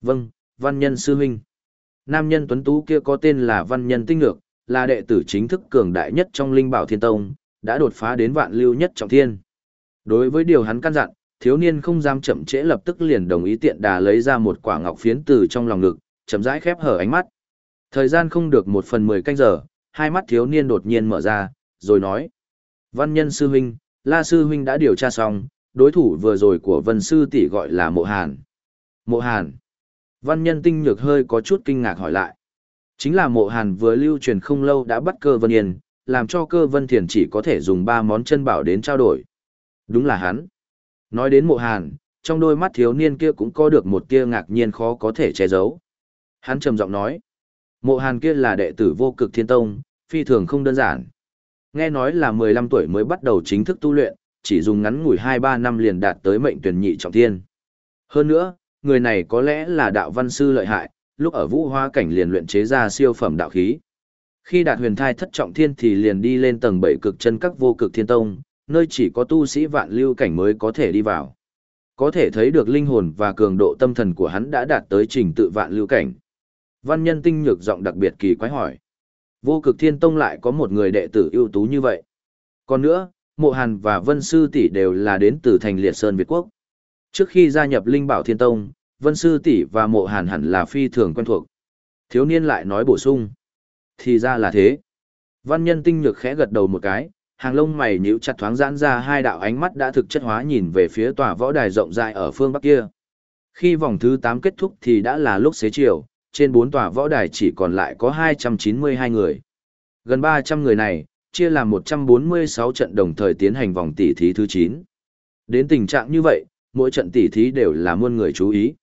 Vâng, văn nhân sư huynh. Nam nhân tuấn tú kia có tên là văn nhân tinh lược, là đệ tử chính thức cường đại nhất trong linh bảo thiên tông, đã đột phá đến vạn lưu nhất trọng thiên. Đối với điều hắn căn dặn, thiếu niên không dám chậm trễ lập tức liền đồng ý tiện đà lấy ra một quả ngọc phiến từ trong lòng ngực, chậm rãi khép hở ánh mắt. Thời gian không được một phần mười canh giờ, hai mắt thiếu niên đột nhiên mở ra, rồi nói. Văn nhân sư huynh, la sư huynh đã điều tra xong, đối thủ vừa rồi của vân sư tỷ gọi là mộ hàn. Mộ hàn. Văn nhân tinh nhược hơi có chút kinh ngạc hỏi lại. Chính là mộ hàn vừa lưu truyền không lâu đã bắt cơ vân yên, làm cho cơ vân thiền chỉ có thể dùng ba món chân bảo đến trao đổi. Đúng là hắn. Nói đến mộ hàn, trong đôi mắt thiếu niên kia cũng có được một tia ngạc nhiên khó có thể che giấu. Hắn trầm giọng nói, mộ hàn kia là đệ tử vô cực thiên tông, phi thường không đơn giản. Nghe nói là 15 tuổi mới bắt đầu chính thức tu luyện, chỉ dùng ngắn ngủi 2-3 năm liền đạt tới mệnh tuyển nhị trọng thiên. Hơn nữa, người này có lẽ là đạo văn sư lợi hại, lúc ở vũ hoa cảnh liền luyện chế ra siêu phẩm đạo khí. Khi đạt huyền thai thất trọng thiên thì liền đi lên tầng 7 cực chân các vô cực thiên tông, nơi chỉ có tu sĩ vạn lưu cảnh mới có thể đi vào. Có thể thấy được linh hồn và cường độ tâm thần của hắn đã đạt tới trình tự vạn lưu cảnh. Văn nhân tinh nhược giọng đặc biệt kỳ quái hỏi. Vô cực thiên tông lại có một người đệ tử ưu tú như vậy. Còn nữa, mộ hàn và vân sư tỷ đều là đến từ thành liệt sơn Việt Quốc. Trước khi gia nhập linh bảo thiên tông, vân sư tỷ và mộ hàn hẳn là phi thường quen thuộc. Thiếu niên lại nói bổ sung. Thì ra là thế. Văn nhân tinh nhược khẽ gật đầu một cái, hàng lông mày nhíu chặt thoáng giãn ra hai đạo ánh mắt đã thực chất hóa nhìn về phía tòa võ đài rộng rãi ở phương bắc kia. Khi vòng thứ 8 kết thúc thì đã là lúc xế chiều, trên bốn tòa võ đài chỉ còn lại có 292 người. Gần 300 người này, chia làm 146 trận đồng thời tiến hành vòng tỷ thí thứ 9. Đến tình trạng như vậy, mỗi trận tỷ thí đều là muôn người chú ý.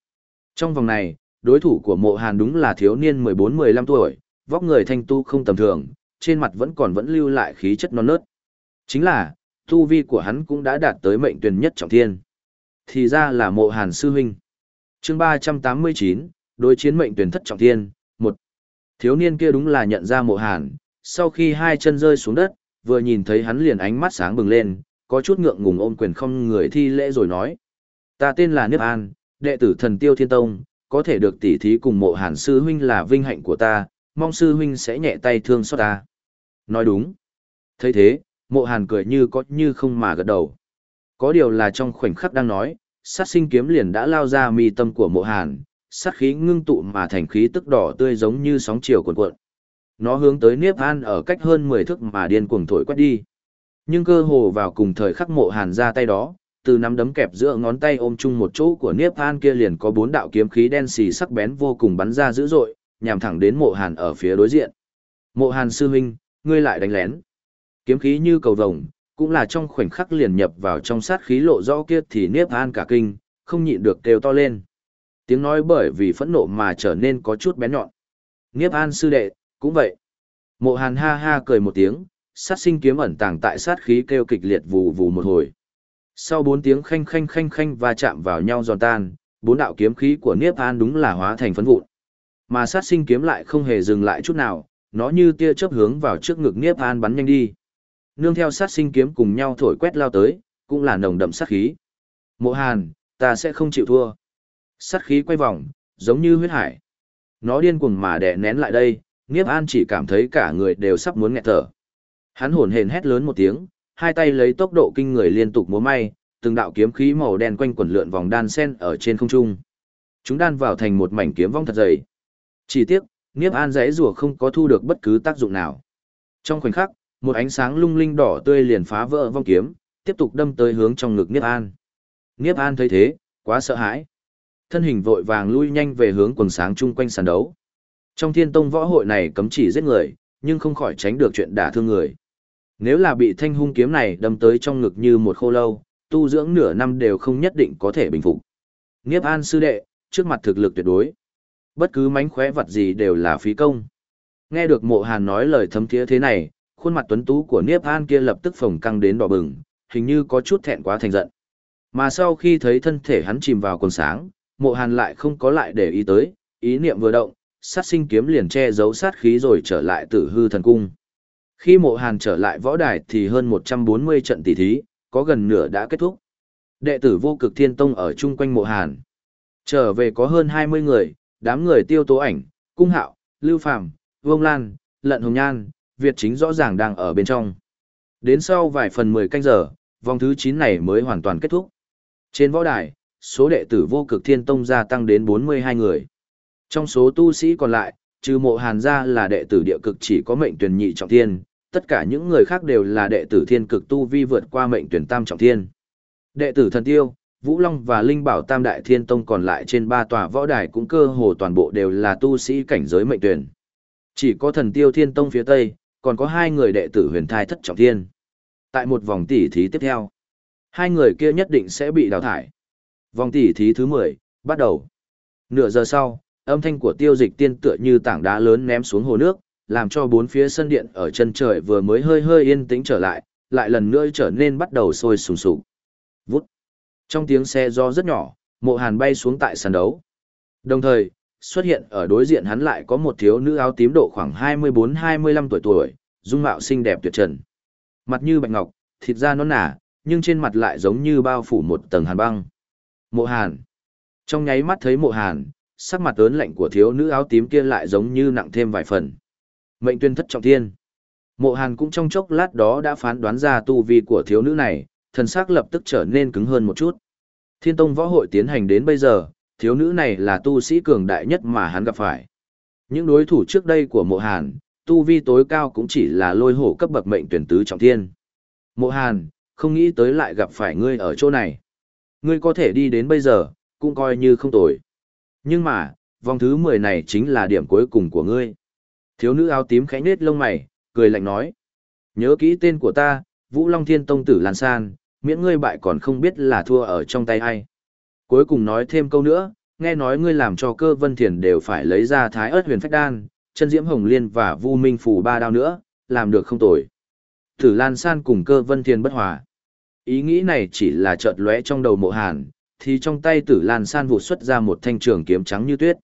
Trong vòng này, đối thủ của mộ hàn đúng là thiếu niên 14-15 tuổi, vóc người thanh tu không tầm thường, trên mặt vẫn còn vẫn lưu lại khí chất non nớt. Chính là, tu vi của hắn cũng đã đạt tới mệnh tuyển nhất trọng thiên. Thì ra là mộ hàn sư huynh. chương 389, đối chiến mệnh tuyển thất trọng thiên, một Thiếu niên kia đúng là nhận ra mộ hàn, sau khi hai chân rơi xuống đất, vừa nhìn thấy hắn liền ánh mắt sáng bừng lên, có chút ngượng ngùng ôm quyền không người thi lễ rồi nói. Ta tên là Niếp An, đệ tử thần tiêu thiên tông, có thể được tỉ thí cùng mộ hàn sư huynh là vinh hạnh của ta, mong sư huynh sẽ nhẹ tay thương xót ta. Nói đúng. thấy thế, mộ hàn cười như có như không mà gật đầu. Có điều là trong khoảnh khắc đang nói, sát sinh kiếm liền đã lao ra mi tâm của mộ hàn, sát khí ngưng tụ mà thành khí tức đỏ tươi giống như sóng chiều cuộn cuộn. Nó hướng tới Niếp An ở cách hơn 10 thước mà điên cuồng thổi quét đi. Nhưng cơ hồ vào cùng thời khắc mộ hàn ra tay đó, từ nắm đấm kẹp giữa ngón tay ôm chung một chỗ của Niếp An kia liền có bốn đạo kiếm khí đen xì sắc bén vô cùng bắn ra dữ dội, nhằm thẳng đến mộ hàn ở phía đối diện. Mộ hàn sư huynh, ngươi lại đánh lén. Kiếm khí như cầu vồng, cũng là trong khoảnh khắc liền nhập vào trong sát khí lộ rõ kia thì Niếp An cả kinh, không nhịn được kêu to lên. Tiếng nói bởi vì phẫn nộ mà trở nên có chút bén nhọn. Niếp An sư đệ, cũng vậy. Mộ Hàn ha ha cười một tiếng, sát sinh kiếm ẩn tàng tại sát khí kêu kịch liệt vù vù một hồi. Sau bốn tiếng khanh khanh khanh khanh và chạm vào nhau giòn tan, bốn đạo kiếm khí của Niếp An đúng là hóa thành phấn vụn. Mà sát sinh kiếm lại không hề dừng lại chút nào, nó như tia chớp hướng vào trước ngực Niếp An bắn nhanh đi. Nương theo sát sinh kiếm cùng nhau thổi quét lao tới, cũng là nồng đậm sát khí. Mộ Hàn, ta sẽ không chịu thua. Sát khí quay vòng, giống như huyết hải. Nó điên cuồng mà đè nén lại đây, Niếp An chỉ cảm thấy cả người đều sắp muốn nghẹt thở. Hắn hồn hển hét lớn một tiếng, hai tay lấy tốc độ kinh người liên tục múa may, từng đạo kiếm khí màu đen quanh quẩn lượn vòng đan sen ở trên không trung. Chúng đan vào thành một mảnh kiếm vong thật dày. Chỉ tiếc, Niếp An dãy rùa không có thu được bất cứ tác dụng nào. Trong khoảnh khắc, một ánh sáng lung linh đỏ tươi liền phá vỡ vong kiếm, tiếp tục đâm tới hướng trong ngực Niếp An. Niếp An thấy thế, quá sợ hãi. Thân hình vội vàng lui nhanh về hướng quần sáng chung quanh sàn đấu. Trong thiên tông võ hội này cấm chỉ giết người, nhưng không khỏi tránh được chuyện đả thương người. Nếu là bị thanh hung kiếm này đâm tới trong ngực như một khô lâu, tu dưỡng nửa năm đều không nhất định có thể bình phục. niếp an sư đệ, trước mặt thực lực tuyệt đối. Bất cứ mánh khóe vật gì đều là phí công. Nghe được mộ hàn nói lời thấm thiế thế này, khuôn mặt tuấn tú của Niếp An kia lập tức phồng căng đến đỏ bừng, hình như có chút thẹn quá thành giận. Mà sau khi thấy thân thể hắn chìm vào quần sáng, mộ hàn lại không có lại để ý tới, ý niệm vừa động, sát sinh kiếm liền che giấu sát khí rồi trở lại tử hư thần cung. Khi mộ hàn trở lại võ đài thì hơn 140 trận tỷ thí, có gần nửa đã kết thúc. Đệ tử vô cực thiên tông ở chung quanh mộ hàn. Trở về có hơn 20 người, đám người tiêu tố ảnh, cung hạo, lưu phàm, vương lan, lận hồng nhan, Việt chính rõ ràng đang ở bên trong. Đến sau vài phần 10 canh giờ, vòng thứ 9 này mới hoàn toàn kết thúc. Trên võ đài, số đệ tử vô cực thiên tông gia tăng đến 42 người. Trong số tu sĩ còn lại, trừ mộ hàn ra là đệ tử địa cực chỉ có mệnh tuyển nhị trọng thiên, tất cả những người khác đều là đệ tử thiên cực tu vi vượt qua mệnh tuyển tam trọng thiên. Đệ tử thần tiêu, Vũ Long và Linh Bảo Tam Đại Thiên Tông còn lại trên ba tòa võ đài cũng cơ hồ toàn bộ đều là tu sĩ cảnh giới mệnh tuyển. Chỉ có thần tiêu Thiên Tông phía Tây, còn có hai người đệ tử huyền thai thất trọng thiên. Tại một vòng tỉ thí tiếp theo, hai người kia nhất định sẽ bị đào thải. Vòng tỉ thí thứ 10, bắt đầu. Nửa giờ sau, âm thanh của tiêu dịch tiên tựa như tảng đá lớn ném xuống hồ nước, làm cho bốn phía sân điện ở chân trời vừa mới hơi hơi yên tĩnh trở lại, lại lần nữa trở nên bắt đầu sôi sùng sục. Vút. Trong tiếng xe do rất nhỏ, mộ hàn bay xuống tại sàn đấu. Đồng thời, xuất hiện ở đối diện hắn lại có một thiếu nữ áo tím độ khoảng 24-25 tuổi tuổi, dung mạo xinh đẹp tuyệt trần. Mặt như bạch ngọc, thịt da non nả, nhưng trên mặt lại giống như bao phủ một tầng hàn băng. Mộ hàn. Trong nháy mắt thấy mộ hàn, sắc mặt ớn lạnh của thiếu nữ áo tím kia lại giống như nặng thêm vài phần. Mệnh tuyên thất trọng thiên. Mộ hàn cũng trong chốc lát đó đã phán đoán ra tu vi của thiếu nữ này, thần sắc lập tức trở nên cứng hơn một chút. Thiên tông võ hội tiến hành đến bây giờ, thiếu nữ này là tu sĩ cường đại nhất mà hắn gặp phải. Những đối thủ trước đây của mộ hàn, tu vi tối cao cũng chỉ là lôi hổ cấp bậc mệnh tuyển tứ trọng thiên. Mộ hàn, không nghĩ tới lại gặp phải ngươi ở chỗ này. Ngươi có thể đi đến bây giờ, cũng coi như không tồi. Nhưng mà, vòng thứ 10 này chính là điểm cuối cùng của ngươi. Thiếu nữ áo tím khẽ nết lông mày, cười lạnh nói. Nhớ kỹ tên của ta, Vũ Long Thiên Tông Tử Lan San, miễn ngươi bại còn không biết là thua ở trong tay ai. Cuối cùng nói thêm câu nữa, nghe nói ngươi làm cho cơ vân thiền đều phải lấy ra thái ớt huyền phách đan, chân diễm hồng liên và vu minh phủ ba đao nữa, làm được không tồi. Tử Lan San cùng cơ vân thiền bất hòa. Ý nghĩ này chỉ là chợt lóe trong đầu mộ hàn, thì trong tay tử Lan San vụt xuất ra một thanh trường kiếm trắng như tuyết.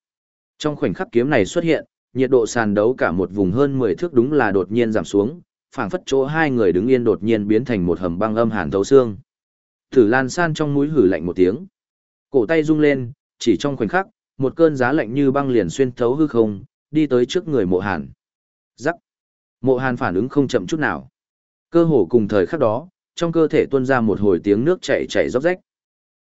Trong khoảnh khắc kiếm này xuất hiện, nhiệt độ sàn đấu cả một vùng hơn 10 thước đúng là đột nhiên giảm xuống, phảng phất chỗ hai người đứng yên đột nhiên biến thành một hầm băng âm hàn thấu xương. Tử Lan San trong mũi hử lạnh một tiếng. Cổ tay rung lên, chỉ trong khoảnh khắc, một cơn giá lạnh như băng liền xuyên thấu hư không, đi tới trước người Mộ Hàn. Rắc. Mộ Hàn phản ứng không chậm chút nào. Cơ hồ cùng thời khắc đó, trong cơ thể tuôn ra một hồi tiếng nước chảy chảy róc rách.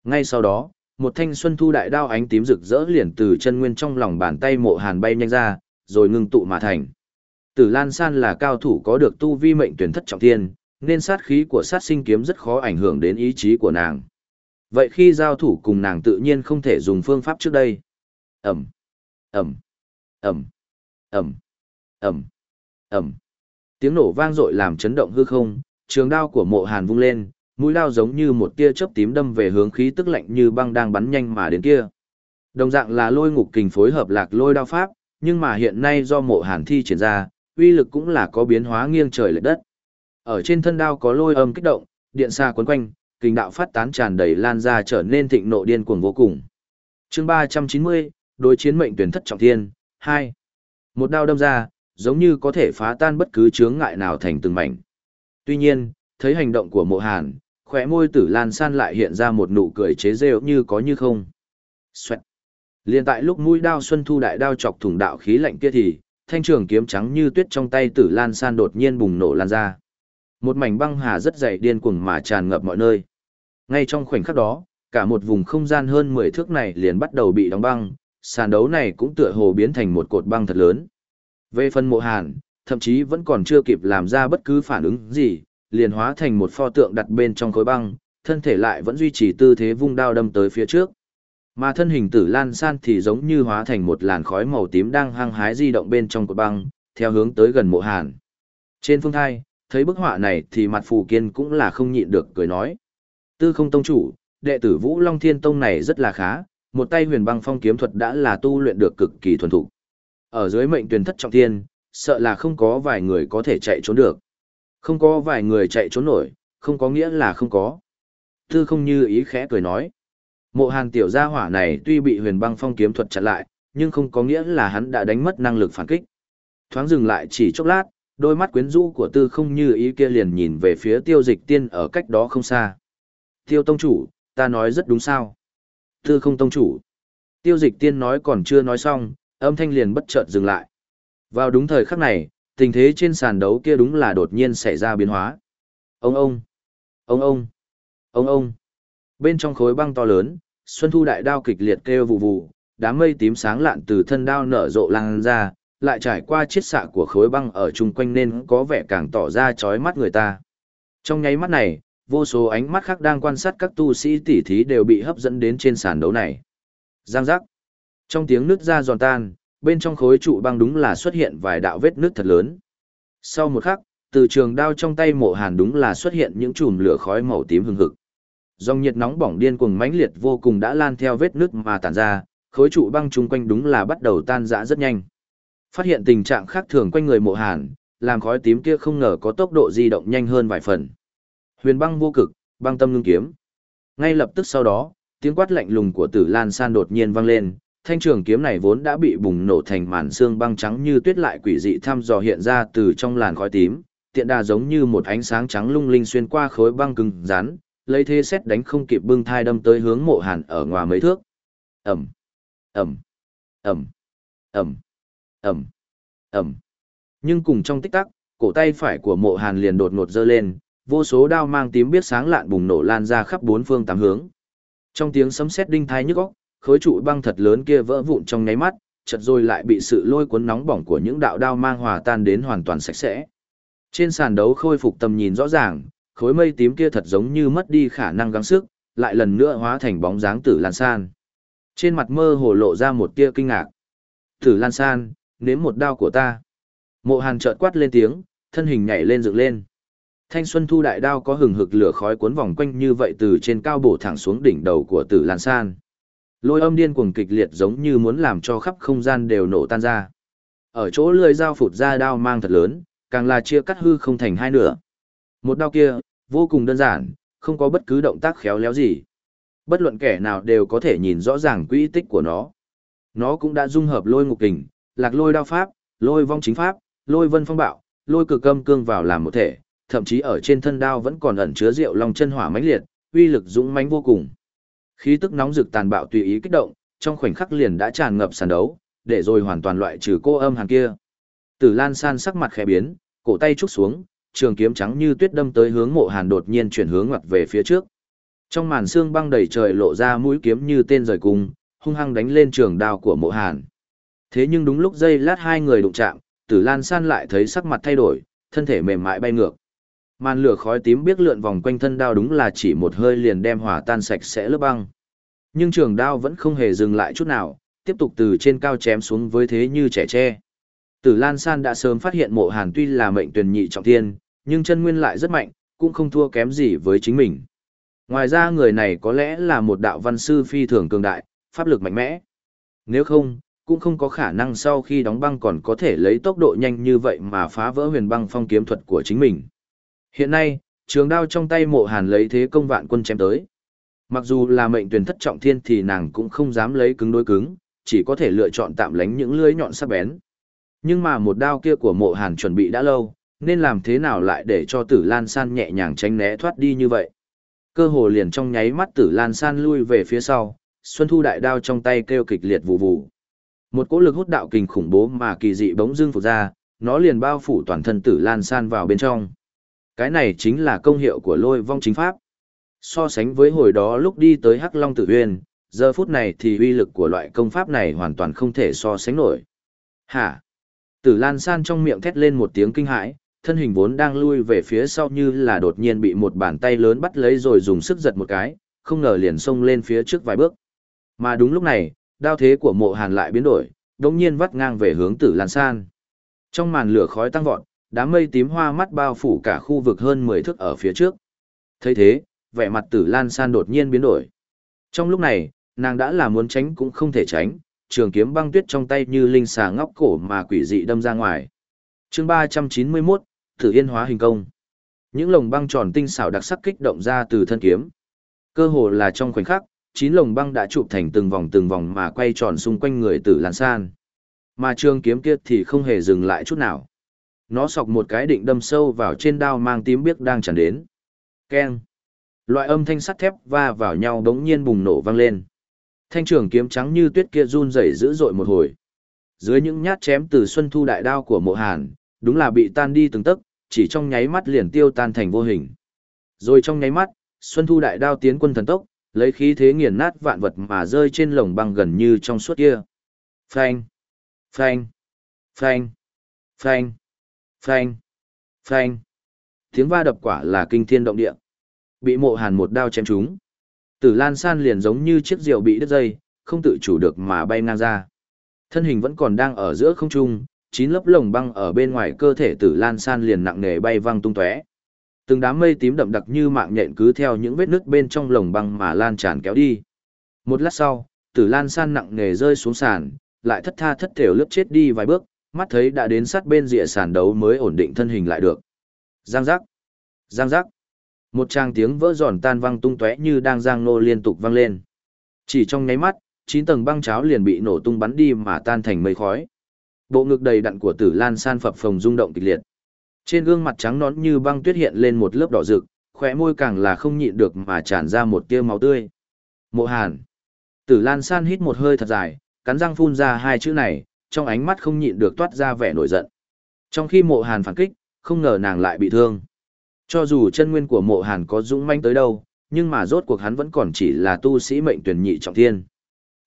Ngay sau đó, một thanh xuân thu đại đao ánh tím rực rỡ liền từ chân nguyên trong lòng bàn tay Mộ Hàn bay nhanh ra, rồi ngưng tụ mà thành. Tử Lan San là cao thủ có được tu vi mệnh tuyển thất trọng thiên, nên sát khí của sát sinh kiếm rất khó ảnh hưởng đến ý chí của nàng. Vậy khi giao thủ cùng nàng tự nhiên không thể dùng phương pháp trước đây. Ẩm, Ẩm, Ẩm, Ẩm, Ẩm, Ẩm. Tiếng nổ vang dội làm chấn động hư không, trường đao của mộ hàn vung lên, mũi đao giống như một tia chớp tím đâm về hướng khí tức lạnh như băng đang bắn nhanh mà đến kia. Đồng dạng là lôi ngục kình phối hợp lạc lôi đao pháp, nhưng mà hiện nay do mộ hàn thi triển ra, uy lực cũng là có biến hóa nghiêng trời lệch đất. Ở trên thân đao có lôi âm kích động, điện xa quấn quanh, kinh đạo phát tán tràn đầy lan ra trở nên thịnh nộ điên cuồng vô cùng. Chương 390, đối chiến mệnh tuyển thất trọng thiên, 2. Một đao đâm ra, giống như có thể phá tan bất cứ chướng ngại nào thành từng mảnh. Tuy nhiên, thấy hành động của Mộ Hàn, khỏe môi Tử Lan San lại hiện ra một nụ cười chế giễu như có như không. Xoẹt. Liên tại lúc mũi đao xuân thu đại đao chọc thủng đạo khí lạnh kia thì, thanh trường kiếm trắng như tuyết trong tay tử lan san đột nhiên bùng nổ lan ra. Một mảnh băng hà rất dày điên cuồng mà tràn ngập mọi nơi. Ngay trong khoảnh khắc đó, cả một vùng không gian hơn 10 thước này liền bắt đầu bị đóng băng, sàn đấu này cũng tựa hồ biến thành một cột băng thật lớn. Về phần mộ hàn, thậm chí vẫn còn chưa kịp làm ra bất cứ phản ứng gì, liền hóa thành một pho tượng đặt bên trong khối băng, thân thể lại vẫn duy trì tư thế vung đao đâm tới phía trước. Mà thân hình tử lan san thì giống như hóa thành một làn khói màu tím đang hăng hái di động bên trong cột băng, theo hướng tới gần mộ hàn. Trên phương thai, thấy bức họa này thì mặt phù kiên cũng là không nhịn được cười nói. Tư không tông chủ, đệ tử Vũ Long Thiên Tông này rất là khá, một tay huyền băng phong kiếm thuật đã là tu luyện được cực kỳ thuần thục. Ở dưới mệnh tuyển thất trọng thiên, sợ là không có vài người có thể chạy trốn được. Không có vài người chạy trốn nổi, không có nghĩa là không có. Tư không như ý khẽ cười nói. Mộ hàn tiểu gia hỏa này tuy bị huyền băng phong kiếm thuật chặn lại, nhưng không có nghĩa là hắn đã đánh mất năng lực phản kích. Thoáng dừng lại chỉ chốc lát, đôi mắt quyến rũ của tư không như ý kia liền nhìn về phía tiêu dịch tiên ở cách đó không xa. Tiêu tông chủ, ta nói rất đúng sao. Tư không tông chủ. Tiêu dịch tiên nói còn chưa nói xong, âm thanh liền bất chợt dừng lại. Vào đúng thời khắc này, tình thế trên sàn đấu kia đúng là đột nhiên xảy ra biến hóa. Ông ông, ông ông, ông ông. Bên trong khối băng to lớn, Xuân Thu đại đao kịch liệt kêu vụ vụ, đám mây tím sáng lạn từ thân đao nở rộ lan ra, lại trải qua chiết xạ của khối băng ở chung quanh nên có vẻ càng tỏ ra chói mắt người ta. Trong nháy mắt này, vô số ánh mắt khác đang quan sát các tu sĩ tỉ thí đều bị hấp dẫn đến trên sàn đấu này. Giang giác. Trong tiếng nước ra giòn tan, bên trong khối trụ băng đúng là xuất hiện vài đạo vết nước thật lớn. Sau một khắc, từ trường đao trong tay mộ hàn đúng là xuất hiện những chùm lửa khói màu tím hừng hực. Dòng nhiệt nóng bỏng điên cuồng mãnh liệt vô cùng đã lan theo vết nứt mà tản ra, khối trụ băng chung quanh đúng là bắt đầu tan rã rất nhanh. Phát hiện tình trạng khác thường quanh người mộ hàn, làm khói tím kia không ngờ có tốc độ di động nhanh hơn vài phần. Huyền băng vô cực, băng tâm ngưng kiếm. Ngay lập tức sau đó, tiếng quát lạnh lùng của Tử Lan San đột nhiên vang lên, thanh trường kiếm này vốn đã bị bùng nổ thành màn xương băng trắng như tuyết lại quỷ dị thăm dò hiện ra từ trong làn khói tím, tiện đà giống như một ánh sáng trắng lung linh xuyên qua khối băng cứng rắn, lấy thế xét đánh không kịp bưng thai đâm tới hướng mộ hàn ở ngoài mấy thước. Ẩm, Ẩm, Ẩm, Ẩm, Ẩm, Ẩm. Nhưng cùng trong tích tắc, cổ tay phải của mộ hàn liền đột ngột dơ lên, vô số đao mang tím biết sáng lạn bùng nổ lan ra khắp bốn phương tám hướng. Trong tiếng sấm sét đinh thai nhức óc, khối trụ băng thật lớn kia vỡ vụn trong nháy mắt, chợt rồi lại bị sự lôi cuốn nóng bỏng của những đạo đao mang hòa tan đến hoàn toàn sạch sẽ. Trên sàn đấu khôi phục tầm nhìn rõ ràng, khối mây tím kia thật giống như mất đi khả năng gắng sức, lại lần nữa hóa thành bóng dáng tử lan san. Trên mặt mơ hồ lộ ra một tia kinh ngạc. Tử lan san, nếm một đao của ta. Mộ hàn chợt quát lên tiếng, thân hình nhảy lên dựng lên. Thanh xuân thu đại đao có hừng hực lửa khói cuốn vòng quanh như vậy từ trên cao bổ thẳng xuống đỉnh đầu của tử lan san. Lôi âm điên cuồng kịch liệt giống như muốn làm cho khắp không gian đều nổ tan ra. Ở chỗ lưỡi dao phụt ra đao mang thật lớn, càng là chia cắt hư không thành hai nửa. Một đao kia, vô cùng đơn giản, không có bất cứ động tác khéo léo gì. Bất luận kẻ nào đều có thể nhìn rõ ràng quỹ tích của nó. Nó cũng đã dung hợp lôi ngục kình, lạc lôi đao pháp, lôi vong chính pháp, lôi vân phong bạo, lôi cực âm cương vào làm một thể, thậm chí ở trên thân đao vẫn còn ẩn chứa rượu long chân hỏa mãnh liệt, uy lực dũng mãnh vô cùng. Khí tức nóng rực tàn bạo tùy ý kích động, trong khoảnh khắc liền đã tràn ngập sàn đấu, để rồi hoàn toàn loại trừ cô âm hàng kia. Tử Lan San sắc mặt khẽ biến, cổ tay trúc xuống, trường kiếm trắng như tuyết đâm tới hướng Mộ Hàn đột nhiên chuyển hướng ngoặt về phía trước. Trong màn xương băng đầy trời lộ ra mũi kiếm như tên rời cung, hung hăng đánh lên trường đao của Mộ Hàn. Thế nhưng đúng lúc giây lát hai người đụng chạm, Tử Lan San lại thấy sắc mặt thay đổi, thân thể mềm mại bay ngược. Màn lửa khói tím biết lượn vòng quanh thân đao đúng là chỉ một hơi liền đem hòa tan sạch sẽ lớp băng. Nhưng trường đao vẫn không hề dừng lại chút nào, tiếp tục từ trên cao chém xuống với thế như trẻ tre. Tử Lan San đã sớm phát hiện mộ hàn tuy là mệnh tuyển nhị trọng thiên, nhưng chân nguyên lại rất mạnh, cũng không thua kém gì với chính mình. Ngoài ra người này có lẽ là một đạo văn sư phi thường cường đại, pháp lực mạnh mẽ. Nếu không, cũng không có khả năng sau khi đóng băng còn có thể lấy tốc độ nhanh như vậy mà phá vỡ huyền băng phong kiếm thuật của chính mình. Hiện nay, trường đao trong tay mộ hàn lấy thế công vạn quân chém tới. Mặc dù là mệnh tuyển thất trọng thiên thì nàng cũng không dám lấy cứng đối cứng, chỉ có thể lựa chọn tạm lánh những lưới nhọn sắc bén. Nhưng mà một đao kia của mộ hàn chuẩn bị đã lâu, nên làm thế nào lại để cho tử lan san nhẹ nhàng tránh né thoát đi như vậy. Cơ hồ liền trong nháy mắt tử lan san lui về phía sau, xuân thu đại đao trong tay kêu kịch liệt vụ vụ. Một cỗ lực hút đạo kình khủng bố mà kỳ dị bỗng dưng phục ra, nó liền bao phủ toàn thân tử lan san vào bên trong. Cái này chính là công hiệu của lôi vong chính pháp. So sánh với hồi đó lúc đi tới Hắc Long Tử uyên, giờ phút này thì uy lực của loại công pháp này hoàn toàn không thể so sánh nổi. Hả? Tử Lan San trong miệng thét lên một tiếng kinh hãi, thân hình vốn đang lui về phía sau như là đột nhiên bị một bàn tay lớn bắt lấy rồi dùng sức giật một cái, không ngờ liền xông lên phía trước vài bước. Mà đúng lúc này, đao thế của mộ hàn lại biến đổi, đống nhiên vắt ngang về hướng tử Lan San. Trong màn lửa khói tăng vọt, đám mây tím hoa mắt bao phủ cả khu vực hơn 10 thước ở phía trước. thấy thế, vẻ mặt tử lan san đột nhiên biến đổi. Trong lúc này, nàng đã là muốn tránh cũng không thể tránh, trường kiếm băng tuyết trong tay như linh xà ngóc cổ mà quỷ dị đâm ra ngoài. chương 391, Thử Yên hóa hình công. Những lồng băng tròn tinh xảo đặc sắc kích động ra từ thân kiếm. Cơ hồ là trong khoảnh khắc, chín lồng băng đã chụp thành từng vòng từng vòng mà quay tròn xung quanh người tử lan san. Mà trường kiếm kia thì không hề dừng lại chút nào. Nó sọc một cái định đâm sâu vào trên đao mang tím biếc đang tràn đến. Keng. Loại âm thanh sắt thép va vào nhau bỗng nhiên bùng nổ vang lên. Thanh trường kiếm trắng như tuyết kia run rẩy dữ dội một hồi. Dưới những nhát chém từ xuân thu đại đao của mộ hàn, đúng là bị tan đi từng tấc, chỉ trong nháy mắt liền tiêu tan thành vô hình. Rồi trong nháy mắt, xuân thu đại đao tiến quân thần tốc, lấy khí thế nghiền nát vạn vật mà rơi trên lồng băng gần như trong suốt kia. Phanh, phanh, phanh, phanh, phanh, phanh. Tiếng va đập quả là kinh thiên động địa. Bị mộ hàn một đao chém trúng. Tử Lan San liền giống như chiếc diều bị đứt dây, không tự chủ được mà bay ngang ra. Thân hình vẫn còn đang ở giữa không trung, chín lớp lồng băng ở bên ngoài cơ thể Tử Lan San liền nặng nề bay văng tung tóe. Từng đám mây tím đậm đặc như mạng nhện cứ theo những vết nứt bên trong lồng băng mà lan tràn kéo đi. Một lát sau, Tử Lan San nặng nề rơi xuống sàn, lại thất tha thất thểu lướt chết đi vài bước, mắt thấy đã đến sát bên rìa sàn đấu mới ổn định thân hình lại được. Giang giác, giang giác. Một tràng tiếng vỡ giòn tan văng tung tóe như đang giang nô liên tục vang lên. Chỉ trong nháy mắt, chín tầng băng cháo liền bị nổ tung bắn đi mà tan thành mây khói. Bộ ngực đầy đặn của Tử Lan San phập phồng rung động kịch liệt. Trên gương mặt trắng nón như băng tuyết hiện lên một lớp đỏ rực, khóe môi càng là không nhịn được mà tràn ra một tia máu tươi. Mộ Hàn. Tử Lan San hít một hơi thật dài, cắn răng phun ra hai chữ này, trong ánh mắt không nhịn được toát ra vẻ nổi giận. Trong khi Mộ Hàn phản kích, không ngờ nàng lại bị thương. Cho dù chân nguyên của Mộ Hàn có dũng manh tới đâu, nhưng mà rốt cuộc hắn vẫn còn chỉ là tu sĩ mệnh tuyển nhị trọng thiên.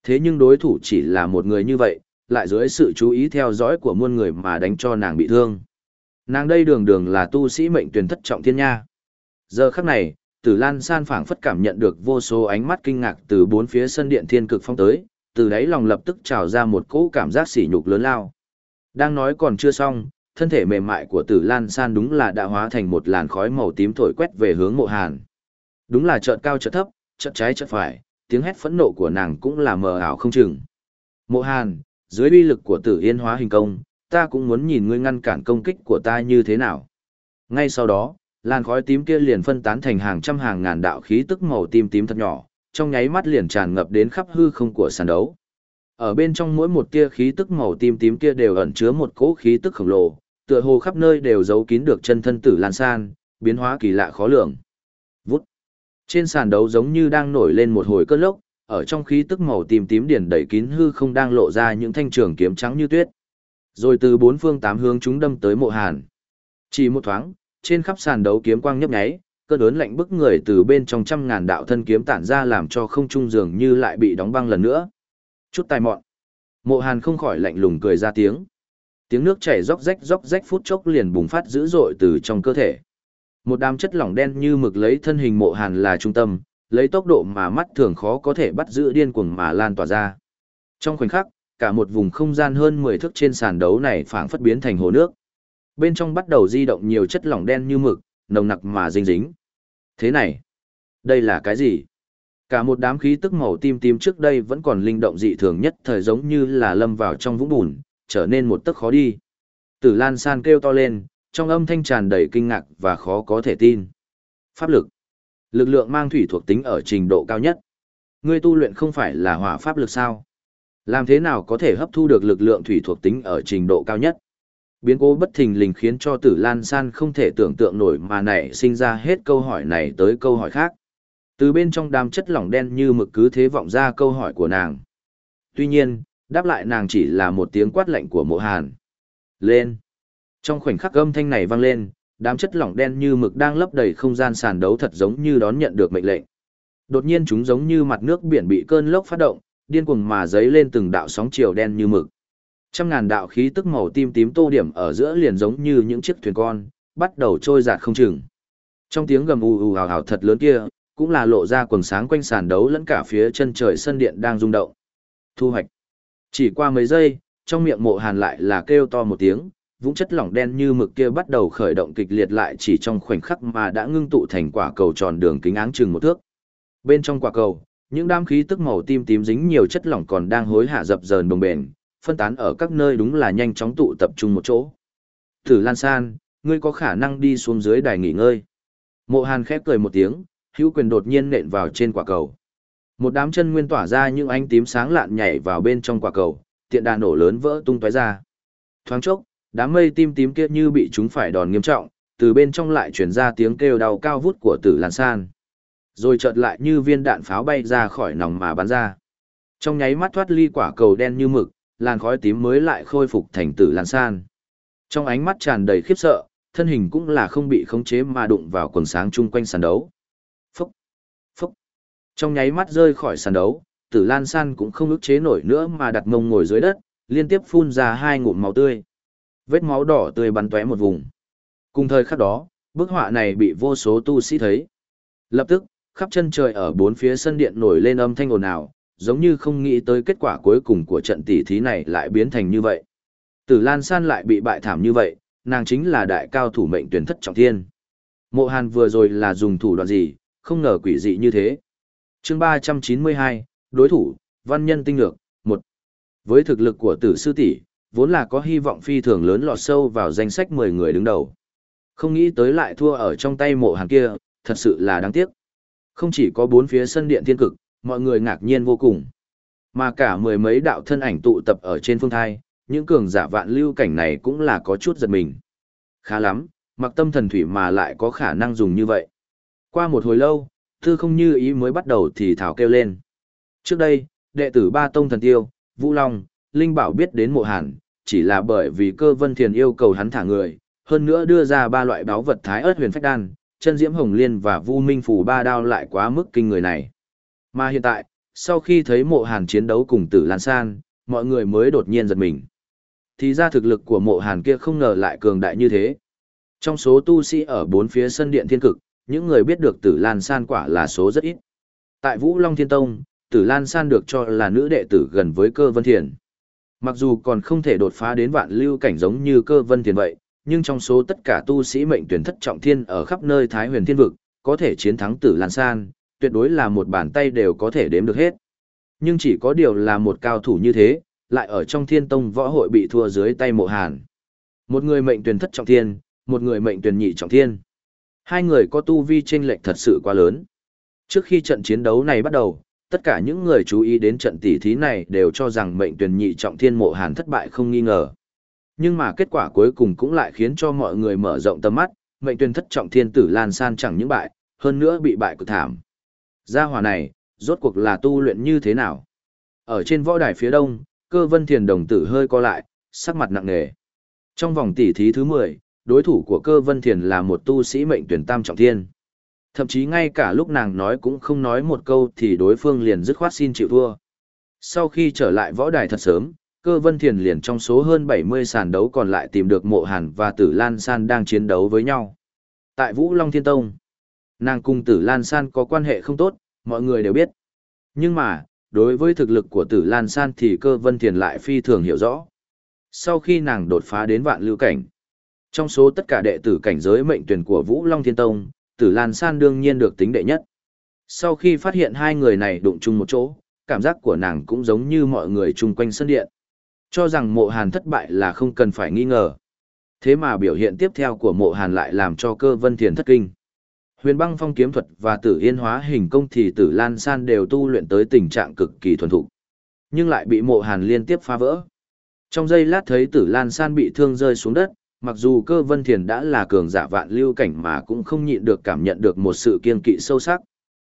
Thế nhưng đối thủ chỉ là một người như vậy, lại dưới sự chú ý theo dõi của muôn người mà đánh cho nàng bị thương. Nàng đây đường đường là tu sĩ mệnh tuyển thất trọng thiên nha. Giờ khắc này, Tử Lan San phảng phất cảm nhận được vô số ánh mắt kinh ngạc từ bốn phía sân điện thiên cực phong tới, từ đấy lòng lập tức trào ra một cỗ cảm giác sỉ nhục lớn lao. Đang nói còn chưa xong, thân thể mềm mại của Tử Lan San đúng là đã hóa thành một làn khói màu tím thổi quét về hướng Mộ Hàn. Đúng là chợt cao chợt thấp, chợt trái chợt phải, tiếng hét phẫn nộ của nàng cũng là mờ ảo không chừng. Mộ Hàn, dưới uy lực của Tử Yên hóa hình công, ta cũng muốn nhìn ngươi ngăn cản công kích của ta như thế nào. Ngay sau đó, làn khói tím kia liền phân tán thành hàng trăm hàng ngàn đạo khí tức màu tím tím thật nhỏ, trong nháy mắt liền tràn ngập đến khắp hư không của sàn đấu. Ở bên trong mỗi một tia khí tức màu tím tím kia đều ẩn chứa một cỗ khí tức khổng lồ, tựa hồ khắp nơi đều giấu kín được chân thân tử lan san, biến hóa kỳ lạ khó lường. Vút. Trên sàn đấu giống như đang nổi lên một hồi cơn lốc, ở trong khí tức màu tím tím điển đầy kín hư không đang lộ ra những thanh trường kiếm trắng như tuyết. Rồi từ bốn phương tám hướng chúng đâm tới mộ hàn. Chỉ một thoáng, trên khắp sàn đấu kiếm quang nhấp nháy, cơn đớn lạnh bức người từ bên trong trăm ngàn đạo thân kiếm tản ra làm cho không trung dường như lại bị đóng băng lần nữa. Chút tài mọn. Mộ hàn không khỏi lạnh lùng cười ra tiếng. Tiếng nước chảy róc rách róc rách phút chốc liền bùng phát dữ dội từ trong cơ thể. Một đám chất lỏng đen như mực lấy thân hình mộ hàn là trung tâm, lấy tốc độ mà mắt thường khó có thể bắt giữ điên cuồng mà lan tỏa ra. Trong khoảnh khắc, cả một vùng không gian hơn 10 thước trên sàn đấu này phảng phất biến thành hồ nước. Bên trong bắt đầu di động nhiều chất lỏng đen như mực, nồng nặc mà dính dính. Thế này, đây là cái gì? Cả một đám khí tức màu tim tím trước đây vẫn còn linh động dị thường nhất thời giống như là lâm vào trong vũng bùn, trở nên một tấc khó đi. Tử Lan San kêu to lên, trong âm thanh tràn đầy kinh ngạc và khó có thể tin. Pháp lực. Lực lượng mang thủy thuộc tính ở trình độ cao nhất. Ngươi tu luyện không phải là hỏa pháp lực sao? Làm thế nào có thể hấp thu được lực lượng thủy thuộc tính ở trình độ cao nhất? Biến cố bất thình lình khiến cho tử Lan San không thể tưởng tượng nổi mà nảy sinh ra hết câu hỏi này tới câu hỏi khác. Từ bên trong đám chất lỏng đen như mực cứ thế vọng ra câu hỏi của nàng. Tuy nhiên, đáp lại nàng chỉ là một tiếng quát lạnh của mộ hàn. Lên! Trong khoảnh khắc âm thanh này vang lên, đám chất lỏng đen như mực đang lấp đầy không gian sàn đấu thật giống như đón nhận được mệnh lệnh. Đột nhiên chúng giống như mặt nước biển bị cơn lốc phát động, điên cuồng mà dấy lên từng đạo sóng chiều đen như mực. Trăm ngàn đạo khí tức màu tím tím tô điểm ở giữa liền giống như những chiếc thuyền con, bắt đầu trôi giạt không chừng. Trong tiếng gầm ù ù hào hào thật lớn kia, cũng là lộ ra quần sáng quanh sàn đấu lẫn cả phía chân trời sân điện đang rung động. Thu hoạch. Chỉ qua mấy giây, trong miệng mộ hàn lại là kêu to một tiếng, vũng chất lỏng đen như mực kia bắt đầu khởi động kịch liệt lại chỉ trong khoảnh khắc mà đã ngưng tụ thành quả cầu tròn đường kính áng chừng một thước. Bên trong quả cầu, những đám khí tức màu tím tím dính nhiều chất lỏng còn đang hối hạ dập dờn đồng bền, phân tán ở các nơi đúng là nhanh chóng tụ tập trung một chỗ. Thử Lan San, ngươi có khả năng đi xuống dưới đài nghỉ ngơi. Mộ Hàn khép cười một tiếng, hữu quyền đột nhiên nện vào trên quả cầu. Một đám chân nguyên tỏa ra những ánh tím sáng lạn nhảy vào bên trong quả cầu, tiện đà nổ lớn vỡ tung tóe ra. Thoáng chốc, đám mây tim tím kia như bị chúng phải đòn nghiêm trọng, từ bên trong lại truyền ra tiếng kêu đau cao vút của Tử Lan San. Rồi chợt lại như viên đạn pháo bay ra khỏi nòng mà bắn ra. Trong nháy mắt thoát ly quả cầu đen như mực, làn khói tím mới lại khôi phục thành tử lan san. Trong ánh mắt tràn đầy khiếp sợ, thân hình cũng là không bị khống chế mà đụng vào quần sáng chung quanh sàn đấu. Trong nháy mắt rơi khỏi sàn đấu, tử lan san cũng không ức chế nổi nữa mà đặt mông ngồi dưới đất, liên tiếp phun ra hai ngụm máu tươi. Vết máu đỏ tươi bắn tóe một vùng. Cùng thời khắc đó, bức họa này bị vô số tu sĩ thấy. Lập tức, khắp chân trời ở bốn phía sân điện nổi lên âm thanh ồn ào, giống như không nghĩ tới kết quả cuối cùng của trận tỷ thí này lại biến thành như vậy. Tử Lan San lại bị bại thảm như vậy, nàng chính là đại cao thủ mệnh tuyển thất trọng thiên. Mộ Hàn vừa rồi là dùng thủ đoạn gì, không ngờ quỷ dị như thế chương 392, đối thủ, văn nhân tinh lược, một Với thực lực của tử sư tỷ vốn là có hy vọng phi thường lớn lọt sâu vào danh sách 10 người đứng đầu. Không nghĩ tới lại thua ở trong tay mộ hàng kia, thật sự là đáng tiếc. Không chỉ có bốn phía sân điện thiên cực, mọi người ngạc nhiên vô cùng. Mà cả mười mấy đạo thân ảnh tụ tập ở trên phương thai, những cường giả vạn lưu cảnh này cũng là có chút giật mình. Khá lắm, mặc tâm thần thủy mà lại có khả năng dùng như vậy. Qua một hồi lâu, thư không như ý mới bắt đầu thì thảo kêu lên. Trước đây, đệ tử ba tông thần tiêu, Vũ Long, Linh Bảo biết đến mộ hàn, chỉ là bởi vì cơ vân thiền yêu cầu hắn thả người, hơn nữa đưa ra ba loại báo vật thái ớt huyền phách đan, chân diễm hồng liên và vu minh phủ ba đao lại quá mức kinh người này. Mà hiện tại, sau khi thấy mộ hàn chiến đấu cùng tử Lan San, mọi người mới đột nhiên giật mình. Thì ra thực lực của mộ hàn kia không ngờ lại cường đại như thế. Trong số tu sĩ ở bốn phía sân điện thiên cực, những người biết được tử Lan San quả là số rất ít. Tại Vũ Long Thiên Tông, tử Lan San được cho là nữ đệ tử gần với cơ vân thiền. Mặc dù còn không thể đột phá đến vạn lưu cảnh giống như cơ vân thiền vậy, nhưng trong số tất cả tu sĩ mệnh tuyển thất trọng thiên ở khắp nơi Thái huyền thiên vực, có thể chiến thắng tử Lan San, tuyệt đối là một bàn tay đều có thể đếm được hết. Nhưng chỉ có điều là một cao thủ như thế, lại ở trong thiên tông võ hội bị thua dưới tay mộ hàn. Một người mệnh tuyển thất trọng thiên, một người mệnh tuyển nhị trọng thiên. Hai người có tu vi chênh lệch thật sự quá lớn. Trước khi trận chiến đấu này bắt đầu, tất cả những người chú ý đến trận tỷ thí này đều cho rằng mệnh tuyển nhị trọng thiên mộ hàn thất bại không nghi ngờ. Nhưng mà kết quả cuối cùng cũng lại khiến cho mọi người mở rộng tầm mắt, mệnh tuyển thất trọng thiên tử lan san chẳng những bại, hơn nữa bị bại cực thảm. Gia hỏa này, rốt cuộc là tu luyện như thế nào? Ở trên võ đài phía đông, cơ vân thiền đồng tử hơi co lại, sắc mặt nặng nề. Trong vòng tỷ thí thứ 10, đối thủ của cơ vân thiền là một tu sĩ mệnh tuyển tam trọng thiên. Thậm chí ngay cả lúc nàng nói cũng không nói một câu thì đối phương liền dứt khoát xin chịu thua. Sau khi trở lại võ đài thật sớm, cơ vân thiền liền trong số hơn 70 sàn đấu còn lại tìm được mộ hàn và tử Lan San đang chiến đấu với nhau. Tại Vũ Long Thiên Tông, nàng cùng tử Lan San có quan hệ không tốt, mọi người đều biết. Nhưng mà, đối với thực lực của tử Lan San thì cơ vân thiền lại phi thường hiểu rõ. Sau khi nàng đột phá đến vạn lưu cảnh, trong số tất cả đệ tử cảnh giới mệnh tuyển của Vũ Long Thiên Tông, tử Lan San đương nhiên được tính đệ nhất. Sau khi phát hiện hai người này đụng chung một chỗ, cảm giác của nàng cũng giống như mọi người chung quanh sân điện. Cho rằng mộ hàn thất bại là không cần phải nghi ngờ. Thế mà biểu hiện tiếp theo của mộ hàn lại làm cho cơ vân thiền thất kinh. Huyền băng phong kiếm thuật và tử yên hóa hình công thì tử lan san đều tu luyện tới tình trạng cực kỳ thuần thục nhưng lại bị mộ hàn liên tiếp phá vỡ. Trong giây lát thấy tử lan san bị thương rơi xuống đất, mặc dù cơ vân thiền đã là cường giả vạn lưu cảnh mà cũng không nhịn được cảm nhận được một sự kiên kỵ sâu sắc.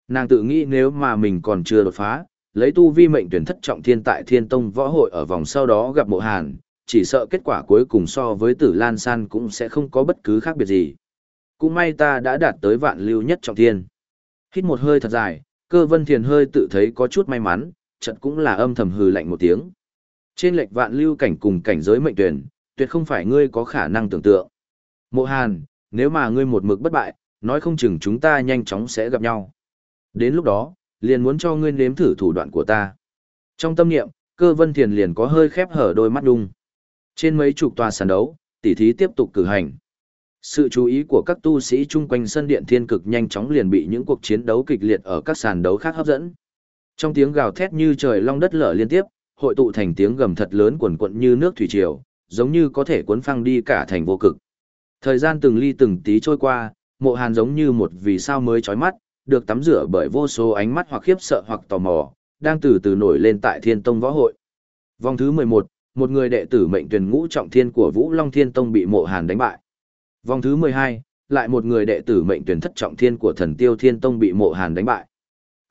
Nàng tự nghĩ nếu mà mình còn chưa đột phá, lấy tu vi mệnh tuyển thất trọng thiên tại thiên tông võ hội ở vòng sau đó gặp mộ hàn, chỉ sợ kết quả cuối cùng so với tử lan san cũng sẽ không có bất cứ khác biệt gì. Cũng may ta đã đạt tới vạn lưu nhất trọng thiên. Hít một hơi thật dài, cơ vân thiền hơi tự thấy có chút may mắn, chợt cũng là âm thầm hừ lạnh một tiếng. Trên lệch vạn lưu cảnh cùng cảnh giới mệnh tuyển, tuyệt không phải ngươi có khả năng tưởng tượng. Mộ Hàn, nếu mà ngươi một mực bất bại, nói không chừng chúng ta nhanh chóng sẽ gặp nhau. Đến lúc đó, liền muốn cho ngươi nếm thử thủ đoạn của ta. Trong tâm niệm, cơ vân thiền liền có hơi khép hở đôi mắt đung. Trên mấy chục tòa sàn đấu, tỉ thí tiếp tục cử hành. Sự chú ý của các tu sĩ chung quanh sân điện thiên cực nhanh chóng liền bị những cuộc chiến đấu kịch liệt ở các sàn đấu khác hấp dẫn. Trong tiếng gào thét như trời long đất lở liên tiếp, hội tụ thành tiếng gầm thật lớn quần quận như nước thủy triều, giống như có thể cuốn phăng đi cả thành vô cực. Thời gian từng ly từng tí trôi qua, mộ hàn giống như một vì sao mới chói mắt, được tắm rửa bởi vô số ánh mắt hoặc khiếp sợ hoặc tò mò, đang từ từ nổi lên tại thiên tông võ hội. Vòng thứ 11, một người đệ tử mệnh tuyển ngũ trọng thiên của Vũ Long Thiên Tông bị mộ hàn đánh bại. Vòng thứ 12, lại một người đệ tử mệnh tuyển thất trọng thiên của thần tiêu thiên tông bị mộ hàn đánh bại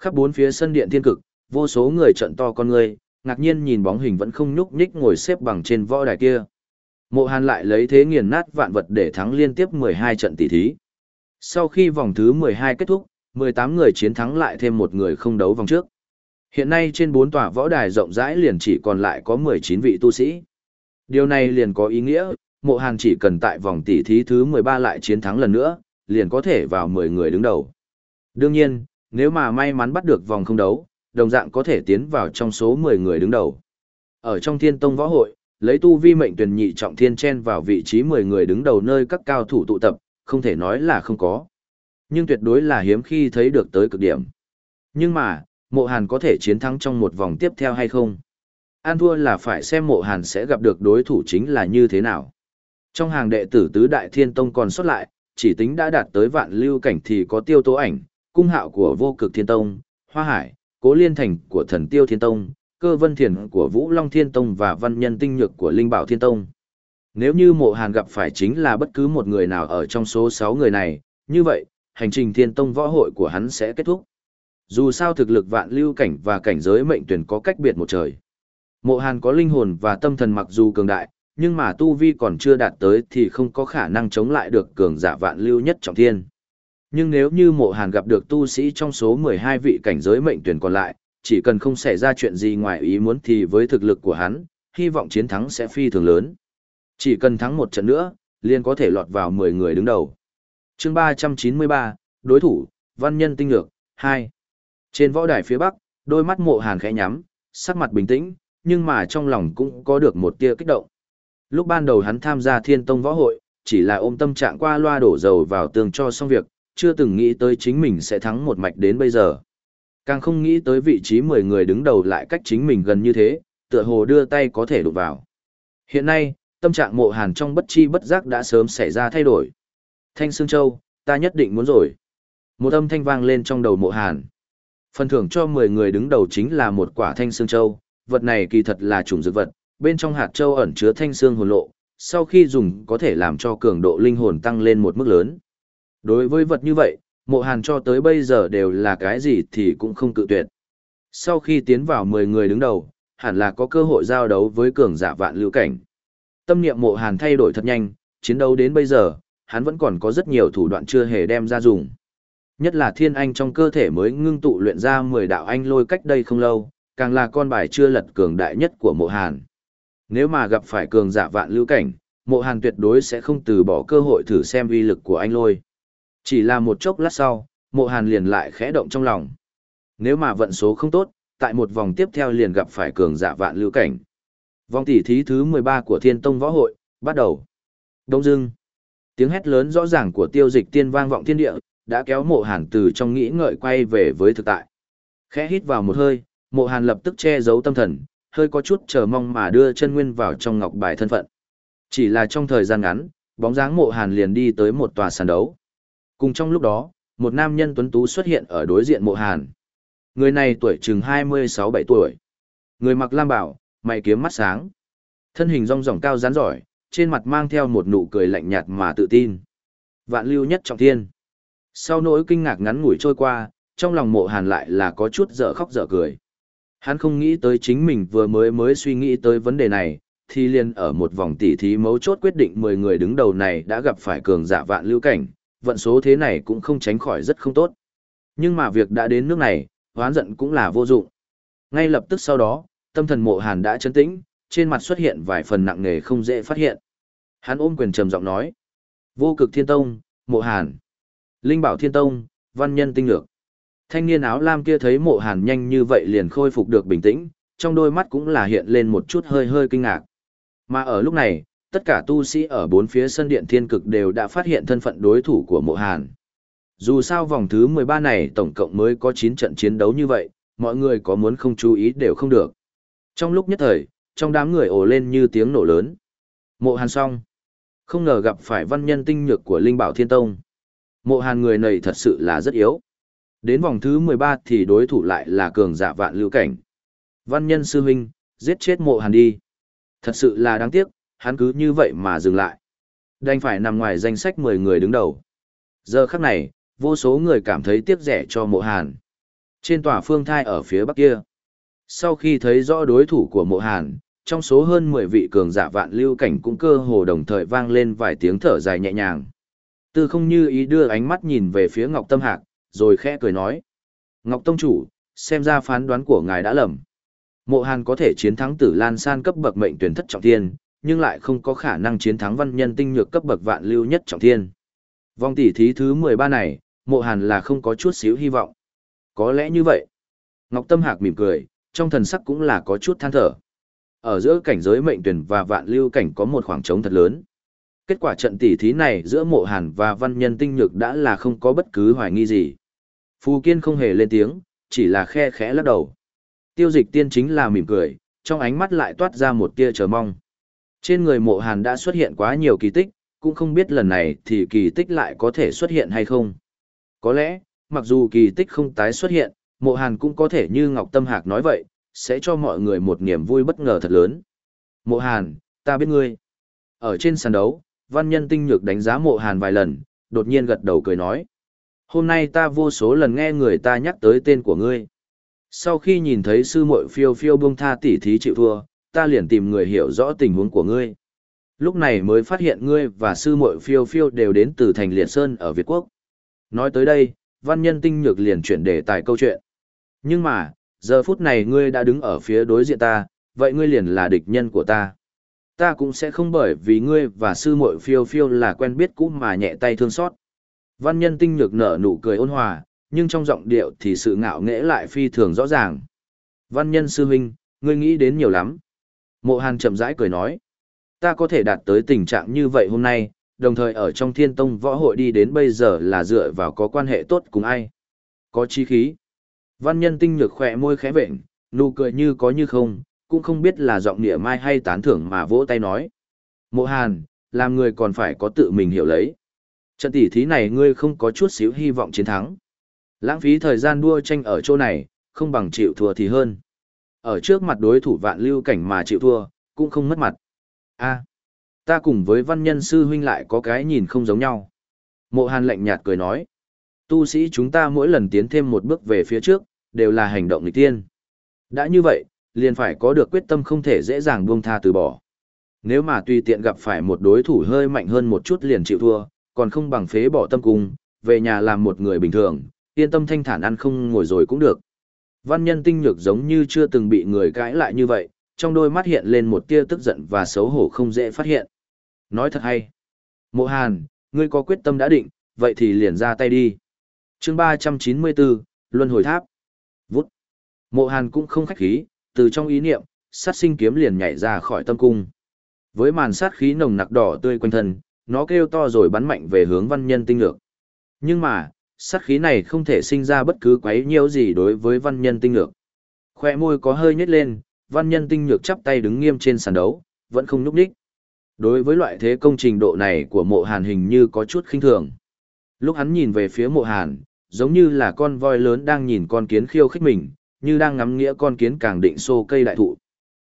khắp bốn phía sân điện thiên cực, Vô số người trận to con người, ngạc nhiên nhìn bóng hình vẫn không nhúc nhích ngồi xếp bằng trên võ đài kia. Mộ Hàn lại lấy thế nghiền nát vạn vật để thắng liên tiếp 12 trận tỷ thí. Sau khi vòng thứ 12 kết thúc, 18 người chiến thắng lại thêm một người không đấu vòng trước. Hiện nay trên 4 tòa võ đài rộng rãi liền chỉ còn lại có 19 vị tu sĩ. Điều này liền có ý nghĩa, Mộ Hàn chỉ cần tại vòng tỷ thí thứ 13 lại chiến thắng lần nữa, liền có thể vào 10 người đứng đầu. Đương nhiên, nếu mà may mắn bắt được vòng không đấu, đồng dạng có thể tiến vào trong số 10 người đứng đầu. Ở trong thiên tông võ hội, lấy tu vi mệnh tuyển nhị trọng thiên chen vào vị trí 10 người đứng đầu nơi các cao thủ tụ tập, không thể nói là không có. Nhưng tuyệt đối là hiếm khi thấy được tới cực điểm. Nhưng mà, mộ hàn có thể chiến thắng trong một vòng tiếp theo hay không? An thua là phải xem mộ hàn sẽ gặp được đối thủ chính là như thế nào. Trong hàng đệ tử tứ đại thiên tông còn xuất lại, chỉ tính đã đạt tới vạn lưu cảnh thì có tiêu tố ảnh, cung hạo của vô cực thiên tông, hoa hải, cố liên thành của thần tiêu thiên tông, cơ vân thiền của vũ long thiên tông và văn nhân tinh nhược của linh bảo thiên tông. Nếu như mộ hàn gặp phải chính là bất cứ một người nào ở trong số 6 người này, như vậy, hành trình thiên tông võ hội của hắn sẽ kết thúc. Dù sao thực lực vạn lưu cảnh và cảnh giới mệnh tuyển có cách biệt một trời. Mộ hàn có linh hồn và tâm thần mặc dù cường đại, nhưng mà tu vi còn chưa đạt tới thì không có khả năng chống lại được cường giả vạn lưu nhất trọng thiên. Nhưng nếu như mộ hàn gặp được tu sĩ trong số 12 vị cảnh giới mệnh tuyển còn lại, chỉ cần không xảy ra chuyện gì ngoài ý muốn thì với thực lực của hắn, hy vọng chiến thắng sẽ phi thường lớn. Chỉ cần thắng một trận nữa, liền có thể lọt vào 10 người đứng đầu. chương 393, đối thủ, văn nhân tinh lược, 2. Trên võ đài phía bắc, đôi mắt mộ hàn khẽ nhắm, sắc mặt bình tĩnh, nhưng mà trong lòng cũng có được một tia kích động. Lúc ban đầu hắn tham gia thiên tông võ hội, chỉ là ôm tâm trạng qua loa đổ dầu vào tường cho xong việc, chưa từng nghĩ tới chính mình sẽ thắng một mạch đến bây giờ. Càng không nghĩ tới vị trí 10 người đứng đầu lại cách chính mình gần như thế, tựa hồ đưa tay có thể đụng vào. Hiện nay, tâm trạng mộ hàn trong bất chi bất giác đã sớm xảy ra thay đổi. Thanh Sương Châu, ta nhất định muốn rồi. Một âm thanh vang lên trong đầu mộ hàn. Phần thưởng cho 10 người đứng đầu chính là một quả Thanh Sương Châu, vật này kỳ thật là chủng dược vật, bên trong hạt châu ẩn chứa thanh xương hồn lộ, sau khi dùng có thể làm cho cường độ linh hồn tăng lên một mức lớn. Đối với vật như vậy, mộ hàn cho tới bây giờ đều là cái gì thì cũng không cự tuyệt. Sau khi tiến vào 10 người đứng đầu, hẳn là có cơ hội giao đấu với cường giả vạn lưu cảnh. Tâm niệm mộ hàn thay đổi thật nhanh, chiến đấu đến bây giờ, hắn vẫn còn có rất nhiều thủ đoạn chưa hề đem ra dùng. Nhất là thiên anh trong cơ thể mới ngưng tụ luyện ra 10 đạo anh lôi cách đây không lâu, càng là con bài chưa lật cường đại nhất của mộ hàn. Nếu mà gặp phải cường giả vạn lưu cảnh, mộ hàn tuyệt đối sẽ không từ bỏ cơ hội thử xem uy lực của anh lôi. Chỉ là một chốc lát sau, mộ hàn liền lại khẽ động trong lòng. Nếu mà vận số không tốt, tại một vòng tiếp theo liền gặp phải cường giả vạn lưu cảnh. Vòng tỷ thí thứ 13 của Thiên Tông Võ Hội, bắt đầu. Đông dưng. Tiếng hét lớn rõ ràng của tiêu dịch tiên vang vọng thiên địa, đã kéo mộ hàn từ trong nghĩ ngợi quay về với thực tại. Khẽ hít vào một hơi, mộ hàn lập tức che giấu tâm thần, hơi có chút chờ mong mà đưa chân nguyên vào trong ngọc bài thân phận. Chỉ là trong thời gian ngắn, bóng dáng mộ hàn liền đi tới một tòa sàn đấu. Cùng trong lúc đó, một nam nhân tuấn tú xuất hiện ở đối diện mộ hàn. Người này tuổi chừng 26-7 tuổi. Người mặc lam bảo, mày kiếm mắt sáng. Thân hình rong ròng cao rắn giỏi, trên mặt mang theo một nụ cười lạnh nhạt mà tự tin. Vạn lưu nhất trọng thiên. Sau nỗi kinh ngạc ngắn ngủi trôi qua, trong lòng mộ hàn lại là có chút dở khóc dở cười. Hắn không nghĩ tới chính mình vừa mới mới suy nghĩ tới vấn đề này, thì liền ở một vòng tỉ thí mấu chốt quyết định 10 người đứng đầu này đã gặp phải cường giả vạn lưu cảnh, vận số thế này cũng không tránh khỏi rất không tốt. Nhưng mà việc đã đến nước này, hoán giận cũng là vô dụng. Ngay lập tức sau đó, tâm thần mộ hàn đã chấn tĩnh, trên mặt xuất hiện vài phần nặng nề không dễ phát hiện. Hắn ôm quyền trầm giọng nói. Vô cực thiên tông, mộ hàn. Linh bảo thiên tông, văn nhân tinh lược. Thanh niên áo lam kia thấy mộ hàn nhanh như vậy liền khôi phục được bình tĩnh, trong đôi mắt cũng là hiện lên một chút hơi hơi kinh ngạc. Mà ở lúc này, tất cả tu sĩ ở bốn phía sân điện thiên cực đều đã phát hiện thân phận đối thủ của mộ hàn. Dù sao vòng thứ 13 này tổng cộng mới có 9 trận chiến đấu như vậy, mọi người có muốn không chú ý đều không được. Trong lúc nhất thời, trong đám người ồ lên như tiếng nổ lớn. Mộ hàn xong. Không ngờ gặp phải văn nhân tinh nhược của Linh Bảo Thiên Tông. Mộ hàn người này thật sự là rất yếu. Đến vòng thứ 13 thì đối thủ lại là cường giả vạn lưu cảnh. Văn nhân sư huynh, giết chết mộ hàn đi. Thật sự là đáng tiếc, hắn cứ như vậy mà dừng lại. Đành phải nằm ngoài danh sách 10 người đứng đầu. Giờ khắc này, vô số người cảm thấy tiếc rẻ cho mộ hàn. Trên tòa phương thai ở phía bắc kia, Sau khi thấy rõ đối thủ của mộ hàn, trong số hơn 10 vị cường giả vạn lưu cảnh cũng cơ hồ đồng thời vang lên vài tiếng thở dài nhẹ nhàng. Tư không như ý đưa ánh mắt nhìn về phía Ngọc Tâm Hạc, rồi khẽ cười nói. Ngọc Tông Chủ, xem ra phán đoán của ngài đã lầm. Mộ Hàn có thể chiến thắng tử Lan San cấp bậc mệnh tuyển thất trọng thiên, nhưng lại không có khả năng chiến thắng văn nhân tinh nhược cấp bậc vạn lưu nhất trọng thiên. Vòng tỷ thí thứ 13 này, Mộ Hàn là không có chút xíu hy vọng. Có lẽ như vậy. Ngọc Tâm Hạc mỉm cười, trong thần sắc cũng là có chút than thở. Ở giữa cảnh giới mệnh tuyển và vạn lưu cảnh có một khoảng trống thật lớn. Kết quả trận tỷ thí này giữa mộ hàn và văn nhân tinh nhược đã là không có bất cứ hoài nghi gì. Phù Kiên không hề lên tiếng, chỉ là khe khẽ lắc đầu. Tiêu dịch tiên chính là mỉm cười, trong ánh mắt lại toát ra một tia chờ mong. Trên người mộ hàn đã xuất hiện quá nhiều kỳ tích, cũng không biết lần này thì kỳ tích lại có thể xuất hiện hay không. Có lẽ, mặc dù kỳ tích không tái xuất hiện, mộ hàn cũng có thể như Ngọc Tâm Hạc nói vậy, sẽ cho mọi người một niềm vui bất ngờ thật lớn. Mộ hàn, ta biết ngươi. Ở trên sàn đấu, văn nhân tinh nhược đánh giá mộ hàn vài lần, đột nhiên gật đầu cười nói. Hôm nay ta vô số lần nghe người ta nhắc tới tên của ngươi. Sau khi nhìn thấy sư muội phiêu phiêu buông tha tỉ thí chịu thua, ta liền tìm người hiểu rõ tình huống của ngươi. Lúc này mới phát hiện ngươi và sư muội phiêu phiêu đều đến từ thành Liệt Sơn ở Việt Quốc. Nói tới đây, văn nhân tinh nhược liền chuyển đề tài câu chuyện. Nhưng mà, giờ phút này ngươi đã đứng ở phía đối diện ta, vậy ngươi liền là địch nhân của ta. Ta cũng sẽ không bởi vì ngươi và sư muội phiêu phiêu là quen biết cũ mà nhẹ tay thương xót. Văn nhân tinh nhược nở nụ cười ôn hòa, nhưng trong giọng điệu thì sự ngạo nghễ lại phi thường rõ ràng. Văn nhân sư huynh, ngươi nghĩ đến nhiều lắm. Mộ hàn chậm rãi cười nói. Ta có thể đạt tới tình trạng như vậy hôm nay, đồng thời ở trong thiên tông võ hội đi đến bây giờ là dựa vào có quan hệ tốt cùng ai. Có chi khí. Văn nhân tinh nhược khỏe môi khẽ vệnh, nụ cười như có như không, cũng không biết là giọng nịa mai hay tán thưởng mà vỗ tay nói. Mộ Hàn, làm người còn phải có tự mình hiểu lấy. Trận tỷ thí này ngươi không có chút xíu hy vọng chiến thắng. Lãng phí thời gian đua tranh ở chỗ này, không bằng chịu thua thì hơn. Ở trước mặt đối thủ vạn lưu cảnh mà chịu thua, cũng không mất mặt. a ta cùng với văn nhân sư huynh lại có cái nhìn không giống nhau. Mộ Hàn lạnh nhạt cười nói. Tu sĩ chúng ta mỗi lần tiến thêm một bước về phía trước, đều là hành động lịch tiên. Đã như vậy, liền phải có được quyết tâm không thể dễ dàng buông tha từ bỏ. Nếu mà tùy tiện gặp phải một đối thủ hơi mạnh hơn một chút liền chịu thua, còn không bằng phế bỏ tâm cung, về nhà làm một người bình thường, yên tâm thanh thản ăn không ngồi rồi cũng được. Văn nhân tinh nhược giống như chưa từng bị người cãi lại như vậy, trong đôi mắt hiện lên một tia tức giận và xấu hổ không dễ phát hiện. Nói thật hay. Mộ Hàn, ngươi có quyết tâm đã định, vậy thì liền ra tay đi. chương 394, Luân Hồi Tháp. Vút. Mộ Hàn cũng không khách khí, từ trong ý niệm, sát sinh kiếm liền nhảy ra khỏi tâm cung. Với màn sát khí nồng nặc đỏ tươi quanh thân, nó kêu to rồi bắn mạnh về hướng văn nhân tinh lược. Nhưng mà, sát khí này không thể sinh ra bất cứ quấy nhiễu gì đối với văn nhân tinh Nhược. Khoe môi có hơi nhếch lên, văn nhân tinh nhược chắp tay đứng nghiêm trên sàn đấu, vẫn không nhúc nhích. Đối với loại thế công trình độ này của mộ hàn hình như có chút khinh thường. Lúc hắn nhìn về phía mộ hàn, giống như là con voi lớn đang nhìn con kiến khiêu khích mình, như đang ngắm nghĩa con kiến càng định xô cây đại thụ.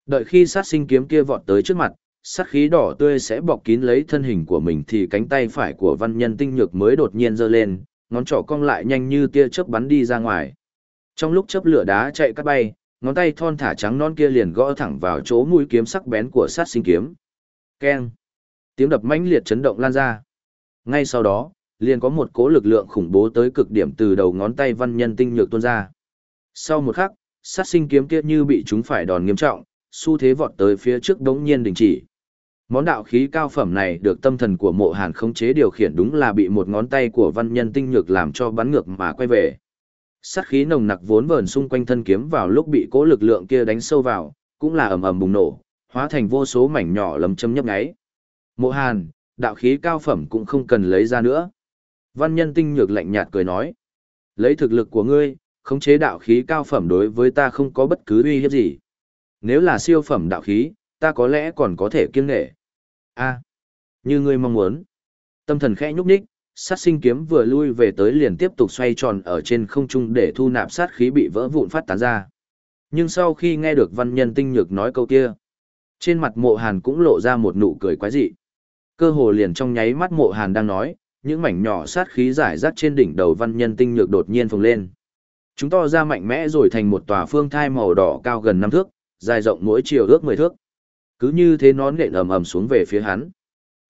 Đợi khi sát sinh kiếm kia vọt tới trước mặt, sát khí đỏ tươi sẽ bọc kín lấy thân hình của mình thì cánh tay phải của văn nhân tinh nhược mới đột nhiên giơ lên, ngón trỏ cong lại nhanh như tia chớp bắn đi ra ngoài. Trong lúc chớp lửa đá chạy cắt bay, ngón tay thon thả trắng non kia liền gõ thẳng vào chỗ mũi kiếm sắc bén của sát sinh kiếm. Keng! Tiếng đập mãnh liệt chấn động lan ra. Ngay sau đó, liền có một cỗ lực lượng khủng bố tới cực điểm từ đầu ngón tay văn nhân tinh nhược tuôn ra. Sau một khắc, sát sinh kiếm kia như bị chúng phải đòn nghiêm trọng, xu thế vọt tới phía trước đống nhiên đình chỉ. Món đạo khí cao phẩm này được tâm thần của mộ hàn khống chế điều khiển đúng là bị một ngón tay của văn nhân tinh nhược làm cho bắn ngược mà quay về. Sát khí nồng nặc vốn vờn xung quanh thân kiếm vào lúc bị cố lực lượng kia đánh sâu vào, cũng là ầm ầm bùng nổ, hóa thành vô số mảnh nhỏ lấm châm nhấp nháy. Mộ Hàn, đạo khí cao phẩm cũng không cần lấy ra nữa. Văn nhân tinh nhược lạnh nhạt cười nói. Lấy thực lực của ngươi, khống chế đạo khí cao phẩm đối với ta không có bất cứ uy hiếp gì. Nếu là siêu phẩm đạo khí, ta có lẽ còn có thể kiêng nghệ a như ngươi mong muốn. Tâm thần khẽ nhúc nhích, sát sinh kiếm vừa lui về tới liền tiếp tục xoay tròn ở trên không trung để thu nạp sát khí bị vỡ vụn phát tán ra. Nhưng sau khi nghe được văn nhân tinh nhược nói câu kia, trên mặt mộ hàn cũng lộ ra một nụ cười quái dị. Cơ hồ liền trong nháy mắt mộ hàn đang nói, những mảnh nhỏ sát khí giải rác trên đỉnh đầu văn nhân tinh nhược đột nhiên phồng lên. Chúng to ra mạnh mẽ rồi thành một tòa phương thai màu đỏ cao gần 5 thước, dài rộng mỗi chiều ước 10 thước. Cứ như thế nó nện ầm ầm xuống về phía hắn.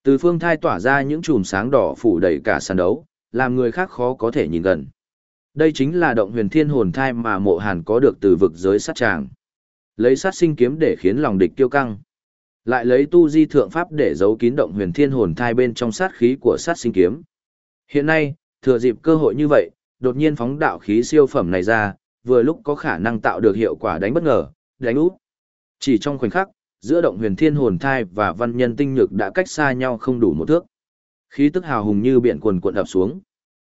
Từ phương thai tỏa ra những chùm sáng đỏ phủ đầy cả sàn đấu, làm người khác khó có thể nhìn gần. Đây chính là động huyền thiên hồn thai mà mộ hàn có được từ vực giới sát tràng. Lấy sát sinh kiếm để khiến lòng địch tiêu căng. Lại lấy tu di thượng pháp để giấu kín động huyền thiên hồn thai bên trong sát khí của sát sinh kiếm. Hiện nay, thừa dịp cơ hội như vậy, đột nhiên phóng đạo khí siêu phẩm này ra, vừa lúc có khả năng tạo được hiệu quả đánh bất ngờ, đánh úp. Chỉ trong khoảnh khắc, giữa động huyền thiên hồn thai và văn nhân tinh nhược đã cách xa nhau không đủ một thước. Khí tức hào hùng như biển quần cuộn ập xuống.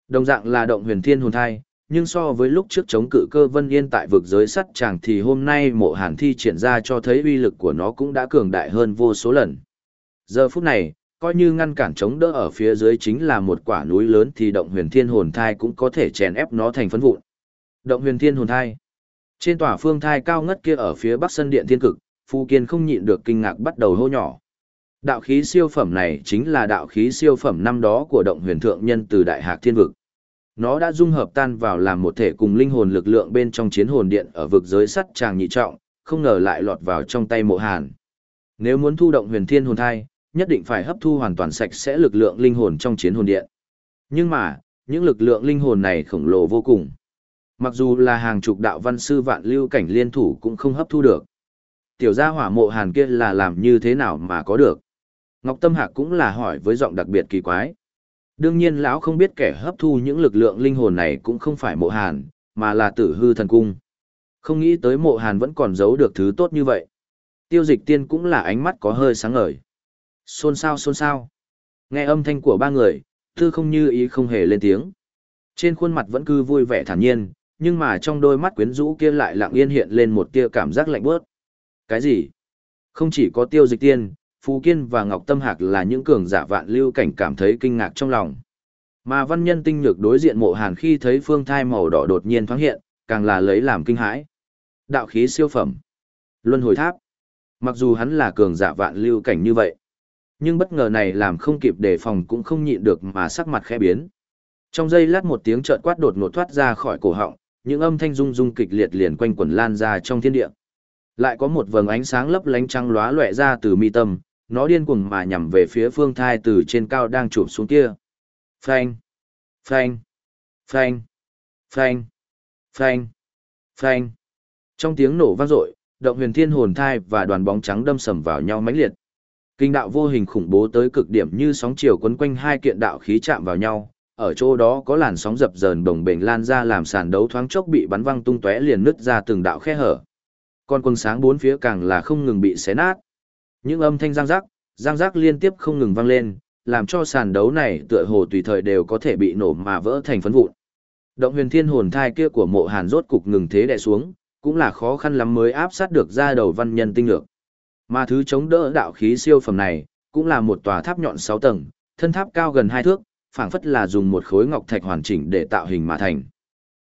Đồng dạng là động huyền thiên hồn thai, nhưng so với lúc trước chống cự cơ vân yên tại vực giới sắt chàng thì hôm nay mộ hàn thi triển ra cho thấy uy lực của nó cũng đã cường đại hơn vô số lần. Giờ phút này, coi như ngăn cản chống đỡ ở phía dưới chính là một quả núi lớn thì động huyền thiên hồn thai cũng có thể chèn ép nó thành phấn vụn. Động huyền thiên hồn thai. Trên tòa phương thai cao ngất kia ở phía bắc sân điện thiên cực, Phu Kiên không nhịn được kinh ngạc bắt đầu hô nhỏ. Đạo khí siêu phẩm này chính là đạo khí siêu phẩm năm đó của động huyền thượng nhân từ đại hạc thiên vực. Nó đã dung hợp tan vào làm một thể cùng linh hồn lực lượng bên trong chiến hồn điện ở vực giới sắt tràng nhị trọng, không ngờ lại lọt vào trong tay mộ hàn. Nếu muốn thu động huyền thiên hồn thai, nhất định phải hấp thu hoàn toàn sạch sẽ lực lượng linh hồn trong chiến hồn điện. Nhưng mà, những lực lượng linh hồn này khổng lồ vô cùng. Mặc dù là hàng chục đạo văn sư vạn lưu cảnh liên thủ cũng không hấp thu được. Tiểu gia hỏa mộ hàn kia là làm như thế nào mà có được. Ngọc Tâm Hạc cũng là hỏi với giọng đặc biệt kỳ quái. Đương nhiên lão không biết kẻ hấp thu những lực lượng linh hồn này cũng không phải mộ hàn, mà là tử hư thần cung. Không nghĩ tới mộ hàn vẫn còn giấu được thứ tốt như vậy. Tiêu dịch tiên cũng là ánh mắt có hơi sáng ngời. Xôn xao xôn xao. Nghe âm thanh của ba người, Thư không như ý không hề lên tiếng. Trên khuôn mặt vẫn cứ vui vẻ thản nhiên, nhưng mà trong đôi mắt quyến rũ kia lại lặng yên hiện lên một tia cảm giác lạnh bớt. Cái gì? Không chỉ có tiêu dịch tiên, Phú Kiên và Ngọc Tâm Hạc là những cường giả vạn lưu cảnh cảm thấy kinh ngạc trong lòng. Mà văn nhân tinh nhược đối diện mộ hàn khi thấy phương thai màu đỏ đột nhiên thoáng hiện, càng là lấy làm kinh hãi. Đạo khí siêu phẩm. Luân hồi tháp. Mặc dù hắn là cường giả vạn lưu cảnh như vậy, nhưng bất ngờ này làm không kịp đề phòng cũng không nhịn được mà sắc mặt khẽ biến. Trong giây lát một tiếng chợt quát đột ngột thoát ra khỏi cổ họng, những âm thanh rung rung kịch liệt liền quanh quẩn lan ra trong thiên địa. Lại có một vầng ánh sáng lấp lánh trăng lóa lóe ra từ mi tâm, nó điên cuồng mà nhằm về phía phương thai từ trên cao đang chụp xuống kia. Phanh, phanh, phanh, phanh, phanh, phanh. Trong tiếng nổ vang dội, động huyền thiên hồn thai và đoàn bóng trắng đâm sầm vào nhau mãnh liệt. Kinh đạo vô hình khủng bố tới cực điểm như sóng chiều quấn quanh hai kiện đạo khí chạm vào nhau, ở chỗ đó có làn sóng dập dờn đồng bệnh lan ra làm sàn đấu thoáng chốc bị bắn văng tung tóe liền nứt ra từng đạo khe hở. Con quần sáng bốn phía càng là không ngừng bị xé nát. Những âm thanh răng rắc, răng rắc liên tiếp không ngừng vang lên, làm cho sàn đấu này tựa hồ tùy thời đều có thể bị nổ mà vỡ thành phấn vụn. Động huyền thiên hồn thai kia của mộ hàn rốt cục ngừng thế đè xuống, cũng là khó khăn lắm mới áp sát được ra đầu văn nhân tinh lược. Mà thứ chống đỡ đạo khí siêu phẩm này, cũng là một tòa tháp nhọn 6 tầng, thân tháp cao gần 2 thước, phảng phất là dùng một khối ngọc thạch hoàn chỉnh để tạo hình mà thành.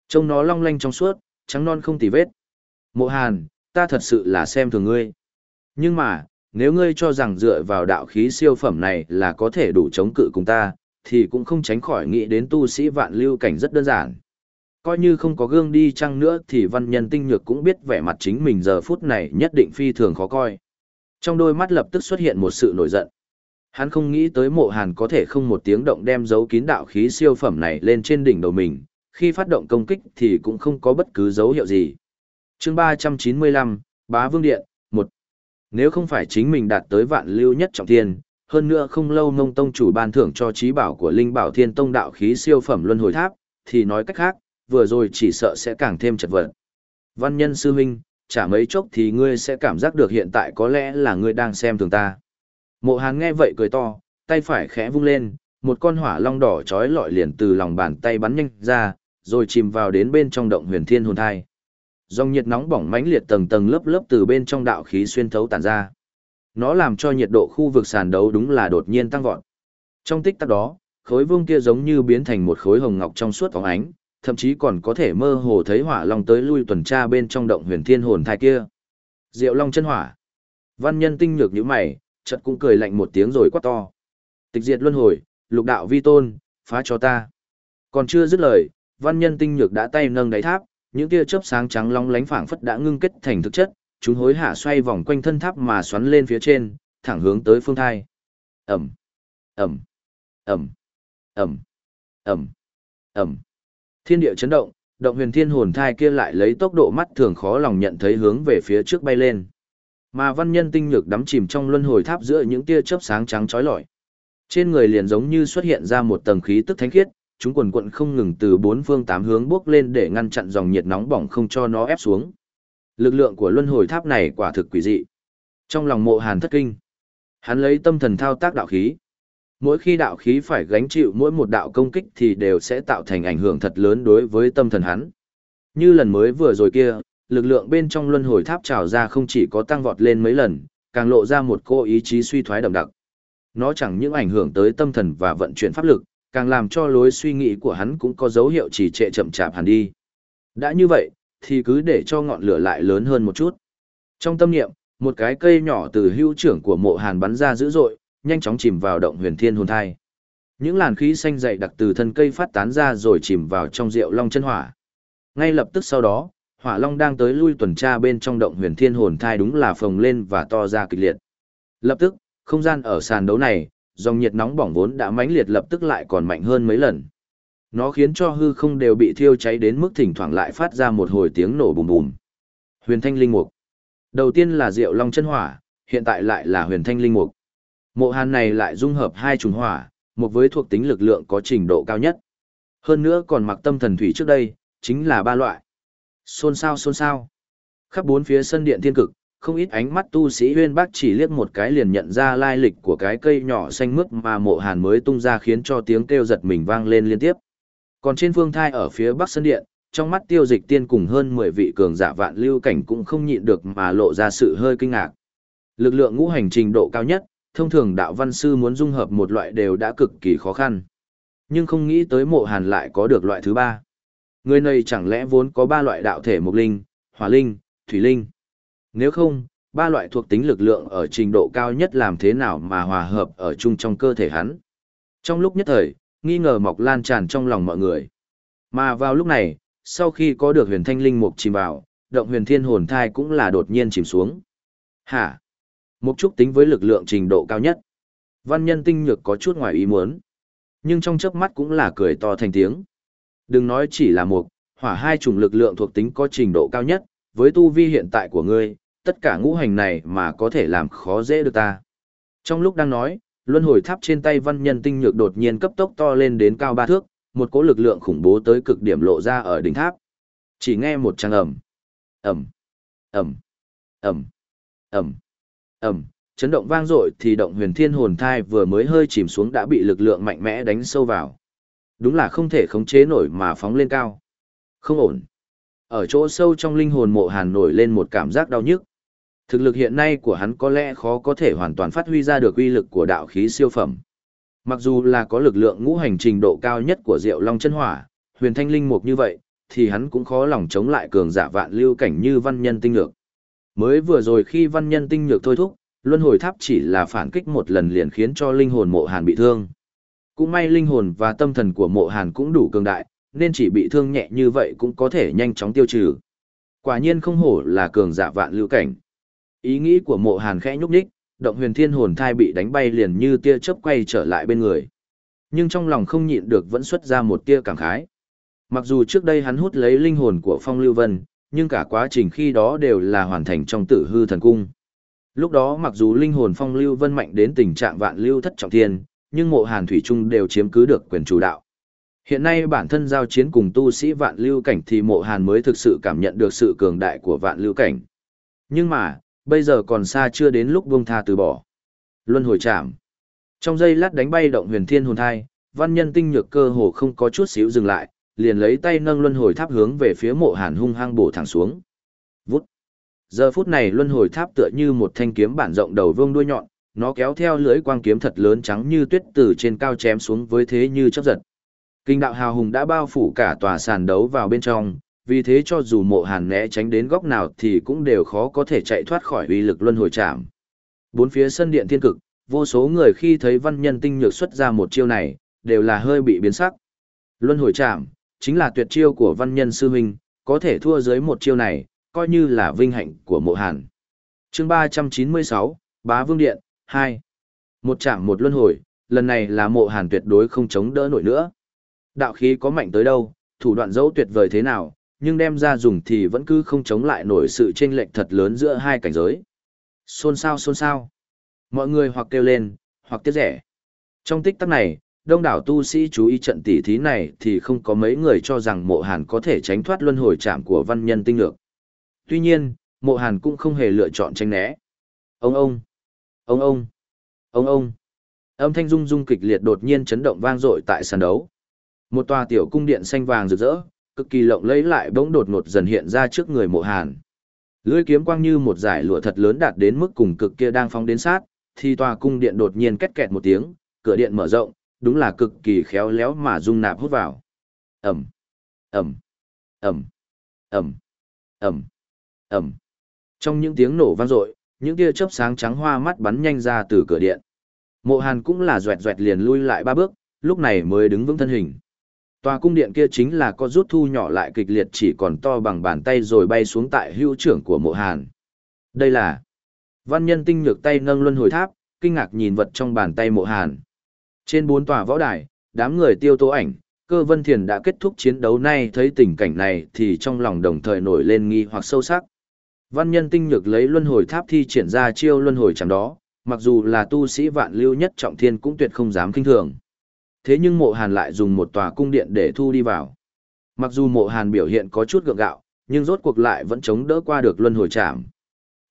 Trông nó long lanh trong suốt, trắng non không tì vết. Mộ Hàn, ta thật sự là xem thường ngươi. Nhưng mà, nếu ngươi cho rằng dựa vào đạo khí siêu phẩm này là có thể đủ chống cự cùng ta, thì cũng không tránh khỏi nghĩ đến tu sĩ vạn lưu cảnh rất đơn giản. Coi như không có gương đi chăng nữa thì văn nhân tinh nhược cũng biết vẻ mặt chính mình giờ phút này nhất định phi thường khó coi. Trong đôi mắt lập tức xuất hiện một sự nổi giận. Hắn không nghĩ tới mộ hàn có thể không một tiếng động đem dấu kín đạo khí siêu phẩm này lên trên đỉnh đầu mình, khi phát động công kích thì cũng không có bất cứ dấu hiệu gì chương 395, Bá Vương Điện, một Nếu không phải chính mình đạt tới vạn lưu nhất trọng thiên, hơn nữa không lâu ngông tông chủ ban thưởng cho trí bảo của Linh Bảo Thiên Tông đạo khí siêu phẩm luân hồi tháp, thì nói cách khác, vừa rồi chỉ sợ sẽ càng thêm chật vật. Văn nhân sư huynh, chả mấy chốc thì ngươi sẽ cảm giác được hiện tại có lẽ là ngươi đang xem thường ta. Mộ Hàn nghe vậy cười to, tay phải khẽ vung lên, một con hỏa long đỏ trói lọi liền từ lòng bàn tay bắn nhanh ra, rồi chìm vào đến bên trong động huyền thiên hồn thai. Dòng nhiệt nóng bỏng mãnh liệt tầng tầng lớp lớp từ bên trong đạo khí xuyên thấu tản ra. Nó làm cho nhiệt độ khu vực sàn đấu đúng là đột nhiên tăng vọt. Trong tích tắc đó, khối vương kia giống như biến thành một khối hồng ngọc trong suốt phóng ánh, thậm chí còn có thể mơ hồ thấy hỏa long tới lui tuần tra bên trong động huyền thiên hồn thai kia. Diệu long chân hỏa. Văn nhân tinh nhược như mày, chợt cũng cười lạnh một tiếng rồi quát to. Tịch diệt luân hồi, lục đạo vi tôn, phá cho ta. Còn chưa dứt lời, văn nhân tinh nhược đã tay nâng đáy tháp, những tia chớp sáng trắng long lánh phảng phất đã ngưng kết thành thực chất, chúng hối hả xoay vòng quanh thân tháp mà xoắn lên phía trên, thẳng hướng tới phương thai. Ẩm, Ẩm, Ẩm, Ẩm, Ẩm, Ẩm. Thiên địa chấn động, động huyền thiên hồn thai kia lại lấy tốc độ mắt thường khó lòng nhận thấy hướng về phía trước bay lên. Mà văn nhân tinh nhược đắm chìm trong luân hồi tháp giữa những tia chớp sáng trắng chói lọi. Trên người liền giống như xuất hiện ra một tầng khí tức thánh khiết, chúng quần quận không ngừng từ bốn phương tám hướng bước lên để ngăn chặn dòng nhiệt nóng bỏng không cho nó ép xuống. Lực lượng của luân hồi tháp này quả thực quỷ dị. Trong lòng mộ hàn thất kinh, hắn lấy tâm thần thao tác đạo khí. Mỗi khi đạo khí phải gánh chịu mỗi một đạo công kích thì đều sẽ tạo thành ảnh hưởng thật lớn đối với tâm thần hắn. Như lần mới vừa rồi kia, lực lượng bên trong luân hồi tháp trào ra không chỉ có tăng vọt lên mấy lần, càng lộ ra một cô ý chí suy thoái đậm đặc. Nó chẳng những ảnh hưởng tới tâm thần và vận chuyển pháp lực, càng làm cho lối suy nghĩ của hắn cũng có dấu hiệu chỉ trệ chậm chạp hẳn đi. Đã như vậy, thì cứ để cho ngọn lửa lại lớn hơn một chút. Trong tâm niệm, một cái cây nhỏ từ hưu trưởng của mộ hàn bắn ra dữ dội, nhanh chóng chìm vào động huyền thiên hồn thai. Những làn khí xanh dày đặc từ thân cây phát tán ra rồi chìm vào trong rượu long chân hỏa. Ngay lập tức sau đó, hỏa long đang tới lui tuần tra bên trong động huyền thiên hồn thai đúng là phồng lên và to ra kịch liệt. Lập tức, không gian ở sàn đấu này, dòng nhiệt nóng bỏng vốn đã mãnh liệt lập tức lại còn mạnh hơn mấy lần. Nó khiến cho hư không đều bị thiêu cháy đến mức thỉnh thoảng lại phát ra một hồi tiếng nổ bùm bùm. Huyền Thanh Linh Mục. Đầu tiên là Diệu Long chân hỏa, hiện tại lại là Huyền Thanh Linh Mục. Mộ Hàn này lại dung hợp hai chủng hỏa, một với thuộc tính lực lượng có trình độ cao nhất. Hơn nữa còn mặc tâm thần thủy trước đây, chính là ba loại. Xôn xao xôn xao. Khắp bốn phía sân điện thiên cực, không ít ánh mắt tu sĩ huyên bác chỉ liếc một cái liền nhận ra lai lịch của cái cây nhỏ xanh mướt mà mộ hàn mới tung ra khiến cho tiếng kêu giật mình vang lên liên tiếp. Còn trên phương thai ở phía bắc sân điện, trong mắt tiêu dịch tiên cùng hơn 10 vị cường giả vạn lưu cảnh cũng không nhịn được mà lộ ra sự hơi kinh ngạc. Lực lượng ngũ hành trình độ cao nhất, thông thường đạo văn sư muốn dung hợp một loại đều đã cực kỳ khó khăn. Nhưng không nghĩ tới mộ hàn lại có được loại thứ ba. Người này chẳng lẽ vốn có ba loại đạo thể mục linh, hỏa linh, thủy linh. Nếu không, ba loại thuộc tính lực lượng ở trình độ cao nhất làm thế nào mà hòa hợp ở chung trong cơ thể hắn. Trong lúc nhất thời, nghi ngờ mọc lan tràn trong lòng mọi người. Mà vào lúc này, sau khi có được huyền thanh linh mục chìm vào, động huyền thiên hồn thai cũng là đột nhiên chìm xuống. Hả? Mục trúc tính với lực lượng trình độ cao nhất. Văn nhân tinh nhược có chút ngoài ý muốn. Nhưng trong chớp mắt cũng là cười to thành tiếng. Đừng nói chỉ là một, hỏa hai chủng lực lượng thuộc tính có trình độ cao nhất, với tu vi hiện tại của ngươi, tất cả ngũ hành này mà có thể làm khó dễ được ta. Trong lúc đang nói, luân hồi tháp trên tay văn nhân tinh nhược đột nhiên cấp tốc to lên đến cao ba thước, một cỗ lực lượng khủng bố tới cực điểm lộ ra ở đỉnh tháp. Chỉ nghe một tràng ầm, ầm, ầm, ầm, ầm, ầm, chấn động vang dội thì động huyền thiên hồn thai vừa mới hơi chìm xuống đã bị lực lượng mạnh mẽ đánh sâu vào. Đúng là không thể khống chế nổi mà phóng lên cao. Không ổn. Ở chỗ sâu trong linh hồn mộ hàn nổi lên một cảm giác đau nhức. Thực lực hiện nay của hắn có lẽ khó có thể hoàn toàn phát huy ra được uy lực của đạo khí siêu phẩm. Mặc dù là có lực lượng ngũ hành trình độ cao nhất của Diệu Long chân hỏa, huyền thanh linh mục như vậy, thì hắn cũng khó lòng chống lại cường giả vạn lưu cảnh như văn nhân tinh lược. Mới vừa rồi khi văn nhân tinh nhược thôi thúc, luân hồi tháp chỉ là phản kích một lần liền khiến cho linh hồn mộ hàn bị thương. Cũng may linh hồn và tâm thần của mộ hàn cũng đủ cường đại, nên chỉ bị thương nhẹ như vậy cũng có thể nhanh chóng tiêu trừ. Quả nhiên không hổ là cường giả vạn lưu cảnh. Ý nghĩ của mộ hàn khẽ nhúc nhích, động huyền thiên hồn thai bị đánh bay liền như tia chớp quay trở lại bên người. Nhưng trong lòng không nhịn được vẫn xuất ra một tia cảm khái. Mặc dù trước đây hắn hút lấy linh hồn của Phong Lưu Vân, nhưng cả quá trình khi đó đều là hoàn thành trong tử hư thần cung. Lúc đó mặc dù linh hồn Phong Lưu Vân mạnh đến tình trạng vạn lưu thất trọng thiên, nhưng mộ hàn thủy trung đều chiếm cứ được quyền chủ đạo. Hiện nay bản thân giao chiến cùng tu sĩ vạn lưu cảnh thì mộ hàn mới thực sự cảm nhận được sự cường đại của vạn lưu cảnh. Nhưng mà, bây giờ còn xa chưa đến lúc buông tha từ bỏ. Luân hồi chạm. Trong giây lát đánh bay động huyền thiên hồn thai, văn nhân tinh nhược cơ hồ không có chút xíu dừng lại, liền lấy tay nâng luân hồi tháp hướng về phía mộ hàn hung hăng bổ thẳng xuống. Vút. Giờ phút này luân hồi tháp tựa như một thanh kiếm bản rộng đầu vương đuôi nhọn, nó kéo theo lưỡi quang kiếm thật lớn trắng như tuyết từ trên cao chém xuống với thế như chớp giật. Kinh đạo hào hùng đã bao phủ cả tòa sàn đấu vào bên trong, vì thế cho dù mộ hàn né tránh đến góc nào thì cũng đều khó có thể chạy thoát khỏi uy lực luân hồi chạm. Bốn phía sân điện thiên cực, vô số người khi thấy văn nhân tinh nhược xuất ra một chiêu này, đều là hơi bị biến sắc. Luân hồi chạm, chính là tuyệt chiêu của văn nhân sư huynh, có thể thua dưới một chiêu này, coi như là vinh hạnh của mộ hàn. chương 396, Bá Vương Điện, 2. Một chạm một luân hồi, lần này là mộ hàn tuyệt đối không chống đỡ nổi nữa. Đạo khí có mạnh tới đâu, thủ đoạn dấu tuyệt vời thế nào, nhưng đem ra dùng thì vẫn cứ không chống lại nổi sự chênh lệch thật lớn giữa hai cảnh giới. Xôn xao xôn xao. Mọi người hoặc kêu lên, hoặc tiếc rẻ. Trong tích tắc này, đông đảo tu sĩ chú ý trận tỉ thí này thì không có mấy người cho rằng mộ hàn có thể tránh thoát luân hồi chạm của văn nhân tinh lược. Tuy nhiên, mộ hàn cũng không hề lựa chọn tranh né. Ông ông, ông ông, ông ông. Âm thanh rung rung kịch liệt đột nhiên chấn động vang dội tại sàn đấu. Một tòa tiểu cung điện xanh vàng rực rỡ, cực kỳ lộng lẫy lại bỗng đột ngột dần hiện ra trước người mộ hàn. Lưỡi kiếm quang như một giải lụa thật lớn đạt đến mức cùng cực kia đang phóng đến sát, thì tòa cung điện đột nhiên két kẹt một tiếng, cửa điện mở rộng, đúng là cực kỳ khéo léo mà dung nạp hút vào. Ẩm, Ẩm, Ẩm, Ẩm, Ẩm, Ẩm. Trong những tiếng nổ vang dội, những tia chớp sáng trắng hoa mắt bắn nhanh ra từ cửa điện. Mộ Hàn cũng là doẹt doẹt liền lui lại ba bước, lúc này mới đứng vững thân hình. Tòa cung điện kia chính là có rút thu nhỏ lại kịch liệt chỉ còn to bằng bàn tay rồi bay xuống tại hưu trưởng của mộ hàn. Đây là văn nhân tinh nhược tay nâng luân hồi tháp, kinh ngạc nhìn vật trong bàn tay mộ hàn. Trên bốn tòa võ đài, đám người tiêu tố ảnh, cơ vân thiền đã kết thúc chiến đấu nay thấy tình cảnh này thì trong lòng đồng thời nổi lên nghi hoặc sâu sắc. Văn nhân tinh nhược lấy luân hồi tháp thi triển ra chiêu luân hồi chẳng đó, mặc dù là tu sĩ vạn lưu nhất trọng thiên cũng tuyệt không dám kinh thường. Thế nhưng mộ hàn lại dùng một tòa cung điện để thu đi vào. Mặc dù mộ hàn biểu hiện có chút gượng gạo, nhưng rốt cuộc lại vẫn chống đỡ qua được luân hồi trảm.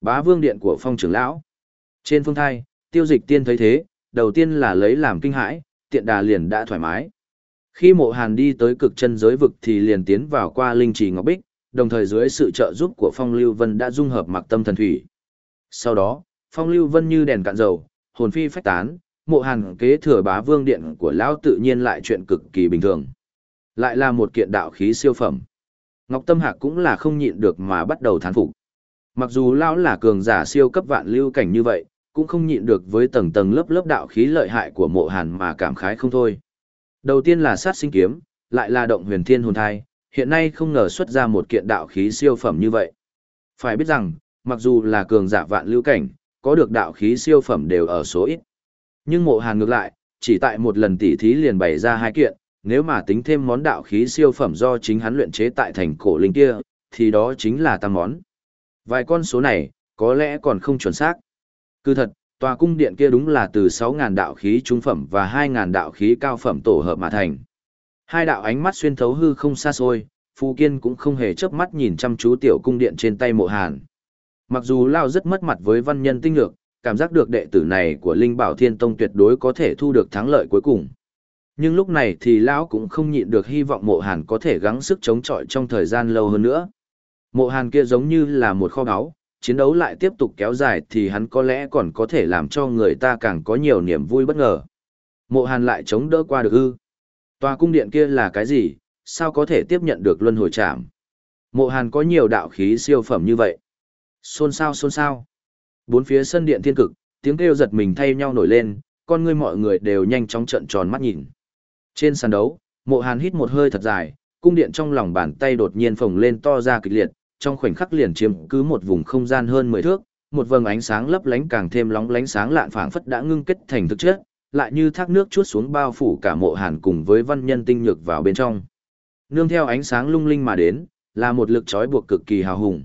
Bá vương điện của phong trưởng lão. Trên phương thai, tiêu dịch tiên thấy thế, đầu tiên là lấy làm kinh hãi, tiện đà liền đã thoải mái. Khi mộ hàn đi tới cực chân giới vực thì liền tiến vào qua linh trì ngọc bích, đồng thời dưới sự trợ giúp của phong lưu vân đã dung hợp mặc tâm thần thủy. Sau đó, phong lưu vân như đèn cạn dầu, hồn phi phách tán, mộ hàn kế thừa bá vương điện của lão tự nhiên lại chuyện cực kỳ bình thường. Lại là một kiện đạo khí siêu phẩm. Ngọc Tâm Hạc cũng là không nhịn được mà bắt đầu thán phục. Mặc dù lão là cường giả siêu cấp vạn lưu cảnh như vậy, cũng không nhịn được với tầng tầng lớp lớp đạo khí lợi hại của mộ hàn mà cảm khái không thôi. Đầu tiên là sát sinh kiếm, lại là động huyền thiên hồn thai, hiện nay không ngờ xuất ra một kiện đạo khí siêu phẩm như vậy. Phải biết rằng, mặc dù là cường giả vạn lưu cảnh, có được đạo khí siêu phẩm đều ở số ít. Nhưng mộ hàn ngược lại, chỉ tại một lần tỉ thí liền bày ra hai kiện, nếu mà tính thêm món đạo khí siêu phẩm do chính hắn luyện chế tại thành cổ linh kia, thì đó chính là tăng món. Vài con số này, có lẽ còn không chuẩn xác. Cứ thật, tòa cung điện kia đúng là từ 6.000 đạo khí trung phẩm và 2.000 đạo khí cao phẩm tổ hợp mà thành. Hai đạo ánh mắt xuyên thấu hư không xa xôi, Phu Kiên cũng không hề chớp mắt nhìn chăm chú tiểu cung điện trên tay mộ hàn. Mặc dù Lao rất mất mặt với văn nhân tinh lược, cảm giác được đệ tử này của Linh Bảo Thiên Tông tuyệt đối có thể thu được thắng lợi cuối cùng. Nhưng lúc này thì lão cũng không nhịn được hy vọng mộ hàn có thể gắng sức chống chọi trong thời gian lâu hơn nữa. Mộ hàn kia giống như là một kho báu, chiến đấu lại tiếp tục kéo dài thì hắn có lẽ còn có thể làm cho người ta càng có nhiều niềm vui bất ngờ. Mộ hàn lại chống đỡ qua được ư. Tòa cung điện kia là cái gì, sao có thể tiếp nhận được luân hồi trảm? Mộ hàn có nhiều đạo khí siêu phẩm như vậy. Xôn xao xôn xao. Bốn phía sân điện thiên cực, tiếng kêu giật mình thay nhau nổi lên, con ngươi mọi người đều nhanh chóng trợn tròn mắt nhìn. Trên sàn đấu, mộ hàn hít một hơi thật dài, cung điện trong lòng bàn tay đột nhiên phồng lên to ra kịch liệt, trong khoảnh khắc liền chiếm cứ một vùng không gian hơn 10 thước, một vầng ánh sáng lấp lánh càng thêm lóng lánh sáng lạn phảng phất đã ngưng kết thành thực chất, lại như thác nước chuốt xuống bao phủ cả mộ hàn cùng với văn nhân tinh nhược vào bên trong. Nương theo ánh sáng lung linh mà đến, là một lực trói buộc cực kỳ hào hùng.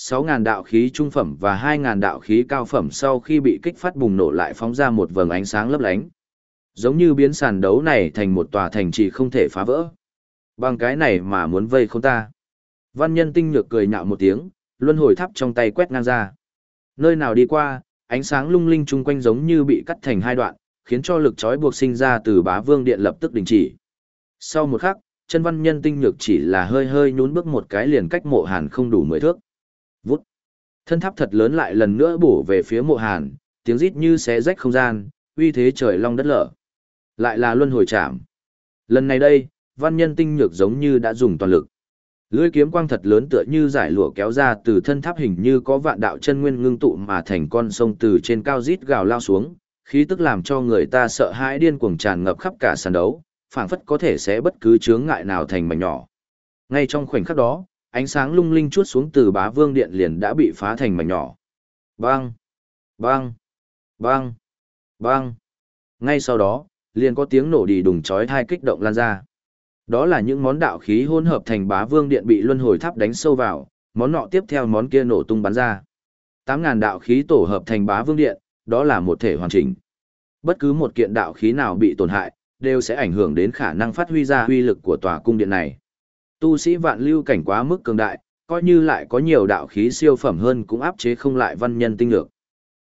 6.000 đạo khí trung phẩm và 2.000 đạo khí cao phẩm sau khi bị kích phát bùng nổ lại phóng ra một vầng ánh sáng lấp lánh. Giống như biến sàn đấu này thành một tòa thành trì không thể phá vỡ. Bằng cái này mà muốn vây không ta. Văn nhân tinh nhược cười nhạo một tiếng, luân hồi thắp trong tay quét ngang ra. Nơi nào đi qua, ánh sáng lung linh chung quanh giống như bị cắt thành hai đoạn, khiến cho lực trói buộc sinh ra từ bá vương điện lập tức đình chỉ. Sau một khắc, chân văn nhân tinh nhược chỉ là hơi hơi nhún bước một cái liền cách mộ hàn không đủ mười thước. Thân tháp thật lớn lại lần nữa bổ về phía mộ hàn, tiếng rít như xé rách không gian, uy thế trời long đất lở. Lại là luân hồi chạm. Lần này đây, văn nhân tinh nhược giống như đã dùng toàn lực. Lưỡi kiếm quang thật lớn tựa như giải lụa kéo ra từ thân tháp hình như có vạn đạo chân nguyên ngưng tụ mà thành con sông từ trên cao rít gào lao xuống, khí tức làm cho người ta sợ hãi điên cuồng tràn ngập khắp cả sàn đấu, phảng phất có thể sẽ bất cứ chướng ngại nào thành mảnh nhỏ. Ngay trong khoảnh khắc đó, ánh sáng lung linh chuốt xuống từ bá vương điện liền đã bị phá thành mảnh nhỏ. Bang! Bang! Bang! Bang! Ngay sau đó, liền có tiếng nổ đi đùng chói thai kích động lan ra. Đó là những món đạo khí hỗn hợp thành bá vương điện bị luân hồi tháp đánh sâu vào, món nọ tiếp theo món kia nổ tung bắn ra. 8.000 đạo khí tổ hợp thành bá vương điện, đó là một thể hoàn chỉnh. Bất cứ một kiện đạo khí nào bị tổn hại, đều sẽ ảnh hưởng đến khả năng phát huy ra huy lực của tòa cung điện này. Tu sĩ vạn lưu cảnh quá mức cường đại, coi như lại có nhiều đạo khí siêu phẩm hơn cũng áp chế không lại văn nhân tinh lược.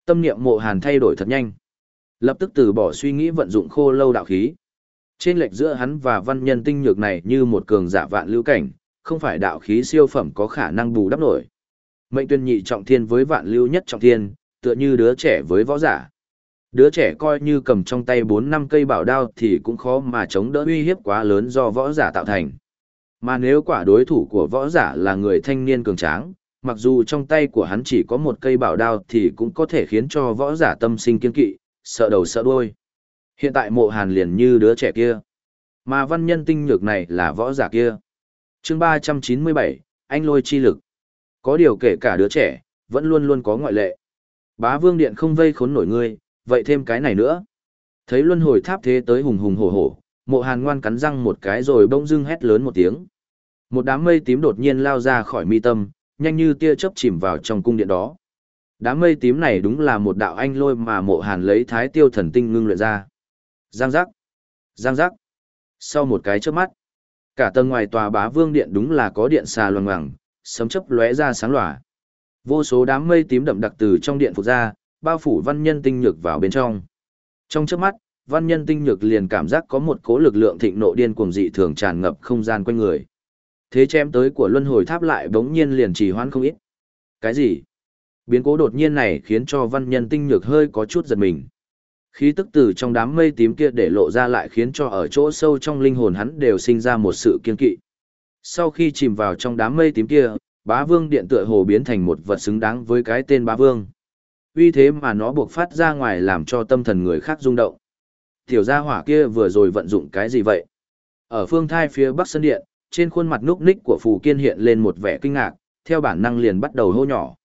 Tâm niệm mộ hàn thay đổi thật nhanh. Lập tức từ bỏ suy nghĩ vận dụng khô lâu đạo khí. Trên lệch giữa hắn và văn nhân tinh nhược này như một cường giả vạn lưu cảnh, không phải đạo khí siêu phẩm có khả năng bù đắp nổi. Mệnh tuyên nhị trọng thiên với vạn lưu nhất trọng thiên, tựa như đứa trẻ với võ giả. Đứa trẻ coi như cầm trong tay 4 năm cây bảo đao thì cũng khó mà chống đỡ uy hiếp quá lớn do võ giả tạo thành. Mà nếu quả đối thủ của võ giả là người thanh niên cường tráng, mặc dù trong tay của hắn chỉ có một cây bảo đao thì cũng có thể khiến cho võ giả tâm sinh kiên kỵ, sợ đầu sợ đuôi. Hiện tại mộ hàn liền như đứa trẻ kia. Mà văn nhân tinh nhược này là võ giả kia. chương 397, anh lôi chi lực. Có điều kể cả đứa trẻ, vẫn luôn luôn có ngoại lệ. Bá vương điện không vây khốn nổi ngươi, vậy thêm cái này nữa. Thấy luân hồi tháp thế tới hùng hùng hổ hổ, mộ hàn ngoan cắn răng một cái rồi bỗng dưng hét lớn một tiếng. Một đám mây tím đột nhiên lao ra khỏi mi tâm, nhanh như tia chớp chìm vào trong cung điện đó. Đám mây tím này đúng là một đạo anh lôi mà mộ hàn lấy thái tiêu thần tinh ngưng luyện ra. Giang giác. Giang giác. Sau một cái chớp mắt, cả tầng ngoài tòa bá vương điện đúng là có điện xà loằng ngoằng, sấm chớp lóe ra sáng lòa. Vô số đám mây tím đậm đặc từ trong điện phục ra, bao phủ văn nhân tinh nhược vào bên trong. Trong chớp mắt, văn nhân tinh nhược liền cảm giác có một cỗ lực lượng thịnh nộ điên cuồng dị thường tràn ngập không gian quanh người. Thế chém tới của luân hồi tháp lại bỗng nhiên liền trì hoãn không ít. Cái gì? Biến cố đột nhiên này khiến cho văn nhân tinh nhược hơi có chút giật mình. Khí tức từ trong đám mây tím kia để lộ ra lại khiến cho ở chỗ sâu trong linh hồn hắn đều sinh ra một sự kiên kỵ. Sau khi chìm vào trong đám mây tím kia, bá vương điện tựa hồ biến thành một vật xứng đáng với cái tên bá vương. Vì thế mà nó buộc phát ra ngoài làm cho tâm thần người khác rung động. Tiểu gia hỏa kia vừa rồi vận dụng cái gì vậy? Ở phương thai phía bắc sân điện, trên khuôn mặt núc ních của Phù Kiên hiện lên một vẻ kinh ngạc, theo bản năng liền bắt đầu hô nhỏ.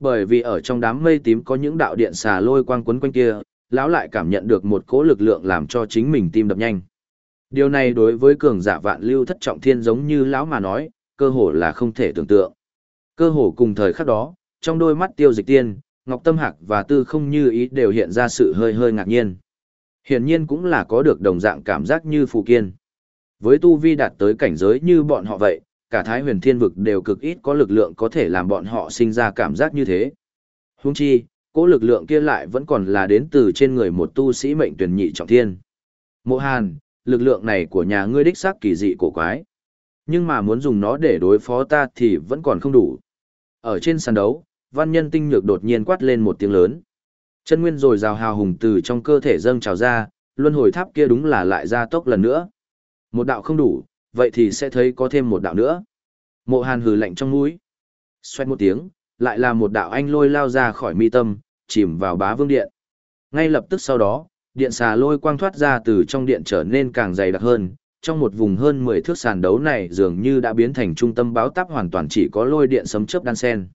Bởi vì ở trong đám mây tím có những đạo điện xà lôi quang quấn quanh kia, lão lại cảm nhận được một cỗ lực lượng làm cho chính mình tim đập nhanh. Điều này đối với cường giả vạn lưu thất trọng thiên giống như lão mà nói, cơ hồ là không thể tưởng tượng. Cơ hồ cùng thời khắc đó, trong đôi mắt tiêu dịch tiên, Ngọc Tâm Hạc và Tư không như ý đều hiện ra sự hơi hơi ngạc nhiên. Hiển nhiên cũng là có được đồng dạng cảm giác như Phù Kiên. Với tu vi đạt tới cảnh giới như bọn họ vậy, cả Thái huyền thiên vực đều cực ít có lực lượng có thể làm bọn họ sinh ra cảm giác như thế. Hung chi, cỗ lực lượng kia lại vẫn còn là đến từ trên người một tu sĩ mệnh tuyển nhị trọng thiên. Mộ Hàn, lực lượng này của nhà ngươi đích xác kỳ dị cổ quái. Nhưng mà muốn dùng nó để đối phó ta thì vẫn còn không đủ. Ở trên sàn đấu, văn nhân tinh nhược đột nhiên quát lên một tiếng lớn. Chân nguyên rồi rào hào hùng từ trong cơ thể dâng trào ra, luân hồi tháp kia đúng là lại ra tốc lần nữa. Một đạo không đủ, vậy thì sẽ thấy có thêm một đạo nữa. Mộ hàn hừ lạnh trong mũi. Xoay một tiếng, lại là một đạo anh lôi lao ra khỏi mi tâm, chìm vào bá vương điện. Ngay lập tức sau đó, điện xà lôi quang thoát ra từ trong điện trở nên càng dày đặc hơn, trong một vùng hơn 10 thước sàn đấu này dường như đã biến thành trung tâm báo táp hoàn toàn chỉ có lôi điện sấm chớp đan sen.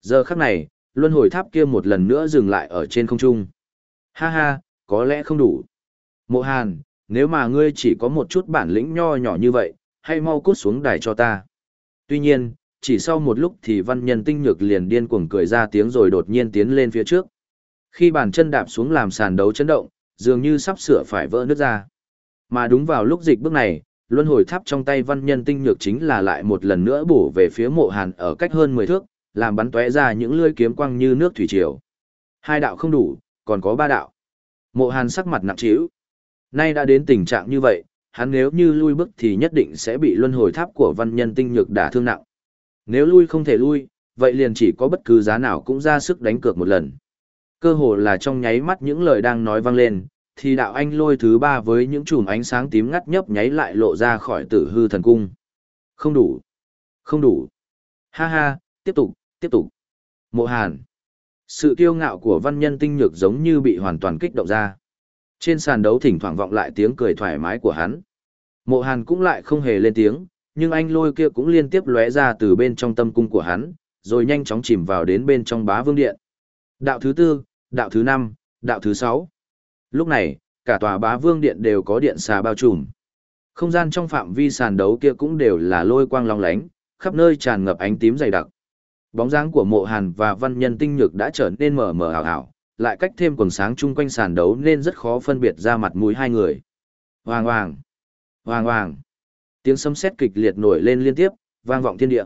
Giờ khắc này, luân hồi tháp kia một lần nữa dừng lại ở trên không trung. Ha ha, có lẽ không đủ. Mộ Hàn, nếu mà ngươi chỉ có một chút bản lĩnh nho nhỏ như vậy, hay mau cút xuống đài cho ta. Tuy nhiên, chỉ sau một lúc thì văn nhân tinh nhược liền điên cuồng cười ra tiếng rồi đột nhiên tiến lên phía trước. Khi bàn chân đạp xuống làm sàn đấu chấn động, dường như sắp sửa phải vỡ nứt ra. Mà đúng vào lúc dịch bước này, luân hồi tháp trong tay văn nhân tinh nhược chính là lại một lần nữa bổ về phía mộ hàn ở cách hơn 10 thước, làm bắn tóe ra những lưỡi kiếm quang như nước thủy triều. Hai đạo không đủ, còn có ba đạo. Mộ hàn sắc mặt nặng trĩu. Nay đã đến tình trạng như vậy, hắn nếu như lui bước thì nhất định sẽ bị luân hồi tháp của văn nhân tinh nhược đả thương nặng. Nếu lui không thể lui, vậy liền chỉ có bất cứ giá nào cũng ra sức đánh cược một lần. Cơ hồ là trong nháy mắt những lời đang nói vang lên, thì đạo anh lôi thứ ba với những chùm ánh sáng tím ngắt nhấp nháy lại lộ ra khỏi tử hư thần cung. Không đủ. Không đủ. Ha ha, tiếp tục, tiếp tục. Mộ Hàn. Sự kiêu ngạo của văn nhân tinh nhược giống như bị hoàn toàn kích động ra. Trên sàn đấu thỉnh thoảng vọng lại tiếng cười thoải mái của hắn. Mộ Hàn cũng lại không hề lên tiếng, nhưng anh lôi kia cũng liên tiếp lóe ra từ bên trong tâm cung của hắn, rồi nhanh chóng chìm vào đến bên trong bá vương điện. Đạo thứ tư, đạo thứ năm, đạo thứ sáu. Lúc này, cả tòa bá vương điện đều có điện xà bao trùm. Không gian trong phạm vi sàn đấu kia cũng đều là lôi quang long lánh, khắp nơi tràn ngập ánh tím dày đặc. Bóng dáng của mộ hàn và văn nhân tinh nhược đã trở nên mờ mờ ảo ảo, lại cách thêm quần sáng chung quanh sàn đấu nên rất khó phân biệt ra mặt mũi hai người. Hoàng hoàng, hoàng hoàng. Tiếng sấm sét kịch liệt nổi lên liên tiếp, vang vọng thiên địa.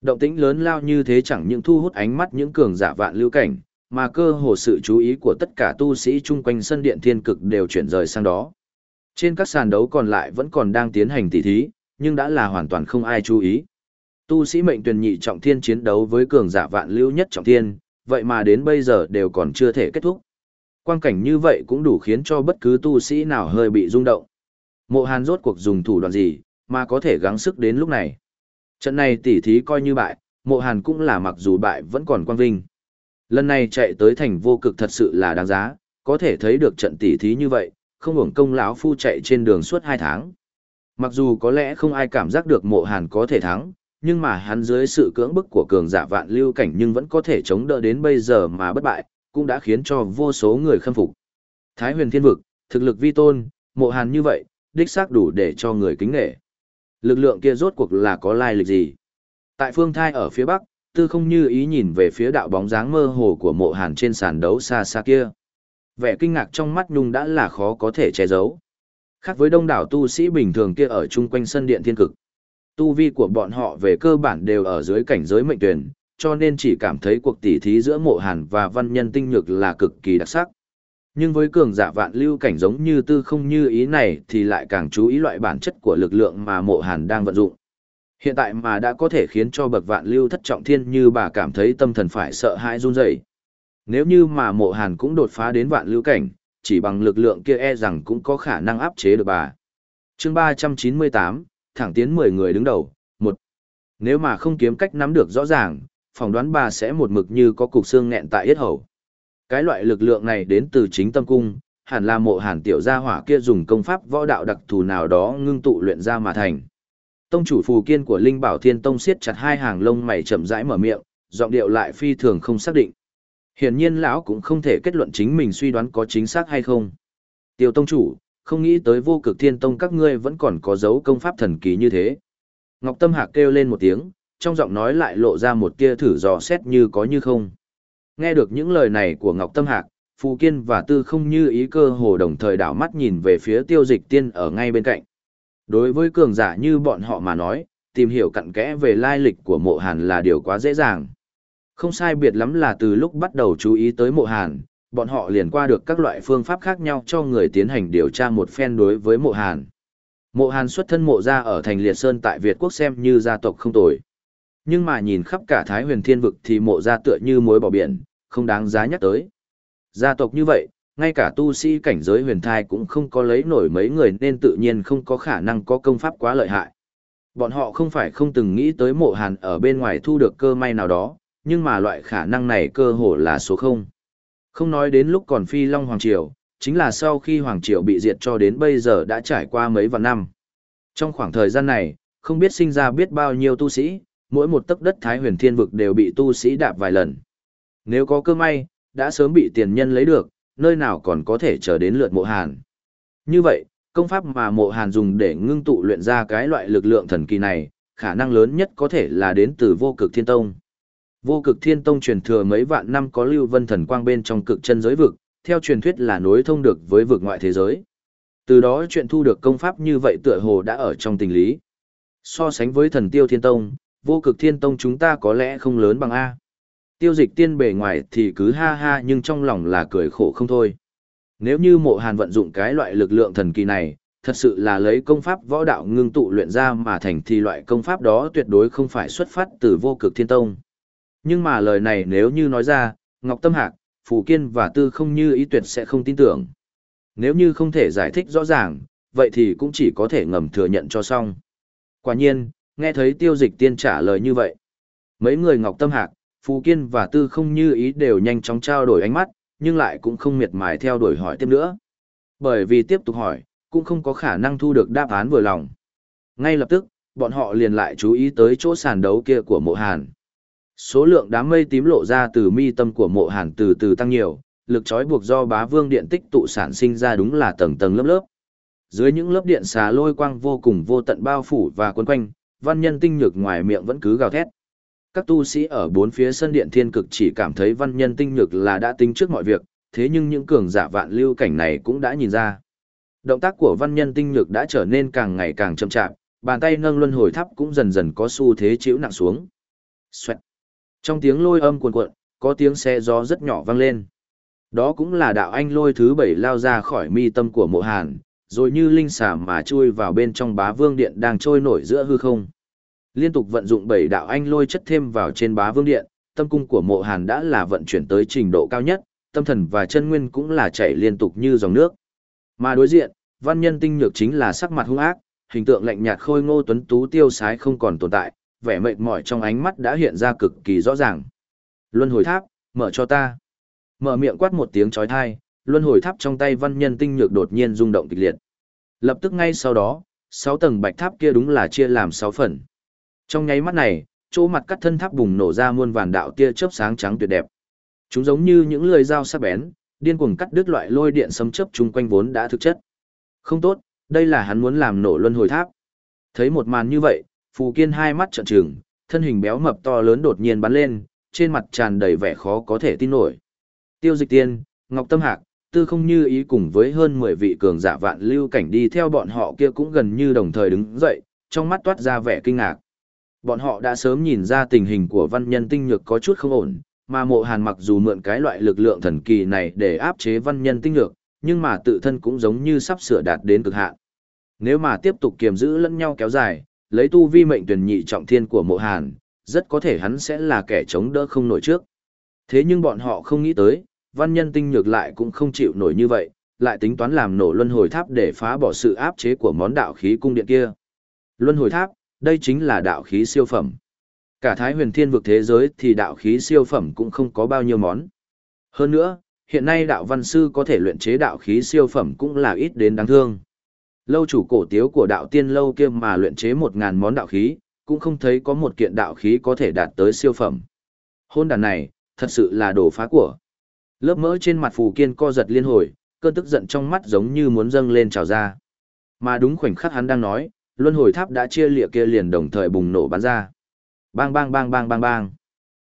Động tĩnh lớn lao như thế chẳng những thu hút ánh mắt những cường giả vạn lưu cảnh, mà cơ hồ sự chú ý của tất cả tu sĩ chung quanh sân điện thiên cực đều chuyển rời sang đó. Trên các sàn đấu còn lại vẫn còn đang tiến hành tỉ thí, nhưng đã là hoàn toàn không ai chú ý. Tu sĩ mệnh tuyển nhị trọng thiên chiến đấu với cường giả vạn lưu nhất trọng thiên, vậy mà đến bây giờ đều còn chưa thể kết thúc. Quang cảnh như vậy cũng đủ khiến cho bất cứ tu sĩ nào hơi bị rung động. Mộ Hàn rốt cuộc dùng thủ đoạn gì, mà có thể gắng sức đến lúc này. Trận này tỉ thí coi như bại, Mộ Hàn cũng là mặc dù bại vẫn còn quang vinh. Lần này chạy tới thành vô cực thật sự là đáng giá, có thể thấy được trận tỉ thí như vậy, không hưởng công lão phu chạy trên đường suốt 2 tháng. Mặc dù có lẽ không ai cảm giác được Mộ Hàn có thể thắng, nhưng mà hắn dưới sự cưỡng bức của cường giả vạn lưu cảnh nhưng vẫn có thể chống đỡ đến bây giờ mà bất bại, cũng đã khiến cho vô số người khâm phục. Thái huyền thiên vực, thực lực vi tôn, mộ hàn như vậy, đích xác đủ để cho người kính nghệ. Lực lượng kia rốt cuộc là có lai lịch gì? Tại phương thai ở phía bắc, tư không như ý nhìn về phía đạo bóng dáng mơ hồ của mộ hàn trên sàn đấu xa xa kia. Vẻ kinh ngạc trong mắt nhung đã là khó có thể che giấu. Khác với đông đảo tu sĩ bình thường kia ở chung quanh sân điện thiên cực. Tu vi của bọn họ về cơ bản đều ở dưới cảnh giới mệnh tuyển, cho nên chỉ cảm thấy cuộc tỉ thí giữa mộ hàn và văn nhân tinh nhược là cực kỳ đặc sắc. Nhưng với cường giả vạn lưu cảnh giống như tư không như ý này thì lại càng chú ý loại bản chất của lực lượng mà mộ hàn đang vận dụng. Hiện tại mà đã có thể khiến cho bậc vạn lưu thất trọng thiên như bà cảm thấy tâm thần phải sợ hãi run rẩy. Nếu như mà mộ hàn cũng đột phá đến vạn lưu cảnh, chỉ bằng lực lượng kia e rằng cũng có khả năng áp chế được bà. chương 398, thẳng tiến 10 người đứng đầu. Một, Nếu mà không kiếm cách nắm được rõ ràng, phỏng đoán bà sẽ một mực như có cục xương nghẹn tại yết hầu. Cái loại lực lượng này đến từ chính tâm cung, hẳn là mộ hàn tiểu gia hỏa kia dùng công pháp võ đạo đặc thù nào đó ngưng tụ luyện ra mà thành. Tông chủ phù kiên của Linh Bảo Thiên Tông siết chặt hai hàng lông mày chậm rãi mở miệng, giọng điệu lại phi thường không xác định. Hiển nhiên lão cũng không thể kết luận chính mình suy đoán có chính xác hay không. Tiêu tông chủ, không nghĩ tới vô cực thiên tông các ngươi vẫn còn có dấu công pháp thần kỳ như thế. Ngọc Tâm Hạc kêu lên một tiếng, trong giọng nói lại lộ ra một tia thử dò xét như có như không. Nghe được những lời này của Ngọc Tâm Hạc, Phù Kiên và Tư không như ý cơ hồ đồng thời đảo mắt nhìn về phía tiêu dịch tiên ở ngay bên cạnh. Đối với cường giả như bọn họ mà nói, tìm hiểu cặn kẽ về lai lịch của mộ hàn là điều quá dễ dàng. Không sai biệt lắm là từ lúc bắt đầu chú ý tới mộ hàn, bọn họ liền qua được các loại phương pháp khác nhau cho người tiến hành điều tra một phen đối với mộ hàn. Mộ hàn xuất thân mộ gia ở thành Liệt Sơn tại Việt Quốc xem như gia tộc không tồi. Nhưng mà nhìn khắp cả Thái huyền thiên vực thì mộ gia tựa như mối bỏ biển, không đáng giá nhắc tới. Gia tộc như vậy, ngay cả tu sĩ cảnh giới huyền thai cũng không có lấy nổi mấy người nên tự nhiên không có khả năng có công pháp quá lợi hại. Bọn họ không phải không từng nghĩ tới mộ hàn ở bên ngoài thu được cơ may nào đó, nhưng mà loại khả năng này cơ hồ là số không. Không nói đến lúc còn phi long Hoàng Triều, chính là sau khi Hoàng Triều bị diệt cho đến bây giờ đã trải qua mấy vạn năm. Trong khoảng thời gian này, không biết sinh ra biết bao nhiêu tu sĩ, mỗi một tấc đất Thái huyền thiên vực đều bị tu sĩ đạp vài lần. Nếu có cơ may, đã sớm bị tiền nhân lấy được, nơi nào còn có thể chờ đến lượt mộ hàn. Như vậy, công pháp mà mộ hàn dùng để ngưng tụ luyện ra cái loại lực lượng thần kỳ này, khả năng lớn nhất có thể là đến từ vô cực thiên tông. Vô cực thiên tông truyền thừa mấy vạn năm có lưu vân thần quang bên trong cực chân giới vực, theo truyền thuyết là nối thông được với vực ngoại thế giới. Từ đó chuyện thu được công pháp như vậy tựa hồ đã ở trong tình lý. So sánh với thần tiêu thiên tông, vô cực thiên tông chúng ta có lẽ không lớn bằng A. Tiêu dịch tiên bề ngoài thì cứ ha ha nhưng trong lòng là cười khổ không thôi. Nếu như mộ hàn vận dụng cái loại lực lượng thần kỳ này, thật sự là lấy công pháp võ đạo ngưng tụ luyện ra mà thành thì loại công pháp đó tuyệt đối không phải xuất phát từ vô cực thiên tông. Nhưng mà lời này nếu như nói ra, Ngọc Tâm Hạc, Phù Kiên và Tư không như ý tuyệt sẽ không tin tưởng. Nếu như không thể giải thích rõ ràng, vậy thì cũng chỉ có thể ngầm thừa nhận cho xong. Quả nhiên, nghe thấy tiêu dịch tiên trả lời như vậy. Mấy người Ngọc Tâm Hạc, Phù Kiên và Tư không như ý đều nhanh chóng trao đổi ánh mắt, nhưng lại cũng không miệt mài theo đuổi hỏi tiếp nữa. Bởi vì tiếp tục hỏi, cũng không có khả năng thu được đáp án vừa lòng. Ngay lập tức, bọn họ liền lại chú ý tới chỗ sàn đấu kia của mộ hàn. Số lượng đám mây tím lộ ra từ mi tâm của mộ hàn từ từ tăng nhiều, lực trói buộc do bá vương điện tích tụ sản sinh ra đúng là tầng tầng lớp lớp. Dưới những lớp điện xà lôi quang vô cùng vô tận bao phủ và quấn quanh, văn nhân tinh nhược ngoài miệng vẫn cứ gào thét. Các tu sĩ ở bốn phía sân điện thiên cực chỉ cảm thấy văn nhân tinh nhược là đã tính trước mọi việc, thế nhưng những cường giả vạn lưu cảnh này cũng đã nhìn ra. Động tác của văn nhân tinh nhược đã trở nên càng ngày càng chậm chạp, bàn tay nâng luân hồi tháp cũng dần dần có xu thế chịu nặng xuống. Xoẹt. Trong tiếng lôi âm cuồn cuộn, có tiếng xe gió rất nhỏ vang lên. Đó cũng là đạo anh lôi thứ bảy lao ra khỏi mi tâm của mộ hàn, rồi như linh xà mà chui vào bên trong bá vương điện đang trôi nổi giữa hư không. Liên tục vận dụng bảy đạo anh lôi chất thêm vào trên bá vương điện, tâm cung của mộ hàn đã là vận chuyển tới trình độ cao nhất, tâm thần và chân nguyên cũng là chảy liên tục như dòng nước. Mà đối diện, văn nhân tinh nhược chính là sắc mặt hung ác, hình tượng lạnh nhạt khôi ngô tuấn tú tiêu sái không còn tồn tại, vẻ mệt mỏi trong ánh mắt đã hiện ra cực kỳ rõ ràng. Luân hồi tháp, mở cho ta. Mở miệng quát một tiếng chói tai, luân hồi tháp trong tay văn nhân tinh nhược đột nhiên rung động kịch liệt. Lập tức ngay sau đó, sáu tầng bạch tháp kia đúng là chia làm sáu phần. Trong nháy mắt này, chỗ mặt cắt thân tháp bùng nổ ra muôn vàn đạo tia chớp sáng trắng tuyệt đẹp. Chúng giống như những lưỡi dao sắc bén, điên cuồng cắt đứt loại lôi điện sấm chớp chung quanh vốn đã thực chất. Không tốt, đây là hắn muốn làm nổ luân hồi tháp. Thấy một màn như vậy, Phù Kiên hai mắt trợn trừng, thân hình béo mập to lớn đột nhiên bắn lên, trên mặt tràn đầy vẻ khó có thể tin nổi. Tiêu Dịch Tiên, Ngọc Tâm Hạc, Tư Không Như ý cùng với hơn 10 vị cường giả vạn lưu cảnh đi theo bọn họ kia cũng gần như đồng thời đứng dậy, trong mắt toát ra vẻ kinh ngạc. Bọn họ đã sớm nhìn ra tình hình của văn nhân tinh nhược có chút không ổn, mà mộ hàn mặc dù mượn cái loại lực lượng thần kỳ này để áp chế văn nhân tinh nhược, nhưng mà tự thân cũng giống như sắp sửa đạt đến cực hạn. Nếu mà tiếp tục kiềm giữ lẫn nhau kéo dài, lấy tu vi mệnh tuyển nhị trọng thiên của mộ hàn, rất có thể hắn sẽ là kẻ chống đỡ không nổi trước. Thế nhưng bọn họ không nghĩ tới, văn nhân tinh nhược lại cũng không chịu nổi như vậy, lại tính toán làm nổ luân hồi tháp để phá bỏ sự áp chế của món đạo khí cung điện kia. Luân hồi tháp, đây chính là đạo khí siêu phẩm. Cả thái huyền thiên vực thế giới thì đạo khí siêu phẩm cũng không có bao nhiêu món. Hơn nữa, hiện nay đạo văn sư có thể luyện chế đạo khí siêu phẩm cũng là ít đến đáng thương. Lâu chủ cổ tiếu của đạo tiên lâu kia mà luyện chế một ngàn món đạo khí, cũng không thấy có một kiện đạo khí có thể đạt tới siêu phẩm. Hôn đàn này, thật sự là đồ phá của. Lớp mỡ trên mặt phù kiên co giật liên hồi, cơn tức giận trong mắt giống như muốn dâng lên trào ra. Mà đúng khoảnh khắc hắn đang nói, luân hồi tháp đã chia lịa kia liền đồng thời bùng nổ bắn ra. Bang bang bang bang bang bang.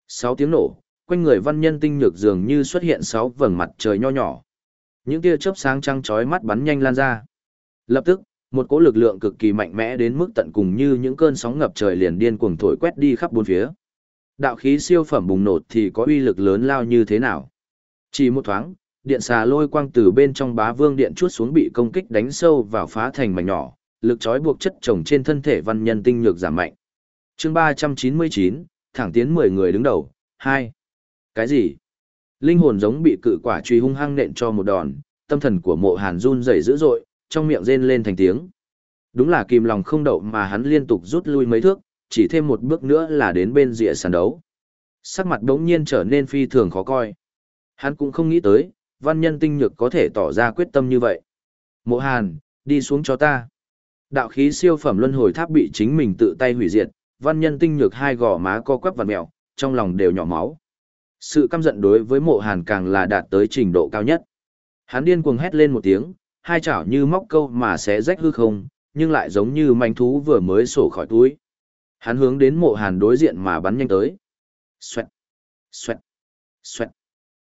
Sáu tiếng nổ, quanh người văn nhân tinh nhược dường như xuất hiện sáu vầng mặt trời nho nhỏ. Những tia chớp sáng trăng chói mắt bắn nhanh lan ra. Lập tức, một cỗ lực lượng cực kỳ mạnh mẽ đến mức tận cùng như những cơn sóng ngập trời liền điên cuồng thổi quét đi khắp bốn phía. Đạo khí siêu phẩm bùng nổ thì có uy lực lớn lao như thế nào? Chỉ một thoáng, điện xà lôi quang từ bên trong bá vương điện chuốt xuống bị công kích đánh sâu vào phá thành mảnh nhỏ, lực trói buộc chất chồng trên thân thể văn nhân tinh nhược giảm mạnh. Chương 399, thẳng tiến 10 người đứng đầu, hai Cái gì? Linh hồn giống bị cự quả truy hung hăng nện cho một đòn, tâm thần của mộ hàn run rẩy dữ dội, trong miệng rên lên thành tiếng. Đúng là kìm lòng không đậu mà hắn liên tục rút lui mấy thước, chỉ thêm một bước nữa là đến bên rìa sàn đấu. Sắc mặt đống nhiên trở nên phi thường khó coi. Hắn cũng không nghĩ tới, văn nhân tinh nhược có thể tỏ ra quyết tâm như vậy. Mộ hàn, đi xuống cho ta. Đạo khí siêu phẩm luân hồi tháp bị chính mình tự tay hủy diệt, văn nhân tinh nhược hai gò má co quắp và mèo, trong lòng đều nhỏ máu. Sự căm giận đối với mộ hàn càng là đạt tới trình độ cao nhất. Hắn điên cuồng hét lên một tiếng, hai chảo như móc câu mà sẽ rách hư không, nhưng lại giống như manh thú vừa mới sổ khỏi túi. Hắn hướng đến mộ hàn đối diện mà bắn nhanh tới. Xoẹt, xoẹt, xoẹt.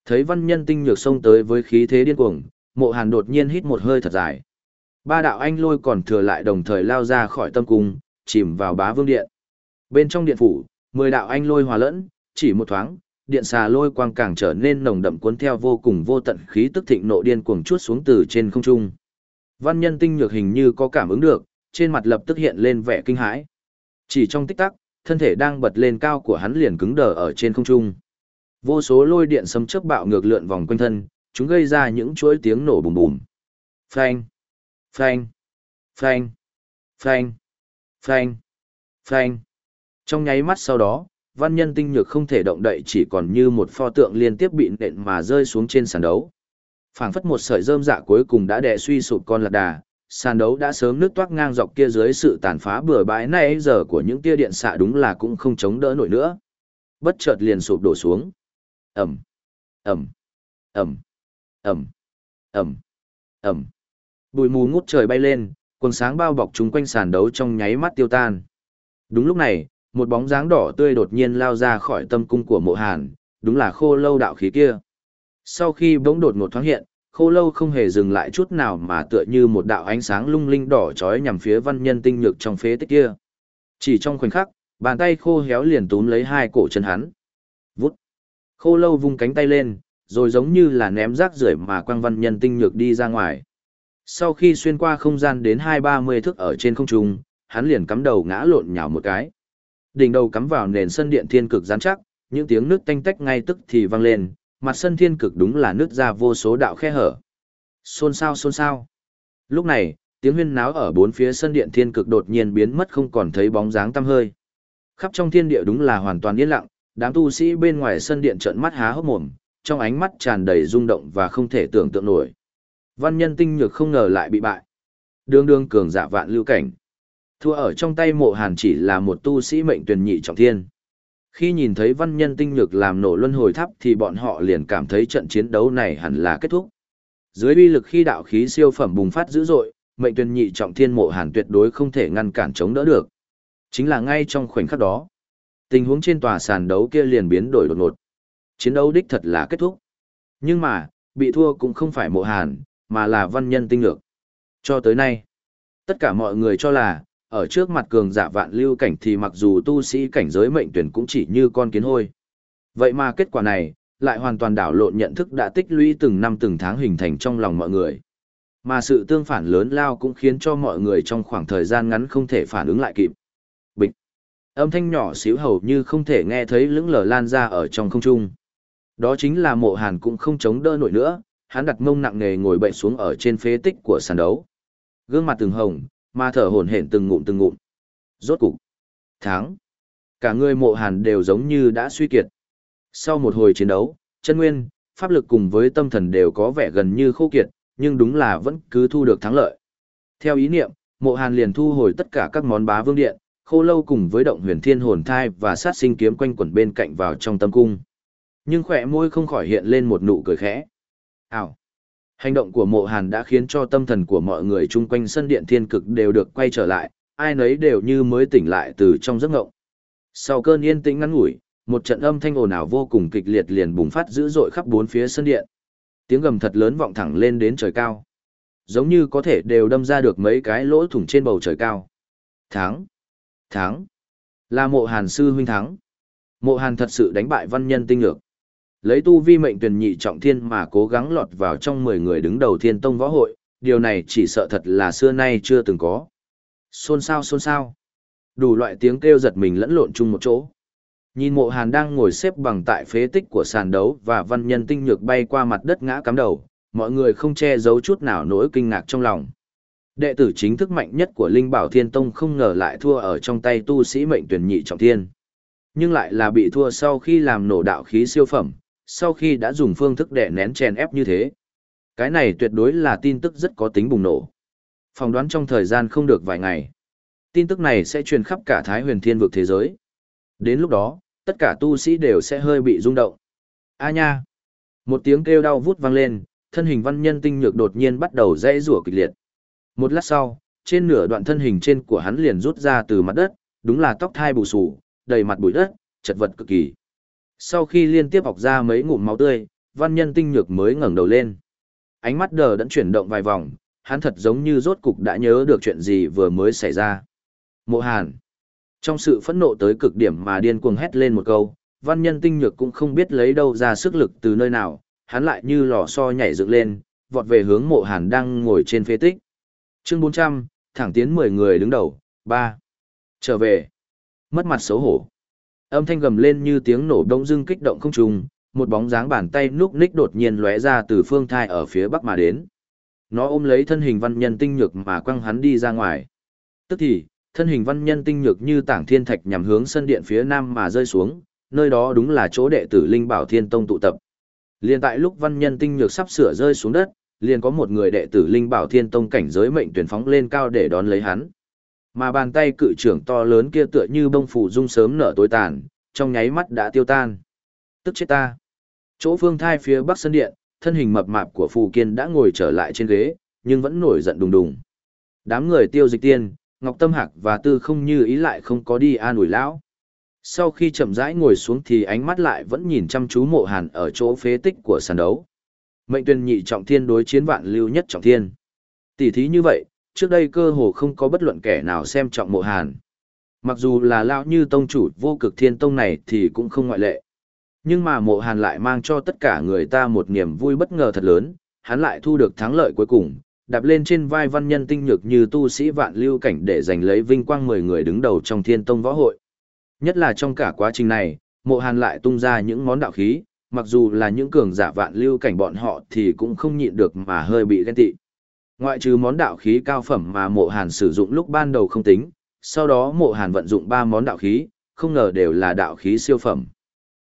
Thấy văn nhân tinh nhược xông tới với khí thế điên cuồng, mộ hàn đột nhiên hít một hơi thật dài. Ba đạo anh lôi còn thừa lại đồng thời lao ra khỏi tâm cung, chìm vào bá vương điện. Bên trong điện phủ, mười đạo anh lôi hòa lẫn, chỉ một thoáng, điện xà lôi quang càng trở nên nồng đậm cuốn theo vô cùng vô tận khí tức thịnh nộ điên cuồng chuốt xuống từ trên không trung. Văn nhân tinh nhược hình như có cảm ứng được, trên mặt lập tức hiện lên vẻ kinh hãi. Chỉ trong tích tắc, thân thể đang bật lên cao của hắn liền cứng đờ ở trên không trung. Vô số lôi điện sấm chớp bạo ngược lượn vòng quanh thân, chúng gây ra những chuỗi tiếng nổ bùm bùm. Phanh, phanh, phanh, phanh, phanh, phanh. Trong nháy mắt sau đó, văn nhân tinh nhược không thể động đậy chỉ còn như một pho tượng liên tiếp bị nện mà rơi xuống trên sàn đấu. phảng phất một sợi rơm dạ cuối cùng đã đè suy sụp con lạc đà, sàn đấu đã sớm nước toát ngang dọc kia dưới sự tàn phá bừa bãi nay giờ của những tia điện xạ đúng là cũng không chống đỡ nổi nữa. Bất chợt liền sụp đổ xuống. Ẩm, Ẩm, Ẩm, Ẩm, Ẩm, Ẩm. Bụi mù ngút trời bay lên, quần sáng bao bọc chúng quanh sàn đấu trong nháy mắt tiêu tan. Đúng lúc này, một bóng dáng đỏ tươi đột nhiên lao ra khỏi tâm cung của mộ hàn, đúng là khô lâu đạo khí kia. Sau khi bỗng đột ngột thoáng hiện, khô lâu không hề dừng lại chút nào mà tựa như một đạo ánh sáng lung linh đỏ trói nhằm phía văn nhân tinh nhược trong phế tích kia. Chỉ trong khoảnh khắc, bàn tay khô héo liền túm lấy hai cổ chân hắn. Vút. Khô lâu vung cánh tay lên, rồi giống như là ném rác rưởi mà quang văn nhân tinh nhược đi ra ngoài. Sau khi xuyên qua không gian đến hai ba mươi thước ở trên không trung, hắn liền cắm đầu ngã lộn nhào một cái. Đỉnh đầu cắm vào nền sân điện thiên cực rắn chắc, những tiếng nước tanh tách ngay tức thì vang lên, mặt sân thiên cực đúng là nước ra vô số đạo khe hở. Xôn xao xôn xao. Lúc này, tiếng huyên náo ở bốn phía sân điện thiên cực đột nhiên biến mất không còn thấy bóng dáng tăm hơi. Khắp trong thiên địa đúng là hoàn toàn yên lặng, đám tu sĩ bên ngoài sân điện trợn mắt há hốc mồm, trong ánh mắt tràn đầy rung động và không thể tưởng tượng nổi. Văn nhân tinh nhược không ngờ lại bị bại. Đương đương cường giả vạn lưu cảnh. Thua ở trong tay mộ hàn chỉ là một tu sĩ mệnh tuyển nhị trọng thiên. Khi nhìn thấy văn nhân tinh lực làm nổ luân hồi tháp thì bọn họ liền cảm thấy trận chiến đấu này hẳn là kết thúc. Dưới uy lực khi đạo khí siêu phẩm bùng phát dữ dội, mệnh tuyển nhị trọng thiên mộ hàn tuyệt đối không thể ngăn cản chống đỡ được. Chính là ngay trong khoảnh khắc đó, tình huống trên tòa sàn đấu kia liền biến đổi đột ngột. Chiến đấu đích thật là kết thúc. Nhưng mà, bị thua cũng không phải mộ hàn, mà là văn nhân tinh lược. Cho tới nay, tất cả mọi người cho là, ở trước mặt cường giả vạn lưu cảnh thì mặc dù tu sĩ cảnh giới mệnh tuyển cũng chỉ như con kiến hôi. Vậy mà kết quả này, lại hoàn toàn đảo lộn nhận thức đã tích lũy từng năm từng tháng hình thành trong lòng mọi người. Mà sự tương phản lớn lao cũng khiến cho mọi người trong khoảng thời gian ngắn không thể phản ứng lại kịp. Bịch. Âm thanh nhỏ xíu hầu như không thể nghe thấy lững lờ lan ra ở trong không trung. Đó chính là mộ hàn cũng không chống đỡ nổi nữa, hắn đặt mông nặng nề ngồi bệnh xuống ở trên phế tích của sàn đấu. Gương mặt từng hồng, mà thở hổn hển từng ngụm từng ngụm. Rốt cục, thắng. Cả người mộ hàn đều giống như đã suy kiệt. Sau một hồi chiến đấu, chân nguyên, pháp lực cùng với tâm thần đều có vẻ gần như khô kiệt, nhưng đúng là vẫn cứ thu được thắng lợi. Theo ý niệm, mộ hàn liền thu hồi tất cả các món bá vương điện, khô lâu cùng với động huyền thiên hồn thai và sát sinh kiếm quanh quẩn bên cạnh vào trong tâm cung. Nhưng khỏe môi không khỏi hiện lên một nụ cười khẽ. Ảo! Hành động của mộ hàn đã khiến cho tâm thần của mọi người chung quanh sân điện thiên cực đều được quay trở lại, ai nấy đều như mới tỉnh lại từ trong giấc ngộng. Sau cơn yên tĩnh ngắn ngủi, một trận âm thanh ồn ào vô cùng kịch liệt liền bùng phát dữ dội khắp bốn phía sân điện. Tiếng gầm thật lớn vọng thẳng lên đến trời cao. Giống như có thể đều đâm ra được mấy cái lỗ thủng trên bầu trời cao. Thắng! Thắng! Là mộ hàn sư huynh thắng. Mộ hàn thật sự đánh bại văn nhân tinh lược. Lấy tu vi mệnh tuyển nhị trọng thiên mà cố gắng lọt vào trong 10 người đứng đầu thiên tông võ hội, điều này chỉ sợ thật là xưa nay chưa từng có. Xôn xao xôn xao. Đủ loại tiếng kêu giật mình lẫn lộn chung một chỗ. Nhìn mộ hàn đang ngồi xếp bằng tại phế tích của sàn đấu và văn nhân tinh nhược bay qua mặt đất ngã cắm đầu, mọi người không che giấu chút nào nỗi kinh ngạc trong lòng. Đệ tử chính thức mạnh nhất của Linh Bảo Thiên Tông không ngờ lại thua ở trong tay tu sĩ mệnh tuyển nhị trọng thiên. Nhưng lại là bị thua sau khi làm nổ đạo khí siêu phẩm, sau khi đã dùng phương thức đè nén chèn ép như thế. Cái này tuyệt đối là tin tức rất có tính bùng nổ. Phòng đoán trong thời gian không được vài ngày. Tin tức này sẽ truyền khắp cả Thái huyền thiên vực thế giới. Đến lúc đó, tất cả tu sĩ đều sẽ hơi bị rung động. A nha! Một tiếng kêu đau vút vang lên, thân hình văn nhân tinh nhược đột nhiên bắt đầu dãy rủa kịch liệt. Một lát sau, trên nửa đoạn thân hình trên của hắn liền rút ra từ mặt đất, đúng là tóc thai bù sù, đầy mặt bụi đất, chật vật cực kỳ. Sau khi liên tiếp học ra mấy ngụm máu tươi, văn nhân tinh nhược mới ngẩng đầu lên. Ánh mắt đờ đẫn chuyển động vài vòng, hắn thật giống như rốt cục đã nhớ được chuyện gì vừa mới xảy ra. Mộ Hàn. Trong sự phẫn nộ tới cực điểm mà điên cuồng hét lên một câu, văn nhân tinh nhược cũng không biết lấy đâu ra sức lực từ nơi nào, hắn lại như lò xo nhảy dựng lên, vọt về hướng mộ Hàn đang ngồi trên phế tích. Chương 400, thẳng tiến 10 người đứng đầu, 3. Trở về. Mất mặt xấu hổ. Âm thanh gầm lên như tiếng nổ đông dưng kích động không trùng, một bóng dáng bàn tay núp ních đột nhiên lóe ra từ phương thai ở phía bắc mà đến. Nó ôm lấy thân hình văn nhân tinh nhược mà quăng hắn đi ra ngoài. Tức thì, thân hình văn nhân tinh nhược như tảng thiên thạch nhằm hướng sân điện phía nam mà rơi xuống, nơi đó đúng là chỗ đệ tử Linh Bảo Thiên Tông tụ tập. Liên tại lúc văn nhân tinh nhược sắp sửa rơi xuống đất, liền có một người đệ tử Linh Bảo Thiên Tông cảnh giới mệnh tuyển phóng lên cao để đón lấy hắn. Mà bàn tay cự trưởng to lớn kia tựa như bông phủ dung sớm nở tối tàn, trong nháy mắt đã tiêu tan. Tức chết ta. Chỗ phương thai phía bắc sân điện, thân hình mập mạp của Phù Kiên đã ngồi trở lại trên ghế, nhưng vẫn nổi giận đùng đùng. Đám người tiêu dịch tiên, Ngọc Tâm Hạc và Tư không như ý lại không có đi an ủi lão. Sau khi chậm rãi ngồi xuống thì ánh mắt lại vẫn nhìn chăm chú mộ hàn ở chỗ phế tích của sàn đấu. Mệnh tuyên nhị trọng thiên đối chiến vạn lưu nhất trọng thiên. Tỷ thí như vậy, trước đây cơ hồ không có bất luận kẻ nào xem trọng mộ hàn. Mặc dù là lão như tông chủ vô cực thiên tông này thì cũng không ngoại lệ. Nhưng mà mộ hàn lại mang cho tất cả người ta một niềm vui bất ngờ thật lớn, hắn lại thu được thắng lợi cuối cùng, đạp lên trên vai văn nhân tinh nhược như tu sĩ vạn lưu cảnh để giành lấy vinh quang 10 người đứng đầu trong thiên tông võ hội. Nhất là trong cả quá trình này, mộ hàn lại tung ra những món đạo khí, mặc dù là những cường giả vạn lưu cảnh bọn họ thì cũng không nhịn được mà hơi bị ghen tị. Ngoại trừ món đạo khí cao phẩm mà mộ hàn sử dụng lúc ban đầu không tính, sau đó mộ hàn vận dụng 3 món đạo khí, không ngờ đều là đạo khí siêu phẩm.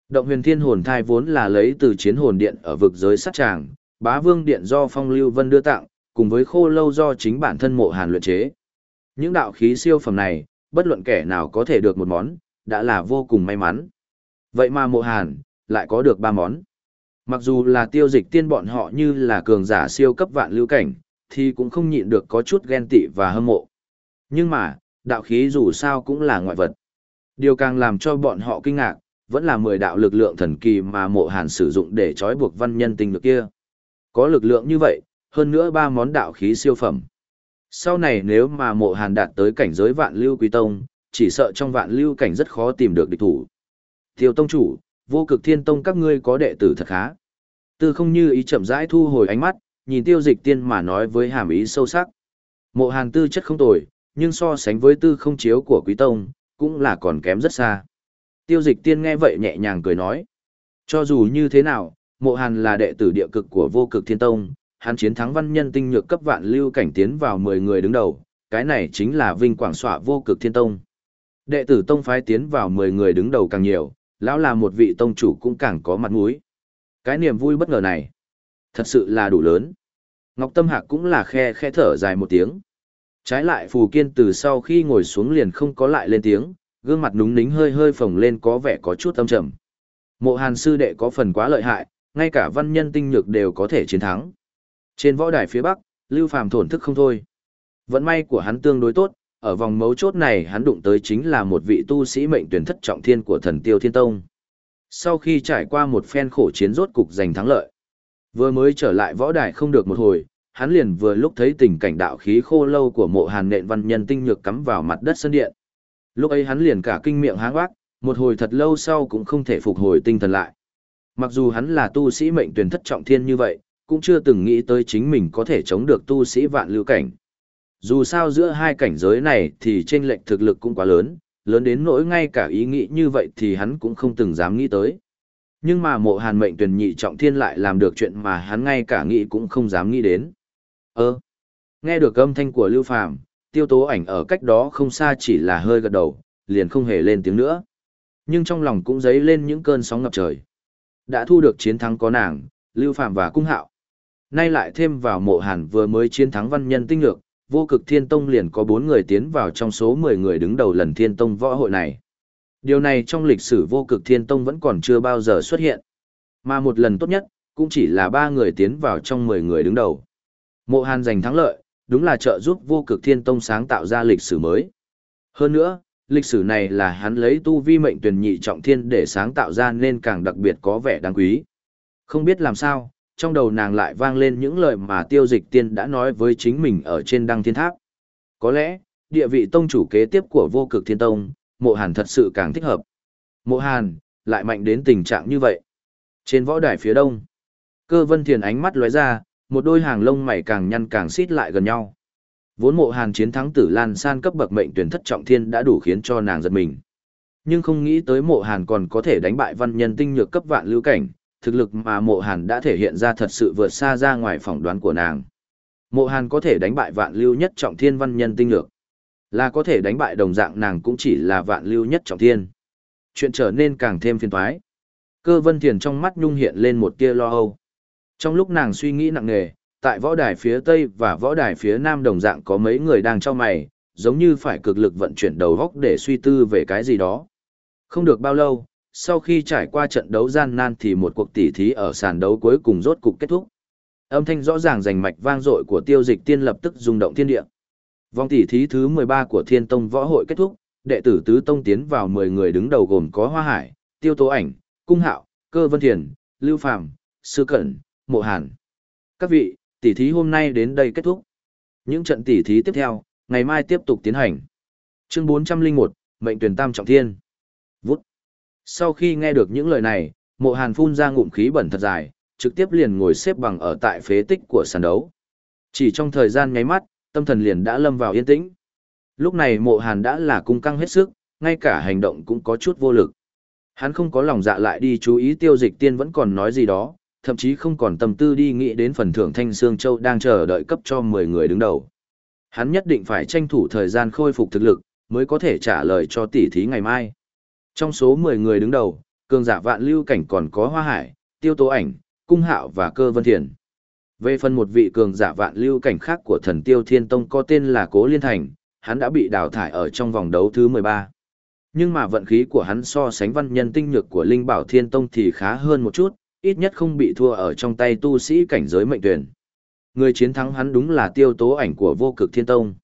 Động huyền thiên hồn thai vốn là lấy từ chiến hồn điện ở vực giới sát tràng, bá vương điện do phong lưu vân đưa tặng, cùng với khô lâu do chính bản thân mộ hàn luyện chế. Những đạo khí siêu phẩm này, bất luận kẻ nào có thể được một món, đã là vô cùng may mắn. Vậy mà mộ hàn, lại có được ba món. Mặc dù là tiêu dịch tiên bọn họ như là cường giả siêu cấp vạn lưu cảnh, thì cũng không nhịn được có chút ghen tị và hâm mộ. Nhưng mà, đạo khí dù sao cũng là ngoại vật. Điều càng làm cho bọn họ kinh ngạc, vẫn là 10 đạo lực lượng thần kỳ mà mộ hàn sử dụng để trói buộc văn nhân Tinh lực kia. Có lực lượng như vậy, hơn nữa ba món đạo khí siêu phẩm. Sau này nếu mà mộ hàn đạt tới cảnh giới vạn lưu quý tông, chỉ sợ trong vạn lưu cảnh rất khó tìm được địch thủ. Tiêu tông chủ, vô cực thiên tông các ngươi có đệ tử thật khá. Tư không như ý chậm rãi thu hồi ánh mắt, nhìn tiêu dịch tiên mà nói với hàm ý sâu sắc. Mộ hàn tư chất không tồi, nhưng so sánh với tư không chiếu của quý tông, cũng là còn kém rất xa. Tiêu dịch tiên nghe vậy nhẹ nhàng cười nói. Cho dù như thế nào, mộ hàn là đệ tử địa cực của vô cực thiên tông, hắn chiến thắng văn nhân tinh nhược cấp vạn lưu cảnh tiến vào 10 người đứng đầu, cái này chính là vinh quảng xỏa vô cực thiên tông. Đệ tử tông phái tiến vào 10 người đứng đầu càng nhiều, lão là một vị tông chủ cũng càng có mặt mũi. Cái niềm vui bất ngờ này, thật sự là đủ lớn. Ngọc Tâm Hạc cũng là khe khe thở dài một tiếng. Trái lại Phù Kiên từ sau khi ngồi xuống liền không có lại lên tiếng, gương mặt núng nính hơi hơi phồng lên có vẻ có chút âm trầm. Mộ Hàn sư đệ có phần quá lợi hại, ngay cả văn nhân tinh nhược đều có thể chiến thắng. Trên võ đài phía bắc, Lưu Phàm thổn thức không thôi. Vận may của hắn tương đối tốt, ở vòng mấu chốt này hắn đụng tới chính là một vị tu sĩ mệnh tuyển thất trọng thiên của thần tiêu thiên tông. Sau khi trải qua một phen khổ chiến rốt cục giành thắng lợi, vừa mới trở lại võ đài không được một hồi, hắn liền vừa lúc thấy tình cảnh đạo khí khô lâu của mộ hàn nện văn nhân tinh nhược cắm vào mặt đất sân điện. Lúc ấy hắn liền cả kinh miệng háng oác, một hồi thật lâu sau cũng không thể phục hồi tinh thần lại. Mặc dù hắn là tu sĩ mệnh tuyển thất trọng thiên như vậy, cũng chưa từng nghĩ tới chính mình có thể chống được tu sĩ vạn lưu cảnh. Dù sao giữa hai cảnh giới này thì chênh lệch thực lực cũng quá lớn, lớn đến nỗi ngay cả ý nghĩ như vậy thì hắn cũng không từng dám nghĩ tới. Nhưng mà mộ hàn mệnh tuyển nhị trọng thiên lại làm được chuyện mà hắn ngay cả nghĩ cũng không dám nghĩ đến. Ơ, nghe được âm thanh của Lưu Phàm tiêu tố ảnh ở cách đó không xa chỉ là hơi gật đầu, liền không hề lên tiếng nữa. Nhưng trong lòng cũng dấy lên những cơn sóng ngập trời. Đã thu được chiến thắng có nàng, Lưu Phàm và Cung Hạo. Nay lại thêm vào mộ hàn vừa mới chiến thắng văn nhân tinh lược, vô cực thiên tông liền có 4 người tiến vào trong số 10 người đứng đầu lần thiên tông võ hội này. Điều này trong lịch sử vô cực thiên tông vẫn còn chưa bao giờ xuất hiện. Mà một lần tốt nhất, cũng chỉ là ba người tiến vào trong 10 người đứng đầu. Mộ hàn giành thắng lợi, đúng là trợ giúp vô cực thiên tông sáng tạo ra lịch sử mới. Hơn nữa, lịch sử này là hắn lấy tu vi mệnh tuyển nhị trọng thiên để sáng tạo ra nên càng đặc biệt có vẻ đáng quý. Không biết làm sao, trong đầu nàng lại vang lên những lời mà tiêu dịch tiên đã nói với chính mình ở trên đăng thiên tháp. Có lẽ, địa vị tông chủ kế tiếp của vô cực thiên tông, mộ hàn thật sự càng thích hợp. Mộ hàn, lại mạnh đến tình trạng như vậy. Trên võ đài phía đông, cơ vân thiền ánh mắt lóe ra, một đôi hàng lông mày càng nhăn càng xít lại gần nhau. Vốn mộ hàn chiến thắng tử lan san cấp bậc mệnh tuyển thất trọng thiên đã đủ khiến cho nàng giật mình. Nhưng không nghĩ tới mộ hàn còn có thể đánh bại văn nhân tinh nhược cấp vạn lưu cảnh, thực lực mà mộ hàn đã thể hiện ra thật sự vượt xa ra ngoài phỏng đoán của nàng. Mộ hàn có thể đánh bại vạn lưu nhất trọng thiên văn nhân tinh lược. Là có thể đánh bại đồng dạng nàng cũng chỉ là vạn lưu nhất trọng thiên. Chuyện trở nên càng thêm phiền toái. Cơ vân thiền trong mắt nhung hiện lên một tia lo âu. Trong lúc nàng suy nghĩ nặng nề, tại võ đài phía tây và võ đài phía nam đồng dạng có mấy người đang trao mày, giống như phải cực lực vận chuyển đầu góc để suy tư về cái gì đó. Không được bao lâu, sau khi trải qua trận đấu gian nan thì một cuộc tỉ thí ở sàn đấu cuối cùng rốt cục kết thúc. Âm thanh rõ ràng rành mạch vang dội của tiêu dịch tiên lập tức rung động thiên địa. Vòng tỷ thí thứ 13 của Thiên Tông Võ hội kết thúc, đệ tử tứ tông tiến vào 10 người đứng đầu gồm có Hoa Hải, Tiêu Tố Ảnh, Cung Hạo, Cơ Vân Thiền, Lưu Phàm, Sư Cẩn, Mộ Hàn. Các vị, tỷ thí hôm nay đến đây kết thúc. Những trận tỷ thí tiếp theo, ngày mai tiếp tục tiến hành. Chương 401, Mệnh tuyển tam trọng thiên. Vút. Sau khi nghe được những lời này, Mộ Hàn phun ra ngụm khí bẩn thật dài, trực tiếp liền ngồi xếp bằng ở tại phế tích của sàn đấu. Chỉ trong thời gian nháy mắt, tâm thần liền đã lâm vào yên tĩnh. Lúc này Mộ Hàn đã là cung căng hết sức, ngay cả hành động cũng có chút vô lực. Hắn không có lòng dạ lại đi chú ý tiêu dịch tiên vẫn còn nói gì đó, thậm chí không còn tâm tư đi nghĩ đến phần thưởng Thanh Sương Châu đang chờ đợi cấp cho 10 người đứng đầu. Hắn nhất định phải tranh thủ thời gian khôi phục thực lực, mới có thể trả lời cho tỷ thí ngày mai. Trong số 10 người đứng đầu, cường giả vạn lưu cảnh còn có Hoa Hải, Tiêu Tố Ảnh, Cung Hạo và Cơ Vân Thiền. Về phần một vị cường giả vạn lưu cảnh khác của thần Tiêu Thiên Tông có tên là Cố Liên Thành, hắn đã bị đào thải ở trong vòng đấu thứ 13. Nhưng mà vận khí của hắn so sánh văn nhân tinh nhược của Linh Bảo Thiên Tông thì khá hơn một chút, ít nhất không bị thua ở trong tay tu sĩ cảnh giới mệnh tuyển. Người chiến thắng hắn đúng là tiêu tố ảnh của vô cực thiên tông.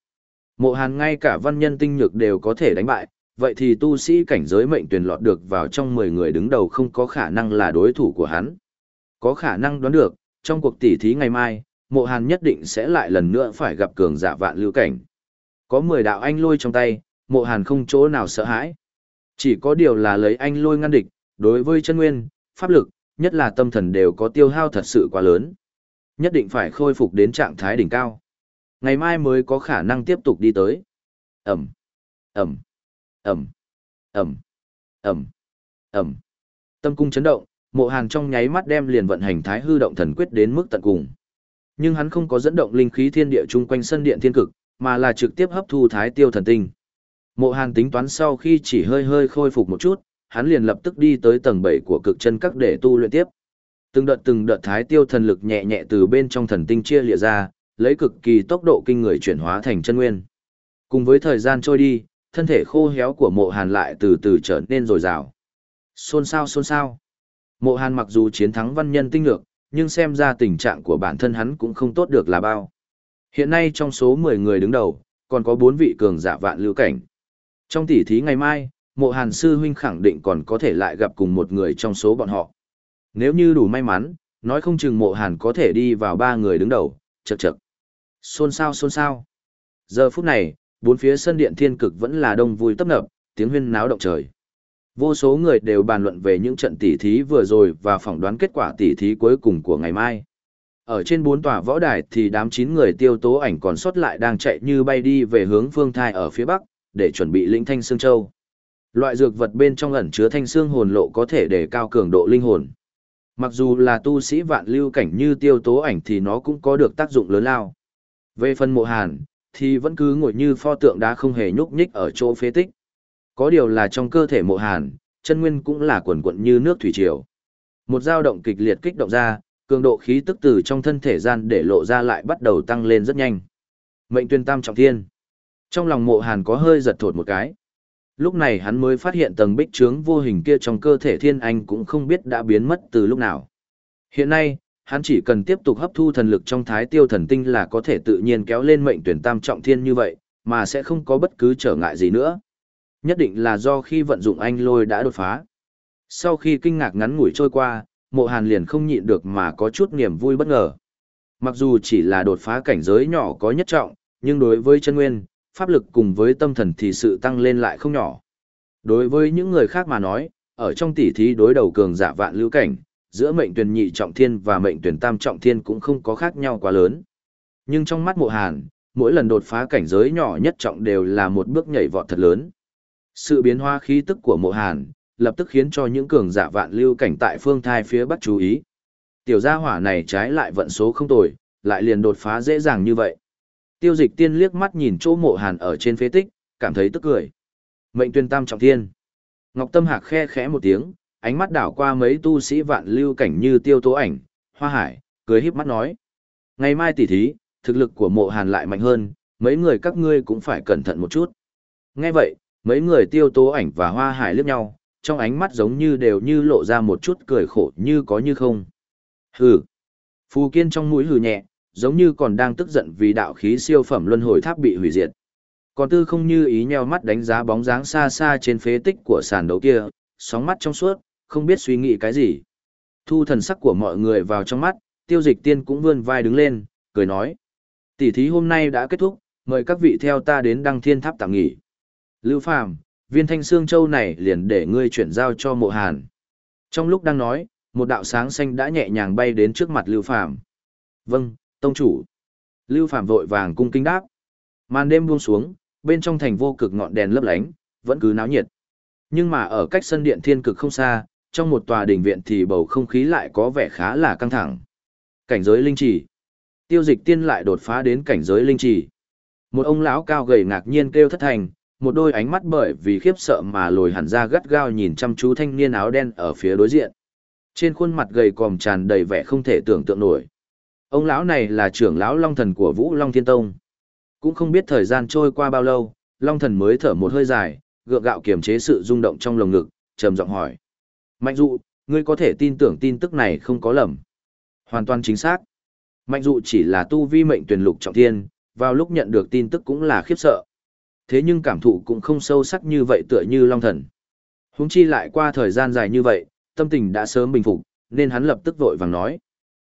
Mộ hàn ngay cả văn nhân tinh nhược đều có thể đánh bại, vậy thì tu sĩ cảnh giới mệnh tuyển lọt được vào trong 10 người đứng đầu không có khả năng là đối thủ của hắn. Có khả năng đoán được, trong cuộc tỉ thí ngày mai, mộ hàn nhất định sẽ lại lần nữa phải gặp cường giả vạn lưu cảnh. Có 10 đạo anh lôi trong tay, mộ hàn không chỗ nào sợ hãi. Chỉ có điều là lấy anh lôi ngăn địch, đối với chân nguyên, pháp lực, nhất là tâm thần đều có tiêu hao thật sự quá lớn. Nhất định phải khôi phục đến trạng thái đỉnh cao. Ngày mai mới có khả năng tiếp tục đi tới. Ẩm, Ẩm, Ẩm, Ẩm, Ẩm, Ẩm. Tâm cung chấn động, mộ hàn trong nháy mắt đem liền vận hành thái hư động thần quyết đến mức tận cùng. Nhưng hắn không có dẫn động linh khí thiên địa chung quanh sân điện thiên cực, mà là trực tiếp hấp thu thái tiêu thần tinh. Mộ Hàn tính toán sau khi chỉ hơi hơi khôi phục một chút, hắn liền lập tức đi tới tầng 7 của cực chân các để tu luyện tiếp. Từng đợt từng đợt thái tiêu thần lực nhẹ nhẹ từ bên trong thần tinh chia lìa ra, lấy cực kỳ tốc độ kinh người chuyển hóa thành chân nguyên. Cùng với thời gian trôi đi, thân thể khô héo của mộ hàn lại từ từ trở nên dồi dào. Xôn xao xôn xao. Mộ hàn mặc dù chiến thắng văn nhân tinh lược, nhưng xem ra tình trạng của bản thân hắn cũng không tốt được là bao. Hiện nay trong số 10 người đứng đầu, còn có 4 vị cường giả vạn lưu cảnh. Trong tỉ thí ngày mai, mộ hàn sư huynh khẳng định còn có thể lại gặp cùng một người trong số bọn họ. Nếu như đủ may mắn, nói không chừng mộ hàn có thể đi vào ba người đứng đầu, chật chật. Xôn xao xôn xao. Giờ phút này, bốn phía sân điện thiên cực vẫn là đông vui tấp nập, tiếng huyên náo động trời. Vô số người đều bàn luận về những trận tỉ thí vừa rồi và phỏng đoán kết quả tỉ thí cuối cùng của ngày mai. Ở trên bốn tòa võ đài thì đám chín người tiêu tố ảnh còn sót lại đang chạy như bay đi về hướng phương thai ở phía bắc, để chuẩn bị lĩnh thanh xương châu. Loại dược vật bên trong ẩn chứa thanh xương hồn lộ có thể để cao cường độ linh hồn. Mặc dù là tu sĩ vạn lưu cảnh như tiêu tố ảnh thì nó cũng có được tác dụng lớn lao. Về phần mộ hàn, thì vẫn cứ ngồi như pho tượng đá không hề nhúc nhích ở chỗ phế tích. Có điều là trong cơ thể mộ hàn, chân nguyên cũng là quần quận như nước thủy triều. Một dao động kịch liệt kích động ra, cường độ khí tức từ trong thân thể gian để lộ ra lại bắt đầu tăng lên rất nhanh. Mệnh tuyên tam trọng thiên. Trong lòng mộ hàn có hơi giật thột một cái. Lúc này hắn mới phát hiện tầng bích trướng vô hình kia trong cơ thể thiên anh cũng không biết đã biến mất từ lúc nào. Hiện nay, hắn chỉ cần tiếp tục hấp thu thần lực trong thái tiêu thần tinh là có thể tự nhiên kéo lên mệnh tuyển tam trọng thiên như vậy, mà sẽ không có bất cứ trở ngại gì nữa. Nhất định là do khi vận dụng anh lôi đã đột phá. Sau khi kinh ngạc ngắn ngủi trôi qua, mộ hàn liền không nhịn được mà có chút niềm vui bất ngờ. Mặc dù chỉ là đột phá cảnh giới nhỏ có nhất trọng, nhưng đối với chân nguyên, pháp lực cùng với tâm thần thì sự tăng lên lại không nhỏ. Đối với những người khác mà nói, ở trong tỷ thí đối đầu cường giả vạn lưu cảnh, giữa mệnh tuyển nhị trọng thiên và mệnh tuyển tam trọng thiên cũng không có khác nhau quá lớn. Nhưng trong mắt mộ hàn, mỗi lần đột phá cảnh giới nhỏ nhất trọng đều là một bước nhảy vọt thật lớn. Sự biến hóa khí tức của mộ hàn, lập tức khiến cho những cường giả vạn lưu cảnh tại phương thai phía bắc chú ý. Tiểu gia hỏa này trái lại vận số không tồi, lại liền đột phá dễ dàng như vậy. Tiêu dịch tiên liếc mắt nhìn chỗ mộ hàn ở trên phế tích, cảm thấy tức cười. Mệnh tuyên tam trọng thiên. Ngọc Tâm Hạc khe khẽ một tiếng, ánh mắt đảo qua mấy tu sĩ vạn lưu cảnh như tiêu tố ảnh, hoa hải, cười híp mắt nói. Ngày mai tỉ thí, thực lực của mộ hàn lại mạnh hơn, mấy người các ngươi cũng phải cẩn thận một chút. Nghe vậy, mấy người tiêu tố ảnh và hoa hải liếc nhau, trong ánh mắt giống như đều như lộ ra một chút cười khổ như có như không. Hừ. Phù kiên trong mũi hừ nhẹ, giống như còn đang tức giận vì đạo khí siêu phẩm luân hồi tháp bị hủy diệt. Còn tư không như ý nheo mắt đánh giá bóng dáng xa xa trên phế tích của sàn đấu kia, sóng mắt trong suốt, không biết suy nghĩ cái gì. Thu thần sắc của mọi người vào trong mắt, tiêu dịch tiên cũng vươn vai đứng lên, cười nói. Tỷ thí hôm nay đã kết thúc, mời các vị theo ta đến đăng thiên tháp tạm nghỉ. Lưu Phàm, viên thanh xương châu này liền để ngươi chuyển giao cho mộ hàn. Trong lúc đang nói, một đạo sáng xanh đã nhẹ nhàng bay đến trước mặt Lưu Phàm. Vâng, tông chủ. Lưu Phàm vội vàng cung kính đáp. Màn đêm buông xuống, bên trong thành vô cực ngọn đèn lấp lánh, vẫn cứ náo nhiệt. Nhưng mà ở cách sân điện thiên cực không xa, trong một tòa đình viện thì bầu không khí lại có vẻ khá là căng thẳng. Cảnh giới linh chỉ. Tiêu dịch tiên lại đột phá đến cảnh giới linh chỉ. Một ông lão cao gầy ngạc nhiên kêu thất thành, một đôi ánh mắt bởi vì khiếp sợ mà lồi hẳn ra gắt gao nhìn chăm chú thanh niên áo đen ở phía đối diện. Trên khuôn mặt gầy còm tràn đầy vẻ không thể tưởng tượng nổi. Ông lão này là trưởng lão Long Thần của Vũ Long Thiên Tông. Cũng không biết thời gian trôi qua bao lâu, Long Thần mới thở một hơi dài, gượng gạo kiềm chế sự rung động trong lồng ngực, trầm giọng hỏi. Mạnh dụ, ngươi có thể tin tưởng tin tức này không có lầm. Hoàn toàn chính xác. Mạnh dụ chỉ là tu vi mệnh tuyển lục trọng thiên, vào lúc nhận được tin tức cũng là khiếp sợ. Thế nhưng cảm thụ cũng không sâu sắc như vậy tựa như Long Thần. Húng chi lại qua thời gian dài như vậy, tâm tình đã sớm bình phục, nên hắn lập tức vội vàng nói.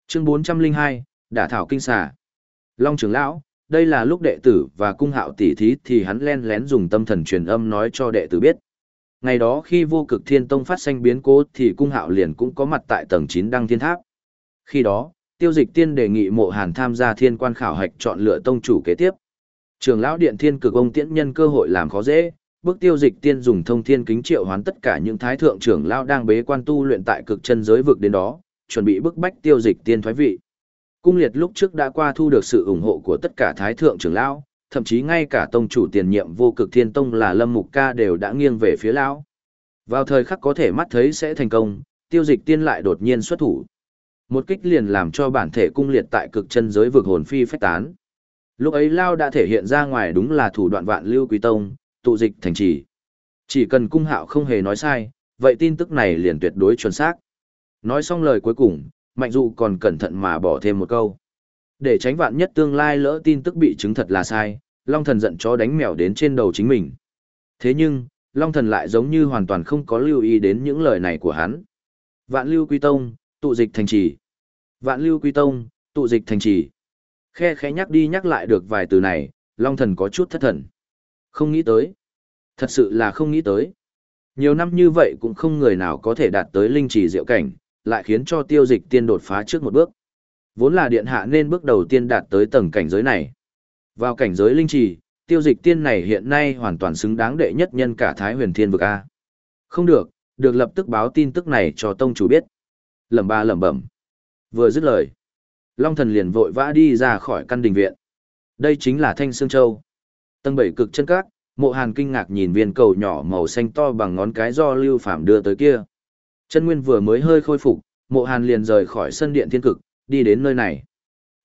Chương 402, Đả Thảo Kinh Xà. Long trưởng lão, đây là lúc đệ tử và cung hạo tỷ thí thì hắn len lén dùng tâm thần truyền âm nói cho đệ tử biết. Ngày đó khi vô cực thiên tông phát sinh biến cố thì cung hạo liền cũng có mặt tại tầng 9 đăng thiên tháp. Khi đó, tiêu dịch tiên đề nghị mộ hàn tham gia thiên quan khảo hạch chọn lựa tông chủ kế tiếp. Trường lão điện thiên cực ông tiễn nhân cơ hội làm khó dễ, bước tiêu dịch tiên dùng thông thiên kính triệu hoán tất cả những thái thượng trưởng lão đang bế quan tu luyện tại cực chân giới vực đến đó, chuẩn bị bức bách tiêu dịch tiên thoái vị. Cung liệt lúc trước đã qua thu được sự ủng hộ của tất cả thái thượng trưởng lão, thậm chí ngay cả tông chủ tiền nhiệm vô cực thiên tông là lâm mục ca đều đã nghiêng về phía lão. Vào thời khắc có thể mắt thấy sẽ thành công, tiêu dịch tiên lại đột nhiên xuất thủ. Một kích liền làm cho bản thể cung liệt tại cực chân giới vực hồn phi phách tán. Lúc ấy Lao đã thể hiện ra ngoài đúng là thủ đoạn vạn lưu quý tông, tụ dịch thành trì. Chỉ cần cung hạo không hề nói sai, vậy tin tức này liền tuyệt đối chuẩn xác. Nói xong lời cuối cùng, Mạnh Dụ còn cẩn thận mà bỏ thêm một câu. Để tránh vạn nhất tương lai lỡ tin tức bị chứng thật là sai, Long Thần giận chó đánh mèo đến trên đầu chính mình. Thế nhưng, Long Thần lại giống như hoàn toàn không có lưu ý đến những lời này của hắn. Vạn lưu quy tông, tụ dịch thành trì. Vạn lưu quy tông, tụ dịch thành trì. Khe khẽ nhắc đi nhắc lại được vài từ này, Long Thần có chút thất thần. Không nghĩ tới. Thật sự là không nghĩ tới. Nhiều năm như vậy cũng không người nào có thể đạt tới linh trì diệu cảnh, lại khiến cho tiêu dịch tiên đột phá trước một bước. Vốn là điện hạ nên bước đầu tiên đạt tới tầng cảnh giới này. Vào cảnh giới linh trì, tiêu dịch tiên này hiện nay hoàn toàn xứng đáng đệ nhất nhân cả Thái huyền thiên vực A. Không được, được lập tức báo tin tức này cho tông chủ biết. Lẩm ba lẩm bẩm. Vừa dứt lời. Long thần liền vội vã đi ra khỏi căn đình viện. Đây chính là Thanh Sương Châu. Tầng bảy cực chân cát, mộ hàn kinh ngạc nhìn viên cầu nhỏ màu xanh to bằng ngón cái do lưu phạm đưa tới kia. Chân nguyên vừa mới hơi khôi phục, mộ hàn liền rời khỏi sân điện thiên cực, đi đến nơi này.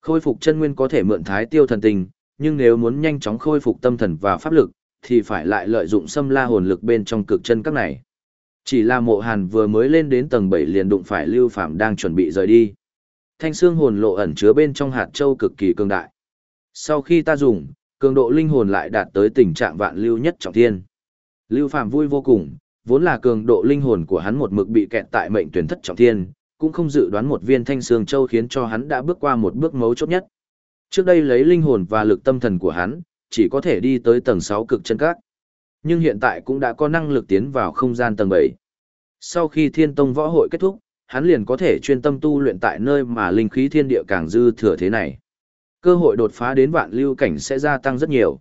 Khôi phục chân nguyên có thể mượn thái tiêu thần tình, nhưng nếu muốn nhanh chóng khôi phục tâm thần và pháp lực, thì phải lại lợi dụng xâm la hồn lực bên trong cực chân các này. Chỉ là mộ hàn vừa mới lên đến tầng 7 liền đụng phải Lưu Phạm đang chuẩn bị rời đi. Thanh xương hồn lộ ẩn chứa bên trong hạt châu cực kỳ cường đại. Sau khi ta dùng, cường độ linh hồn lại đạt tới tình trạng vạn lưu nhất trọng thiên. Lưu Phạm vui vô cùng, vốn là cường độ linh hồn của hắn một mực bị kẹt tại mệnh tuyển thất trọng thiên, cũng không dự đoán một viên thanh xương châu khiến cho hắn đã bước qua một bước mấu chốt nhất. Trước đây lấy linh hồn và lực tâm thần của hắn, chỉ có thể đi tới tầng 6 cực chân các. Nhưng hiện tại cũng đã có năng lực tiến vào không gian tầng 7. Sau khi thiên tông võ hội kết thúc, hắn liền có thể chuyên tâm tu luyện tại nơi mà linh khí thiên địa càng dư thừa thế này. Cơ hội đột phá đến vạn lưu cảnh sẽ gia tăng rất nhiều.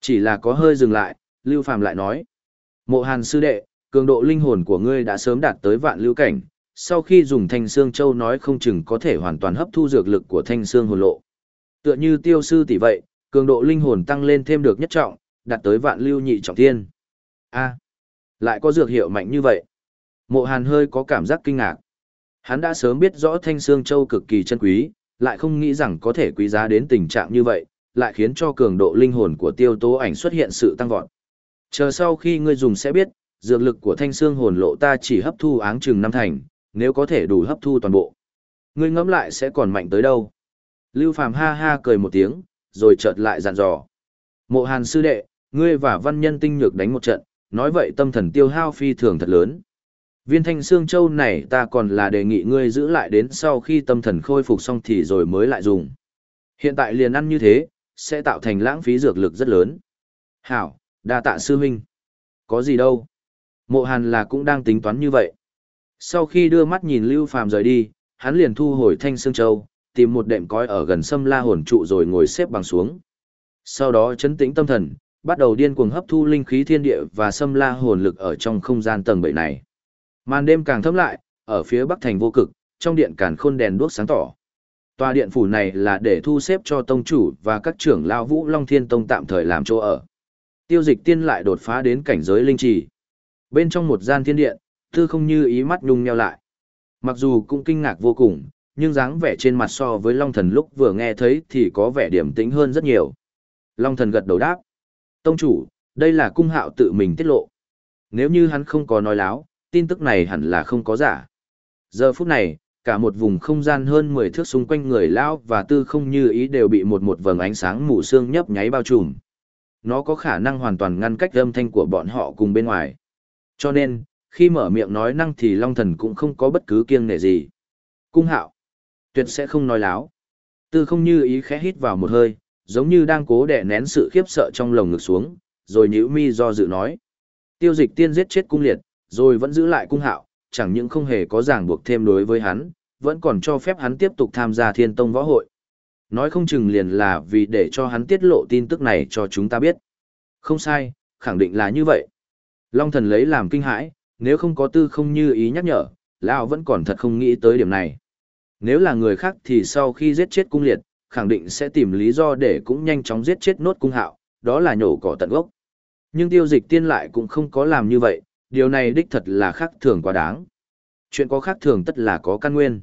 Chỉ là có hơi dừng lại, Lưu Phàm lại nói. Mộ hàn sư đệ, cường độ linh hồn của ngươi đã sớm đạt tới vạn lưu cảnh, sau khi dùng thanh xương châu nói không chừng có thể hoàn toàn hấp thu dược lực của thanh xương hồn lộ. Tựa như tiêu sư tỷ vậy, cường độ linh hồn tăng lên thêm được nhất trọng, đạt tới vạn lưu nhị trọng thiên. A, lại có dược hiệu mạnh như vậy. Mộ Hàn hơi có cảm giác kinh ngạc. Hắn đã sớm biết rõ Thanh Xương Châu cực kỳ chân quý, lại không nghĩ rằng có thể quý giá đến tình trạng như vậy, lại khiến cho cường độ linh hồn của tiêu tố ảnh xuất hiện sự tăng vọt. Chờ sau khi ngươi dùng sẽ biết, dược lực của thanh xương hồn lộ ta chỉ hấp thu áng chừng năm thành, nếu có thể đủ hấp thu toàn bộ. Ngươi ngẫm lại sẽ còn mạnh tới đâu. Lưu Phàm ha ha cười một tiếng, rồi chợt lại dặn dò. Mộ Hàn sư đệ, ngươi và văn nhân tinh nhược đánh một trận, nói vậy tâm thần tiêu hao phi thường thật lớn. Viên thanh xương châu này ta còn là đề nghị ngươi giữ lại đến sau khi tâm thần khôi phục xong thì rồi mới lại dùng. Hiện tại liền ăn như thế, sẽ tạo thành lãng phí dược lực rất lớn. Hảo, đa tạ sư huynh. Có gì đâu. Mộ hàn là cũng đang tính toán như vậy. Sau khi đưa mắt nhìn Lưu Phàm rời đi, hắn liền thu hồi thanh xương châu, tìm một đệm cói ở gần sâm la hồn trụ rồi ngồi xếp bằng xuống. Sau đó chấn tĩnh tâm thần, bắt đầu điên cuồng hấp thu linh khí thiên địa và sâm la hồn lực ở trong không gian tầng bậy này. Màn đêm càng thâm lại, ở phía bắc thành vô cực, trong điện càn khôn đèn đuốc sáng tỏ. Tòa điện phủ này là để thu xếp cho tông chủ và các trưởng lao vũ Long Thiên Tông tạm thời làm chỗ ở. Tiêu dịch tiên lại đột phá đến cảnh giới linh trì. Bên trong một gian thiên điện, tư không như ý mắt nhung nheo lại. Mặc dù cũng kinh ngạc vô cùng, nhưng dáng vẻ trên mặt so với Long Thần lúc vừa nghe thấy thì có vẻ điểm tĩnh hơn rất nhiều. Long Thần gật đầu đáp. Tông chủ, đây là cung hạo tự mình tiết lộ. Nếu như hắn không có nói láo, tin tức này hẳn là không có giả. Giờ phút này, cả một vùng không gian hơn 10 thước xung quanh người lão và tư không như ý đều bị một một vầng ánh sáng mù sương nhấp nháy bao trùm. Nó có khả năng hoàn toàn ngăn cách âm thanh của bọn họ cùng bên ngoài. Cho nên, khi mở miệng nói năng thì Long Thần cũng không có bất cứ kiêng nể gì. Cung hạo, tuyệt sẽ không nói láo. Tư không như ý khẽ hít vào một hơi, giống như đang cố đè nén sự khiếp sợ trong lồng ngực xuống, rồi nhíu mi do dự nói. Tiêu dịch tiên giết chết cung liệt, rồi vẫn giữ lại cung hạo, chẳng những không hề có ràng buộc thêm đối với hắn, vẫn còn cho phép hắn tiếp tục tham gia thiên tông võ hội. Nói không chừng liền là vì để cho hắn tiết lộ tin tức này cho chúng ta biết. Không sai, khẳng định là như vậy. Long thần lấy làm kinh hãi, nếu không có tư không như ý nhắc nhở, Lão vẫn còn thật không nghĩ tới điểm này. Nếu là người khác thì sau khi giết chết cung liệt, khẳng định sẽ tìm lý do để cũng nhanh chóng giết chết nốt cung hạo, đó là nhổ cỏ tận gốc. Nhưng tiêu dịch tiên lại cũng không có làm như vậy, điều này đích thật là khác thường quá đáng. Chuyện có khác thường tất là có căn nguyên.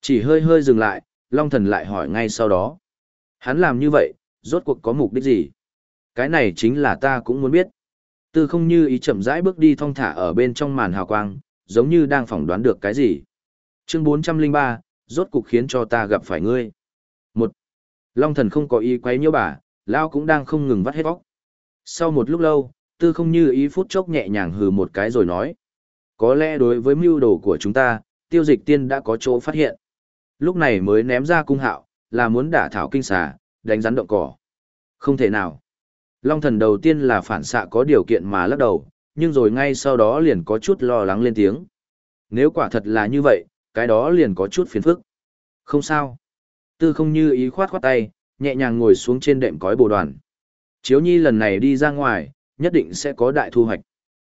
Chỉ hơi hơi dừng lại, Long Thần lại hỏi ngay sau đó. Hắn làm như vậy, rốt cuộc có mục đích gì? Cái này chính là ta cũng muốn biết. Tư không như ý chậm rãi bước đi thong thả ở bên trong màn hào quang, giống như đang phỏng đoán được cái gì. Chương 403, rốt cuộc khiến cho ta gặp phải ngươi. Một, Long thần không có ý quấy nhiễu bà, Lao cũng đang không ngừng vắt hết vóc. Sau một lúc lâu, tư không như ý phút chốc nhẹ nhàng hừ một cái rồi nói. Có lẽ đối với mưu đồ của chúng ta, tiêu dịch tiên đã có chỗ phát hiện. Lúc này mới ném ra cung hạo, là muốn đả thảo kinh xà, đánh rắn động cỏ. Không thể nào. Long thần đầu tiên là phản xạ có điều kiện mà lắc đầu, nhưng rồi ngay sau đó liền có chút lo lắng lên tiếng. Nếu quả thật là như vậy, cái đó liền có chút phiền phức. Không sao. Tư không như ý khoát khoát tay, nhẹ nhàng ngồi xuống trên đệm cói bồ đoàn. Chiếu nhi lần này đi ra ngoài, nhất định sẽ có đại thu hoạch.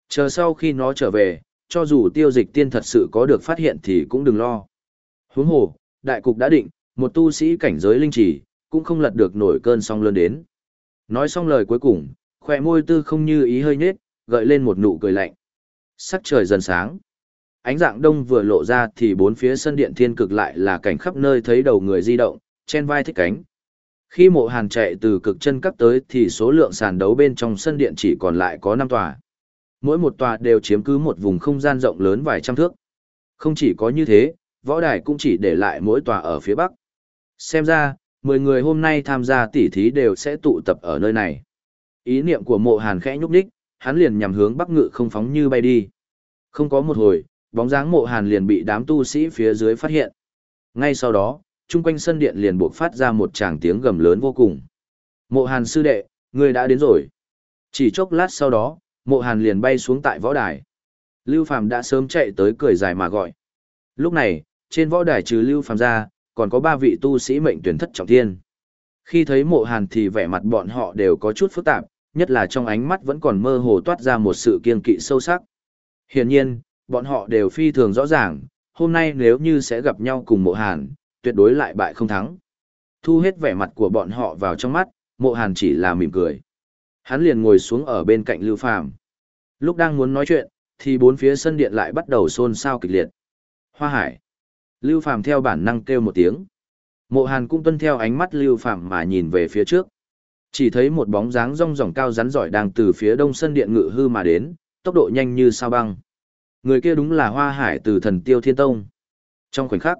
Chờ sau khi nó trở về, cho dù tiêu dịch tiên thật sự có được phát hiện thì cũng đừng lo. Huống hồ, đại cục đã định, một tu sĩ cảnh giới linh chỉ, cũng không lật được nổi cơn song lớn đến. Nói xong lời cuối cùng, khỏe môi tư không như ý hơi nhết, gợi lên một nụ cười lạnh. Sắc trời dần sáng. Ánh dạng đông vừa lộ ra thì bốn phía sân điện thiên cực lại là cảnh khắp nơi thấy đầu người di động, trên vai thích cánh. Khi mộ hàn chạy từ cực chân cấp tới thì số lượng sàn đấu bên trong sân điện chỉ còn lại có 5 tòa. Mỗi một tòa đều chiếm cứ một vùng không gian rộng lớn vài trăm thước. Không chỉ có như thế, võ đài cũng chỉ để lại mỗi tòa ở phía bắc. Xem ra, 10 người hôm nay tham gia tỉ thí đều sẽ tụ tập ở nơi này. Ý niệm của mộ hàn khẽ nhúc đích, hắn liền nhằm hướng bắc ngự không phóng như bay đi. Không có một hồi, bóng dáng mộ hàn liền bị đám tu sĩ phía dưới phát hiện. Ngay sau đó, chung quanh sân điện liền buộc phát ra một tràng tiếng gầm lớn vô cùng. Mộ hàn sư đệ, người đã đến rồi. Chỉ chốc lát sau đó, mộ hàn liền bay xuống tại võ đài. Lưu Phàm đã sớm chạy tới cười dài mà gọi. Lúc này, trên võ đài trừ Lưu Phàm ra, còn có ba vị tu sĩ mệnh tuyển thất trọng thiên. Khi thấy mộ hàn thì vẻ mặt bọn họ đều có chút phức tạp, nhất là trong ánh mắt vẫn còn mơ hồ toát ra một sự kiên kỵ sâu sắc. Hiển nhiên, bọn họ đều phi thường rõ ràng, hôm nay nếu như sẽ gặp nhau cùng mộ hàn, tuyệt đối lại bại không thắng. Thu hết vẻ mặt của bọn họ vào trong mắt, mộ hàn chỉ là mỉm cười. Hắn liền ngồi xuống ở bên cạnh Lưu Phàm. Lúc đang muốn nói chuyện, thì bốn phía sân điện lại bắt đầu xôn xao kịch liệt. Hoa Hải. Lưu Phàm theo bản năng kêu một tiếng. Mộ Hàn cũng tuân theo ánh mắt Lưu phàm mà nhìn về phía trước. Chỉ thấy một bóng dáng rong ròng cao rắn giỏi đang từ phía đông sân điện ngự hư mà đến, tốc độ nhanh như sao băng. Người kia đúng là Hoa Hải từ thần Tiêu Thiên Tông. Trong khoảnh khắc,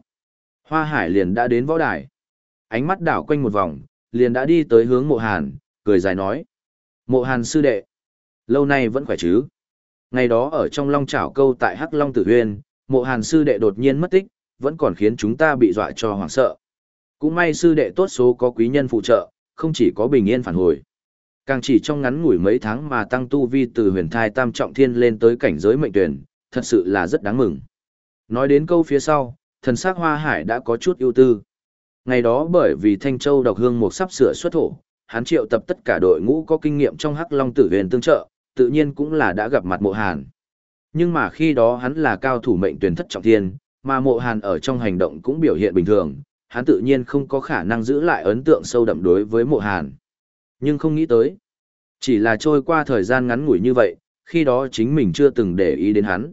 Hoa Hải liền đã đến võ đài. Ánh mắt đảo quanh một vòng, liền đã đi tới hướng Mộ Hàn, cười dài nói: "Mộ Hàn sư đệ, lâu nay vẫn khỏe chứ?" Ngày đó ở trong Long Chảo câu tại Hắc Long Tử Huyên, Mộ Hàn sư đệ đột nhiên mất tích, vẫn còn khiến chúng ta bị dọa cho hoảng sợ. Cũng may sư đệ tốt số có quý nhân phụ trợ, không chỉ có bình yên phản hồi. Càng chỉ trong ngắn ngủi mấy tháng mà tăng tu vi từ huyền thai tam trọng thiên lên tới cảnh giới mệnh tuyển, thật sự là rất đáng mừng. Nói đến câu phía sau, thần sắc hoa hải đã có chút ưu tư. Ngày đó bởi vì Thanh Châu độc hương một sắp sửa xuất thổ, hắn triệu tập tất cả đội ngũ có kinh nghiệm trong hắc long tử huyền tương trợ, tự nhiên cũng là đã gặp mặt mộ hàn. Nhưng mà khi đó hắn là cao thủ mệnh tuyển thất trọng thiên, mà mộ hàn ở trong hành động cũng biểu hiện bình thường, hắn tự nhiên không có khả năng giữ lại ấn tượng sâu đậm đối với mộ hàn. Nhưng không nghĩ tới. Chỉ là trôi qua thời gian ngắn ngủi như vậy, khi đó chính mình chưa từng để ý đến hắn.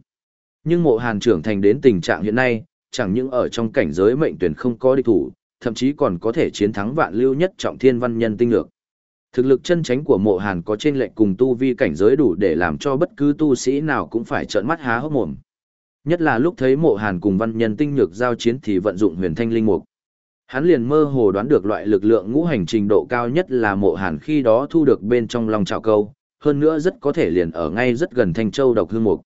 Nhưng mộ hàn trưởng thành đến tình trạng hiện nay, chẳng những ở trong cảnh giới mệnh tuyển không có địch thủ, thậm chí còn có thể chiến thắng vạn lưu nhất trọng thiên văn nhân tinh lược. Thực lực chân tránh của mộ hàn có trên lệnh cùng tu vi cảnh giới đủ để làm cho bất cứ tu sĩ nào cũng phải trợn mắt há hốc mồm. Nhất là lúc thấy mộ hàn cùng văn nhân tinh nhược giao chiến thì vận dụng huyền thanh linh mục. Hắn liền mơ hồ đoán được loại lực lượng ngũ hành trình độ cao nhất là mộ hàn khi đó thu được bên trong lòng trào câu, hơn nữa rất có thể liền ở ngay rất gần thanh châu độc hương mục.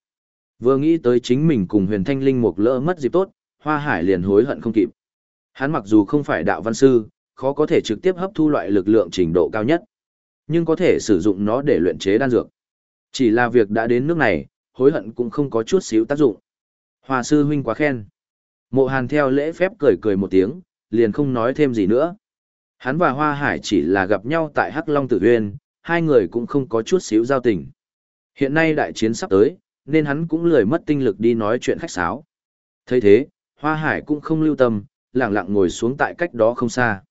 Vừa nghĩ tới chính mình cùng huyền thanh linh mục lỡ mất dịp tốt, hoa hải liền hối hận không kịp. Hắn mặc dù không phải đạo văn sư, khó có thể trực tiếp hấp thu loại lực lượng trình độ cao nhất, nhưng có thể sử dụng nó để luyện chế đan dược. Chỉ là việc đã đến nước này, hối hận cũng không có chút xíu tác dụng. Hoa sư huynh quá khen. Mộ hàn theo lễ phép cười cười một tiếng, liền không nói thêm gì nữa. Hắn và Hoa Hải chỉ là gặp nhau tại Hắc Long Tử Uyên, hai người cũng không có chút xíu giao tình. Hiện nay đại chiến sắp tới, nên hắn cũng lười mất tinh lực đi nói chuyện khách sáo. thấy thế, Hoa Hải cũng không lưu tâm, lặng lặng ngồi xuống tại cách đó không xa.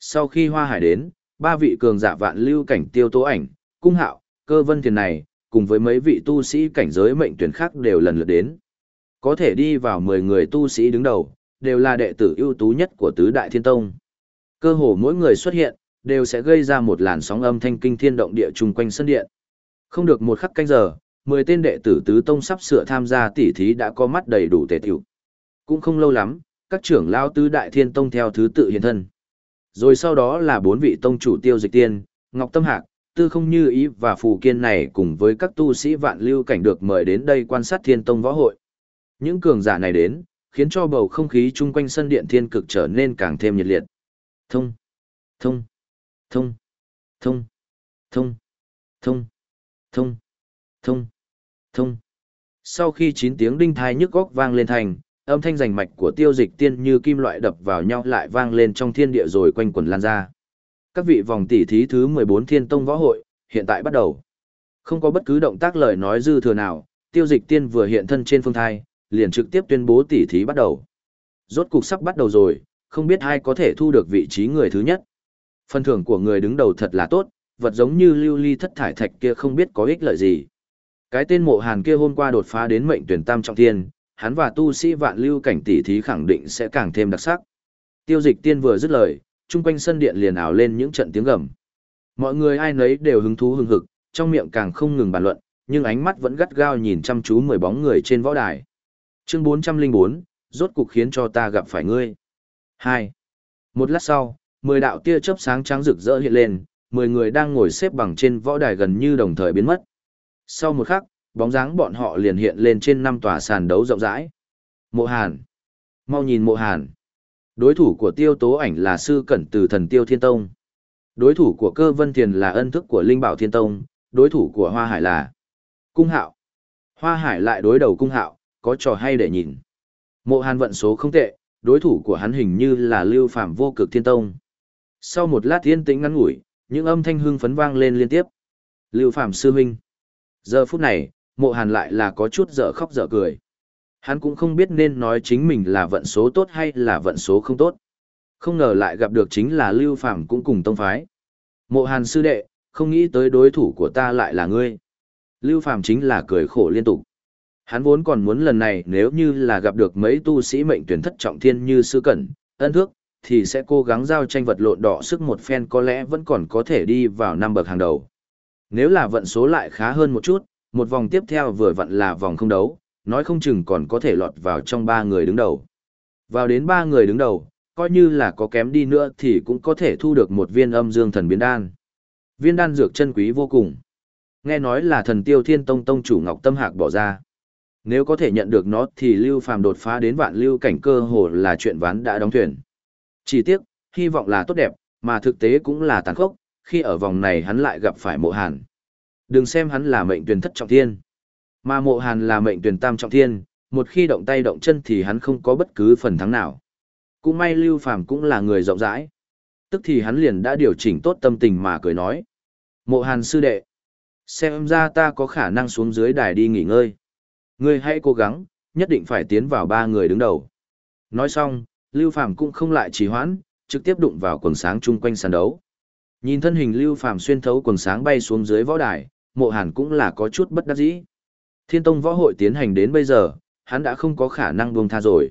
Sau khi Hoa Hải đến, ba vị cường giả vạn lưu cảnh tiêu tố ảnh, cung hạo, cơ vân thiền này, cùng với mấy vị tu sĩ cảnh giới mệnh tuyển khác đều lần lượt đến. Có thể đi vào 10 người tu sĩ đứng đầu, đều là đệ tử ưu tú nhất của tứ đại thiên tông. Cơ hồ mỗi người xuất hiện, đều sẽ gây ra một làn sóng âm thanh kinh thiên động địa chung quanh sân điện. Không được một khắc canh giờ, 10 tên đệ tử tứ tông sắp sửa tham gia tỉ thí đã có mắt đầy đủ tề tiểu. Cũng không lâu lắm, các trưởng lao tứ đại thiên tông theo thứ tự hiện thân. Rồi sau đó là bốn vị tông chủ tiêu dịch tiên, Ngọc Tâm Hạc, Tư Không Như Ý và Phù Kiên này cùng với các tu sĩ vạn lưu cảnh được mời đến đây quan sát thiên tông võ hội. Những cường giả này đến, khiến cho bầu không khí chung quanh sân điện thiên cực trở nên càng thêm nhiệt liệt. Thông, thông, thông, thông, thông, thông, thông, thông, thông. Sau khi chín tiếng đinh thai nhức góc vang lên thành, âm thanh rành mạch của tiêu dịch tiên như kim loại đập vào nhau lại vang lên trong thiên địa rồi quanh quần lan ra. Các vị vòng tỷ thí thứ 14 thiên tông võ hội, hiện tại bắt đầu. Không có bất cứ động tác lời nói dư thừa nào, tiêu dịch tiên vừa hiện thân trên phương thai, liền trực tiếp tuyên bố tỷ thí bắt đầu. Rốt cục sắp bắt đầu rồi, không biết ai có thể thu được vị trí người thứ nhất. Phần thưởng của người đứng đầu thật là tốt, vật giống như lưu ly thất thải thạch kia không biết có ích lợi gì. Cái tên mộ hàn kia hôm qua đột phá đến mệnh tuyển tam trọng thiên, hắn và tu sĩ vạn lưu cảnh tỷ thí khẳng định sẽ càng thêm đặc sắc. Tiêu dịch tiên vừa dứt lời, chung quanh sân điện liền ảo lên những trận tiếng gầm. Mọi người ai nấy đều hứng thú hừng hực, trong miệng càng không ngừng bàn luận, nhưng ánh mắt vẫn gắt gao nhìn chăm chú mười bóng người trên võ đài chương 404, rốt cục khiến cho ta gặp phải ngươi. 2. Một lát sau, mười đạo tia chớp sáng trắng rực rỡ hiện lên, mười người đang ngồi xếp bằng trên võ đài gần như đồng thời biến mất. Sau một khắc, bóng dáng bọn họ liền hiện lên trên năm tòa sàn đấu rộng rãi. Mộ Hàn. Mau nhìn Mộ Hàn. Đối thủ của tiêu tố ảnh là sư cẩn từ thần tiêu thiên tông. Đối thủ của cơ vân thiền là ân thức của linh bảo thiên tông. Đối thủ của hoa hải là cung hạo. Hoa hải lại đối đầu cung hạo, có trò hay để nhìn. Mộ Hàn vận số không tệ, đối thủ của hắn hình như là Lưu Phạm vô cực thiên tông. Sau một lát yên tĩnh ngắn ngủi, những âm thanh hưng phấn vang lên liên tiếp. Lưu Phạm sư huynh. Giờ phút này, Mộ Hàn lại là có chút dở khóc dở cười. Hắn cũng không biết nên nói chính mình là vận số tốt hay là vận số không tốt. Không ngờ lại gặp được chính là Lưu Phạm cũng cùng tông phái. Mộ Hàn sư đệ, không nghĩ tới đối thủ của ta lại là ngươi. Lưu Phạm chính là cười khổ liên tục. Hắn vốn còn muốn lần này nếu như là gặp được mấy tu sĩ mệnh tuyển thất trọng thiên như sư cẩn, ân thước, thì sẽ cố gắng giao tranh vật lộn đỏ sức một phen có lẽ vẫn còn có thể đi vào năm bậc hàng đầu. Nếu là vận số lại khá hơn một chút, một vòng tiếp theo vừa vặn là vòng không đấu, nói không chừng còn có thể lọt vào trong ba người đứng đầu. Vào đến ba người đứng đầu, coi như là có kém đi nữa thì cũng có thể thu được một viên âm dương thần biến đan. Viên đan dược chân quý vô cùng. Nghe nói là thần tiêu thiên tông tông chủ Ngọc Tâm Hạc bỏ ra. Nếu có thể nhận được nó thì lưu phàm đột phá đến vạn lưu cảnh cơ hồ là chuyện ván đã đóng thuyền. Chỉ tiếc, hy vọng là tốt đẹp, mà thực tế cũng là tàn khốc, khi ở vòng này hắn lại gặp phải mộ hàn. Đừng xem hắn là mệnh tuyển thất trọng thiên, mà mộ hàn là mệnh tuyển tam trọng thiên, một khi động tay động chân thì hắn không có bất cứ phần thắng nào. Cũng may Lưu Phàm cũng là người rộng rãi. Tức thì hắn liền đã điều chỉnh tốt tâm tình mà cười nói. Mộ hàn sư đệ. Xem ra ta có khả năng xuống dưới đài đi nghỉ ngơi. Ngươi hãy cố gắng, nhất định phải tiến vào ba người đứng đầu. Nói xong, Lưu Phàm cũng không lại trì hoãn, trực tiếp đụng vào quần sáng chung quanh sàn đấu. Nhìn thân hình Lưu Phàm xuyên thấu quần sáng bay xuống dưới võ đài, Mộ Hàn cũng là có chút bất đắc dĩ. Thiên Tông võ hội tiến hành đến bây giờ, hắn đã không có khả năng buông tha rồi.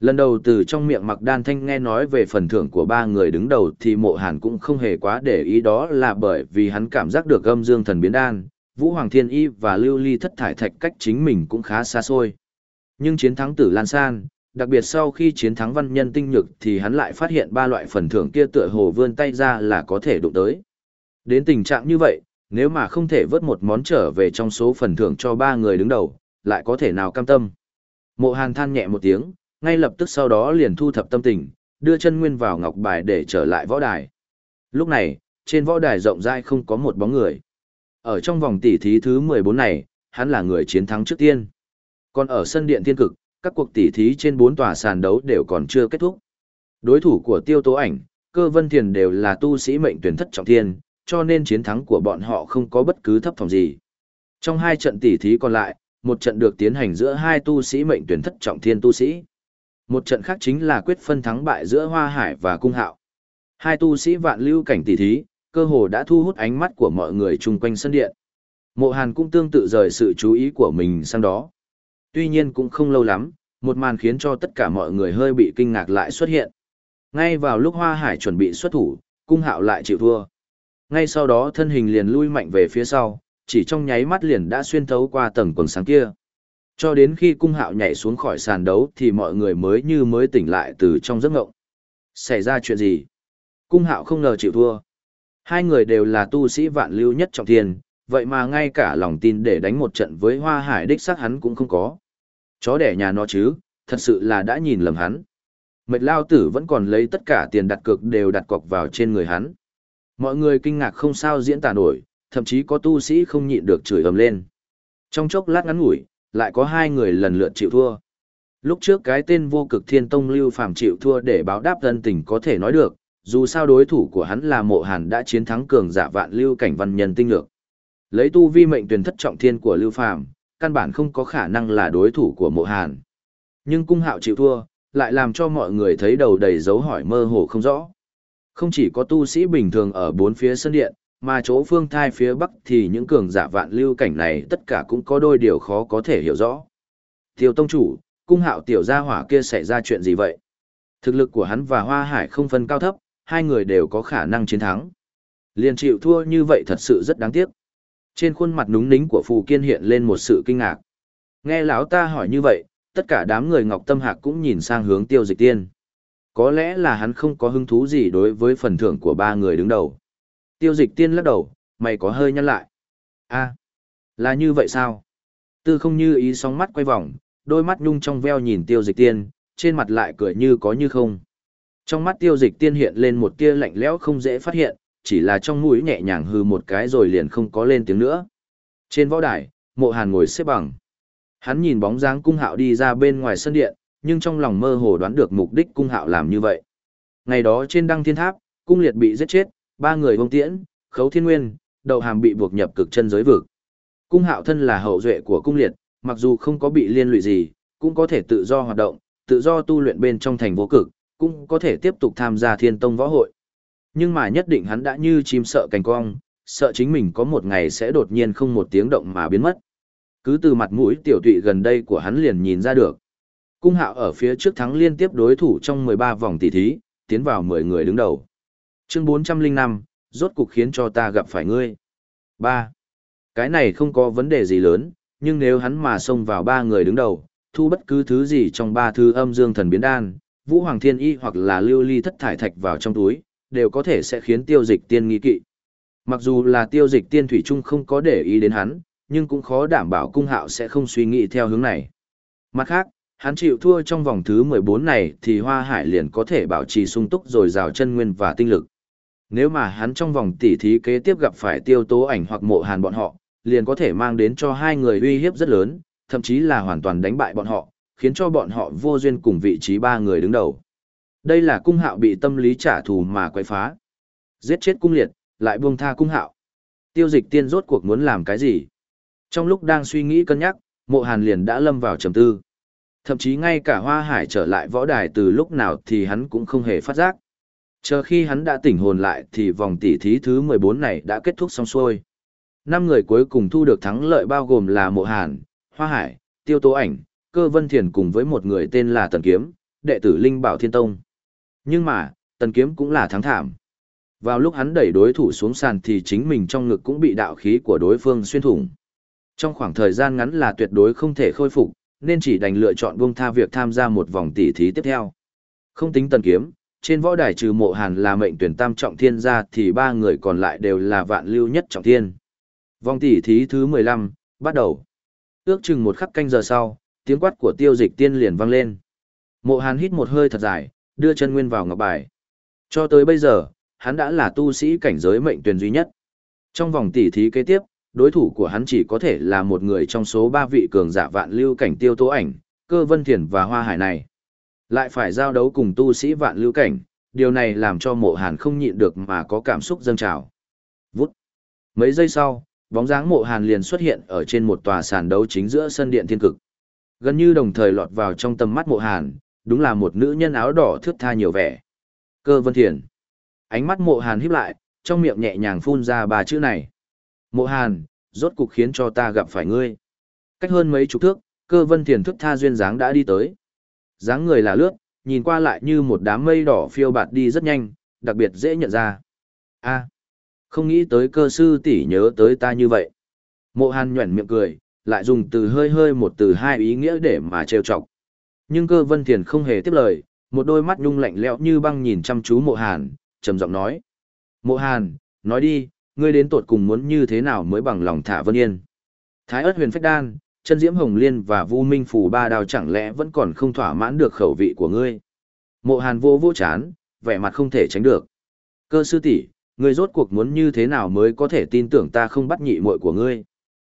Lần đầu từ trong miệng Mặc Đan Thanh nghe nói về phần thưởng của ba người đứng đầu thì Mộ Hàn cũng không hề quá để ý đó là bởi vì hắn cảm giác được âm dương thần biến đan, Vũ Hoàng Thiên Y và Lưu Ly thất thải thạch cách chính mình cũng khá xa xôi. Nhưng chiến thắng Tử Lan San, đặc biệt sau khi chiến thắng văn nhân tinh nhược thì hắn lại phát hiện ba loại phần thưởng kia tựa hồ vươn tay ra là có thể đụng tới. Đến tình trạng như vậy, nếu mà không thể vớt một món trở về trong số phần thưởng cho ba người đứng đầu, lại có thể nào cam tâm. Mộ Hàn than nhẹ một tiếng, ngay lập tức sau đó liền thu thập tâm tình, đưa chân nguyên vào ngọc bài để trở lại võ đài. Lúc này, trên võ đài rộng rãi không có một bóng người. Ở trong vòng tỷ thí thứ 14 này, hắn là người chiến thắng trước tiên. Còn ở sân điện thiên cực, các cuộc tỷ thí trên bốn tòa sàn đấu đều còn chưa kết thúc. Đối thủ của Tiêu Tố Ảnh, Cơ Vân Thiền đều là tu sĩ mệnh tuyển thất trọng thiên, cho nên chiến thắng của bọn họ không có bất cứ thấp phòng gì. Trong hai trận tỷ thí còn lại, một trận được tiến hành giữa hai tu sĩ mệnh tuyển thất trọng thiên tu sĩ. Một trận khác chính là quyết phân thắng bại giữa Hoa Hải và Cung Hạo. Hai tu sĩ vạn lưu cảnh tỷ thí, cơ hồ đã thu hút ánh mắt của mọi người chung quanh sân điện. Mộ Hàn cũng tương tự rời sự chú ý của mình sang đó. Tuy nhiên cũng không lâu lắm, một màn khiến cho tất cả mọi người hơi bị kinh ngạc lại xuất hiện. Ngay vào lúc Hoa Hải chuẩn bị xuất thủ, cung hạo lại chịu thua. Ngay sau đó thân hình liền lui mạnh về phía sau, chỉ trong nháy mắt liền đã xuyên thấu qua tầng quần sáng kia. Cho đến khi cung hạo nhảy xuống khỏi sàn đấu thì mọi người mới như mới tỉnh lại từ trong giấc ngộng. Xảy ra chuyện gì? Cung hạo không ngờ chịu thua. Hai người đều là tu sĩ vạn lưu nhất trọng thiên, vậy mà ngay cả lòng tin để đánh một trận với hoa hải đích xác hắn cũng không có. Chó đẻ nhà nó chứ, thật sự là đã nhìn lầm hắn. Mệt lao tử vẫn còn lấy tất cả tiền đặt cược đều đặt cọc vào trên người hắn. Mọi người kinh ngạc không sao diễn tả nổi, thậm chí có tu sĩ không nhịn được chửi ầm lên. Trong chốc lát ngắn ngủi, lại có hai người lần lượt chịu thua. Lúc trước cái tên vô cực thiên tông lưu phàm chịu thua để báo đáp thân tình có thể nói được, dù sao đối thủ của hắn là mộ hàn đã chiến thắng cường giả vạn lưu cảnh văn nhân tinh lược. Lấy tu vi mệnh tuyển thất trọng thiên của lưu phàm, căn bản không có khả năng là đối thủ của mộ hàn. Nhưng cung hạo chịu thua, lại làm cho mọi người thấy đầu đầy dấu hỏi mơ hồ không rõ. Không chỉ có tu sĩ bình thường ở bốn phía sân điện, mà chỗ phương thai phía bắc thì những cường giả vạn lưu cảnh này tất cả cũng có đôi điều khó có thể hiểu rõ. Tiêu tông chủ, cung hạo tiểu gia hỏa kia xảy ra chuyện gì vậy? Thực lực của hắn và Hoa Hải không phân cao thấp, hai người đều có khả năng chiến thắng. Liền chịu thua như vậy thật sự rất đáng tiếc. Trên khuôn mặt núng nính của Phù Kiên hiện lên một sự kinh ngạc. Nghe lão ta hỏi như vậy, tất cả đám người Ngọc Tâm Hạc cũng nhìn sang hướng Tiêu Dịch Tiên. Có lẽ là hắn không có hứng thú gì đối với phần thưởng của ba người đứng đầu. Tiêu Dịch Tiên lắc đầu, mày có hơi nhăn lại. a là như vậy sao? Tư không như ý sóng mắt quay vòng, đôi mắt nhung trong veo nhìn Tiêu Dịch Tiên, trên mặt lại cười như có như không. Trong mắt Tiêu Dịch Tiên hiện lên một tia lạnh lẽo không dễ phát hiện, chỉ là trong mũi nhẹ nhàng hư một cái rồi liền không có lên tiếng nữa. Trên võ đài, mộ hàn ngồi xếp bằng. Hắn nhìn bóng dáng cung hạo đi ra bên ngoài sân điện, nhưng trong lòng mơ hồ đoán được mục đích cung hạo làm như vậy. Ngày đó trên đăng thiên tháp, cung liệt bị giết chết, ba người vông tiễn, khấu thiên nguyên, đầu hàm bị buộc nhập cực chân giới vực. Cung hạo thân là hậu duệ của cung liệt, mặc dù không có bị liên lụy gì, cũng có thể tự do hoạt động, tự do tu luyện bên trong thành vô cực, cũng có thể tiếp tục tham gia thiên tông võ hội. Nhưng mà nhất định hắn đã như chim sợ cành cong, sợ chính mình có một ngày sẽ đột nhiên không một tiếng động mà biến mất. Cứ từ mặt mũi tiểu tụy gần đây của hắn liền nhìn ra được. Cung hạo ở phía trước thắng liên tiếp đối thủ trong 13 vòng tỷ thí, tiến vào 10 người đứng đầu. Chương 405, rốt cục khiến cho ta gặp phải ngươi. 3. Cái này không có vấn đề gì lớn, nhưng nếu hắn mà xông vào ba người đứng đầu, thu bất cứ thứ gì trong ba thứ âm dương thần biến đan, vũ hoàng thiên y hoặc là lưu ly thất thải thạch vào trong túi, đều có thể sẽ khiến tiêu dịch tiên nghi kỵ. Mặc dù là tiêu dịch tiên thủy trung không có để ý đến hắn, nhưng cũng khó đảm bảo cung hạo sẽ không suy nghĩ theo hướng này. Mặt khác, hắn chịu thua trong vòng thứ 14 này thì hoa hải liền có thể bảo trì sung túc rồi rào chân nguyên và tinh lực. Nếu mà hắn trong vòng tỉ thí kế tiếp gặp phải tiêu tố ảnh hoặc mộ hàn bọn họ, liền có thể mang đến cho hai người uy hiếp rất lớn, thậm chí là hoàn toàn đánh bại bọn họ, khiến cho bọn họ vô duyên cùng vị trí ba người đứng đầu. Đây là cung hạo bị tâm lý trả thù mà quay phá. Giết chết cung liệt, lại buông tha cung hạo. Tiêu dịch tiên rốt cuộc muốn làm cái gì? Trong lúc đang suy nghĩ cân nhắc, mộ hàn liền đã lâm vào trầm tư. Thậm chí ngay cả hoa hải trở lại võ đài từ lúc nào thì hắn cũng không hề phát giác. Chờ khi hắn đã tỉnh hồn lại thì vòng tỷ thí thứ 14 này đã kết thúc xong xuôi. Năm người cuối cùng thu được thắng lợi bao gồm là Mộ Hàn, Hoa Hải, Tiêu Tố Ảnh, Cơ Vân Thiền cùng với một người tên là Tần Kiếm, đệ tử Linh Bảo Thiên Tông. Nhưng mà, Tần Kiếm cũng là thắng thảm. Vào lúc hắn đẩy đối thủ xuống sàn thì chính mình trong ngực cũng bị đạo khí của đối phương xuyên thủng. Trong khoảng thời gian ngắn là tuyệt đối không thể khôi phục, nên chỉ đành lựa chọn buông tha việc tham gia một vòng tỷ thí tiếp theo. Không tính Tần Kiếm, trên võ đài trừ mộ hàn là mệnh tuyển tam trọng thiên ra thì ba người còn lại đều là vạn lưu nhất trọng thiên. Vòng tỷ thí thứ 15, bắt đầu. Ước chừng một khắc canh giờ sau, tiếng quát của tiêu dịch tiên liền vang lên. Mộ hàn hít một hơi thật dài, đưa chân nguyên vào ngọc bài. Cho tới bây giờ, hắn đã là tu sĩ cảnh giới mệnh tuyển duy nhất. Trong vòng tỷ thí kế tiếp, đối thủ của hắn chỉ có thể là một người trong số ba vị cường giả vạn lưu cảnh tiêu tố ảnh, cơ vân thiền và hoa hải này. Lại phải giao đấu cùng tu sĩ vạn lưu cảnh, điều này làm cho mộ hàn không nhịn được mà có cảm xúc dâng trào. Vút. Mấy giây sau, bóng dáng mộ hàn liền xuất hiện ở trên một tòa sàn đấu chính giữa sân điện thiên cực. Gần như đồng thời lọt vào trong tầm mắt mộ hàn, đúng là một nữ nhân áo đỏ thước tha nhiều vẻ. Cơ vân thiền. Ánh mắt mộ hàn híp lại, trong miệng nhẹ nhàng phun ra ba chữ này. Mộ hàn, rốt cục khiến cho ta gặp phải ngươi. Cách hơn mấy chục thước, cơ vân thiền thức tha duyên dáng đã đi tới dáng người là lướt, nhìn qua lại như một đám mây đỏ phiêu bạt đi rất nhanh, đặc biệt dễ nhận ra. a không nghĩ tới cơ sư tỷ nhớ tới ta như vậy. Mộ hàn nhuẩn miệng cười, lại dùng từ hơi hơi một từ hai ý nghĩa để mà trêu chọc. Nhưng cơ vân thiền không hề tiếp lời, một đôi mắt nhung lạnh lẽo như băng nhìn chăm chú mộ hàn, trầm giọng nói. Mộ hàn, nói đi, ngươi đến tột cùng muốn như thế nào mới bằng lòng thả vân yên. Thái ớt huyền phách đan, chân diễm hồng liên và vu minh phủ ba đào chẳng lẽ vẫn còn không thỏa mãn được khẩu vị của ngươi? Mộ hàn vô vô chán vẻ mặt không thể tránh được. Cơ sư tỷ ngươi rốt cuộc muốn như thế nào mới có thể tin tưởng ta không bắt nhị muội của ngươi?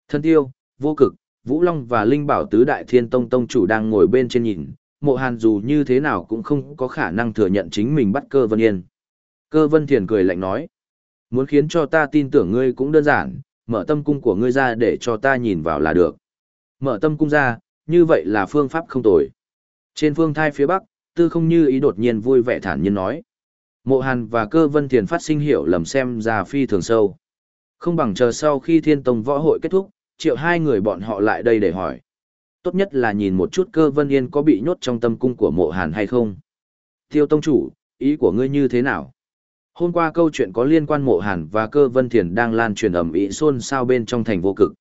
Thân tiêu vô cực vũ long và linh bảo tứ đại thiên tông tông chủ đang ngồi bên trên nhìn mộ hàn dù như thế nào cũng không có khả năng thừa nhận chính mình bắt cơ vân yên. Cơ vân thiền cười lạnh nói muốn khiến cho ta tin tưởng ngươi cũng đơn giản mở tâm cung của ngươi ra để cho ta nhìn vào là được Mở tâm cung ra, như vậy là phương pháp không tồi. Trên phương thai phía bắc, tư không như ý đột nhiên vui vẻ thản nhiên nói. Mộ hàn và cơ vân thiền phát sinh hiểu lầm xem ra phi thường sâu. Không bằng chờ sau khi thiên tông võ hội kết thúc, triệu hai người bọn họ lại đây để hỏi. Tốt nhất là nhìn một chút cơ vân yên có bị nhốt trong tâm cung của mộ hàn hay không. Tiêu tông chủ, ý của ngươi như thế nào? Hôm qua câu chuyện có liên quan mộ hàn và cơ vân thiền đang lan truyền ẩm ý xôn xao bên trong thành vô cực.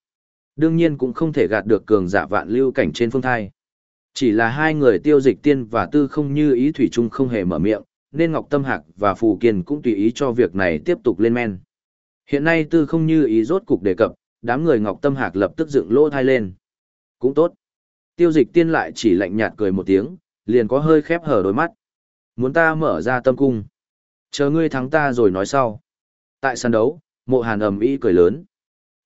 Đương nhiên cũng không thể gạt được cường giả vạn lưu cảnh trên phương thai. Chỉ là hai người tiêu dịch tiên và tư không như ý thủy chung không hề mở miệng, nên Ngọc Tâm Hạc và Phù Kiên cũng tùy ý cho việc này tiếp tục lên men. Hiện nay tư không như ý rốt cục đề cập, đám người Ngọc Tâm Hạc lập tức dựng lỗ thai lên. Cũng tốt. Tiêu dịch tiên lại chỉ lạnh nhạt cười một tiếng, liền có hơi khép hở đôi mắt. Muốn ta mở ra tâm cung. Chờ ngươi thắng ta rồi nói sau. Tại sân đấu, mộ hàn ầm ĩ cười lớn.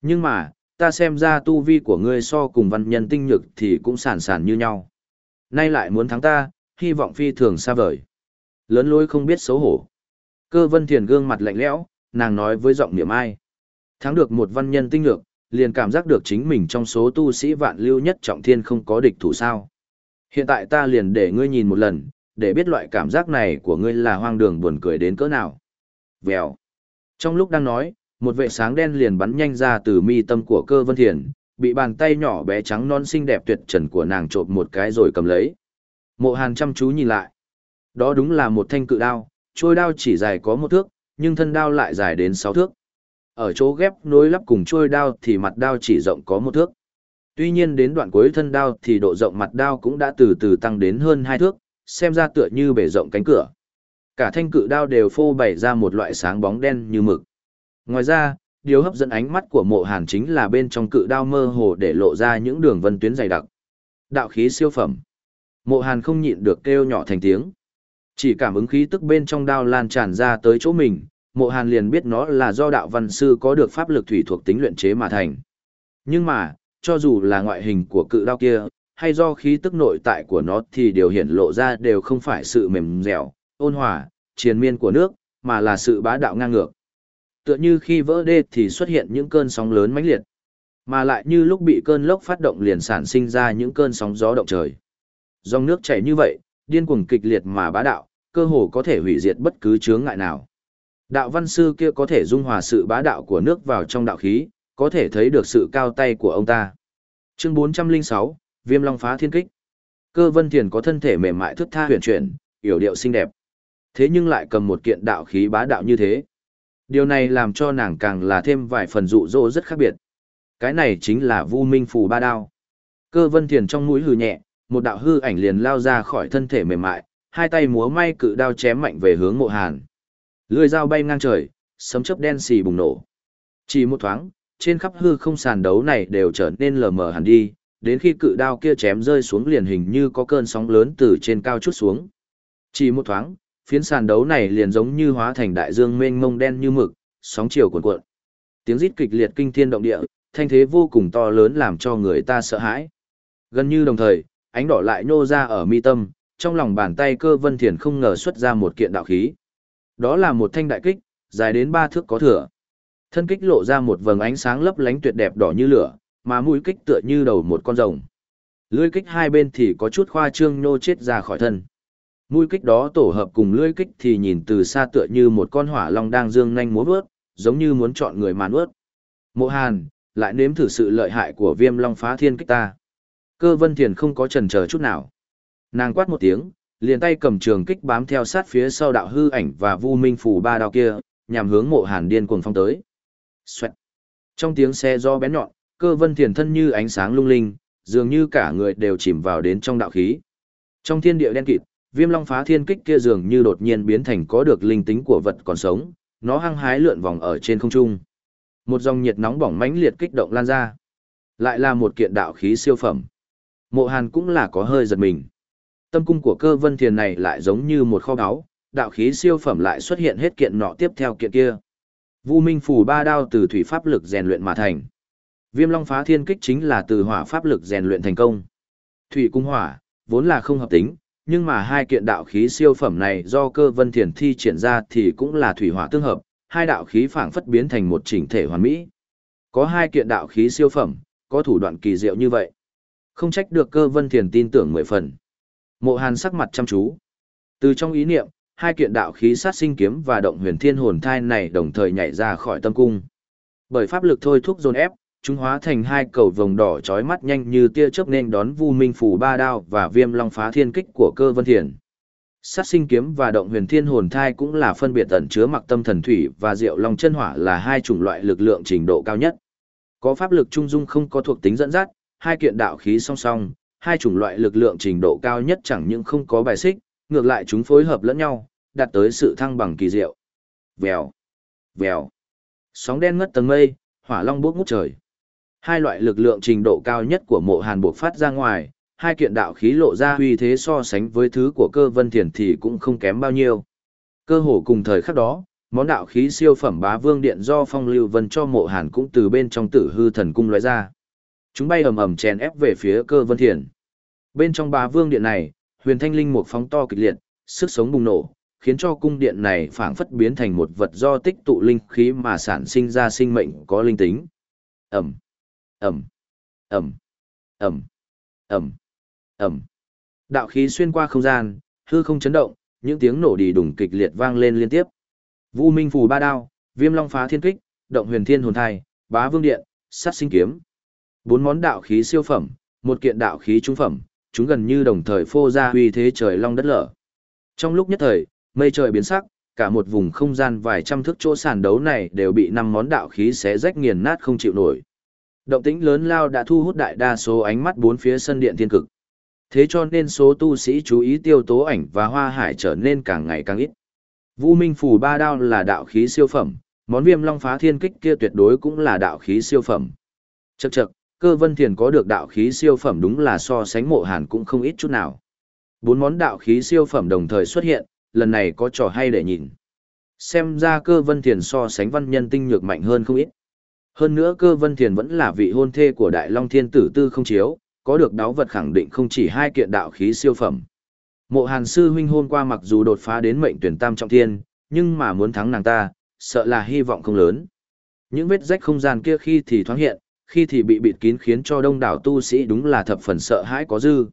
Nhưng mà, ta xem ra tu vi của ngươi so cùng văn nhân tinh nhược thì cũng sản sản như nhau. Nay lại muốn thắng ta, hy vọng phi thường xa vời. Lớn lối không biết xấu hổ. Cơ vân thiền gương mặt lạnh lẽo, nàng nói với giọng niệm ai. Thắng được một văn nhân tinh nhược, liền cảm giác được chính mình trong số tu sĩ vạn lưu nhất trọng thiên không có địch thủ sao. Hiện tại ta liền để ngươi nhìn một lần, để biết loại cảm giác này của ngươi là hoang đường buồn cười đến cỡ nào. Vèo. Trong lúc đang nói, một vệ sáng đen liền bắn nhanh ra từ mi tâm của cơ vân thiền, bị bàn tay nhỏ bé trắng non xinh đẹp tuyệt trần của nàng trộm một cái rồi cầm lấy. Mộ hàn chăm chú nhìn lại. Đó đúng là một thanh cự đao, trôi đao chỉ dài có một thước, nhưng thân đao lại dài đến sáu thước. Ở chỗ ghép nối lắp cùng trôi đao thì mặt đao chỉ rộng có một thước. Tuy nhiên đến đoạn cuối thân đao thì độ rộng mặt đao cũng đã từ từ tăng đến hơn hai thước, xem ra tựa như bể rộng cánh cửa. Cả thanh cự đao đều phô bày ra một loại sáng bóng đen như mực. Ngoài ra, điều hấp dẫn ánh mắt của mộ hàn chính là bên trong cự đao mơ hồ để lộ ra những đường vân tuyến dày đặc. Đạo khí siêu phẩm. Mộ hàn không nhịn được kêu nhỏ thành tiếng. Chỉ cảm ứng khí tức bên trong đao lan tràn ra tới chỗ mình, mộ hàn liền biết nó là do đạo văn sư có được pháp lực thủy thuộc tính luyện chế mà thành. Nhưng mà, cho dù là ngoại hình của cự đao kia, hay do khí tức nội tại của nó thì điều hiện lộ ra đều không phải sự mềm dẻo, ôn hòa, triền miên của nước, mà là sự bá đạo ngang ngược. Tựa như khi vỡ đê thì xuất hiện những cơn sóng lớn mãnh liệt, mà lại như lúc bị cơn lốc phát động liền sản sinh ra những cơn sóng gió động trời. Dòng nước chảy như vậy, điên cuồng kịch liệt mà bá đạo, cơ hồ có thể hủy diệt bất cứ chướng ngại nào. Đạo văn sư kia có thể dung hòa sự bá đạo của nước vào trong đạo khí, có thể thấy được sự cao tay của ông ta. Chương 406, Viêm Long phá thiên kích. Cơ Vân Thiền có thân thể mềm mại thướt tha huyền chuyển, yểu điệu xinh đẹp. Thế nhưng lại cầm một kiện đạo khí bá đạo như thế. Điều này làm cho nàng càng là thêm vài phần dụ dỗ rất khác biệt. Cái này chính là Vu Minh phù ba đao. Cơ Vân Thiền trong mũi hừ nhẹ, một đạo hư ảnh liền lao ra khỏi thân thể mềm mại, hai tay múa may cự đao chém mạnh về hướng Mộ Hàn. Lưỡi dao bay ngang trời, sấm chớp đen xì bùng nổ. Chỉ một thoáng, trên khắp hư không sàn đấu này đều trở nên lờ mờ hẳn đi, đến khi cự đao kia chém rơi xuống liền hình như có cơn sóng lớn từ trên cao chút xuống. Chỉ một thoáng, phiến sàn đấu này liền giống như hóa thành đại dương mênh mông đen như mực, sóng chiều cuộn cuộn. Tiếng rít kịch liệt kinh thiên động địa, thanh thế vô cùng to lớn làm cho người ta sợ hãi. Gần như đồng thời, ánh đỏ lại nô ra ở mi tâm, trong lòng bàn tay cơ vân thiền không ngờ xuất ra một kiện đạo khí. Đó là một thanh đại kích, dài đến ba thước có thừa. Thân kích lộ ra một vầng ánh sáng lấp lánh tuyệt đẹp đỏ như lửa, mà mũi kích tựa như đầu một con rồng. Lưỡi kích hai bên thì có chút khoa trương nhô chết ra khỏi thân. Mũi kích đó tổ hợp cùng lưỡi kích thì nhìn từ xa tựa như một con hỏa long đang dương nhanh múa vớt, giống như muốn chọn người mà nuốt. Mộ Hàn, lại nếm thử sự lợi hại của viêm long phá thiên kích ta. Cơ vân thiền không có chần chờ chút nào. Nàng quát một tiếng, liền tay cầm trường kích bám theo sát phía sau đạo hư ảnh và vu minh phủ ba đao kia, nhằm hướng mộ hàn điên cuồng phong tới. Xoẹt. Trong tiếng xe do bén nhọn, cơ vân thiền thân như ánh sáng lung linh, dường như cả người đều chìm vào đến trong đạo khí. Trong thiên địa đen kịt, viêm long phá thiên kích kia dường như đột nhiên biến thành có được linh tính của vật còn sống, nó hăng hái lượn vòng ở trên không trung. Một dòng nhiệt nóng bỏng mãnh liệt kích động lan ra. Lại là một kiện đạo khí siêu phẩm. Mộ Hàn cũng là có hơi giật mình. Tâm cung của cơ vân thiền này lại giống như một kho báu, đạo khí siêu phẩm lại xuất hiện hết kiện nọ tiếp theo kiện kia. Vu Minh phủ ba đao từ thủy pháp lực rèn luyện mà thành. Viêm Long phá thiên kích chính là từ hỏa pháp lực rèn luyện thành công. Thủy cung hỏa vốn là không hợp tính, nhưng mà hai kiện đạo khí siêu phẩm này do cơ vân thiền thi triển ra thì cũng là thủy hỏa tương hợp, hai đạo khí phảng phất biến thành một chỉnh thể hoàn mỹ. Có hai kiện đạo khí siêu phẩm, có thủ đoạn kỳ diệu như vậy. Không trách được cơ vân thiền tin tưởng mười phần. Mộ hàn sắc mặt chăm chú. Từ trong ý niệm, hai kiện đạo khí sát sinh kiếm và động huyền thiên hồn thai này đồng thời nhảy ra khỏi tâm cung. Bởi pháp lực thôi thúc dồn ép, chúng hóa thành hai cầu vồng đỏ chói mắt nhanh như tia chớp nên đón Vu Minh phủ ba đao và Viêm Long phá thiên kích của Cơ Vân Thiền. Sát sinh kiếm và động huyền thiên hồn thai cũng là phân biệt ẩn chứa mặc tâm thần thủy và diệu long chân hỏa là hai chủng loại lực lượng trình độ cao nhất. Có pháp lực trung dung không có thuộc tính dẫn dắt, hai kiện đạo khí song song, hai chủng loại lực lượng trình độ cao nhất chẳng những không có bài xích, ngược lại chúng phối hợp lẫn nhau, đạt tới sự thăng bằng kỳ diệu. Vèo, vèo. Sóng đen ngất tầng mây, hỏa long bốc ngút trời. Hai loại lực lượng trình độ cao nhất của mộ hàn buộc phát ra ngoài, hai kiện đạo khí lộ ra uy thế so sánh với thứ của cơ vân thiền thì cũng không kém bao nhiêu. Cơ hồ cùng thời khắc đó, món đạo khí siêu phẩm bá vương điện do phong lưu vân cho mộ hàn cũng từ bên trong tử hư thần cung loại ra. Chúng bay ầm ầm chèn ép về phía cơ vân thiền. Bên trong bá vương điện này, huyền thanh linh một phóng to kịch liệt, sức sống bùng nổ, khiến cho cung điện này phảng phất biến thành một vật do tích tụ linh khí mà sản sinh ra sinh mệnh có linh tính. Ẩm, Ẩm, Ẩm, Ẩm, Ẩm, Ẩm. Đạo khí xuyên qua không gian, hư không chấn động, những tiếng nổ đi đùng kịch liệt vang lên liên tiếp. Vu Minh phù ba đao, Viêm Long phá thiên kích, Động Huyền Thiên hồn thai, Bá Vương điện, Sát sinh kiếm. Bốn món đạo khí siêu phẩm, một kiện đạo khí trung phẩm, chúng gần như đồng thời phô ra uy thế trời long đất lở. Trong lúc nhất thời, mây trời biến sắc, cả một vùng không gian vài trăm thước chỗ sàn đấu này đều bị năm món đạo khí xé rách nghiền nát không chịu nổi. Động tĩnh lớn lao đã thu hút đại đa số ánh mắt bốn phía sân điện thiên cực. Thế cho nên số tu sĩ chú ý tiêu tố ảnh và hoa hải trở nên càng ngày càng ít. Vũ Minh phủ Ba Đao là đạo khí siêu phẩm, món viêm long phá thiên kích kia tuyệt đối cũng là đạo khí siêu phẩm. Chậc chậc, cơ vân thiền có được đạo khí siêu phẩm đúng là so sánh mộ hàn cũng không ít chút nào. Bốn món đạo khí siêu phẩm đồng thời xuất hiện, lần này có trò hay để nhìn. Xem ra cơ vân thiền so sánh văn nhân tinh nhược mạnh hơn không ít. Hơn nữa cơ vân thiền vẫn là vị hôn thê của đại long thiên tử tư không chiếu, có được đáo vật khẳng định không chỉ hai kiện đạo khí siêu phẩm. Mộ hàn sư huynh hôm qua mặc dù đột phá đến mệnh tuyển tam trọng thiên, nhưng mà muốn thắng nàng ta, sợ là hy vọng không lớn. Những vết rách không gian kia khi thì thoáng hiện, khi thì bị bịt kín khiến cho đông đảo tu sĩ đúng là thập phần sợ hãi có dư.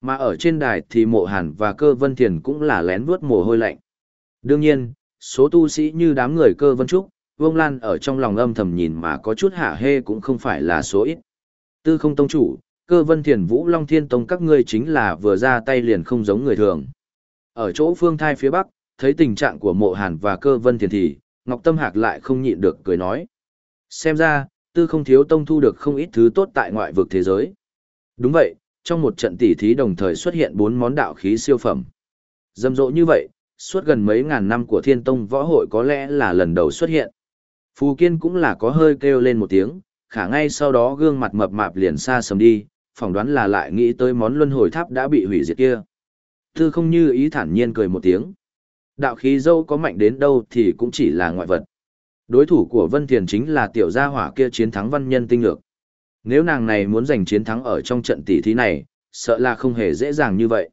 Mà ở trên đài thì mộ hàn và cơ vân thiền cũng là lén vuốt mồ hôi lạnh. Đương nhiên, số tu sĩ như đám người cơ vân trúc, Vương Lan ở trong lòng âm thầm nhìn mà có chút hạ hê cũng không phải là số ít. Tư không tông chủ, cơ vân thiền vũ long thiên tông các ngươi chính là vừa ra tay liền không giống người thường. Ở chỗ phương thai phía bắc, thấy tình trạng của mộ hàn và cơ vân thiền thì, Ngọc Tâm Hạc lại không nhịn được cười nói. Xem ra, tư không thiếu tông thu được không ít thứ tốt tại ngoại vực thế giới. Đúng vậy, trong một trận tỉ thí đồng thời xuất hiện bốn món đạo khí siêu phẩm. Dâm dỗ như vậy, suốt gần mấy ngàn năm của thiên tông võ hội có lẽ là lần đầu xuất hiện. Phù Kiên cũng là có hơi kêu lên một tiếng, khả ngay sau đó gương mặt mập mạp liền xa sầm đi, phỏng đoán là lại nghĩ tới món luân hồi tháp đã bị hủy diệt kia. Tư không như ý thản nhiên cười một tiếng. Đạo khí dâu có mạnh đến đâu thì cũng chỉ là ngoại vật. Đối thủ của Vân Thiền chính là tiểu gia hỏa kia chiến thắng văn nhân tinh lược. Nếu nàng này muốn giành chiến thắng ở trong trận tỷ thí này, sợ là không hề dễ dàng như vậy.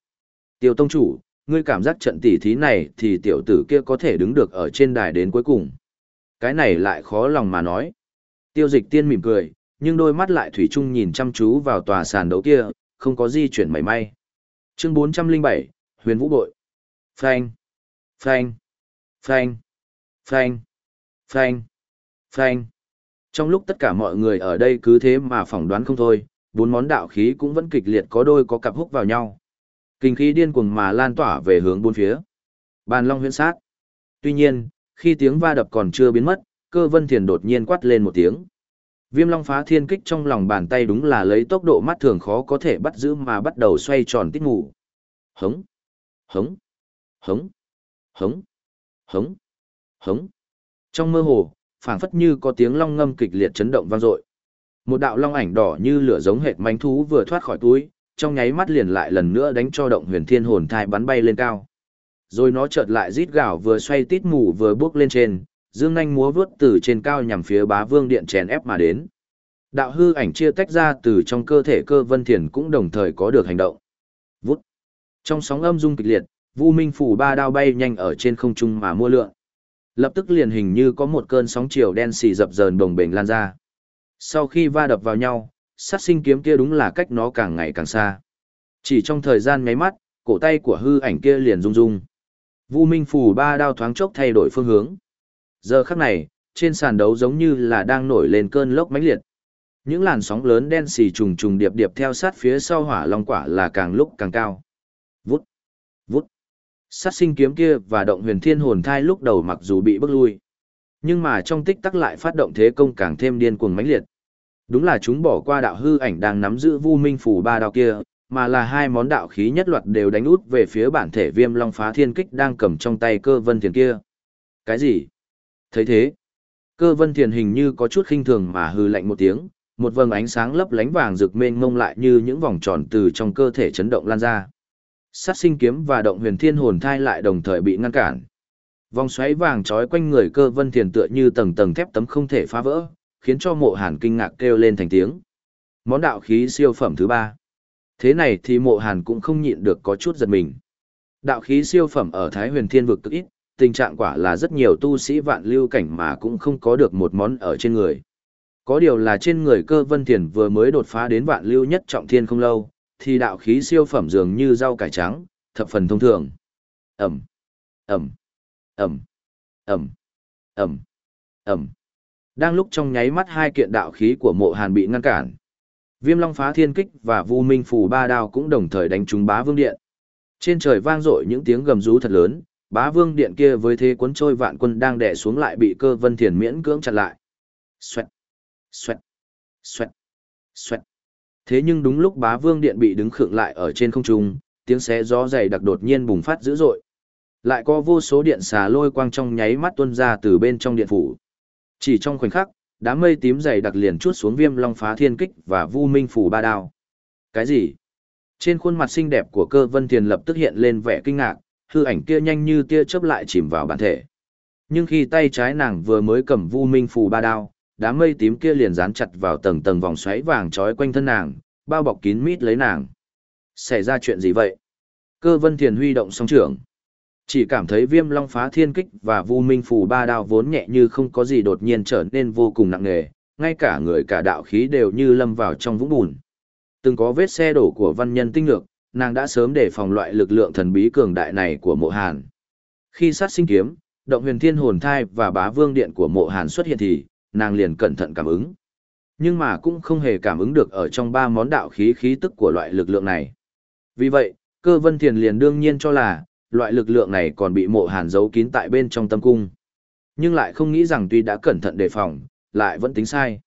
Tiểu tông chủ, ngươi cảm giác trận tỷ thí này thì tiểu tử kia có thể đứng được ở trên đài đến cuối cùng. Cái này lại khó lòng mà nói. Tiêu dịch tiên mỉm cười, nhưng đôi mắt lại thủy chung nhìn chăm chú vào tòa sàn đấu kia, không có di chuyển mảy may. Chương 407, Huyền Vũ Bội. Phanh, phanh, phanh, phanh, phanh, phanh. Trong lúc tất cả mọi người ở đây cứ thế mà phỏng đoán không thôi, bốn món đạo khí cũng vẫn kịch liệt có đôi có cặp húc vào nhau. Kinh khí điên cuồng mà lan tỏa về hướng bốn phía. Bàn long huyễn sát. Tuy nhiên, khi tiếng va đập còn chưa biến mất, cơ vân thiền đột nhiên quát lên một tiếng. Viêm long phá thiên kích trong lòng bàn tay đúng là lấy tốc độ mắt thường khó có thể bắt giữ mà bắt đầu xoay tròn tít ngủ. Hống, hống, hống, hống, hống, hống. Trong mơ hồ, phảng phất như có tiếng long ngâm kịch liệt chấn động vang dội. Một đạo long ảnh đỏ như lửa giống hệt manh thú vừa thoát khỏi túi, trong nháy mắt liền lại lần nữa đánh cho động huyền thiên hồn thai bắn bay lên cao. Rồi nó chợt lại rít gào vừa xoay tít mù vừa bước lên trên, dương nhanh múa vướt từ trên cao nhằm phía bá vương điện chèn ép mà đến. Đạo hư ảnh chia tách ra từ trong cơ thể cơ vân thiền cũng đồng thời có được hành động. Vút. Trong sóng âm rung kịch liệt, Vu Minh phủ ba đao bay nhanh ở trên không trung mà mua lượng. Lập tức liền hình như có một cơn sóng chiều đen xì dập dờn đồng bền lan ra. Sau khi va đập vào nhau, sát sinh kiếm kia đúng là cách nó càng ngày càng xa. Chỉ trong thời gian nháy mắt, cổ tay của hư ảnh kia liền rung rung. Vu Minh phủ ba đao thoáng chốc thay đổi phương hướng. Giờ khắc này, trên sàn đấu giống như là đang nổi lên cơn lốc mãnh liệt. Những làn sóng lớn đen xì trùng trùng điệp điệp theo sát phía sau hỏa long quả là càng lúc càng cao. Vút, vút. Sát sinh kiếm kia và động huyền thiên hồn thai lúc đầu mặc dù bị bức lui. Nhưng mà trong tích tắc lại phát động thế công càng thêm điên cuồng mãnh liệt. Đúng là chúng bỏ qua đạo hư ảnh đang nắm giữ vu minh phủ ba đao kia, mà là hai món đạo khí nhất loạt đều đánh út về phía bản thể viêm long phá thiên kích đang cầm trong tay cơ vân thiền kia. Cái gì? thấy thế, cơ vân thiền hình như có chút khinh thường mà hư lạnh một tiếng, một vầng ánh sáng lấp lánh vàng rực mênh mông lại như những vòng tròn từ trong cơ thể chấn động lan ra. Sát sinh kiếm và động huyền thiên hồn thai lại đồng thời bị ngăn cản. Vòng xoáy vàng trói quanh người cơ vân thiền tựa như tầng tầng thép tấm không thể phá vỡ, khiến cho mộ hàn kinh ngạc kêu lên thành tiếng. Món đạo khí siêu phẩm thứ ba. Thế này thì mộ hàn cũng không nhịn được có chút giật mình. Đạo khí siêu phẩm ở Thái huyền thiên vực cực ít, tình trạng quả là rất nhiều tu sĩ vạn lưu cảnh mà cũng không có được một món ở trên người. Có điều là trên người cơ vân thiền vừa mới đột phá đến vạn lưu nhất trọng thiên không lâu, thì đạo khí siêu phẩm dường như rau cải trắng, thập phần thông thường. Ẩm, Ẩm, Ẩm, Ẩm, Ẩm, Ẩm. Đang lúc trong nháy mắt hai kiện đạo khí của mộ hàn bị ngăn cản. Viêm Long phá thiên kích và Vu Minh phủ ba đao cũng đồng thời đánh trúng bá vương điện. Trên trời vang dội những tiếng gầm rú thật lớn, bá vương điện kia với thế cuốn trôi vạn quân đang đè xuống lại bị cơ vân thiền miễn cưỡng chặn lại. Xoẹt, xoẹt, xoẹt, xoẹt. Thế nhưng đúng lúc bá vương điện bị đứng khựng lại ở trên không trung, tiếng xé gió dày đặc đột nhiên bùng phát dữ dội. Lại có vô số điện xà lôi quang trong nháy mắt tuôn ra từ bên trong điện phủ. Chỉ trong khoảnh khắc, đám mây tím dày đặc liền chuốt xuống viêm long phá thiên kích và vu minh phủ ba đao. Cái gì? Trên khuôn mặt xinh đẹp của cơ vân thiền lập tức hiện lên vẻ kinh ngạc, hư ảnh kia nhanh như tia chớp lại chìm vào bản thể. Nhưng khi tay trái nàng vừa mới cầm vu minh phù ba đao, đám mây tím kia liền dán chặt vào tầng tầng vòng xoáy vàng trói quanh thân nàng, bao bọc kín mít lấy nàng. Xảy ra chuyện gì vậy? Cơ vân thiền huy động song trưởng. Chỉ cảm thấy viêm long phá thiên kích và vu minh phù ba đao vốn nhẹ như không có gì đột nhiên trở nên vô cùng nặng nề, ngay cả người cả đạo khí đều như lâm vào trong vũng bùn. Từng có vết xe đổ của văn nhân tinh lược, nàng đã sớm đề phòng loại lực lượng thần bí cường đại này của mộ hàn. Khi sát sinh kiếm, động huyền thiên hồn thai và bá vương điện của mộ hàn xuất hiện thì, nàng liền cẩn thận cảm ứng. Nhưng mà cũng không hề cảm ứng được ở trong ba món đạo khí khí tức của loại lực lượng này. Vì vậy, cơ vân thiền liền đương nhiên cho là, loại lực lượng này còn bị mộ hàn giấu kín tại bên trong tâm cung. Nhưng lại không nghĩ rằng tuy đã cẩn thận đề phòng, lại vẫn tính sai.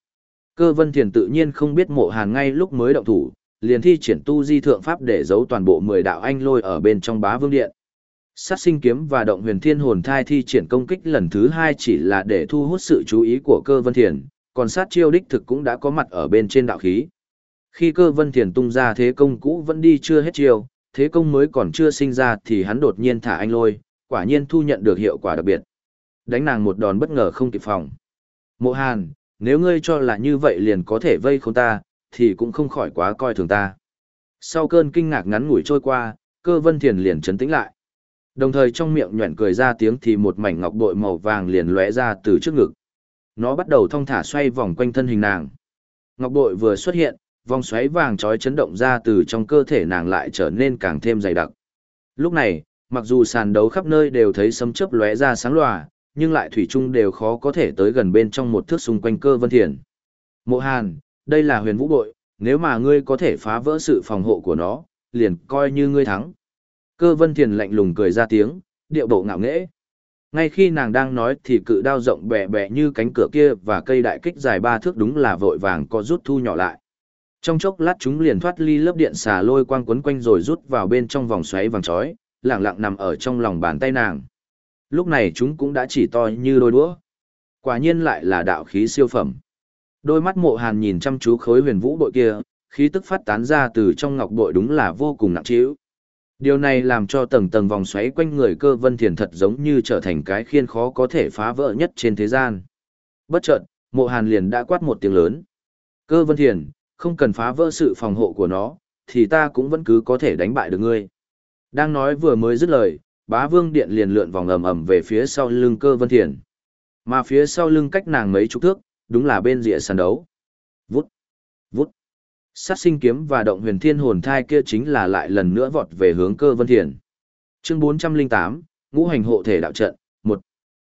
Cơ vân thiền tự nhiên không biết mộ hàn ngay lúc mới động thủ, liền thi triển tu di thượng pháp để giấu toàn bộ 10 đạo anh lôi ở bên trong bá vương điện. Sát sinh kiếm và động huyền thiên hồn thai thi triển công kích lần thứ hai chỉ là để thu hút sự chú ý của cơ vân thiền, còn sát chiêu đích thực cũng đã có mặt ở bên trên đạo khí. Khi cơ vân thiền tung ra thế công cũ vẫn đi chưa hết chiêu, thế công mới còn chưa sinh ra thì hắn đột nhiên thả anh lôi, quả nhiên thu nhận được hiệu quả đặc biệt. Đánh nàng một đòn bất ngờ không kịp phòng. Mộ Hàn, nếu ngươi cho là như vậy liền có thể vây khốn ta, thì cũng không khỏi quá coi thường ta. Sau cơn kinh ngạc ngắn ngủi trôi qua, cơ vân thiền liền trấn tĩnh lại. Đồng thời trong miệng nhuẩn cười ra tiếng thì một mảnh ngọc bội màu vàng liền lóe ra từ trước ngực. Nó bắt đầu thong thả xoay vòng quanh thân hình nàng. Ngọc bội vừa xuất hiện, vòng xoáy vàng trói chấn động ra từ trong cơ thể nàng lại trở nên càng thêm dày đặc. Lúc này, mặc dù sàn đấu khắp nơi đều thấy sấm chớp lóe ra sáng lòa, nhưng lại thủy chung đều khó có thể tới gần bên trong một thước xung quanh cơ vân thiền. Mộ Hàn, đây là huyền vũ bội, nếu mà ngươi có thể phá vỡ sự phòng hộ của nó, liền coi như ngươi thắng. Cơ vân thiền lạnh lùng cười ra tiếng, điệu bộ ngạo nghễ. Ngay khi nàng đang nói thì cự đao rộng bẻ bẻ như cánh cửa kia và cây đại kích dài ba thước đúng là vội vàng có rút thu nhỏ lại. Trong chốc lát chúng liền thoát ly lớp điện xà lôi quang quấn quanh rồi rút vào bên trong vòng xoáy vàng chói, lặng lặng nằm ở trong lòng bàn tay nàng. Lúc này chúng cũng đã chỉ to như đôi đũa. Quả nhiên lại là đạo khí siêu phẩm. Đôi mắt mộ hàn nhìn chăm chú khối huyền vũ bội kia, khí tức phát tán ra từ trong ngọc bội đúng là vô cùng nặng trĩu. Điều này làm cho tầng tầng vòng xoáy quanh người cơ vân thiền thật giống như trở thành cái khiên khó có thể phá vỡ nhất trên thế gian. Bất chợt, mộ hàn liền đã quát một tiếng lớn. Cơ vân thiền, không cần phá vỡ sự phòng hộ của nó, thì ta cũng vẫn cứ có thể đánh bại được ngươi. Đang nói vừa mới dứt lời, bá vương điện liền lượn vòng ầm ầm về phía sau lưng cơ vân thiền. Mà phía sau lưng cách nàng mấy chục thước, đúng là bên rìa sàn đấu. Vút, vút. Sát sinh kiếm và động huyền thiên hồn thai kia chính là lại lần nữa vọt về hướng cơ vân thiền. Chương 408, ngũ hành hộ thể đạo trận, 1.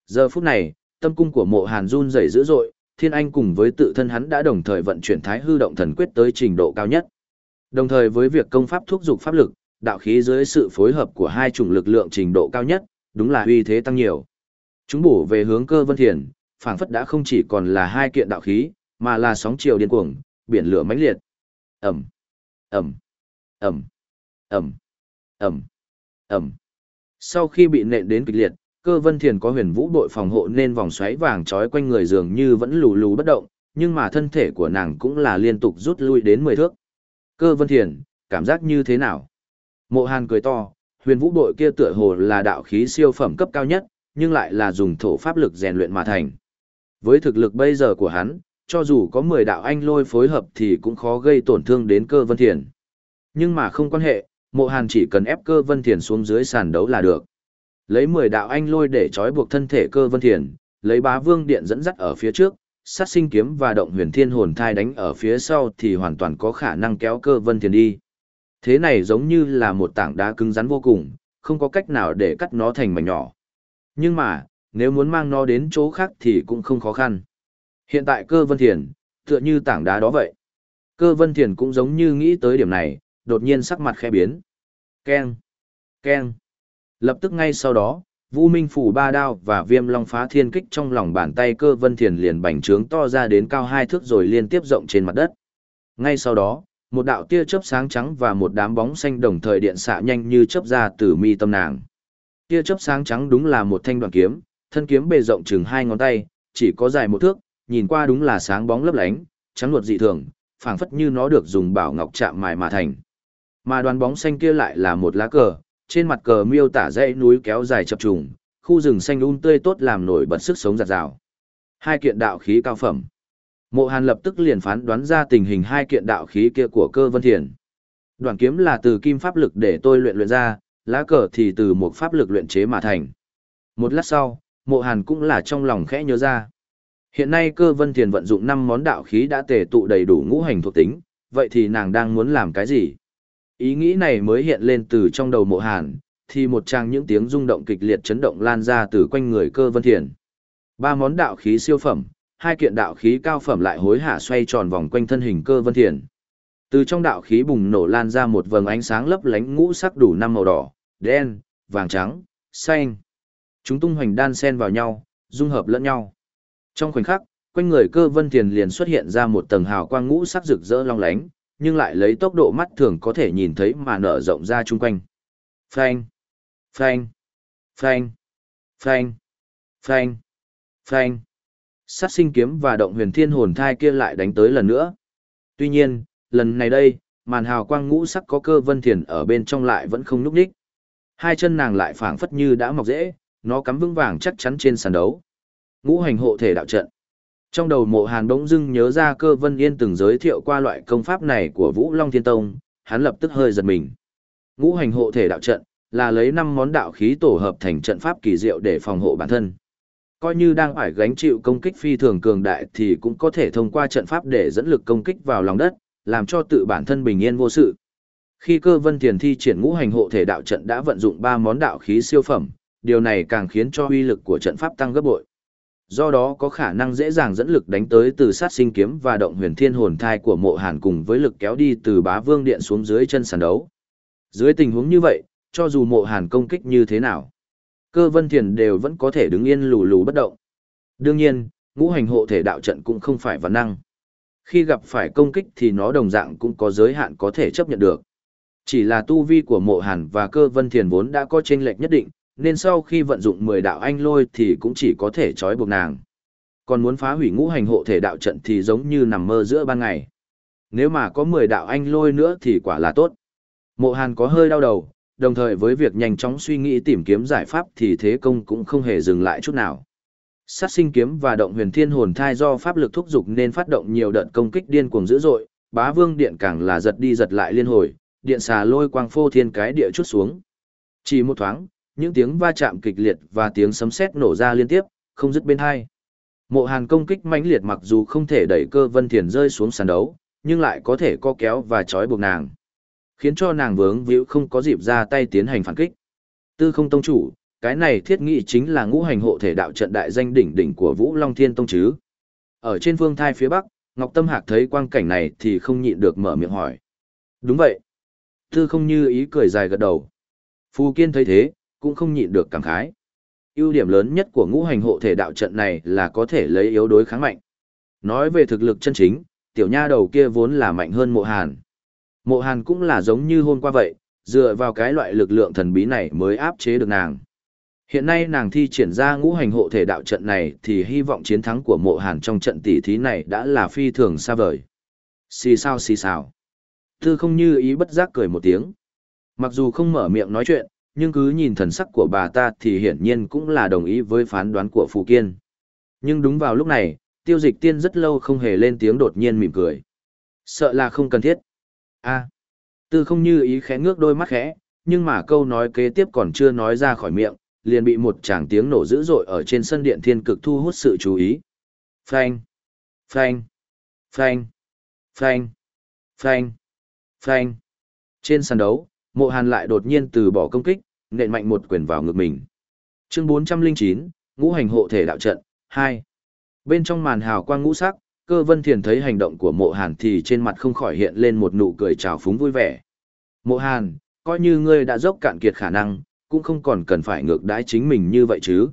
Giờ phút này, tâm cung của mộ hàn run rẩy dữ dội, thiên anh cùng với tự thân hắn đã đồng thời vận chuyển thái hư động thần quyết tới trình độ cao nhất. Đồng thời với việc công pháp thúc dục pháp lực, đạo khí dưới sự phối hợp của hai chủng lực lượng trình độ cao nhất, đúng là uy thế tăng nhiều. Chúng bổ về hướng cơ vân thiền, phảng phất đã không chỉ còn là hai kiện đạo khí, mà là sóng chiều điên cuồng, biển lửa mãnh liệt. Ầm, ầm, ầm, ầm, ầm, ầm. Sau khi bị nện đến kịch liệt, cơ vân thiền có huyền vũ đội phòng hộ nên vòng xoáy vàng trói quanh người dường như vẫn lù lù bất động, nhưng mà thân thể của nàng cũng là liên tục rút lui đến mười thước. Cơ vân thiền, cảm giác như thế nào? Mộ hàn cười to, huyền vũ đội kia tựa hồ là đạo khí siêu phẩm cấp cao nhất, nhưng lại là dùng thổ pháp lực rèn luyện mà thành. Với thực lực bây giờ của hắn, cho dù có 10 đạo anh lôi phối hợp thì cũng khó gây tổn thương đến cơ vân thiền. Nhưng mà không quan hệ, mộ hàn chỉ cần ép cơ vân thiền xuống dưới sàn đấu là được. Lấy 10 đạo anh lôi để trói buộc thân thể cơ vân thiền, lấy bá vương điện dẫn dắt ở phía trước, sát sinh kiếm và động huyền thiên hồn thai đánh ở phía sau thì hoàn toàn có khả năng kéo cơ vân thiền đi. Thế này giống như là một tảng đá cứng rắn vô cùng, không có cách nào để cắt nó thành mảnh nhỏ. Nhưng mà, nếu muốn mang nó đến chỗ khác thì cũng không khó khăn. Hiện tại cơ vân thiền, tựa như tảng đá đó vậy. Cơ vân thiền cũng giống như nghĩ tới điểm này, đột nhiên sắc mặt khẽ biến. Keng. Keng. Lập tức ngay sau đó, Vu Minh phủ ba đao và Viêm Long phá thiên kích trong lòng bàn tay Cơ Vân Thiền liền bành trướng to ra đến cao hai thước rồi liên tiếp rộng trên mặt đất. Ngay sau đó, một đạo tia chớp sáng trắng và một đám bóng xanh đồng thời điện xạ nhanh như chớp ra từ mi tâm nàng. Tia chớp sáng trắng đúng là một thanh đoạn kiếm, thân kiếm bề rộng chừng hai ngón tay, chỉ có dài một thước, nhìn qua đúng là sáng bóng lấp lánh, trắng luật dị thường, phảng phất như nó được dùng bảo ngọc chạm mài mà thành. Mà đoàn bóng xanh kia lại là một lá cờ, trên mặt cờ miêu tả dãy núi kéo dài chập trùng, khu rừng xanh um tươi tốt làm nổi bật sức sống giạt rào. Hai kiện đạo khí cao phẩm. Mộ Hàn lập tức liền phán đoán ra tình hình hai kiện đạo khí kia của cơ vân thiền. Đoạn kiếm là từ kim pháp lực để tôi luyện luyện ra, lá cờ thì từ một pháp lực luyện chế mà thành. Một lát sau, mộ hàn cũng là trong lòng khẽ nhớ ra. Hiện nay cơ vân thiền vận dụng 5 món đạo khí đã tề tụ đầy đủ ngũ hành thuộc tính, vậy thì nàng đang muốn làm cái gì? Ý nghĩ này mới hiện lên từ trong đầu mộ hàn, thì một trang những tiếng rung động kịch liệt chấn động lan ra từ quanh người cơ vân thiền. Ba món đạo khí siêu phẩm, hai kiện đạo khí cao phẩm lại hối hả xoay tròn vòng quanh thân hình cơ vân thiền. Từ trong đạo khí bùng nổ lan ra một vầng ánh sáng lấp lánh ngũ sắc đủ năm màu đỏ, đen, vàng trắng, xanh. Chúng tung hoành đan xen vào nhau, dung hợp lẫn nhau. Trong khoảnh khắc, quanh người cơ vân thiền liền xuất hiện ra một tầng hào quang ngũ sắc rực rỡ long lánh, nhưng lại lấy tốc độ mắt thường có thể nhìn thấy mà nở rộng ra chung quanh. Phanh, phanh, phanh, phanh, phanh, phanh. Sát sinh kiếm và động huyền thiên hồn thai kia lại đánh tới lần nữa. Tuy nhiên, lần này đây, màn hào quang ngũ sắc có cơ vân thiền ở bên trong lại vẫn không núp đích. Hai chân nàng lại phảng phất như đã mọc rễ, nó cắm vững vàng chắc chắn trên sàn đấu. Ngũ hành hộ thể đạo trận. Trong đầu mộ hàn bỗng dưng nhớ ra cơ vân yên từng giới thiệu qua loại công pháp này của Vũ Long Thiên Tông, hắn lập tức hơi giật mình. Ngũ hành hộ thể đạo trận, là lấy năm món đạo khí tổ hợp thành trận pháp kỳ diệu để phòng hộ bản thân. Coi như đang phải gánh chịu công kích phi thường cường đại thì cũng có thể thông qua trận pháp để dẫn lực công kích vào lòng đất, làm cho tự bản thân bình yên vô sự. Khi cơ vân thiền thi triển ngũ hành hộ thể đạo trận đã vận dụng ba món đạo khí siêu phẩm, điều này càng khiến cho uy lực của trận pháp tăng gấp bội. Do đó có khả năng dễ dàng dẫn lực đánh tới từ sát sinh kiếm và động huyền thiên hồn thai của mộ hàn cùng với lực kéo đi từ bá vương điện xuống dưới chân sàn đấu. Dưới tình huống như vậy, cho dù mộ hàn công kích như thế nào, cơ vân thiền đều vẫn có thể đứng yên lù lù bất động. Đương nhiên, ngũ hành hộ thể đạo trận cũng không phải văn năng. Khi gặp phải công kích thì nó đồng dạng cũng có giới hạn có thể chấp nhận được. Chỉ là tu vi của mộ hàn và cơ vân thiền vốn đã có chênh lệch nhất định, nên sau khi vận dụng 10 đạo anh lôi thì cũng chỉ có thể trói buộc nàng. Còn muốn phá hủy ngũ hành hộ thể đạo trận thì giống như nằm mơ giữa ban ngày. Nếu mà có 10 đạo anh lôi nữa thì quả là tốt. Mộ Hàn có hơi đau đầu, đồng thời với việc nhanh chóng suy nghĩ tìm kiếm giải pháp thì thế công cũng không hề dừng lại chút nào. Sát sinh kiếm và động huyền thiên hồn thai do pháp lực thúc dục nên phát động nhiều đợt công kích điên cuồng dữ dội, bá vương điện càng là giật đi giật lại liên hồi, điện xà lôi quang phô thiên cái địa chút xuống. Chỉ một thoáng, những tiếng va chạm kịch liệt và tiếng sấm sét nổ ra liên tiếp, không dứt bên hai. Mộ Hàn công kích mãnh liệt mặc dù không thể đẩy cơ Vân Thiền rơi xuống sàn đấu, nhưng lại có thể co kéo và trói buộc nàng, khiến cho nàng vướng víu không có dịp ra tay tiến hành phản kích. Tư không tông chủ, cái này thiết nghị chính là ngũ hành hộ thể đạo trận đại danh đỉnh đỉnh của Vũ Long Thiên Tông chứ. Ở trên phương thai phía bắc, Ngọc Tâm Hạc thấy quang cảnh này thì không nhịn được mở miệng hỏi. Đúng vậy. Tư không như ý cười dài gật đầu. Phù Kiên thấy thế, cũng không nhịn được cảm khái. ưu điểm lớn nhất của ngũ hành hộ thể đạo trận này là có thể lấy yếu đối kháng mạnh. Nói về thực lực chân chính, tiểu nha đầu kia vốn là mạnh hơn mộ hàn. Mộ hàn cũng là giống như hôm qua vậy, dựa vào cái loại lực lượng thần bí này mới áp chế được nàng. Hiện nay nàng thi triển ra ngũ hành hộ thể đạo trận này thì hy vọng chiến thắng của mộ hàn trong trận tỷ thí này đã là phi thường xa vời. Xì sao xì sao. Tư không như ý bất giác cười một tiếng. Mặc dù không mở miệng nói chuyện, nhưng cứ nhìn thần sắc của bà ta thì hiển nhiên cũng là đồng ý với phán đoán của Phù Kiên. Nhưng đúng vào lúc này, tiêu dịch tiên rất lâu không hề lên tiếng đột nhiên mỉm cười. Sợ là không cần thiết. a tư không như ý khẽ ngước đôi mắt khẽ, nhưng mà câu nói kế tiếp còn chưa nói ra khỏi miệng, liền bị một tràng tiếng nổ dữ dội ở trên sân điện thiên cực thu hút sự chú ý. Phanh, phanh, phanh, phanh, phanh, phanh. Trên sàn đấu, mộ hàn lại đột nhiên từ bỏ công kích, nện mạnh một quyền vào ngực mình. Chương 409, Ngũ hành hộ thể đạo trận 2. Bên trong màn hào quang ngũ sắc, Cơ Vân Thiền thấy hành động của Mộ Hàn thì trên mặt không khỏi hiện lên một nụ cười trào phúng vui vẻ. Mộ Hàn, coi như ngươi đã dốc cạn kiệt khả năng, cũng không còn cần phải ngược đãi chính mình như vậy chứ.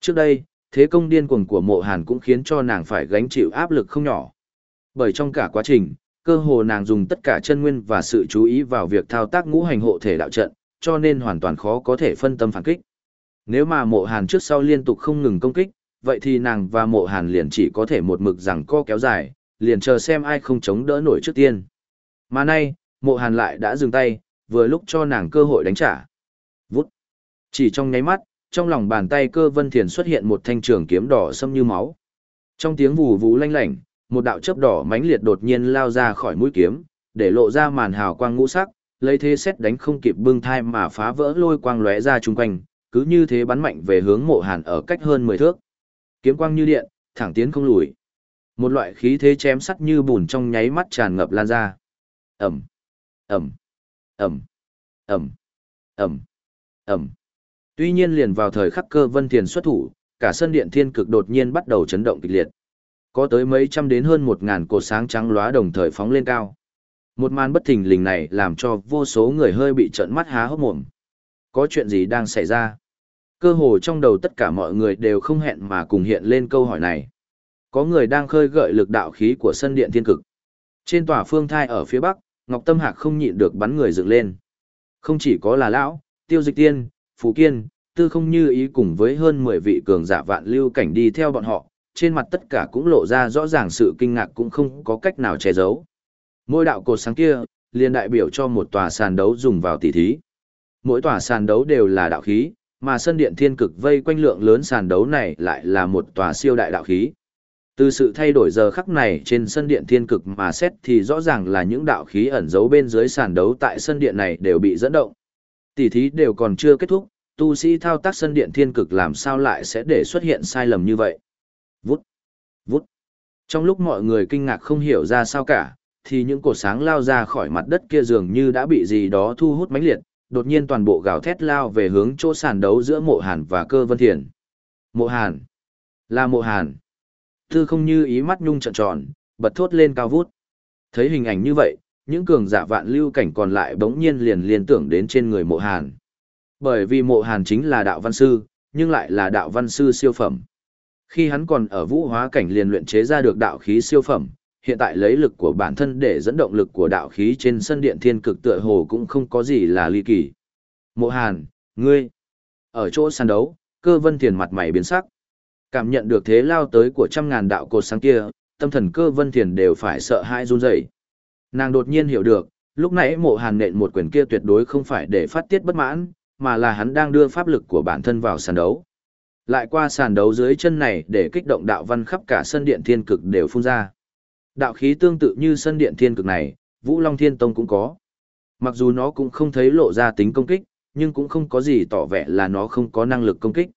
Trước đây, thế công điên cuồng của mộ hàn cũng khiến cho nàng phải gánh chịu áp lực không nhỏ. Bởi trong cả quá trình, cơ hồ nàng dùng tất cả chân nguyên và sự chú ý vào việc thao tác ngũ hành hộ thể đạo trận, cho nên hoàn toàn khó có thể phân tâm phản kích. Nếu mà mộ hàn trước sau liên tục không ngừng công kích, vậy thì nàng và mộ hàn liền chỉ có thể một mực rằng co kéo dài, liền chờ xem ai không chống đỡ nổi trước tiên. Mà nay, mộ hàn lại đã dừng tay, vừa lúc cho nàng cơ hội đánh trả. Vút. Chỉ trong nháy mắt, trong lòng bàn tay cơ vân thiền xuất hiện một thanh trường kiếm đỏ sâm như máu. Trong tiếng vù vù lanh lảnh, một đạo chớp đỏ mãnh liệt đột nhiên lao ra khỏi mũi kiếm, để lộ ra màn hào quang ngũ sắc, lấy thế xét đánh không kịp bưng thai mà phá vỡ lôi quang lóe ra chung quanh, cứ như thế bắn mạnh về hướng mộ hàn ở cách hơn 10 thước. Kiếm quang như điện, thẳng tiến không lùi. Một loại khí thế chém sắt như bùn trong nháy mắt tràn ngập lan ra. Ẩm, Ẩm, Ẩm, Ẩm, Ẩm, Ẩm. Tuy nhiên liền vào thời khắc cơ vân thiền xuất thủ, cả sân điện thiên cực đột nhiên bắt đầu chấn động kịch liệt. Có tới mấy trăm đến hơn một ngàn cột sáng trắng lóa đồng thời phóng lên cao. Một màn bất thình lình này làm cho vô số người hơi bị trợn mắt há hốc mồm. Có chuyện gì đang xảy ra? Cơ hồ trong đầu tất cả mọi người đều không hẹn mà cùng hiện lên câu hỏi này. Có người đang khơi gợi lực đạo khí của sân điện thiên cực. Trên tòa phương thai ở phía bắc, Ngọc Tâm Hạc không nhịn được bắn người dựng lên. Không chỉ có là lão, tiêu dịch tiên, phú kiên, tư không như ý cùng với hơn 10 vị cường giả vạn lưu cảnh đi theo bọn họ, trên mặt tất cả cũng lộ ra rõ ràng sự kinh ngạc cũng không có cách nào che giấu. Mỗi đạo cột sáng kia, liền đại biểu cho một tòa sàn đấu dùng vào tỷ thí. Mỗi tòa sàn đấu đều là đạo khí, mà sân điện thiên cực vây quanh lượng lớn sàn đấu này lại là một tòa siêu đại đạo khí. Từ sự thay đổi giờ khắc này trên sân điện thiên cực mà xét thì rõ ràng là những đạo khí ẩn giấu bên dưới sàn đấu tại sân điện này đều bị dẫn động. Tỷ thí đều còn chưa kết thúc, tu sĩ thao tác sân điện thiên cực làm sao lại sẽ để xuất hiện sai lầm như vậy. Vút, vút. Trong lúc mọi người kinh ngạc không hiểu ra sao cả, thì những cột sáng lao ra khỏi mặt đất kia dường như đã bị gì đó thu hút mãnh liệt, đột nhiên toàn bộ gào thét lao về hướng chỗ sàn đấu giữa mộ hàn và cơ vân thiền. Mộ hàn. Là mộ hàn. Tư không như ý mắt nhung trợn tròn, bật thốt lên cao vút. Thấy hình ảnh như vậy, những cường giả vạn lưu cảnh còn lại bỗng nhiên liền liên tưởng đến trên người mộ hàn. Bởi vì mộ hàn chính là đạo văn sư, nhưng lại là đạo văn sư siêu phẩm. Khi hắn còn ở vũ hóa cảnh liền luyện chế ra được đạo khí siêu phẩm, hiện tại lấy lực của bản thân để dẫn động lực của đạo khí trên sân điện thiên cực tựa hồ cũng không có gì là ly kỳ. Mộ Hàn, ngươi, ở chỗ sàn đấu, cơ vân thiền mặt mày biến sắc. Cảm nhận được thế lao tới của trăm ngàn đạo cột sáng kia, tâm thần cơ vân thiền đều phải sợ hãi run rẩy. Nàng đột nhiên hiểu được, lúc nãy mộ hàn nện một quyền kia tuyệt đối không phải để phát tiết bất mãn, mà là hắn đang đưa pháp lực của bản thân vào sàn đấu. Lại qua sàn đấu dưới chân này để kích động đạo văn khắp cả sân điện thiên cực đều phun ra. Đạo khí tương tự như sân điện thiên cực này, Vũ Long Thiên Tông cũng có. Mặc dù nó cũng không thấy lộ ra tính công kích, nhưng cũng không có gì tỏ vẻ là nó không có năng lực công kích.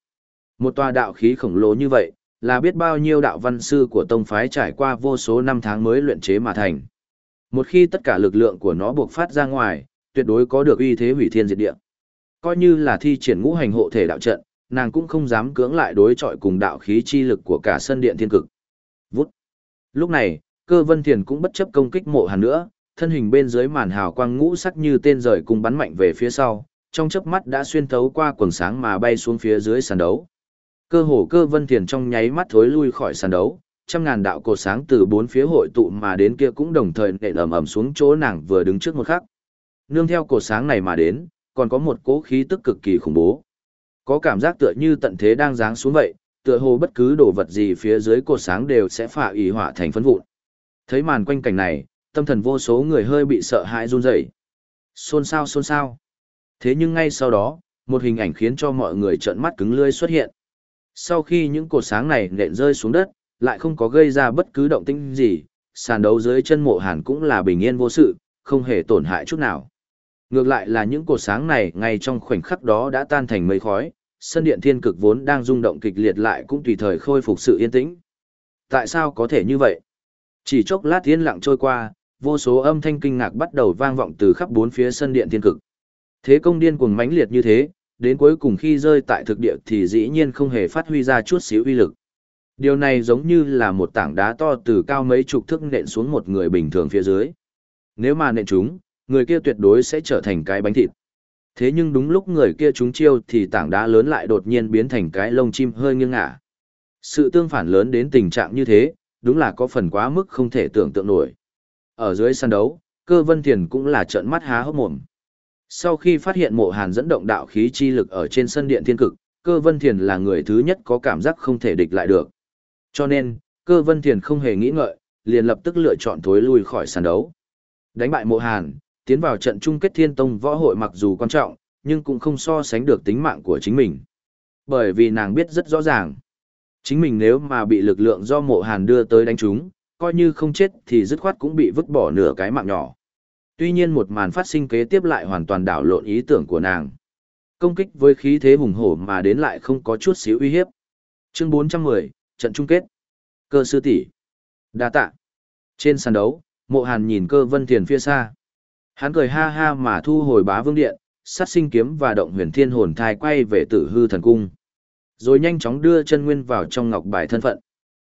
Một tòa đạo khí khổng lồ như vậy, là biết bao nhiêu đạo văn sư của tông phái trải qua vô số năm tháng mới luyện chế mà thành. Một khi tất cả lực lượng của nó buộc phát ra ngoài, tuyệt đối có được uy thế hủy thiên diệt địa. Coi như là thi triển ngũ hành hộ thể đạo trận, nàng cũng không dám cưỡng lại đối chọi cùng đạo khí chi lực của cả sân điện thiên cực. Vút. Lúc này, cơ vân thiền cũng bất chấp công kích mộ hàn nữa, thân hình bên dưới màn hào quang ngũ sắc như tên rời cùng bắn mạnh về phía sau, trong chớp mắt đã xuyên thấu qua quần sáng mà bay xuống phía dưới sàn đấu. Cơ hồ cơ vân thiền trong nháy mắt thối lui khỏi sàn đấu, trăm ngàn đạo cột sáng từ bốn phía hội tụ mà đến kia cũng đồng thời nện ầm ầm xuống chỗ nàng vừa đứng trước một khắc. Nương theo cột sáng này mà đến, còn có một cỗ khí tức cực kỳ khủng bố. Có cảm giác tựa như tận thế đang giáng xuống vậy, tựa hồ bất cứ đồ vật gì phía dưới cột sáng đều sẽ phả ỉ hỏa thành phấn vụn. Thấy màn quanh cảnh này, tâm thần vô số người hơi bị sợ hãi run rẩy. Xôn xao xôn xao. Thế nhưng ngay sau đó, một hình ảnh khiến cho mọi người trợn mắt cứng lưỡi xuất hiện. Sau khi những cột sáng này nện rơi xuống đất, lại không có gây ra bất cứ động tĩnh gì, sàn đấu dưới chân mộ hàn cũng là bình yên vô sự, không hề tổn hại chút nào. Ngược lại là những cột sáng này ngay trong khoảnh khắc đó đã tan thành mây khói, sân điện thiên cực vốn đang rung động kịch liệt lại cũng tùy thời khôi phục sự yên tĩnh. Tại sao có thể như vậy? Chỉ chốc lát yên lặng trôi qua, vô số âm thanh kinh ngạc bắt đầu vang vọng từ khắp bốn phía sân điện thiên cực. Thế công điên cuồng mãnh liệt như thế, đến cuối cùng khi rơi tại thực địa thì dĩ nhiên không hề phát huy ra chút xíu uy lực. Điều này giống như là một tảng đá to từ cao mấy chục thước nện xuống một người bình thường phía dưới. Nếu mà nện chúng, người kia tuyệt đối sẽ trở thành cái bánh thịt. Thế nhưng đúng lúc người kia trúng chiêu thì tảng đá lớn lại đột nhiên biến thành cái lông chim hơi nghiêng ngả. Sự tương phản lớn đến tình trạng như thế, đúng là có phần quá mức không thể tưởng tượng nổi. Ở dưới sân đấu, cơ vân thiền cũng là trợn mắt há hốc mồm. Sau khi phát hiện mộ hàn dẫn động đạo khí chi lực ở trên sân điện thiên cực, cơ vân thiền là người thứ nhất có cảm giác không thể địch lại được. Cho nên, cơ vân thiền không hề nghĩ ngợi, liền lập tức lựa chọn thối lui khỏi sàn đấu. Đánh bại mộ hàn, tiến vào trận chung kết thiên tông võ hội mặc dù quan trọng, nhưng cũng không so sánh được tính mạng của chính mình. Bởi vì nàng biết rất rõ ràng, chính mình nếu mà bị lực lượng do mộ hàn đưa tới đánh chúng, coi như không chết thì dứt khoát cũng bị vứt bỏ nửa cái mạng nhỏ. Tuy nhiên một màn phát sinh kế tiếp lại hoàn toàn đảo lộn ý tưởng của nàng. Công kích với khí thế hùng hổ mà đến lại không có chút xíu uy hiếp. Chương 410, trận chung kết. Cơ sư tỷ Đa tạ. Trên sàn đấu, mộ hàn nhìn cơ vân thiền phía xa. Hắn cười ha ha mà thu hồi bá vương điện, sát sinh kiếm và động huyền thiên hồn thai quay về tử hư thần cung. Rồi nhanh chóng đưa chân nguyên vào trong ngọc bài thân phận.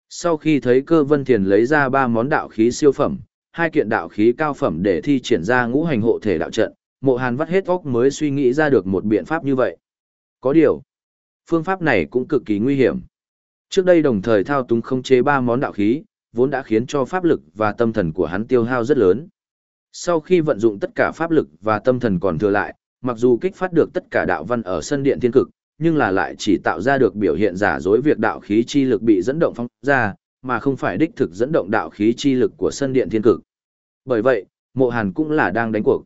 Sau khi thấy cơ vân thiền lấy ra ba món đạo khí siêu phẩm, hai kiện đạo khí cao phẩm để thi triển ra ngũ hành hộ thể đạo trận, mộ hàn vắt hết óc mới suy nghĩ ra được một biện pháp như vậy. Có điều, phương pháp này cũng cực kỳ nguy hiểm. Trước đây đồng thời thao túng không chế ba món đạo khí, vốn đã khiến cho pháp lực và tâm thần của hắn tiêu hao rất lớn. Sau khi vận dụng tất cả pháp lực và tâm thần còn thừa lại, mặc dù kích phát được tất cả đạo văn ở sân điện thiên cực, nhưng là lại chỉ tạo ra được biểu hiện giả dối việc đạo khí chi lực bị dẫn động phong ra, mà không phải đích thực dẫn động đạo khí chi lực của sân điện thiên cực. Bởi vậy, mộ hàn cũng là đang đánh cuộc.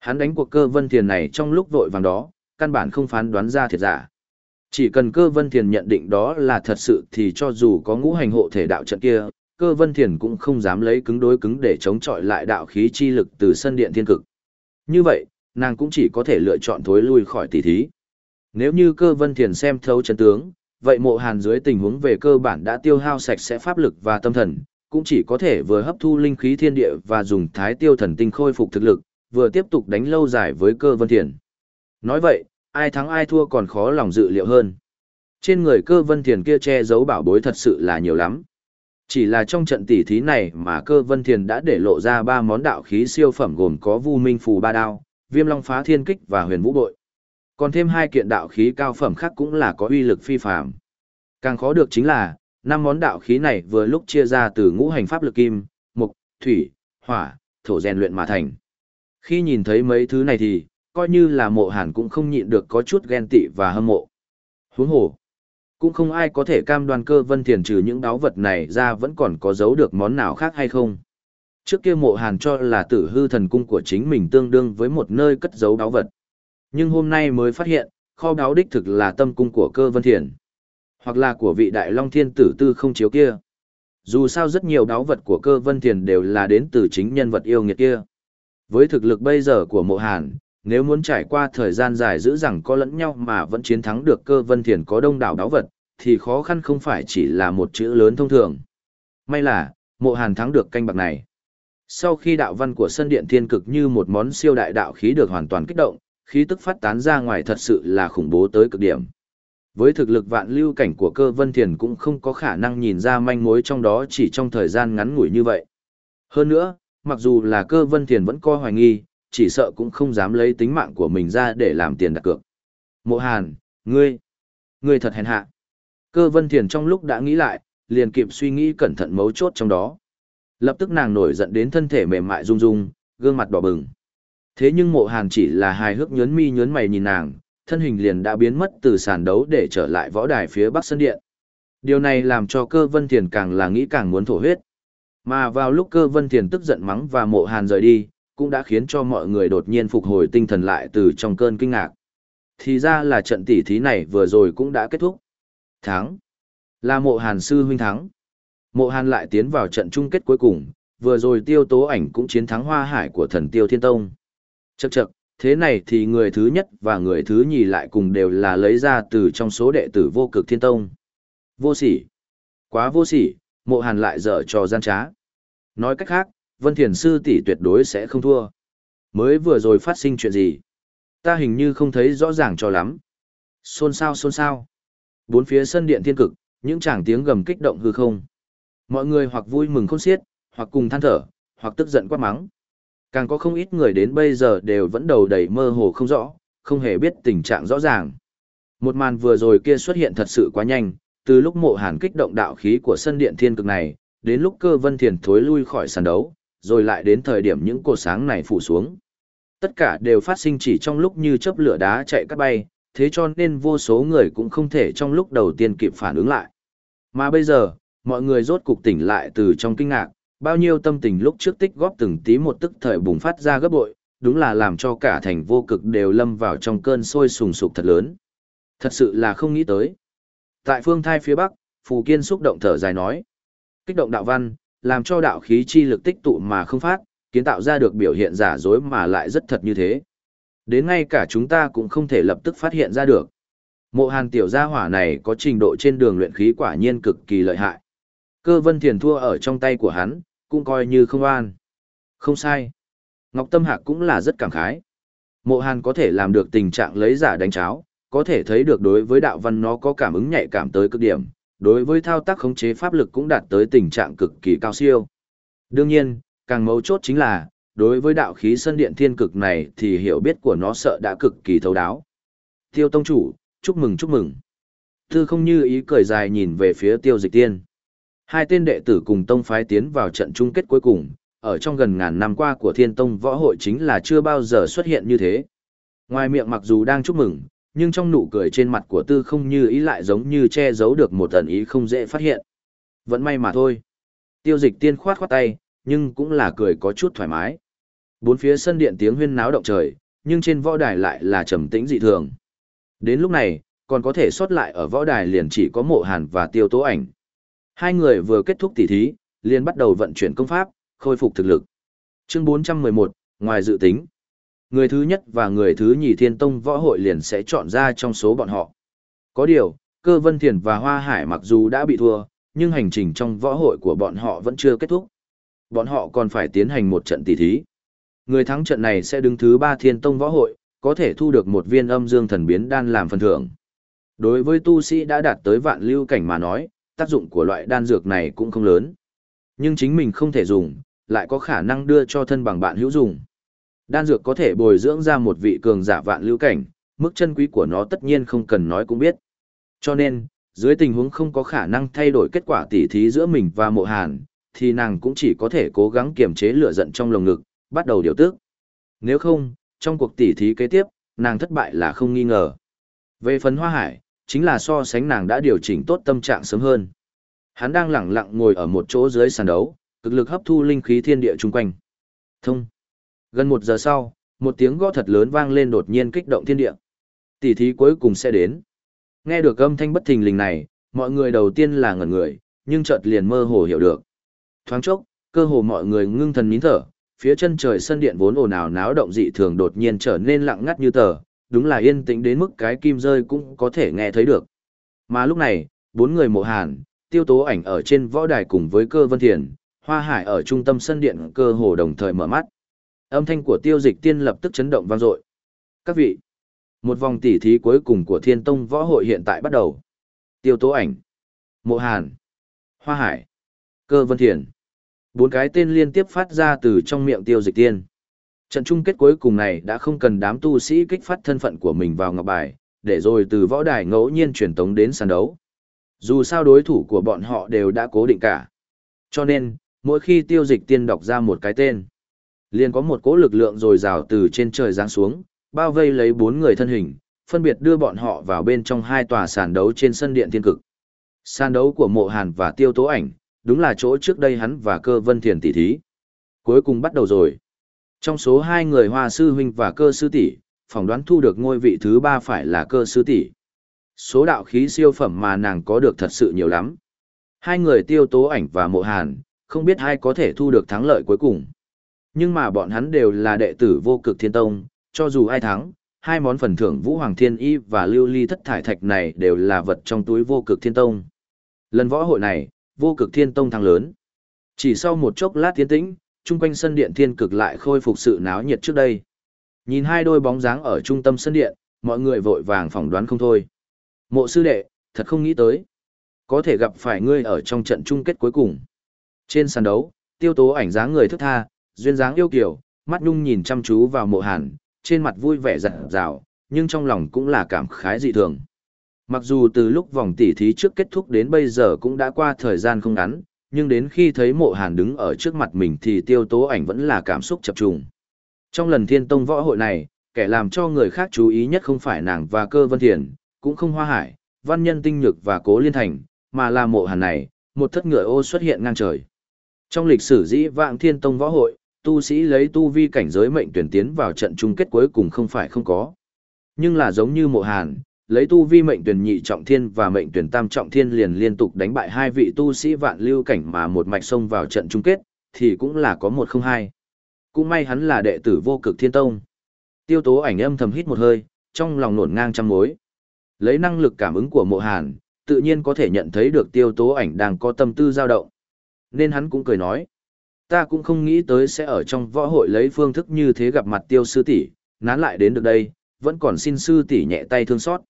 Hắn đánh cuộc cơ vân thiền này trong lúc vội vàng đó, căn bản không phán đoán ra thiệt giả. Chỉ cần cơ vân thiền nhận định đó là thật sự thì cho dù có ngũ hành hộ thể đạo trận kia, cơ vân thiền cũng không dám lấy cứng đối cứng để chống chọi lại đạo khí chi lực từ sân điện thiên cực. Như vậy, nàng cũng chỉ có thể lựa chọn thối lui khỏi tỷ thí. Nếu như cơ vân thiền xem thấu chân tướng, vậy mộ hàn dưới tình huống về cơ bản đã tiêu hao sạch sẽ pháp lực và tâm thần, cũng chỉ có thể vừa hấp thu linh khí thiên địa và dùng thái tiêu thần tinh khôi phục thực lực, vừa tiếp tục đánh lâu dài với cơ vân thiền. Nói vậy, ai thắng ai thua còn khó lòng dự liệu hơn. Trên người cơ vân thiền kia che giấu bảo bối thật sự là nhiều lắm. Chỉ là trong trận tỷ thí này mà cơ vân thiền đã để lộ ra ba món đạo khí siêu phẩm gồm có vu minh phù ba đao, viêm long phá thiên kích và huyền vũ bội. Còn thêm hai kiện đạo khí cao phẩm khác cũng là có uy lực phi phàm. Càng khó được chính là, năm món đạo khí này vừa lúc chia ra từ ngũ hành pháp lực kim, mục, thủy, hỏa, thổ rèn luyện mà thành. Khi nhìn thấy mấy thứ này thì, coi như là mộ hàn cũng không nhịn được có chút ghen tị và hâm mộ. Huống hồ, cũng không ai có thể cam đoan cơ vân thiền trừ những đáo vật này ra vẫn còn có giấu được món nào khác hay không. Trước kia mộ hàn cho là tử hư thần cung của chính mình tương đương với một nơi cất giấu đáo vật. Nhưng hôm nay mới phát hiện, kho đáo đích thực là tâm cung của cơ vân thiền. Hoặc là của vị đại long thiên tử tư không chiếu kia. Dù sao rất nhiều đáo vật của cơ vân thiền đều là đến từ chính nhân vật yêu nghiệt kia. Với thực lực bây giờ của mộ hàn, nếu muốn trải qua thời gian dài giữ rằng có lẫn nhau mà vẫn chiến thắng được cơ vân thiền có đông đảo đáo vật, thì khó khăn không phải chỉ là một chữ lớn thông thường. May là, mộ hàn thắng được canh bạc này. Sau khi đạo văn của sân điện thiên cực như một món siêu đại đạo khí được hoàn toàn kích động, khí tức phát tán ra ngoài thật sự là khủng bố tới cực điểm. Với thực lực vạn lưu cảnh của cơ vân thiền cũng không có khả năng nhìn ra manh mối trong đó chỉ trong thời gian ngắn ngủi như vậy. Hơn nữa, mặc dù là cơ vân thiền vẫn coi hoài nghi, chỉ sợ cũng không dám lấy tính mạng của mình ra để làm tiền đặt cược. Mộ Hàn, ngươi, ngươi thật hèn hạ. Cơ vân thiền trong lúc đã nghĩ lại, liền kịp suy nghĩ cẩn thận mấu chốt trong đó. Lập tức nàng nổi giận đến thân thể mềm mại rung rung, gương mặt đỏ bừng. Thế nhưng mộ hàn chỉ là hài hước nhớn mi nhớn mày nhìn nàng, thân hình liền đã biến mất từ sàn đấu để trở lại võ đài phía bắc sân điện. Điều này làm cho cơ vân thiền càng là nghĩ càng muốn thổ huyết. Mà vào lúc cơ vân thiền tức giận mắng và mộ hàn rời đi, cũng đã khiến cho mọi người đột nhiên phục hồi tinh thần lại từ trong cơn kinh ngạc. Thì ra là trận tỉ thí này vừa rồi cũng đã kết thúc. Thắng. Là mộ hàn sư huynh thắng. Mộ hàn lại tiến vào trận chung kết cuối cùng, vừa rồi tiêu tố ảnh cũng chiến thắng hoa hải của thần tiêu thiên tông. Chậc chậc, thế này thì người thứ nhất và người thứ nhì lại cùng đều là lấy ra từ trong số đệ tử vô cực thiên tông. Vô sỉ. Quá vô sỉ, mộ hàn lại dở trò gian trá. Nói cách khác, Vân Thiền Sư tỷ tuyệt đối sẽ không thua. Mới vừa rồi phát sinh chuyện gì? Ta hình như không thấy rõ ràng cho lắm. Xôn xao xôn xao. Bốn phía sân điện thiên cực, những chàng tiếng gầm kích động hư không. Mọi người hoặc vui mừng khôn xiết, hoặc cùng than thở, hoặc tức giận quát mắng. Càng có không ít người đến bây giờ đều vẫn đầu đầy mơ hồ không rõ, không hề biết tình trạng rõ ràng. Một màn vừa rồi kia xuất hiện thật sự quá nhanh, từ lúc mộ hàn kích động đạo khí của sân điện thiên cực này, đến lúc cơ vân thiền thối lui khỏi sàn đấu, rồi lại đến thời điểm những cột sáng này phủ xuống. Tất cả đều phát sinh chỉ trong lúc như chớp lửa đá chạy cắt bay, thế cho nên vô số người cũng không thể trong lúc đầu tiên kịp phản ứng lại. Mà bây giờ, mọi người rốt cục tỉnh lại từ trong kinh ngạc, bao nhiêu tâm tình lúc trước tích góp từng tí một tức thời bùng phát ra gấp bội, đúng là làm cho cả thành vô cực đều lâm vào trong cơn sôi sùng sục thật lớn. Thật sự là không nghĩ tới. Tại phương thai phía bắc, Phù Kiên xúc động thở dài nói. Kích động đạo văn, làm cho đạo khí chi lực tích tụ mà không phát, kiến tạo ra được biểu hiện giả dối mà lại rất thật như thế. Đến ngay cả chúng ta cũng không thể lập tức phát hiện ra được. Mộ hàn tiểu gia hỏa này có trình độ trên đường luyện khí quả nhiên cực kỳ lợi hại. Cơ vân thiền thua ở trong tay của hắn, cũng coi như không an. Không sai. Ngọc Tâm Hạc cũng là rất cảm khái. Mộ hàn có thể làm được tình trạng lấy giả đánh cháo, có thể thấy được đối với đạo văn nó có cảm ứng nhạy cảm tới cực điểm, đối với thao tác khống chế pháp lực cũng đạt tới tình trạng cực kỳ cao siêu. Đương nhiên, càng mấu chốt chính là, đối với đạo khí sân điện thiên cực này thì hiểu biết của nó sợ đã cực kỳ thấu đáo. Tiêu tông chủ, chúc mừng chúc mừng. Tư không như ý cười dài nhìn về phía tiêu dịch tiên. Hai tên đệ tử cùng tông phái tiến vào trận chung kết cuối cùng, ở trong gần ngàn năm qua của thiên tông võ hội chính là chưa bao giờ xuất hiện như thế. Ngoài miệng mặc dù đang chúc mừng, nhưng trong nụ cười trên mặt của tư không như ý lại giống như che giấu được một tần ý không dễ phát hiện. Vẫn may mà thôi. Tiêu dịch tiên khoát khoát tay, nhưng cũng là cười có chút thoải mái. Bốn phía sân điện tiếng huyên náo động trời, nhưng trên võ đài lại là trầm tĩnh dị thường. Đến lúc này, còn có thể sót lại ở võ đài liền chỉ có mộ hàn và tiêu tố ảnh. Hai người vừa kết thúc tỉ thí, liền bắt đầu vận chuyển công pháp, khôi phục thực lực. Chương 411, ngoài dự tính. Người thứ nhất và người thứ nhì thiên tông võ hội liền sẽ chọn ra trong số bọn họ. Có điều, cơ vân thiền và hoa hải mặc dù đã bị thua, nhưng hành trình trong võ hội của bọn họ vẫn chưa kết thúc. Bọn họ còn phải tiến hành một trận tỉ thí. Người thắng trận này sẽ đứng thứ ba thiên tông võ hội, có thể thu được một viên âm dương thần biến đan làm phần thưởng. Đối với tu sĩ đã đạt tới vạn lưu cảnh mà nói, tác dụng của loại đan dược này cũng không lớn. Nhưng chính mình không thể dùng, lại có khả năng đưa cho thân bằng bạn hữu dùng. Đan dược có thể bồi dưỡng ra một vị cường giả vạn lưu cảnh, mức chân quý của nó tất nhiên không cần nói cũng biết. Cho nên, dưới tình huống không có khả năng thay đổi kết quả tỉ thí giữa mình và mộ hàn, thì nàng cũng chỉ có thể cố gắng kiềm chế lửa giận trong lồng ngực, bắt đầu điều tức. Nếu không, trong cuộc tỉ thí kế tiếp, nàng thất bại là không nghi ngờ. Về phần hoa hải, chính là so sánh nàng đã điều chỉnh tốt tâm trạng sớm hơn. Hắn đang lặng lặng ngồi ở một chỗ dưới sàn đấu, cực lực hấp thu linh khí thiên địa chung quanh. Thông. Gần một giờ sau, một tiếng gõ thật lớn vang lên đột nhiên kích động thiên địa. Tỷ thí cuối cùng sẽ đến. Nghe được âm thanh bất thình lình này, mọi người đầu tiên là ngẩn người, nhưng chợt liền mơ hồ hiểu được. Thoáng chốc, cơ hồ mọi người ngưng thần nín thở, phía chân trời sân điện vốn ồn ào náo động dị thường đột nhiên trở nên lặng ngắt như tờ, đúng là yên tĩnh đến mức cái kim rơi cũng có thể nghe thấy được. Mà lúc này, bốn người mộ hàn, tiêu tố ảnh ở trên võ đài cùng với cơ vân thiền, hoa hải ở trung tâm sân điện cơ hồ đồng thời mở mắt. Âm thanh của tiêu dịch tiên lập tức chấn động vang dội. Các vị, một vòng tỉ thí cuối cùng của thiên tông võ hội hiện tại bắt đầu. Tiêu tố ảnh, mộ hàn, hoa hải, cơ vân thiền. Bốn cái tên liên tiếp phát ra từ trong miệng tiêu dịch tiên. Trận chung kết cuối cùng này đã không cần đám tu sĩ kích phát thân phận của mình vào ngọc bài, để rồi từ võ đài ngẫu nhiên truyền tống đến sàn đấu. Dù sao đối thủ của bọn họ đều đã cố định cả. Cho nên, mỗi khi tiêu dịch tiên đọc ra một cái tên, liền có một cỗ lực lượng dồi dào từ trên trời giáng xuống, bao vây lấy bốn người thân hình, phân biệt đưa bọn họ vào bên trong hai tòa sàn đấu trên sân điện thiên cực. Sàn đấu của Mộ Hàn và Tiêu Tố Ảnh, đúng là chỗ trước đây hắn và Cơ Vân Thiền tỷ thí. Cuối cùng bắt đầu rồi. Trong số hai người Hoa sư huynh và Cơ sư tỷ, phỏng đoán thu được ngôi vị thứ ba phải là Cơ sư tỷ. Số đạo khí siêu phẩm mà nàng có được thật sự nhiều lắm. Hai người Tiêu Tố Ảnh và Mộ Hàn, không biết ai có thể thu được thắng lợi cuối cùng. Nhưng mà bọn hắn đều là đệ tử vô cực thiên tông, cho dù ai thắng, hai món phần thưởng Vũ Hoàng Thiên Y và Lưu Ly Thất Thải Thạch này đều là vật trong túi vô cực thiên tông. Lần võ hội này, vô cực thiên tông thắng lớn. Chỉ sau một chốc lát tiến tĩnh, chung quanh sân điện thiên cực lại khôi phục sự náo nhiệt trước đây. Nhìn hai đôi bóng dáng ở trung tâm sân điện, mọi người vội vàng phỏng đoán không thôi. Mộ sư đệ, thật không nghĩ tới. Có thể gặp phải ngươi ở trong trận chung kết cuối cùng. Trên sàn đấu, tiêu tố ảnh dáng người thức tha, duyên dáng yêu kiều, mắt nhung nhìn chăm chú vào mộ hàn, trên mặt vui vẻ rạng rào, nhưng trong lòng cũng là cảm khái dị thường. Mặc dù từ lúc vòng tỉ thí trước kết thúc đến bây giờ cũng đã qua thời gian không ngắn, nhưng đến khi thấy mộ hàn đứng ở trước mặt mình thì tiêu tố ảnh vẫn là cảm xúc chập trùng. Trong lần thiên tông võ hội này, kẻ làm cho người khác chú ý nhất không phải nàng và cơ vân thiền, cũng không hoa hải, văn nhân tinh nhược và cố liên thành, mà là mộ hàn này, một thất ngựa ô xuất hiện ngang trời. Trong lịch sử dĩ vạng thiên tông võ hội, tu sĩ lấy tu vi cảnh giới mệnh tuyển tiến vào trận chung kết cuối cùng không phải không có. Nhưng là giống như mộ hàn, lấy tu vi mệnh tuyển nhị trọng thiên và mệnh tuyển tam trọng thiên liền liên tục đánh bại hai vị tu sĩ vạn lưu cảnh mà một mạch xông vào trận chung kết, thì cũng là có một không hai. Cũng may hắn là đệ tử vô cực thiên tông. Tiêu tố ảnh âm thầm hít một hơi, trong lòng nổn ngang trăm mối. Lấy năng lực cảm ứng của mộ hàn, tự nhiên có thể nhận thấy được tiêu tố ảnh đang có tâm tư dao động. Nên hắn cũng cười nói. Ta cũng không nghĩ tới sẽ ở trong võ hội lấy phương thức như thế gặp mặt tiêu sư tỷ nán lại đến được đây, vẫn còn xin sư tỷ nhẹ tay thương xót.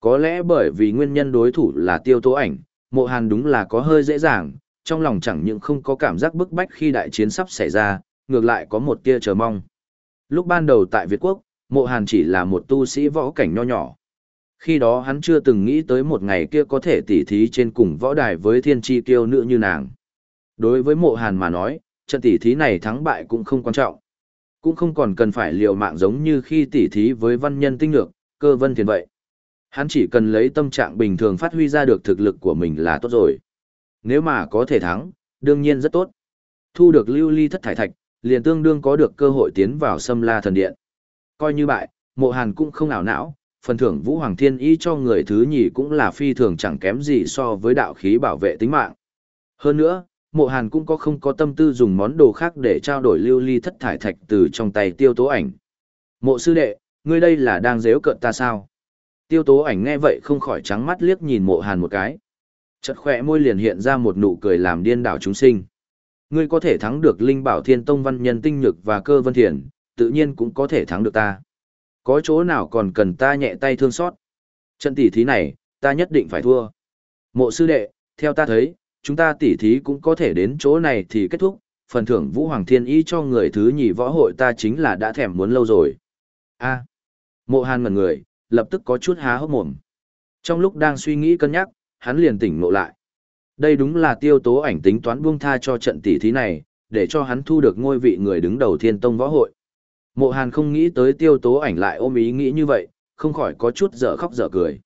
Có lẽ bởi vì nguyên nhân đối thủ là tiêu tố ảnh, mộ hàn đúng là có hơi dễ dàng, trong lòng chẳng những không có cảm giác bức bách khi đại chiến sắp xảy ra, ngược lại có một tia chờ mong. Lúc ban đầu tại Việt Quốc, mộ hàn chỉ là một tu sĩ võ cảnh nho nhỏ. Khi đó hắn chưa từng nghĩ tới một ngày kia có thể tỉ thí trên cùng võ đài với thiên tri kiêu nữ như nàng. Đối với mộ hàn mà nói, trận tỉ thí này thắng bại cũng không quan trọng. Cũng không còn cần phải liều mạng giống như khi tỉ thí với văn nhân tinh lược, cơ vân thiền vậy. Hắn chỉ cần lấy tâm trạng bình thường phát huy ra được thực lực của mình là tốt rồi. Nếu mà có thể thắng, đương nhiên rất tốt. Thu được lưu ly thất thải thạch, liền tương đương có được cơ hội tiến vào xâm la thần điện. Coi như bại, mộ hàn cũng không ảo não, phần thưởng vũ hoàng thiên ý cho người thứ nhì cũng là phi thường chẳng kém gì so với đạo khí bảo vệ tính mạng. Hơn nữa, mộ hàn cũng có không có tâm tư dùng món đồ khác để trao đổi lưu ly thất thải thạch từ trong tay tiêu tố ảnh. Mộ sư đệ, ngươi đây là đang dễu cợt ta sao? Tiêu tố ảnh nghe vậy không khỏi trắng mắt liếc nhìn mộ hàn một cái. Chật khỏe môi liền hiện ra một nụ cười làm điên đảo chúng sinh. Ngươi có thể thắng được Linh Bảo Thiên Tông văn nhân tinh nhược và cơ vân thiền, tự nhiên cũng có thể thắng được ta. Có chỗ nào còn cần ta nhẹ tay thương xót. Trận tỉ thí này, ta nhất định phải thua. Mộ sư đệ, theo ta thấy, chúng ta tỉ thí cũng có thể đến chỗ này thì kết thúc, phần thưởng Vũ Hoàng Thiên Y cho người thứ nhì võ hội ta chính là đã thèm muốn lâu rồi. A. Mộ Hàn ngẩn người, lập tức có chút há hốc mồm. Trong lúc đang suy nghĩ cân nhắc, hắn liền tỉnh ngộ lại. Đây đúng là tiêu tố ảnh tính toán buông tha cho trận tỷ thí này, để cho hắn thu được ngôi vị người đứng đầu thiên tông võ hội. Mộ Hàn không nghĩ tới tiêu tố ảnh lại ôm ý nghĩ như vậy, không khỏi có chút dở khóc dở cười.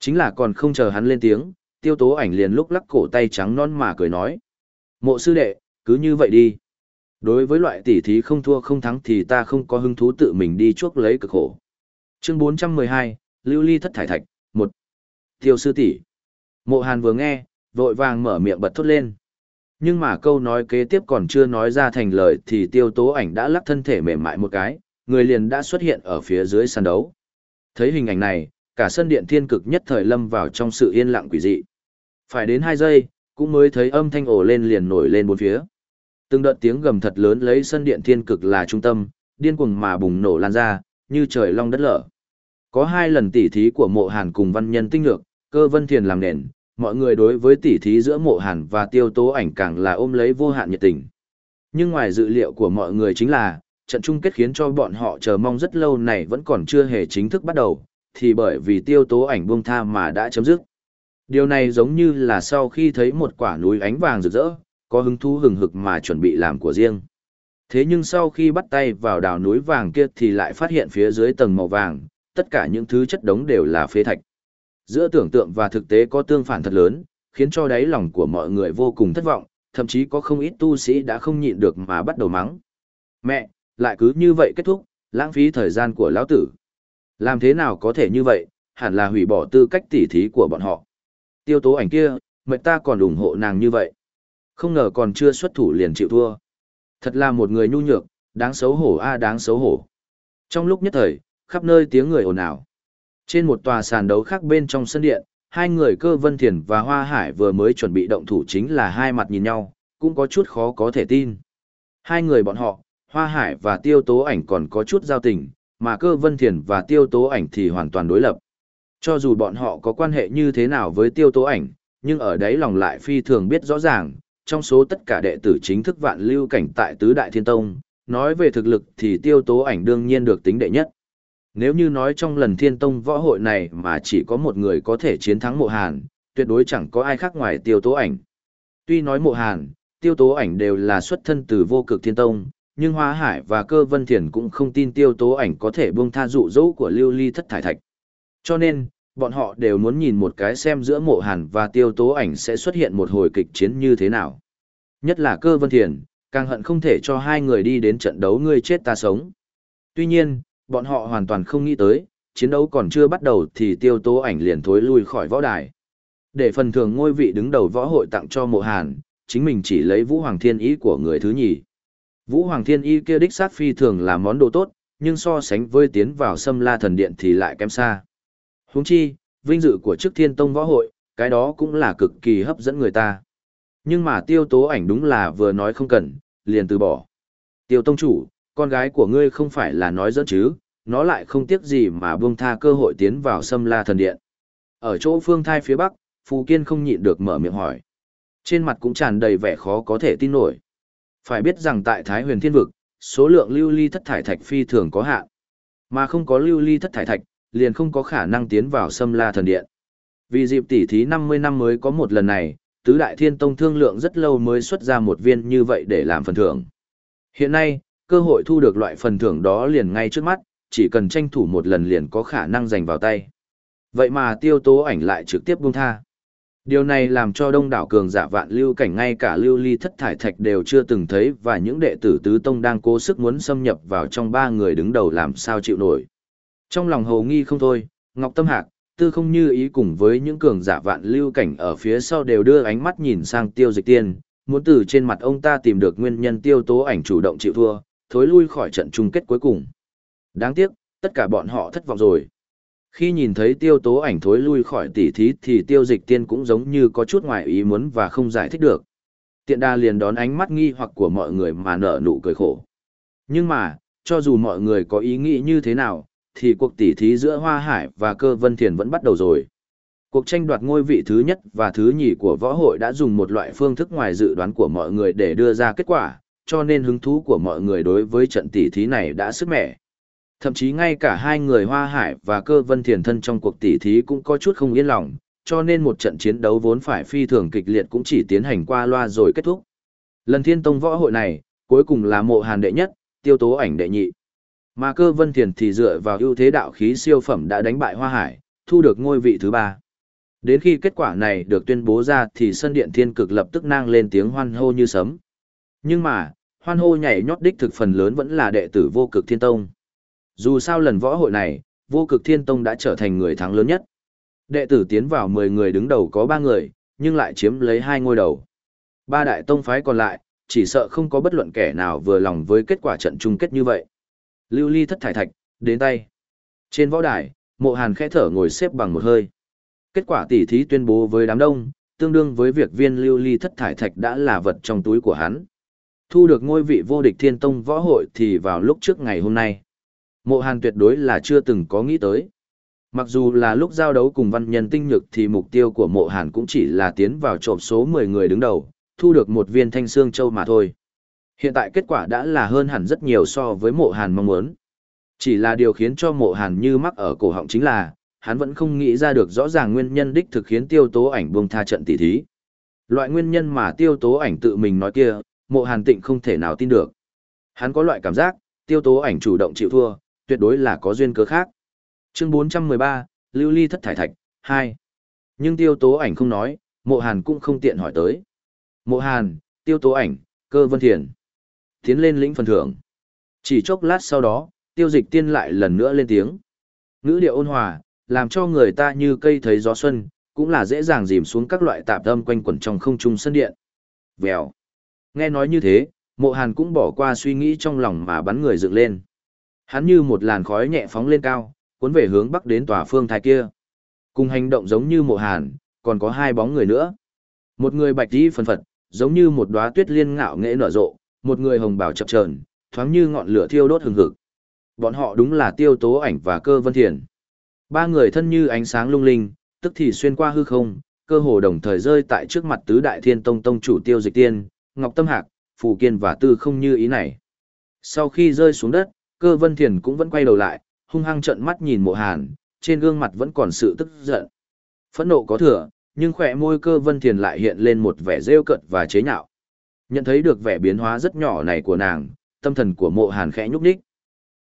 Chính là còn không chờ hắn lên tiếng, tiêu tố ảnh liền lúc lắc cổ tay trắng non mà cười nói. Mộ sư đệ, cứ như vậy đi. Đối với loại tỷ thí không thua không thắng thì ta không có hứng thú tự mình đi chuốc lấy cực khổ. Chương 412, Lưu Ly Thất Thải Thạch, 1. Tiêu sư tỷ. Mộ Hàn vừa nghe, vội vàng mở miệng bật thốt lên. Nhưng mà câu nói kế tiếp còn chưa nói ra thành lời thì tiêu tố ảnh đã lắc thân thể mềm mại một cái, người liền đã xuất hiện ở phía dưới sàn đấu. Thấy hình ảnh này, cả sân điện thiên cực nhất thời lâm vào trong sự yên lặng quỷ dị. Phải đến 2 giây, cũng mới thấy âm thanh ổ lên liền nổi lên bốn phía. Từng đợt tiếng gầm thật lớn lấy sân điện thiên cực là trung tâm, điên cuồng mà bùng nổ lan ra, như trời long đất lở. Có hai lần tỉ thí của mộ hàn cùng văn nhân tinh lược, cơ vân thiền làm nền, mọi người đối với tỉ thí giữa mộ hàn và tiêu tố ảnh càng là ôm lấy vô hạn nhiệt tình. Nhưng ngoài dự liệu của mọi người chính là, trận chung kết khiến cho bọn họ chờ mong rất lâu này vẫn còn chưa hề chính thức bắt đầu, thì bởi vì tiêu tố ảnh buông tha mà đã chấm dứt. Điều này giống như là sau khi thấy một quả núi ánh vàng rực rỡ, có hứng thú hừng hực mà chuẩn bị làm của riêng. Thế nhưng sau khi bắt tay vào đào núi vàng kia thì lại phát hiện phía dưới tầng màu vàng, tất cả những thứ chất đống đều là phế thạch. Giữa tưởng tượng và thực tế có tương phản thật lớn, khiến cho đáy lòng của mọi người vô cùng thất vọng, thậm chí có không ít tu sĩ đã không nhịn được mà bắt đầu mắng. Mẹ, lại cứ như vậy kết thúc, lãng phí thời gian của lão tử. Làm thế nào có thể như vậy, hẳn là hủy bỏ tư cách tỉ thí của bọn họ. Tiêu tố ảnh kia, mẹ ta còn ủng hộ nàng như vậy. Không ngờ còn chưa xuất thủ liền chịu thua. Thật là một người nhu nhược, đáng xấu hổ a đáng xấu hổ. Trong lúc nhất thời, khắp nơi tiếng người ồn ào. Trên một tòa sàn đấu khác bên trong sân điện, hai người cơ vân thiền và hoa hải vừa mới chuẩn bị động thủ chính là hai mặt nhìn nhau, cũng có chút khó có thể tin. Hai người bọn họ, hoa hải và tiêu tố ảnh còn có chút giao tình, mà cơ vân thiền và tiêu tố ảnh thì hoàn toàn đối lập. Cho dù bọn họ có quan hệ như thế nào với tiêu tố ảnh, nhưng ở đấy lòng lại phi thường biết rõ ràng, trong số tất cả đệ tử chính thức vạn lưu cảnh tại Tứ Đại Thiên Tông, nói về thực lực thì tiêu tố ảnh đương nhiên được tính đệ nhất. Nếu như nói trong lần thiên tông võ hội này mà chỉ có một người có thể chiến thắng mộ hàn, tuyệt đối chẳng có ai khác ngoài tiêu tố ảnh. Tuy nói mộ hàn, tiêu tố ảnh đều là xuất thân từ vô cực thiên tông, nhưng Hoa Hải và Cơ Vân Thiền cũng không tin tiêu tố ảnh có thể buông tha dụ dỗ của lưu ly thất thải thạch. Cho nên, bọn họ đều muốn nhìn một cái xem giữa mộ hàn và tiêu tố ảnh sẽ xuất hiện một hồi kịch chiến như thế nào. Nhất là Cơ Vân Thiền, càng hận không thể cho hai người đi đến trận đấu ngươi chết ta sống. Tuy nhiên, bọn họ hoàn toàn không nghĩ tới, chiến đấu còn chưa bắt đầu thì tiêu tố ảnh liền thối lui khỏi võ đài. Để phần thưởng ngôi vị đứng đầu võ hội tặng cho mộ hàn, chính mình chỉ lấy Vũ Hoàng Thiên Ý của người thứ nhì. Vũ Hoàng Thiên Y kia đích sát phi thường là món đồ tốt, nhưng so sánh với tiến vào Sâm La Thần Điện thì lại kém xa. Huống chi, vinh dự của chức Thiên Tông võ hội, cái đó cũng là cực kỳ hấp dẫn người ta. Nhưng mà Tiêu Tố Ảnh đúng là vừa nói không cần, liền từ bỏ. Tiêu Tông chủ, con gái của ngươi không phải là nói dẫn chứ, nó lại không tiếc gì mà buông tha cơ hội tiến vào xâm La Thần Điện. Ở chỗ phương thai phía bắc, Phù Kiên không nhịn được mở miệng hỏi. Trên mặt cũng tràn đầy vẻ khó có thể tin nổi. Phải biết rằng tại Thái huyền thiên vực, số lượng lưu ly thất thải thạch phi thường có hạn. Mà không có lưu ly thất thải thạch, liền không có khả năng tiến vào xâm La Thần Điện. Vì dịp tỉ thí 50 năm mới có một lần này, tứ đại thiên tông thương lượng rất lâu mới xuất ra một viên như vậy để làm phần thưởng. Hiện nay, cơ hội thu được loại phần thưởng đó liền ngay trước mắt, chỉ cần tranh thủ một lần liền có khả năng giành vào tay. Vậy mà tiêu tố ảnh lại trực tiếp buông tha. Điều này làm cho đông đảo cường giả vạn lưu cảnh ngay cả lưu ly thất thải thạch đều chưa từng thấy và những đệ tử tứ tông đang cố sức muốn xâm nhập vào trong ba người đứng đầu làm sao chịu nổi. Trong lòng hầu nghi không thôi, Ngọc Tâm Hạc, tư không như ý cùng với những cường giả vạn lưu cảnh ở phía sau đều đưa ánh mắt nhìn sang tiêu dịch tiên, muốn từ trên mặt ông ta tìm được nguyên nhân tiêu tố ảnh chủ động chịu thua, thối lui khỏi trận chung kết cuối cùng. Đáng tiếc, tất cả bọn họ thất vọng rồi. Khi nhìn thấy tiêu tố ảnh thối lui khỏi tỉ thí thì tiêu dịch tiên cũng giống như có chút ngoài ý muốn và không giải thích được. Tiện đa liền đón ánh mắt nghi hoặc của mọi người mà nở nụ cười khổ. Nhưng mà, cho dù mọi người có ý nghĩ như thế nào, thì cuộc tỉ thí giữa Hoa Hải và Cơ Vân Thiền vẫn bắt đầu rồi. Cuộc tranh đoạt ngôi vị thứ nhất và thứ nhì của võ hội đã dùng một loại phương thức ngoài dự đoán của mọi người để đưa ra kết quả, cho nên hứng thú của mọi người đối với trận tỷ thí này đã sức mẻ. Thậm chí ngay cả hai người Hoa Hải và Cơ Vân Thiền thân trong cuộc tỷ thí cũng có chút không yên lòng, cho nên một trận chiến đấu vốn phải phi thường kịch liệt cũng chỉ tiến hành qua loa rồi kết thúc. Lần Thiên Tông võ hội này, cuối cùng là mộ hàn đệ nhất, tiêu tố ảnh đệ nhị. Mà Cơ Vân Thiền thì dựa vào ưu thế đạo khí siêu phẩm đã đánh bại Hoa Hải, thu được ngôi vị thứ ba. Đến khi kết quả này được tuyên bố ra thì sân điện thiên cực lập tức nang lên tiếng hoan hô như sấm. Nhưng mà, hoan hô nhảy nhót đích thực phần lớn vẫn là đệ tử vô cực thiên tông. Dù sao lần võ hội này, vô cực thiên tông đã trở thành người thắng lớn nhất. Đệ tử tiến vào 10 người đứng đầu có 3 người, nhưng lại chiếm lấy hai ngôi đầu. Ba đại tông phái còn lại, chỉ sợ không có bất luận kẻ nào vừa lòng với kết quả trận chung kết như vậy. Lưu ly thất thải thạch, đến tay. Trên võ đài, mộ hàn khẽ thở ngồi xếp bằng một hơi. Kết quả tỉ thí tuyên bố với đám đông, tương đương với việc viên lưu ly thất thải thạch đã là vật trong túi của hắn. Thu được ngôi vị vô địch thiên tông võ hội thì vào lúc trước ngày hôm nay. Mộ Hàn tuyệt đối là chưa từng có nghĩ tới. Mặc dù là lúc giao đấu cùng văn nhân tinh nhược thì mục tiêu của mộ Hàn cũng chỉ là tiến vào trộm số 10 người đứng đầu, thu được một viên thanh xương châu mà thôi. Hiện tại kết quả đã là hơn hẳn rất nhiều so với mộ Hàn mong muốn. Chỉ là điều khiến cho mộ Hàn như mắc ở cổ họng chính là, hắn vẫn không nghĩ ra được rõ ràng nguyên nhân đích thực khiến tiêu tố ảnh buông tha trận tỷ thí. Loại nguyên nhân mà tiêu tố ảnh tự mình nói kia, mộ Hàn tịnh không thể nào tin được. Hắn có loại cảm giác, tiêu tố ảnh chủ động chịu thua, tuyệt đối là có duyên cớ khác. Chương 413, Lưu Ly Thất Thải Thạch, 2. Nhưng tiêu tố ảnh không nói, mộ hàn cũng không tiện hỏi tới. Mộ hàn, tiêu tố ảnh, cơ vân thiền. Tiến lên lĩnh phần thưởng. Chỉ chốc lát sau đó, tiêu dịch tiên lại lần nữa lên tiếng. Ngữ điệu ôn hòa, làm cho người ta như cây thấy gió xuân, cũng là dễ dàng dìm xuống các loại tạp âm quanh quẩn trong không trung sân điện. Vèo. Nghe nói như thế, mộ hàn cũng bỏ qua suy nghĩ trong lòng mà bắn người dựng lên. Hắn như một làn khói nhẹ phóng lên cao, cuốn về hướng bắc đến tòa phương thái kia. Cùng hành động giống như mộ hàn, còn có hai bóng người nữa. Một người bạch đi phần phật, giống như một đóa tuyết liên ngạo nghệ nở rộ, một người hồng bào chập chờn, thoáng như ngọn lửa thiêu đốt hừng hực. Bọn họ đúng là Tiêu Tố Ảnh và Cơ Vân Thiền. Ba người thân như ánh sáng lung linh, tức thì xuyên qua hư không, cơ hồ đồng thời rơi tại trước mặt tứ đại thiên tông tông chủ Tiêu Dịch Tiên, Ngọc Tâm Hạc, Phù Kiên và Tư không như ý này. Sau khi rơi xuống đất, cơ vân thiền cũng vẫn quay đầu lại, hung hăng trợn mắt nhìn mộ hàn, trên gương mặt vẫn còn sự tức giận. Phẫn nộ có thừa, nhưng khỏe môi cơ vân thiền lại hiện lên một vẻ rêu cận và chế nhạo. Nhận thấy được vẻ biến hóa rất nhỏ này của nàng, tâm thần của mộ hàn khẽ nhúc nhích.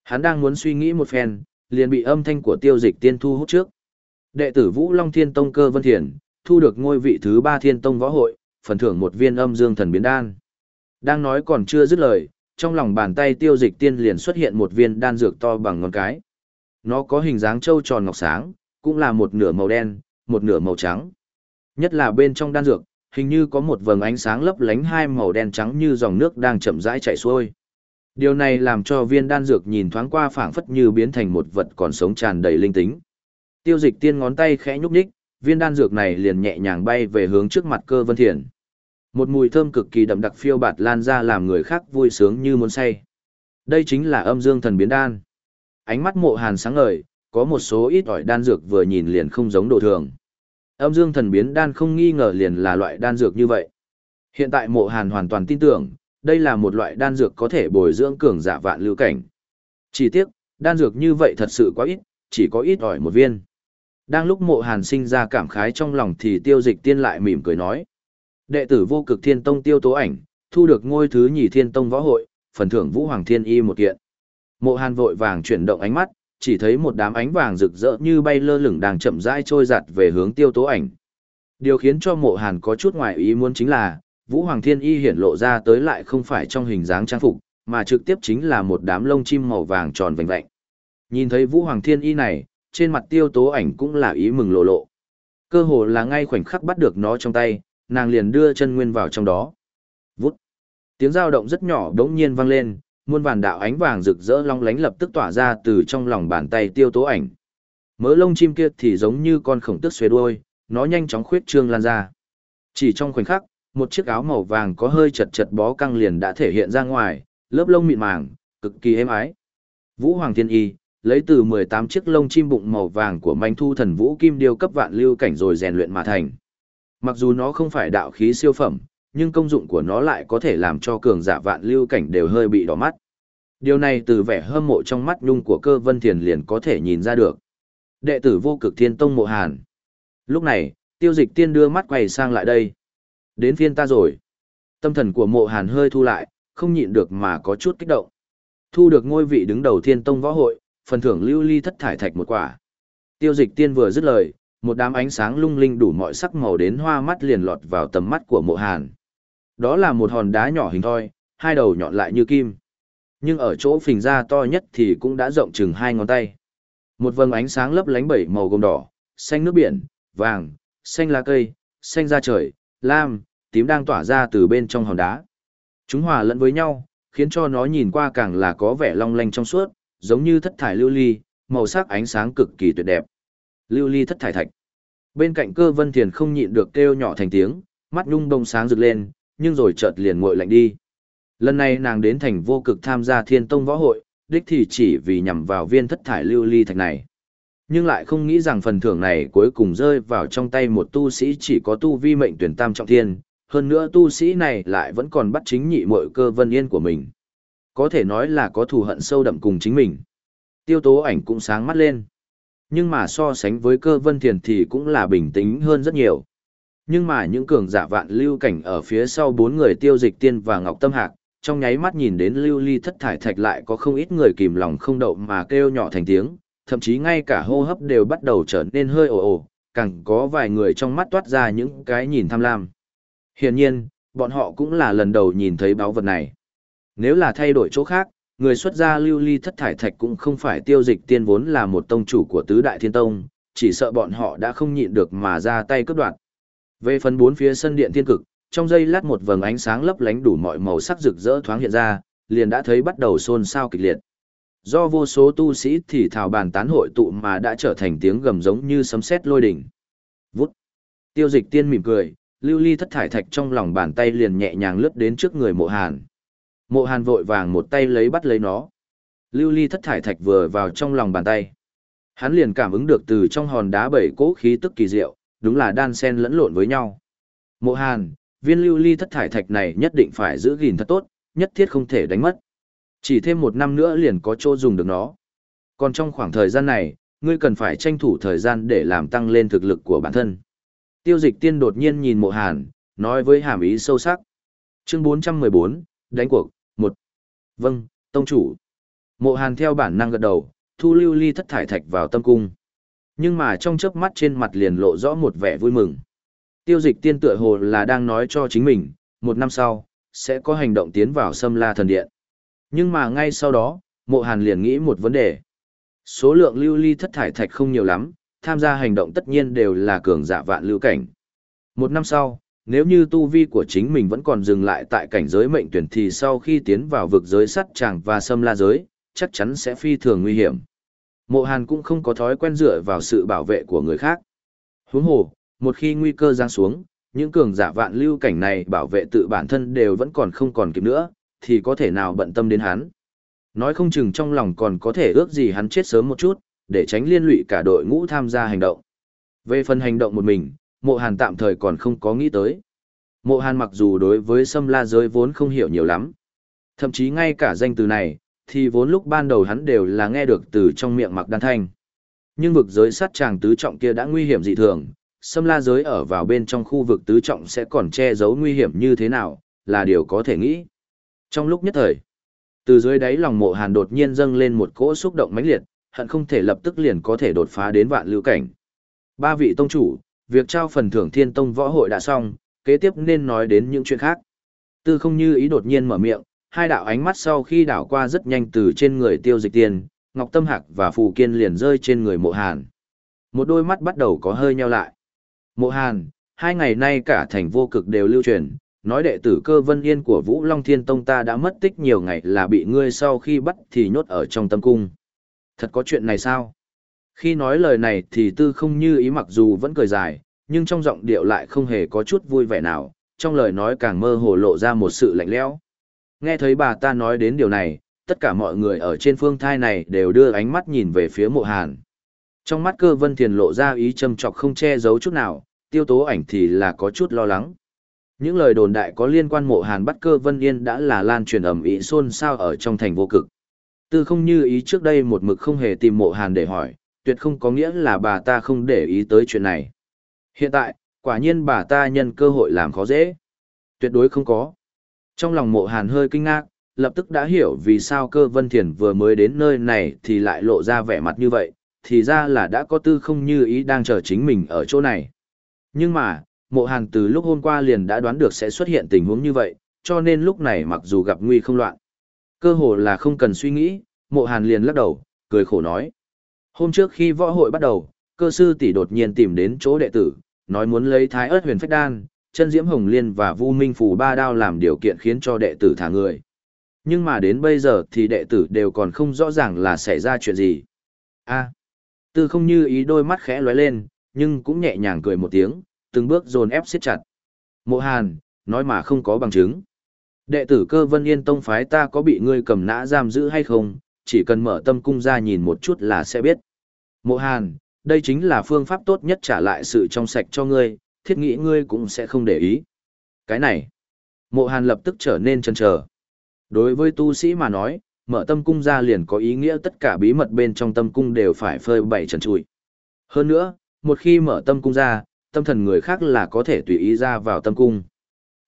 Hắn đang muốn suy nghĩ một phen, liền bị âm thanh của tiêu dịch tiên thu hút trước. Đệ tử Vũ Long Thiên Tông cơ vân thiền, thu được ngôi vị thứ ba Thiên Tông võ hội, phần thưởng một viên âm dương thần biến đan. Đang nói còn chưa dứt lời, trong lòng bàn tay tiêu dịch tiên liền xuất hiện một viên đan dược to bằng ngón cái. Nó có hình dáng trâu tròn ngọc sáng, cũng là một nửa màu đen, một nửa màu trắng. Nhất là bên trong đan dược, hình như có một vầng ánh sáng lấp lánh hai màu đen trắng như dòng nước đang chậm rãi chảy xuôi. Điều này làm cho viên đan dược nhìn thoáng qua phảng phất như biến thành một vật còn sống tràn đầy linh tính. Tiêu dịch tiên ngón tay khẽ nhúc nhích, viên đan dược này liền nhẹ nhàng bay về hướng trước mặt cơ vân thiền. Một mùi thơm cực kỳ đậm đặc phiêu bạt lan ra làm người khác vui sướng như muốn say. Đây chính là âm dương thần biến đan. Ánh mắt mộ hàn sáng ngời, có một số ít ỏi đan dược vừa nhìn liền không giống đồ thường. Âm dương thần biến đan không nghi ngờ liền là loại đan dược như vậy. Hiện tại mộ hàn hoàn toàn tin tưởng, đây là một loại đan dược có thể bồi dưỡng cường giả vạn lưu cảnh. Chỉ tiếc, đan dược như vậy thật sự quá ít, chỉ có ít ỏi một viên. Đang lúc mộ hàn sinh ra cảm khái trong lòng thì tiêu dịch tiên lại mỉm cười nói. Đệ tử vô cực thiên tông tiêu tố ảnh, thu được ngôi thứ nhì thiên tông võ hội, phần thưởng vũ hoàng thiên y một kiện. Mộ hàn vội vàng chuyển động ánh mắt, chỉ thấy một đám ánh vàng rực rỡ như bay lơ lửng đang chậm rãi trôi giặt về hướng tiêu tố ảnh. Điều khiến cho mộ hàn có chút ngoài ý muốn chính là, Vũ Hoàng Thiên Y hiển lộ ra tới lại không phải trong hình dáng trang phục, mà trực tiếp chính là một đám lông chim màu vàng tròn vành vạnh. Nhìn thấy Vũ Hoàng Thiên Y này, trên mặt tiêu tố ảnh cũng là ý mừng lộ lộ. Cơ hồ là ngay khoảnh khắc bắt được nó trong tay, nàng liền đưa chân nguyên vào trong đó. Vút. Tiếng dao động rất nhỏ đống nhiên vang lên, muôn vàn đạo ánh vàng rực rỡ long lánh lập tức tỏa ra từ trong lòng bàn tay tiêu tố ảnh. Mớ lông chim kia thì giống như con khổng tức xuế đuôi, nó nhanh chóng khuyết trương lan ra. Chỉ trong khoảnh khắc, một chiếc áo màu vàng có hơi chật chật bó căng liền đã thể hiện ra ngoài, lớp lông mịn màng, cực kỳ êm ái. Vũ Hoàng Thiên Y, lấy từ 18 chiếc lông chim bụng màu vàng của manh thu thần vũ kim điêu cấp vạn lưu cảnh rồi rèn luyện mà thành. Mặc dù nó không phải đạo khí siêu phẩm, nhưng công dụng của nó lại có thể làm cho cường giả vạn lưu cảnh đều hơi bị đỏ mắt. Điều này từ vẻ hâm mộ trong mắt nhung của cơ vân thiền liền có thể nhìn ra được. Đệ tử vô cực thiên tông mộ hàn. Lúc này, tiêu dịch tiên đưa mắt quay sang lại đây. Đến phiên ta rồi. Tâm thần của mộ hàn hơi thu lại, không nhịn được mà có chút kích động. Thu được ngôi vị đứng đầu thiên tông võ hội, phần thưởng lưu ly thất thải thạch một quả. Tiêu dịch tiên vừa dứt lời, một đám ánh sáng lung linh đủ mọi sắc màu đến hoa mắt liền lọt vào tầm mắt của mộ hàn. Đó là một hòn đá nhỏ hình thoi, hai đầu nhọn lại như kim. Nhưng ở chỗ phình ra to nhất thì cũng đã rộng chừng hai ngón tay. Một vầng ánh sáng lấp lánh bảy màu gồm đỏ, xanh nước biển, vàng, xanh lá cây, xanh da trời, lam, tím đang tỏa ra từ bên trong hòn đá. Chúng hòa lẫn với nhau, khiến cho nó nhìn qua càng là có vẻ long lanh trong suốt, giống như thất thải lưu ly, màu sắc ánh sáng cực kỳ tuyệt đẹp. Lưu ly thất thải thạch. Bên cạnh cơ vân thiền không nhịn được kêu nhỏ thành tiếng, mắt nhung đông sáng rực lên, nhưng rồi chợt liền nguội lạnh đi. Lần này nàng đến thành vô cực tham gia thiên tông võ hội, đích thì chỉ vì nhằm vào viên thất thải lưu ly thạch này. Nhưng lại không nghĩ rằng phần thưởng này cuối cùng rơi vào trong tay một tu sĩ chỉ có tu vi mệnh tuyển tam trọng thiên, hơn nữa tu sĩ này lại vẫn còn bắt chính nhị mội cơ vân yên của mình. Có thể nói là có thù hận sâu đậm cùng chính mình. Tiêu tố ảnh cũng sáng mắt lên. Nhưng mà so sánh với cơ vân thiền thì cũng là bình tĩnh hơn rất nhiều. Nhưng mà những cường giả vạn lưu cảnh ở phía sau bốn người tiêu dịch tiên và ngọc tâm hạc, trong nháy mắt nhìn đến lưu ly thất thải thạch lại có không ít người kìm lòng không đậu mà kêu nhỏ thành tiếng, thậm chí ngay cả hô hấp đều bắt đầu trở nên hơi ồ ồ, càng có vài người trong mắt toát ra những cái nhìn tham lam. Hiển nhiên, bọn họ cũng là lần đầu nhìn thấy báo vật này. Nếu là thay đổi chỗ khác, người xuất gia lưu ly thất thải thạch cũng không phải tiêu dịch tiên vốn là một tông chủ của tứ đại thiên tông, chỉ sợ bọn họ đã không nhịn được mà ra tay cướp đoạt. Về phần bốn phía sân điện thiên cực, trong giây lát một vầng ánh sáng lấp lánh đủ mọi màu sắc rực rỡ thoáng hiện ra, liền đã thấy bắt đầu xôn xao kịch liệt. Do vô số tu sĩ thì thảo bàn tán hội tụ mà đã trở thành tiếng gầm giống như sấm sét lôi đỉnh. Vút. Tiêu dịch tiên mỉm cười, lưu ly thất thải thạch trong lòng bàn tay liền nhẹ nhàng lướt đến trước người mộ hàn. Mộ hàn vội vàng một tay lấy bắt lấy nó. Lưu ly thất thải thạch vừa vào trong lòng bàn tay. Hắn liền cảm ứng được từ trong hòn đá bảy cỗ khí tức kỳ diệu, đúng là đan sen lẫn lộn với nhau. Mộ hàn, viên lưu ly thất thải thạch này nhất định phải giữ gìn thật tốt, nhất thiết không thể đánh mất. Chỉ thêm một năm nữa liền có chỗ dùng được nó. Còn trong khoảng thời gian này, ngươi cần phải tranh thủ thời gian để làm tăng lên thực lực của bản thân. Tiêu dịch tiên đột nhiên nhìn mộ hàn, nói với hàm ý sâu sắc. Chương 414, đánh cuộc, Vâng, tông chủ. Mộ hàn theo bản năng gật đầu, thu lưu ly thất thải thạch vào tâm cung. Nhưng mà trong chớp mắt trên mặt liền lộ rõ một vẻ vui mừng. Tiêu dịch tiên tựa hồ là đang nói cho chính mình, một năm sau, sẽ có hành động tiến vào xâm la thần điện. Nhưng mà ngay sau đó, mộ hàn liền nghĩ một vấn đề. Số lượng lưu ly thất thải thạch không nhiều lắm, tham gia hành động tất nhiên đều là cường giả vạn lưu cảnh. Một năm sau, nếu như tu vi của chính mình vẫn còn dừng lại tại cảnh giới mệnh tuyển thì sau khi tiến vào vực giới sắt tràng và xâm la giới, chắc chắn sẽ phi thường nguy hiểm. Mộ Hàn cũng không có thói quen dựa vào sự bảo vệ của người khác. Huống hồ, một khi nguy cơ giáng xuống, những cường giả vạn lưu cảnh này bảo vệ tự bản thân đều vẫn còn không còn kịp nữa, thì có thể nào bận tâm đến hắn. Nói không chừng trong lòng còn có thể ước gì hắn chết sớm một chút, để tránh liên lụy cả đội ngũ tham gia hành động. Về phần hành động một mình, mộ hàn tạm thời còn không có nghĩ tới. Mộ hàn mặc dù đối với xâm la giới vốn không hiểu nhiều lắm. Thậm chí ngay cả danh từ này, thì vốn lúc ban đầu hắn đều là nghe được từ trong miệng mặc đan thanh. Nhưng vực giới sát tràng tứ trọng kia đã nguy hiểm dị thường, xâm la giới ở vào bên trong khu vực tứ trọng sẽ còn che giấu nguy hiểm như thế nào, là điều có thể nghĩ. Trong lúc nhất thời, từ dưới đáy lòng mộ hàn đột nhiên dâng lên một cỗ xúc động mãnh liệt, hận không thể lập tức liền có thể đột phá đến vạn lưu cảnh. Ba vị tông chủ, việc trao phần thưởng thiên tông võ hội đã xong, kế tiếp nên nói đến những chuyện khác. Tư không như ý đột nhiên mở miệng, hai đạo ánh mắt sau khi đảo qua rất nhanh từ trên người tiêu dịch tiền, Ngọc Tâm Hạc và Phù Kiên liền rơi trên người mộ hàn. Một đôi mắt bắt đầu có hơi nheo lại. Mộ hàn, hai ngày nay cả thành vô cực đều lưu truyền, nói đệ tử cơ vân yên của Vũ Long Thiên Tông ta đã mất tích nhiều ngày là bị ngươi sau khi bắt thì nhốt ở trong tâm cung. Thật có chuyện này sao? Khi nói lời này thì tư không như ý mặc dù vẫn cười dài, nhưng trong giọng điệu lại không hề có chút vui vẻ nào, trong lời nói càng mơ hồ lộ ra một sự lạnh lẽo. Nghe thấy bà ta nói đến điều này, tất cả mọi người ở trên phương thai này đều đưa ánh mắt nhìn về phía mộ hàn. Trong mắt cơ vân thiền lộ ra ý châm chọc không che giấu chút nào, tiêu tố ảnh thì là có chút lo lắng. Những lời đồn đại có liên quan mộ hàn bắt cơ vân yên đã là lan truyền ẩm ý xôn xao ở trong thành vô cực. Tư không như ý trước đây một mực không hề tìm mộ hàn để hỏi, tuyệt không có nghĩa là bà ta không để ý tới chuyện này. Hiện tại, quả nhiên bà ta nhân cơ hội làm khó dễ. Tuyệt đối không có. Trong lòng mộ hàn hơi kinh ngạc, lập tức đã hiểu vì sao cơ vân thiền vừa mới đến nơi này thì lại lộ ra vẻ mặt như vậy, thì ra là đã có tư không như ý đang chờ chính mình ở chỗ này. Nhưng mà, mộ hàn từ lúc hôm qua liền đã đoán được sẽ xuất hiện tình huống như vậy, cho nên lúc này mặc dù gặp nguy không loạn. Cơ hồ là không cần suy nghĩ, mộ hàn liền lắc đầu, cười khổ nói. Hôm trước khi võ hội bắt đầu, cơ sư tỷ đột nhiên tìm đến chỗ đệ tử, nói muốn lấy thái ớt huyền phách đan, chân diễm hồng liên và vu minh phù ba đao làm điều kiện khiến cho đệ tử thả người. Nhưng mà đến bây giờ thì đệ tử đều còn không rõ ràng là xảy ra chuyện gì. a tư không như ý đôi mắt khẽ lóe lên, nhưng cũng nhẹ nhàng cười một tiếng, từng bước dồn ép siết chặt. Mộ hàn, nói mà không có bằng chứng. Đệ tử cơ vân yên tông phái ta có bị ngươi cầm nã giam giữ hay không, chỉ cần mở tâm cung ra nhìn một chút là sẽ biết. Mộ hàn, đây chính là phương pháp tốt nhất trả lại sự trong sạch cho ngươi, thiết nghĩ ngươi cũng sẽ không để ý. Cái này, mộ hàn lập tức trở nên chần chờ. Đối với tu sĩ mà nói, mở tâm cung ra liền có ý nghĩa tất cả bí mật bên trong tâm cung đều phải phơi bày trần trụi. Hơn nữa, một khi mở tâm cung ra, tâm thần người khác là có thể tùy ý ra vào tâm cung.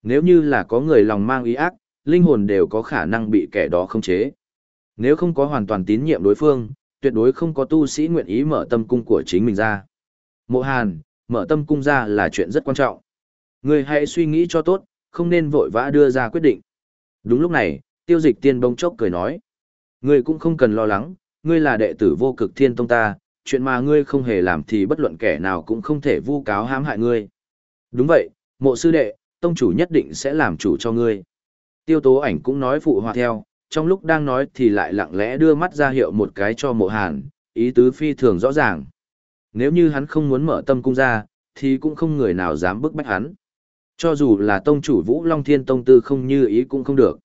Nếu như là có người lòng mang ý ác, linh hồn đều có khả năng bị kẻ đó khống chế. Nếu không có hoàn toàn tín nhiệm đối phương, tuyệt đối không có tu sĩ nguyện ý mở tâm cung của chính mình ra. Mộ Hàn, mở tâm cung ra là chuyện rất quan trọng. Người hãy suy nghĩ cho tốt, không nên vội vã đưa ra quyết định. Đúng lúc này, tiêu dịch tiên bông chốc cười nói. Ngươi cũng không cần lo lắng, ngươi là đệ tử vô cực thiên tông ta, chuyện mà ngươi không hề làm thì bất luận kẻ nào cũng không thể vu cáo hãm hại ngươi. Đúng vậy, mộ sư đệ, tông chủ nhất định sẽ làm chủ cho ngươi. Tiêu tố ảnh cũng nói phụ hòa theo, trong lúc đang nói thì lại lặng lẽ đưa mắt ra hiệu một cái cho mộ hàn, ý tứ phi thường rõ ràng. Nếu như hắn không muốn mở tâm cung ra, thì cũng không người nào dám bức bách hắn. Cho dù là tông chủ Vũ Long Thiên Tông Tư không như ý cũng không được.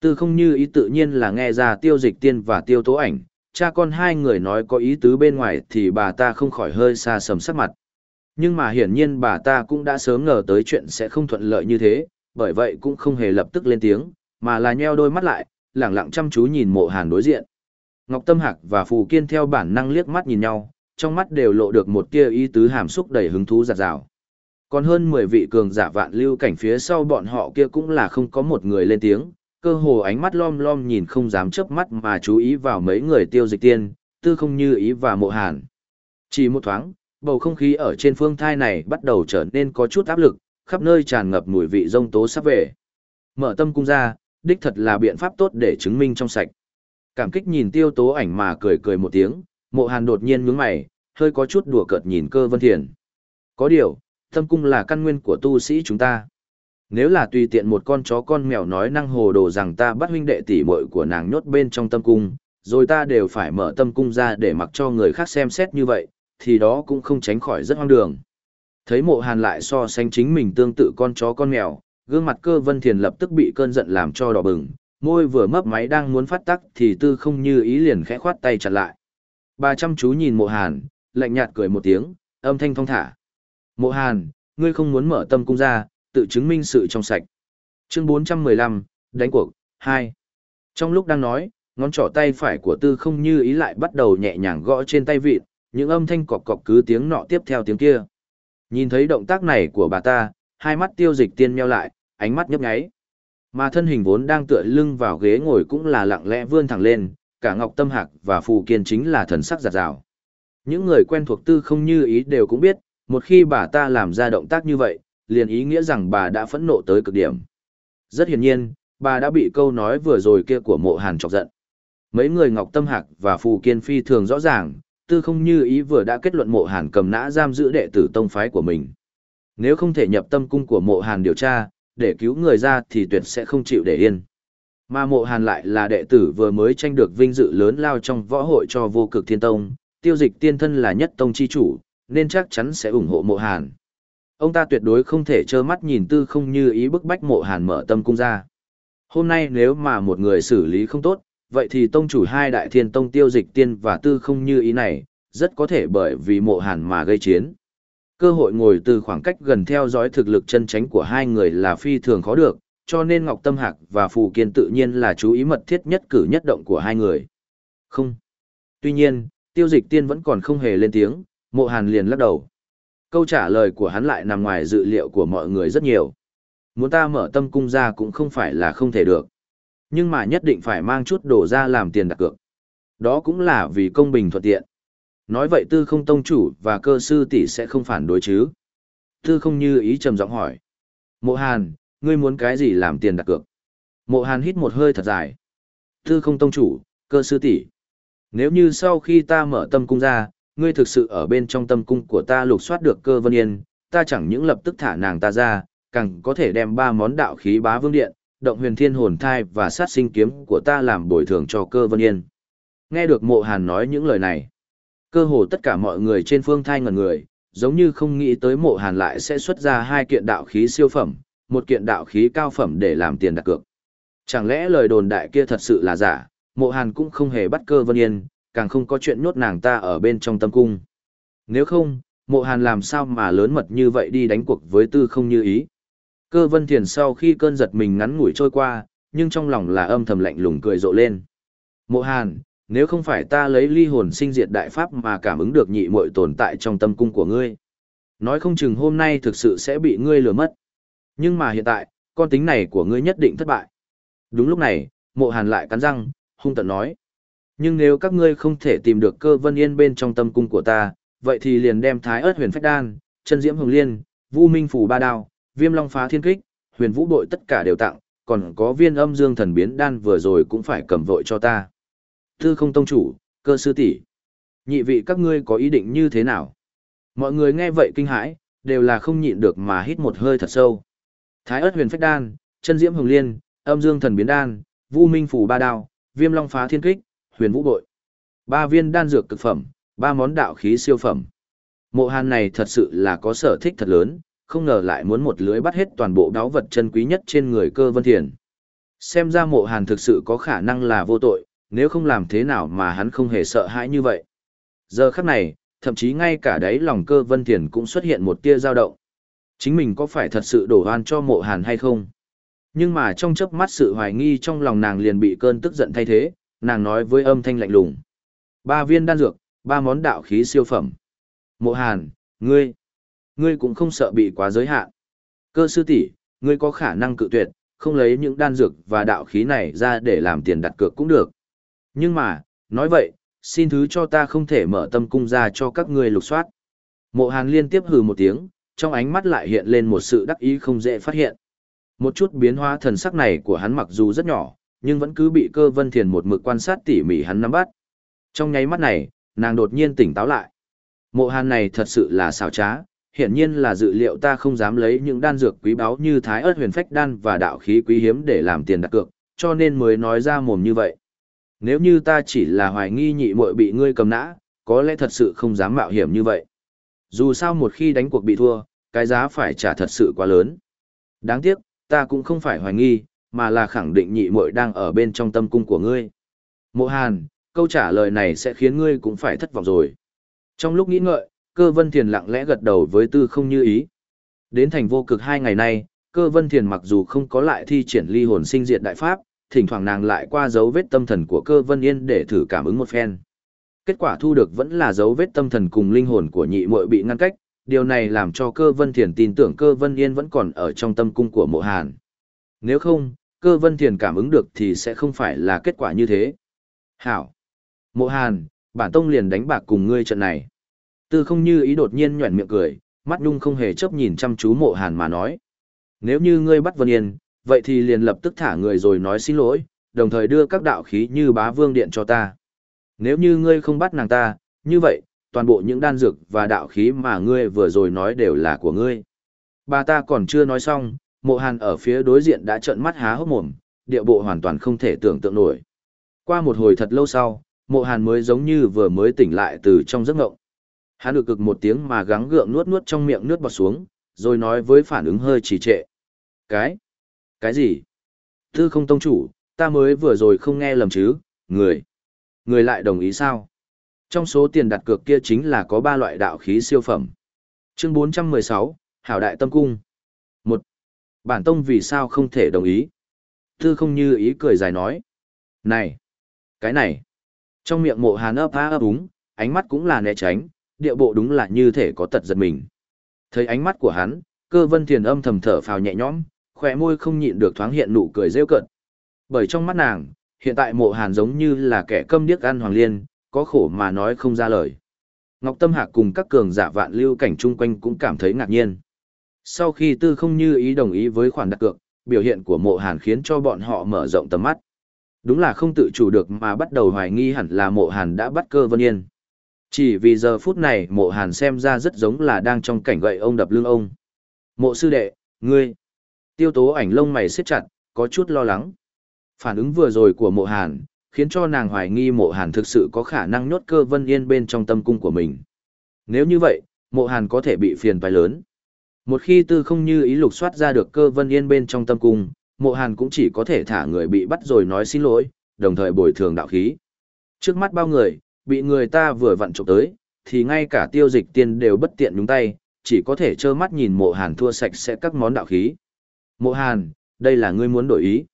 Tư không như ý tự nhiên là nghe ra tiêu dịch tiên và tiêu tố ảnh, cha con hai người nói có ý tứ bên ngoài thì bà ta không khỏi hơi xa sầm sắc mặt. Nhưng mà hiển nhiên bà ta cũng đã sớm ngờ tới chuyện sẽ không thuận lợi như thế, bởi vậy cũng không hề lập tức lên tiếng, mà là nheo đôi mắt lại, lẳng lặng chăm chú nhìn mộ hàn đối diện. Ngọc Tâm Hạc và Phù Kiên theo bản năng liếc mắt nhìn nhau, trong mắt đều lộ được một tia ý tứ hàm xúc đầy hứng thú giặt rào. Còn hơn 10 vị cường giả vạn lưu cảnh phía sau bọn họ kia cũng là không có một người lên tiếng, cơ hồ ánh mắt lom lom nhìn không dám chớp mắt mà chú ý vào mấy người tiêu dịch tiên, tư không như ý và mộ hàn. Chỉ một thoáng, bầu không khí ở trên phương thai này bắt đầu trở nên có chút áp lực, khắp nơi tràn ngập mùi vị rông tố sắp về. Mở tâm cung ra, đích thật là biện pháp tốt để chứng minh trong sạch. Cảm kích nhìn tiêu tố ảnh mà cười cười một tiếng, mộ hàn đột nhiên nhướng mày, hơi có chút đùa cợt nhìn cơ vân thiền. Có điều, tâm cung là căn nguyên của tu sĩ chúng ta. Nếu là tùy tiện một con chó con mèo nói năng hồ đồ rằng ta bắt huynh đệ tỷ muội của nàng nhốt bên trong tâm cung, rồi ta đều phải mở tâm cung ra để mặc cho người khác xem xét như vậy, thì đó cũng không tránh khỏi rất hoang đường. Thấy mộ hàn lại so sánh chính mình tương tự con chó con mèo, gương mặt cơ vân thiền lập tức bị cơn giận làm cho đỏ bừng, môi vừa mấp máy đang muốn phát tắc thì tư không như ý liền khẽ khoát tay chặt lại. Bà chăm chú nhìn mộ hàn, lạnh nhạt cười một tiếng, âm thanh thong thả. Mộ hàn, ngươi không muốn mở tâm cung ra, tự chứng minh sự trong sạch. Chương 415, đánh cuộc, 2. Trong lúc đang nói, ngón trỏ tay phải của tư không như ý lại bắt đầu nhẹ nhàng gõ trên tay vịt, những âm thanh cọc cọc cứ tiếng nọ tiếp theo tiếng kia. Nhìn thấy động tác này của bà ta, hai mắt tiêu dịch tiên meo lại, ánh mắt nhấp nháy. Mà thân hình vốn đang tựa lưng vào ghế ngồi cũng là lặng lẽ vươn thẳng lên, cả Ngọc Tâm Hạc và Phù Kiên chính là thần sắc giật rào. Những người quen thuộc tư không như ý đều cũng biết, một khi bà ta làm ra động tác như vậy, liền ý nghĩa rằng bà đã phẫn nộ tới cực điểm. Rất hiển nhiên, bà đã bị câu nói vừa rồi kia của mộ hàn chọc giận. Mấy người Ngọc Tâm Hạc và Phù Kiên Phi thường rõ ràng, tư không như ý vừa đã kết luận mộ hàn cầm nã giam giữ đệ tử tông phái của mình. Nếu không thể nhập tâm cung của mộ hàn điều tra, để cứu người ra thì tuyệt sẽ không chịu để yên. Mà mộ hàn lại là đệ tử vừa mới tranh được vinh dự lớn lao trong võ hội cho vô cực thiên tông, tiêu dịch tiên thân là nhất tông chi chủ, nên chắc chắn sẽ ủng hộ mộ hàn. Ông ta tuyệt đối không thể trơ mắt nhìn tư không như ý bức bách mộ hàn mở tâm cung ra. Hôm nay nếu mà một người xử lý không tốt, vậy thì tông chủ hai đại thiên tông tiêu dịch tiên và tư không như ý này, rất có thể bởi vì mộ hàn mà gây chiến. Cơ hội ngồi từ khoảng cách gần theo dõi thực lực chân tránh của hai người là phi thường khó được, cho nên Ngọc Tâm Hạc và Phù Kiên tự nhiên là chú ý mật thiết nhất cử nhất động của hai người. Không. Tuy nhiên, tiêu dịch tiên vẫn còn không hề lên tiếng, mộ hàn liền lắc đầu. Câu trả lời của hắn lại nằm ngoài dự liệu của mọi người rất nhiều. Muốn ta mở tâm cung ra cũng không phải là không thể được. Nhưng mà nhất định phải mang chút đồ ra làm tiền đặt cược. Đó cũng là vì công bình thuận tiện. Nói vậy tư không tông chủ và cơ sư tỷ sẽ không phản đối chứ? Tư không như ý trầm giọng hỏi. Mộ hàn, ngươi muốn cái gì làm tiền đặt cược? Mộ hàn hít một hơi thật dài. Tư không tông chủ, cơ sư tỷ Nếu như sau khi ta mở tâm cung ra, ngươi thực sự ở bên trong tâm cung của ta lục soát được cơ vân yên, ta chẳng những lập tức thả nàng ta ra, càng có thể đem ba món đạo khí bá vương điện, động huyền thiên hồn thai và sát sinh kiếm của ta làm bồi thường cho cơ vân yên. Nghe được mộ hàn nói những lời này, cơ hồ tất cả mọi người trên phương thai ngần người, giống như không nghĩ tới mộ hàn lại sẽ xuất ra hai kiện đạo khí siêu phẩm, một kiện đạo khí cao phẩm để làm tiền đặt cược. Chẳng lẽ lời đồn đại kia thật sự là giả, mộ hàn cũng không hề bắt cơ vân yên, càng không có chuyện nhốt nàng ta ở bên trong tâm cung. Nếu không, mộ hàn làm sao mà lớn mật như vậy đi đánh cuộc với tư không như ý. Cơ vân thiền sau khi cơn giật mình ngắn ngủi trôi qua, nhưng trong lòng là âm thầm lạnh lùng cười rộ lên. Mộ hàn, nếu không phải ta lấy ly hồn sinh diệt đại pháp mà cảm ứng được nhị muội tồn tại trong tâm cung của ngươi. Nói không chừng hôm nay thực sự sẽ bị ngươi lừa mất. Nhưng mà hiện tại, con tính này của ngươi nhất định thất bại. Đúng lúc này, mộ hàn lại cắn răng, hung tận nói. Nhưng nếu các ngươi không thể tìm được cơ vân yên bên trong tâm cung của ta, vậy thì liền đem thái ớt huyền phách đan, chân diễm hồng liên, vu minh phủ ba đao, viêm long phá thiên kích, huyền vũ bội tất cả đều tặng, còn có viên âm dương thần biến đan vừa rồi cũng phải cầm vội cho ta. Tư không tông chủ, cơ sư tỷ Nhị vị các ngươi có ý định như thế nào? Mọi người nghe vậy kinh hãi, đều là không nhịn được mà hít một hơi thật sâu. Thái ớt huyền phách đan, chân diễm hồng liên, âm dương thần biến đan, vu minh phủ ba đao, viêm long phá thiên kích, huyền vũ bội. Ba viên đan dược cực phẩm, ba món đạo khí siêu phẩm. Mộ hàn này thật sự là có sở thích thật lớn, không ngờ lại muốn một lưới bắt hết toàn bộ đáo vật chân quý nhất trên người cơ vân thiền. Xem ra mộ hàn thực sự có khả năng là vô tội, nếu không làm thế nào mà hắn không hề sợ hãi như vậy. Giờ khắc này, thậm chí ngay cả đáy lòng cơ vân thiền cũng xuất hiện một tia dao động. Chính mình có phải thật sự đổ oan cho mộ hàn hay không? Nhưng mà trong chớp mắt sự hoài nghi trong lòng nàng liền bị cơn tức giận thay thế, nàng nói với âm thanh lạnh lùng. Ba viên đan dược, ba món đạo khí siêu phẩm. Mộ Hàn, ngươi, ngươi cũng không sợ bị quá giới hạn. Cơ sư tỷ, ngươi có khả năng cự tuyệt, không lấy những đan dược và đạo khí này ra để làm tiền đặt cược cũng được. Nhưng mà, nói vậy, xin thứ cho ta không thể mở tâm cung ra cho các ngươi lục soát. Mộ Hàn liên tiếp hừ một tiếng, trong ánh mắt lại hiện lên một sự đắc ý không dễ phát hiện. Một chút biến hóa thần sắc này của hắn mặc dù rất nhỏ, nhưng vẫn cứ bị cơ vân thiền một mực quan sát tỉ mỉ hắn nắm bắt. Trong nháy mắt này, nàng đột nhiên tỉnh táo lại. Mộ hàn này thật sự là xảo trá, hiển nhiên là dự liệu ta không dám lấy những đan dược quý báu như thái ớt huyền phách đan và đạo khí quý hiếm để làm tiền đặt cược, cho nên mới nói ra mồm như vậy. Nếu như ta chỉ là hoài nghi nhị muội bị ngươi cầm nã, có lẽ thật sự không dám mạo hiểm như vậy. Dù sao một khi đánh cuộc bị thua, cái giá phải trả thật sự quá lớn. Đáng tiếc, ta cũng không phải hoài nghi, mà là khẳng định nhị muội đang ở bên trong tâm cung của ngươi. Mộ Hàn, câu trả lời này sẽ khiến ngươi cũng phải thất vọng rồi. Trong lúc nghĩ ngợi, cơ vân thiền lặng lẽ gật đầu với tư không như ý. Đến thành vô cực hai ngày nay, cơ vân thiền mặc dù không có lại thi triển ly hồn sinh diệt đại pháp, thỉnh thoảng nàng lại qua dấu vết tâm thần của cơ vân yên để thử cảm ứng một phen. Kết quả thu được vẫn là dấu vết tâm thần cùng linh hồn của nhị muội bị ngăn cách, điều này làm cho cơ vân thiền tin tưởng cơ vân yên vẫn còn ở trong tâm cung của mộ hàn. Nếu không, cơ vân thiền cảm ứng được thì sẽ không phải là kết quả như thế. Hảo! Mộ hàn, bản tông liền đánh bạc cùng ngươi trận này. Tư không như ý đột nhiên nhoẻn miệng cười, mắt nhung không hề chấp nhìn chăm chú mộ hàn mà nói. Nếu như ngươi bắt Vân Yên, vậy thì liền lập tức thả người rồi nói xin lỗi, đồng thời đưa các đạo khí như bá vương điện cho ta. Nếu như ngươi không bắt nàng ta, như vậy, toàn bộ những đan dược và đạo khí mà ngươi vừa rồi nói đều là của ngươi. Bà ta còn chưa nói xong, mộ hàn ở phía đối diện đã trợn mắt há hốc mồm, địa bộ hoàn toàn không thể tưởng tượng nổi. Qua một hồi thật lâu sau, mộ hàn mới giống như vừa mới tỉnh lại từ trong giấc ngộng. Hắn được cực một tiếng mà gắng gượng nuốt nuốt trong miệng nước bọt xuống, rồi nói với phản ứng hơi trì trệ. Cái? Cái gì? Tư không tông chủ, ta mới vừa rồi không nghe lầm chứ, người. Người lại đồng ý sao? Trong số tiền đặt cược kia chính là có ba loại đạo khí siêu phẩm. Chương 416, Hảo Đại Tâm Cung. một Bản tông vì sao không thể đồng ý? Tư không như ý cười dài nói. Này! Cái này! Trong miệng mộ hàn ấp á ấp úng, ánh mắt cũng là né tránh, địa bộ đúng là như thể có tật giật mình. Thấy ánh mắt của hắn, cơ vân thiền âm thầm thở phào nhẹ nhõm, khỏe môi không nhịn được thoáng hiện nụ cười rêu cợt. Bởi trong mắt nàng, hiện tại mộ hàn giống như là kẻ câm điếc ăn hoàng liên, có khổ mà nói không ra lời. Ngọc Tâm Hạc cùng các cường giả vạn lưu cảnh chung quanh cũng cảm thấy ngạc nhiên. Sau khi tư không như ý đồng ý với khoản đặt cược, biểu hiện của mộ hàn khiến cho bọn họ mở rộng tầm mắt. Đúng là không tự chủ được mà bắt đầu hoài nghi hẳn là mộ hàn đã bắt cơ vân yên. Chỉ vì giờ phút này mộ hàn xem ra rất giống là đang trong cảnh gậy ông đập lưng ông. Mộ sư đệ, ngươi. Tiêu tố ảnh lông mày siết chặt, có chút lo lắng. Phản ứng vừa rồi của mộ hàn, khiến cho nàng hoài nghi mộ hàn thực sự có khả năng nhốt cơ vân yên bên trong tâm cung của mình. Nếu như vậy, mộ hàn có thể bị phiền phải lớn. Một khi tư không như ý lục soát ra được cơ vân yên bên trong tâm cung, mộ hàn cũng chỉ có thể thả người bị bắt rồi nói xin lỗi, đồng thời bồi thường đạo khí. Trước mắt bao người, bị người ta vừa vặn trộm tới, thì ngay cả tiêu dịch tiên đều bất tiện nhúng tay, chỉ có thể trơ mắt nhìn mộ hàn thua sạch sẽ các món đạo khí. Mộ hàn, đây là ngươi muốn đổi ý.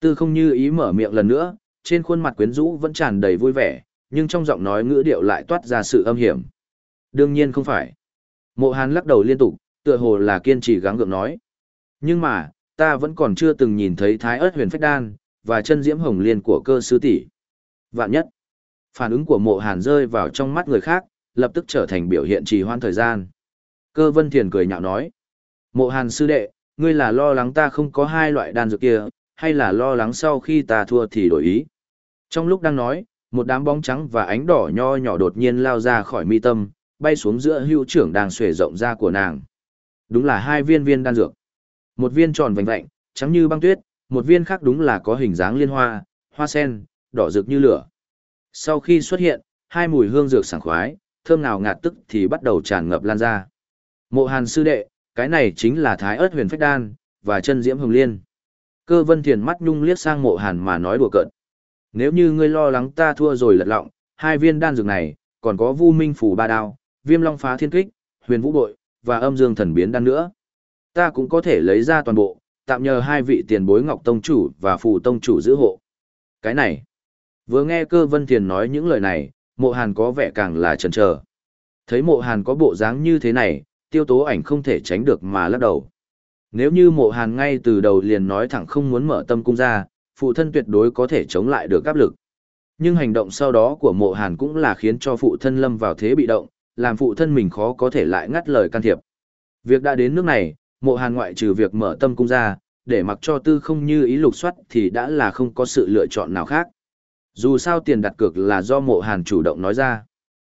Tư không như ý mở miệng lần nữa, trên khuôn mặt quyến rũ vẫn tràn đầy vui vẻ, nhưng trong giọng nói ngữ điệu lại toát ra sự âm hiểm. Đương nhiên không phải. Mộ hàn lắc đầu liên tục, tựa hồ là kiên trì gắng gượng nói. Nhưng mà, ta vẫn còn chưa từng nhìn thấy thái ớt huyền phách đan, và chân diễm hồng liên của cơ sư tỷ Vạn nhất, phản ứng của mộ hàn rơi vào trong mắt người khác, lập tức trở thành biểu hiện trì hoãn thời gian. Cơ vân thiền cười nhạo nói. Mộ hàn sư đệ, ngươi là lo lắng ta không có hai loại đan dược kia, hay là lo lắng sau khi ta thua thì đổi ý. Trong lúc đang nói, một đám bóng trắng và ánh đỏ nho nhỏ đột nhiên lao ra khỏi mi tâm, bay xuống giữa hưu trưởng đang xuề rộng ra của nàng. Đúng là hai viên viên đan dược. Một viên tròn vành vạnh, trắng như băng tuyết, một viên khác đúng là có hình dáng liên hoa, hoa sen, đỏ rực như lửa. Sau khi xuất hiện, hai mùi hương dược sảng khoái, thơm nào ngạt tức thì bắt đầu tràn ngập lan ra. Mộ Hàn sư đệ, cái này chính là Thái ớt Huyền Phách Đan và chân diễm hồng liên. Cơ Vân Thiền mắt nhung liếc sang Mộ Hàn mà nói đùa cợt. Nếu như ngươi lo lắng ta thua rồi lật lọng, hai viên đan dược này, còn có Vu Minh phủ ba đao, Viêm Long phá thiên kích, Huyền Vũ bội và Âm Dương thần biến đan nữa. Ta cũng có thể lấy ra toàn bộ, tạm nhờ hai vị tiền bối Ngọc tông chủ và Phù tông chủ giữ hộ. Cái này, Vừa nghe cơ vân thiền nói những lời này, mộ hàn có vẻ càng là chần chờ Thấy mộ hàn có bộ dáng như thế này, tiêu tố ảnh không thể tránh được mà lắc đầu. Nếu như mộ hàn ngay từ đầu liền nói thẳng không muốn mở tâm cung ra, phụ thân tuyệt đối có thể chống lại được áp lực. Nhưng hành động sau đó của mộ hàn cũng là khiến cho phụ thân lâm vào thế bị động, làm phụ thân mình khó có thể lại ngắt lời can thiệp. Việc đã đến nước này, mộ hàn ngoại trừ việc mở tâm cung ra, để mặc cho tư không như ý lục soát thì đã là không có sự lựa chọn nào khác. Dù sao tiền đặt cược là do mộ hàn chủ động nói ra.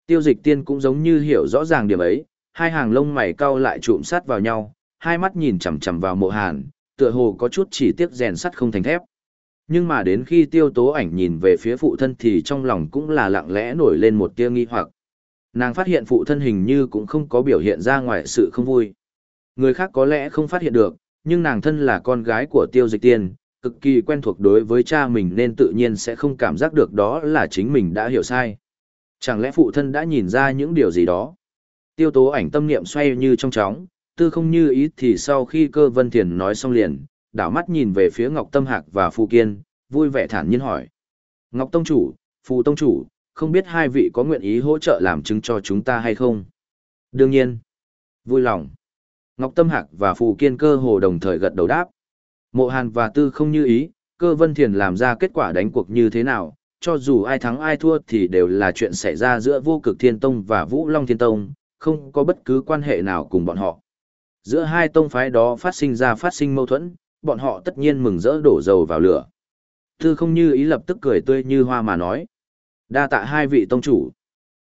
Tiêu dịch tiên cũng giống như hiểu rõ ràng điểm ấy, hai hàng lông mày cau lại trụm sát vào nhau, hai mắt nhìn chằm chằm vào mộ hàn, tựa hồ có chút chỉ tiếc rèn sắt không thành thép. Nhưng mà đến khi tiêu tố ảnh nhìn về phía phụ thân thì trong lòng cũng là lặng lẽ nổi lên một tia nghi hoặc. Nàng phát hiện phụ thân hình như cũng không có biểu hiện ra ngoài sự không vui. Người khác có lẽ không phát hiện được, nhưng nàng thân là con gái của tiêu dịch tiên, cực kỳ quen thuộc đối với cha mình nên tự nhiên sẽ không cảm giác được đó là chính mình đã hiểu sai. Chẳng lẽ phụ thân đã nhìn ra những điều gì đó? Tiêu tố ảnh tâm niệm xoay như trong chóng, tư không như ý thì sau khi cơ vân thiền nói xong liền, đảo mắt nhìn về phía Ngọc Tâm Hạc và Phù Kiên, vui vẻ thản nhiên hỏi. Ngọc Tông Chủ, Phù Tông Chủ, không biết hai vị có nguyện ý hỗ trợ làm chứng cho chúng ta hay không? Đương nhiên. Vui lòng. Ngọc Tâm Hạc và Phù Kiên cơ hồ đồng thời gật đầu đáp. Mộ Hàn và Tư không như ý, cơ vân thiền làm ra kết quả đánh cuộc như thế nào, cho dù ai thắng ai thua thì đều là chuyện xảy ra giữa vô cực thiên tông và vũ long thiên tông, không có bất cứ quan hệ nào cùng bọn họ. Giữa hai tông phái đó phát sinh ra phát sinh mâu thuẫn, bọn họ tất nhiên mừng rỡ đổ dầu vào lửa. Tư không như ý lập tức cười tươi như hoa mà nói. Đa tạ hai vị tông chủ.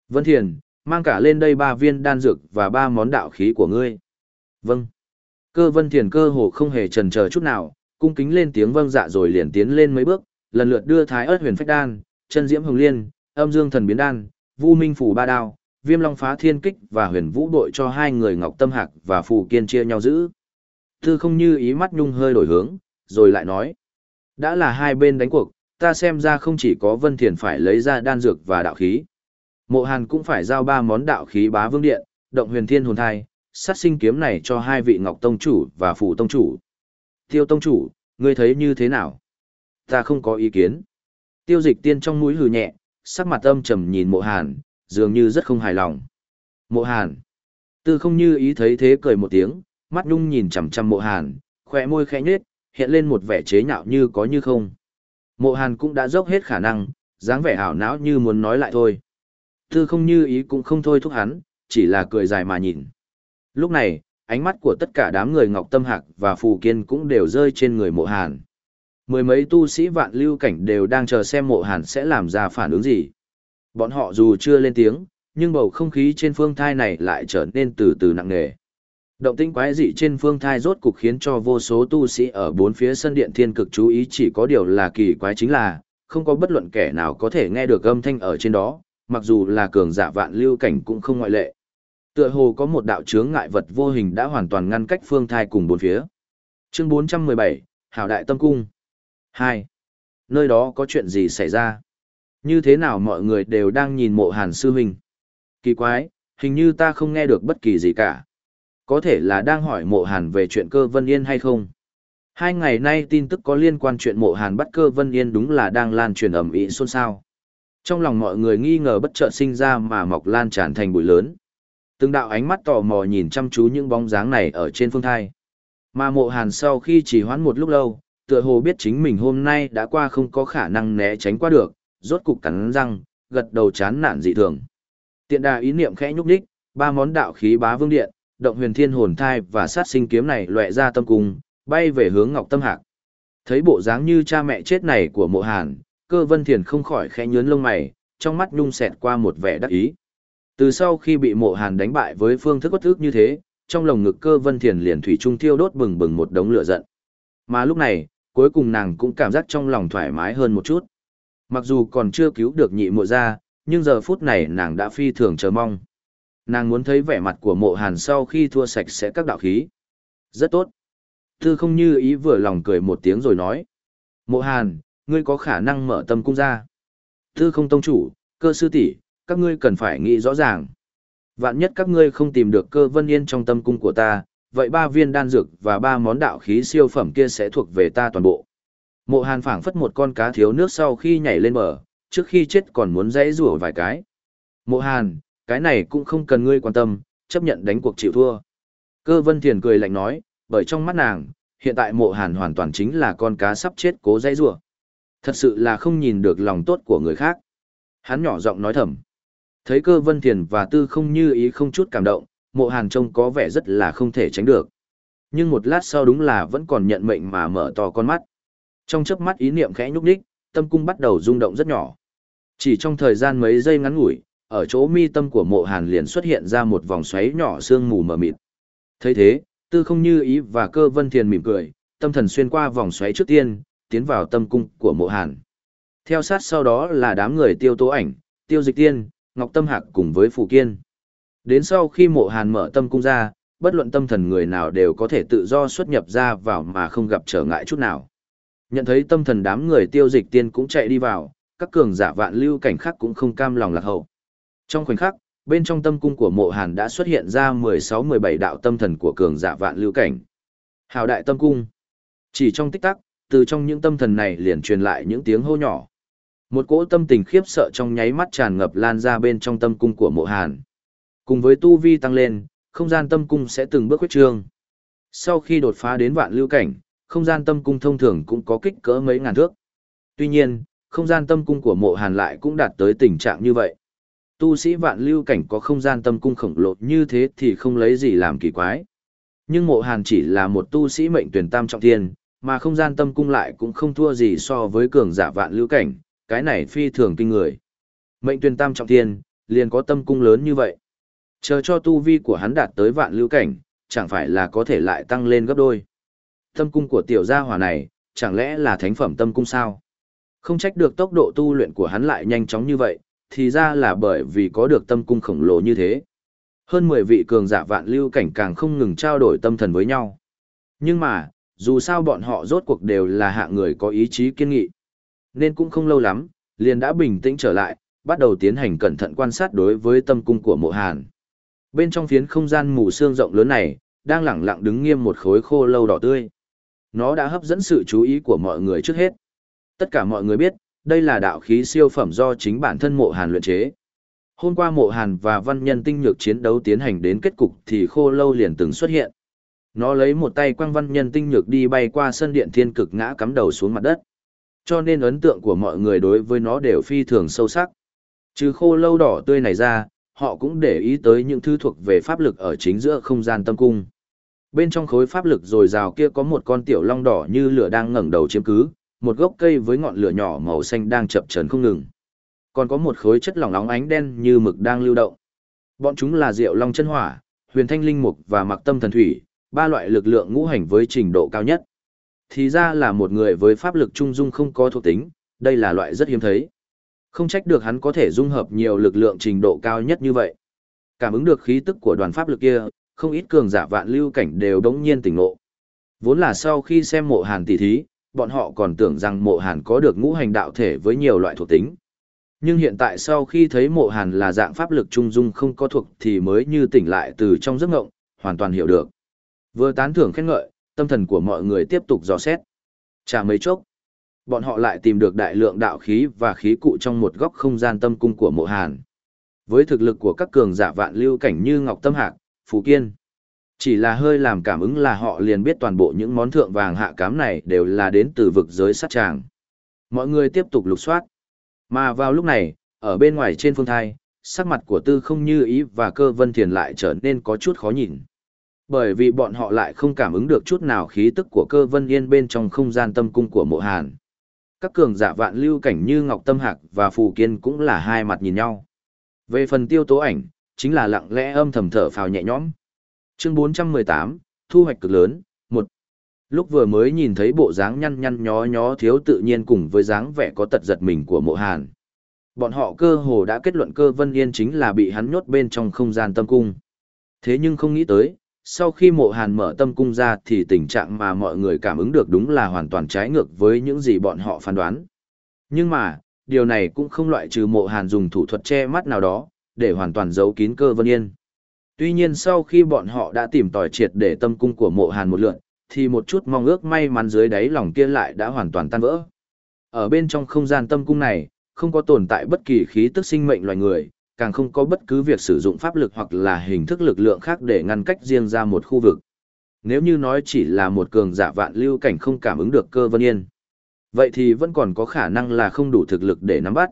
Vân Thiền, mang cả lên đây ba viên đan dược và ba món đạo khí của ngươi. Vâng. Cơ Vân Thiền cơ hồ không hề trần chờ chút nào, cung kính lên tiếng vâng dạ rồi liền tiến lên mấy bước, lần lượt đưa thái ớt huyền phách đan, chân diễm hồng liên, âm dương thần biến đan, vu minh phủ ba đao, viêm long phá thiên kích và huyền vũ đội cho hai người ngọc tâm hạc và phù kiên chia nhau giữ. Tư không như ý mắt nhung hơi đổi hướng, rồi lại nói. Đã là hai bên đánh cuộc, ta xem ra không chỉ có Vân Thiền phải lấy ra đan dược và đạo khí. Mộ Hàn cũng phải giao ba món đạo khí bá vương điện, động huyền thiên hồn thai, sát sinh kiếm này cho hai vị Ngọc Tông Chủ và Phủ Tông Chủ. Tiêu Tông Chủ, ngươi thấy như thế nào? Ta không có ý kiến. Tiêu dịch tiên trong mũi hừ nhẹ, sắc mặt âm trầm nhìn mộ hàn, dường như rất không hài lòng. Mộ hàn. Tư không như ý thấy thế cười một tiếng, mắt nhung nhìn chằm chằm mộ hàn, khỏe môi khẽ nhết, hiện lên một vẻ chế nhạo như có như không. Mộ hàn cũng đã dốc hết khả năng, dáng vẻ hảo não như muốn nói lại thôi. Tư không như ý cũng không thôi thúc hắn, chỉ là cười dài mà nhìn. Lúc này, ánh mắt của tất cả đám người Ngọc Tâm Hạc và Phù Kiên cũng đều rơi trên người mộ hàn. Mười mấy tu sĩ vạn lưu cảnh đều đang chờ xem mộ hàn sẽ làm ra phản ứng gì. Bọn họ dù chưa lên tiếng, nhưng bầu không khí trên phương thai này lại trở nên từ từ nặng nề. Động tĩnh quái dị trên phương thai rốt cục khiến cho vô số tu sĩ ở bốn phía sân điện thiên cực chú ý chỉ có điều là kỳ quái chính là, không có bất luận kẻ nào có thể nghe được âm thanh ở trên đó, mặc dù là cường giả vạn lưu cảnh cũng không ngoại lệ. Tựa hồ có một đạo chướng ngại vật vô hình đã hoàn toàn ngăn cách phương thai cùng bốn phía. Chương 417, Hảo Đại Tâm Cung 2. Nơi đó có chuyện gì xảy ra? Như thế nào mọi người đều đang nhìn mộ hàn sư huynh? Kỳ quái, hình như ta không nghe được bất kỳ gì cả. Có thể là đang hỏi mộ hàn về chuyện cơ vân yên hay không? Hai ngày nay tin tức có liên quan chuyện mộ hàn bắt cơ vân yên đúng là đang lan truyền ẩm ý xôn xao. Trong lòng mọi người nghi ngờ bất chợt sinh ra mà mọc lan tràn thành bụi lớn. Từng đạo ánh mắt tò mò nhìn chăm chú những bóng dáng này ở trên phương thai. Mà mộ hàn sau khi chỉ hoãn một lúc lâu, tựa hồ biết chính mình hôm nay đã qua không có khả năng né tránh qua được, rốt cục cắn răng, gật đầu chán nản dị thường. Tiện đà ý niệm khẽ nhúc đích, ba món đạo khí bá vương điện, động huyền thiên hồn thai và sát sinh kiếm này loại ra tâm cung, bay về hướng Ngọc Tâm Hạc. Thấy bộ dáng như cha mẹ chết này của mộ hàn, cơ vân thiền không khỏi khẽ nhướng lông mày, trong mắt nhung xẹt qua một vẻ đắc ý. Từ sau khi bị mộ hàn đánh bại với phương thức bất ức như thế, trong lồng ngực cơ vân thiền liền thủy trung thiêu đốt bừng bừng một đống lửa giận. Mà lúc này, cuối cùng nàng cũng cảm giác trong lòng thoải mái hơn một chút. Mặc dù còn chưa cứu được nhị mộ ra, nhưng giờ phút này nàng đã phi thường chờ mong. Nàng muốn thấy vẻ mặt của mộ hàn sau khi thua sạch sẽ các đạo khí. Rất tốt. Thư không như ý vừa lòng cười một tiếng rồi nói. Mộ hàn, ngươi có khả năng mở tâm cung ra. Thư không tông chủ, cơ sư tỷ các ngươi cần phải nghĩ rõ ràng. Vạn nhất các ngươi không tìm được cơ vân yên trong tâm cung của ta, vậy ba viên đan dược và ba món đạo khí siêu phẩm kia sẽ thuộc về ta toàn bộ. Mộ Hàn phảng phất một con cá thiếu nước sau khi nhảy lên bờ, trước khi chết còn muốn dãy rủa vài cái. Mộ Hàn, cái này cũng không cần ngươi quan tâm, chấp nhận đánh cuộc chịu thua. Cơ Vân Thiền cười lạnh nói, bởi trong mắt nàng, hiện tại mộ Hàn hoàn toàn chính là con cá sắp chết cố dãy rủa Thật sự là không nhìn được lòng tốt của người khác. Hắn nhỏ giọng nói thầm. Thấy cơ Vân Thiền và Tư không như ý không chút cảm động, mộ Hàn trông có vẻ rất là không thể tránh được. Nhưng một lát sau đúng là vẫn còn nhận mệnh mà mở to con mắt. Trong chớp mắt ý niệm khẽ nhúc nhích, tâm cung bắt đầu rung động rất nhỏ. Chỉ trong thời gian mấy giây ngắn ngủi, ở chỗ mi tâm của mộ hàn liền xuất hiện ra một vòng xoáy nhỏ sương mù mờ mịt. thấy thế, tư không như ý và cơ vân thiền mỉm cười, tâm thần xuyên qua vòng xoáy trước tiên, tiến vào tâm cung của mộ hàn. Theo sát sau đó là đám người tiêu tố ảnh, tiêu dịch tiên, ngọc tâm hạc cùng với phù kiên. Đến sau khi mộ hàn mở tâm cung ra, bất luận tâm thần người nào đều có thể tự do xuất nhập ra vào mà không gặp trở ngại chút nào. Nhận thấy tâm thần đám người tiêu dịch tiên cũng chạy đi vào, các cường giả vạn lưu cảnh khác cũng không cam lòng lạc hậu. Trong khoảnh khắc, bên trong tâm cung của mộ hàn đã xuất hiện ra 16-17 đạo tâm thần của cường giả vạn lưu cảnh. Hào đại tâm cung. Chỉ trong tích tắc, từ trong những tâm thần này liền truyền lại những tiếng hô nhỏ. Một cỗ tâm tình khiếp sợ trong nháy mắt tràn ngập lan ra bên trong tâm cung của mộ hàn. Cùng với tu vi tăng lên, không gian tâm cung sẽ từng bước huyết trương. Sau khi đột phá đến vạn lưu cảnh, không gian tâm cung thông thường cũng có kích cỡ mấy ngàn thước. Tuy nhiên, không gian tâm cung của mộ hàn lại cũng đạt tới tình trạng như vậy. Tu sĩ vạn lưu cảnh có không gian tâm cung khổng lồ như thế thì không lấy gì làm kỳ quái. Nhưng mộ hàn chỉ là một tu sĩ mệnh tuyển tam trọng thiên, mà không gian tâm cung lại cũng không thua gì so với cường giả vạn lưu cảnh, cái này phi thường kinh người. Mệnh tuyển tam trọng thiên, liền có tâm cung lớn như vậy. Chờ cho tu vi của hắn đạt tới vạn lưu cảnh, chẳng phải là có thể lại tăng lên gấp đôi. Tâm cung của tiểu gia hỏa này, chẳng lẽ là thánh phẩm tâm cung sao? Không trách được tốc độ tu luyện của hắn lại nhanh chóng như vậy, thì ra là bởi vì có được tâm cung khổng lồ như thế. Hơn 10 vị cường giả vạn lưu cảnh càng không ngừng trao đổi tâm thần với nhau. Nhưng mà, dù sao bọn họ rốt cuộc đều là hạ người có ý chí kiên nghị. Nên cũng không lâu lắm, liền đã bình tĩnh trở lại, bắt đầu tiến hành cẩn thận quan sát đối với tâm cung của mộ hàn. Bên trong phiến không gian mù xương rộng lớn này, đang lẳng lặng đứng nghiêm một khối khô lâu đỏ tươi. Nó đã hấp dẫn sự chú ý của mọi người trước hết. Tất cả mọi người biết, đây là đạo khí siêu phẩm do chính bản thân mộ hàn luyện chế. Hôm qua mộ hàn và văn nhân tinh nhược chiến đấu tiến hành đến kết cục thì khô lâu liền từng xuất hiện. Nó lấy một tay quang văn nhân tinh nhược đi bay qua sân điện thiên cực ngã cắm đầu xuống mặt đất. Cho nên ấn tượng của mọi người đối với nó đều phi thường sâu sắc. Trừ khô lâu đỏ tươi này ra, họ cũng để ý tới những thứ thuộc về pháp lực ở chính giữa không gian tâm cung. Bên trong khối pháp lực rồi rào kia có một con tiểu long đỏ như lửa đang ngẩng đầu chiếm cứ, một gốc cây với ngọn lửa nhỏ màu xanh đang chập chờn không ngừng. Còn có một khối chất lỏng nóng ánh đen như mực đang lưu động. Bọn chúng là Diệu Long chân hỏa, Huyền Thanh linh mục và Mặc Tâm thần thủy, ba loại lực lượng ngũ hành với trình độ cao nhất. Thì ra là một người với pháp lực trung dung không có thuộc tính, đây là loại rất hiếm thấy. Không trách được hắn có thể dung hợp nhiều lực lượng trình độ cao nhất như vậy. Cảm ứng được khí tức của đoàn pháp lực kia, không ít cường giả vạn lưu cảnh đều đống nhiên tỉnh ngộ. Vốn là sau khi xem mộ hàn tỷ thí, bọn họ còn tưởng rằng mộ hàn có được ngũ hành đạo thể với nhiều loại thuộc tính. Nhưng hiện tại sau khi thấy mộ hàn là dạng pháp lực trung dung không có thuộc thì mới như tỉnh lại từ trong giấc ngộng, hoàn toàn hiểu được. Vừa tán thưởng khen ngợi, tâm thần của mọi người tiếp tục dò xét. Chả mấy chốc, bọn họ lại tìm được đại lượng đạo khí và khí cụ trong một góc không gian tâm cung của mộ hàn. Với thực lực của các cường giả vạn lưu cảnh như Ngọc Tâm Hạc, Phú Kiên, chỉ là hơi làm cảm ứng là họ liền biết toàn bộ những món thượng vàng hạ cám này đều là đến từ vực giới sát tràng. Mọi người tiếp tục lục soát. Mà vào lúc này, ở bên ngoài trên phương thai, sắc mặt của tư không như ý và cơ vân thiền lại trở nên có chút khó nhìn. Bởi vì bọn họ lại không cảm ứng được chút nào khí tức của cơ vân yên bên trong không gian tâm cung của mộ hàn. Các cường giả vạn lưu cảnh như Ngọc Tâm Hạc và Phù Kiên cũng là hai mặt nhìn nhau. Về phần tiêu tố ảnh, chính là lặng lẽ âm thầm thở phào nhẹ nhõm. Chương 418, thu hoạch cực lớn, một Lúc vừa mới nhìn thấy bộ dáng nhăn nhăn nhó nhó thiếu tự nhiên cùng với dáng vẻ có tật giật mình của mộ hàn. Bọn họ cơ hồ đã kết luận cơ vân yên chính là bị hắn nhốt bên trong không gian tâm cung. Thế nhưng không nghĩ tới, sau khi mộ hàn mở tâm cung ra thì tình trạng mà mọi người cảm ứng được đúng là hoàn toàn trái ngược với những gì bọn họ phán đoán. Nhưng mà, điều này cũng không loại trừ mộ hàn dùng thủ thuật che mắt nào đó, để hoàn toàn giấu kín cơ vân yên. Tuy nhiên sau khi bọn họ đã tìm tòi triệt để tâm cung của mộ hàn một lượn, thì một chút mong ước may mắn dưới đáy lòng kia lại đã hoàn toàn tan vỡ. Ở bên trong không gian tâm cung này, không có tồn tại bất kỳ khí tức sinh mệnh loài người, càng không có bất cứ việc sử dụng pháp lực hoặc là hình thức lực lượng khác để ngăn cách riêng ra một khu vực. Nếu như nói chỉ là một cường giả vạn lưu cảnh không cảm ứng được cơ vân yên, vậy thì vẫn còn có khả năng là không đủ thực lực để nắm bắt.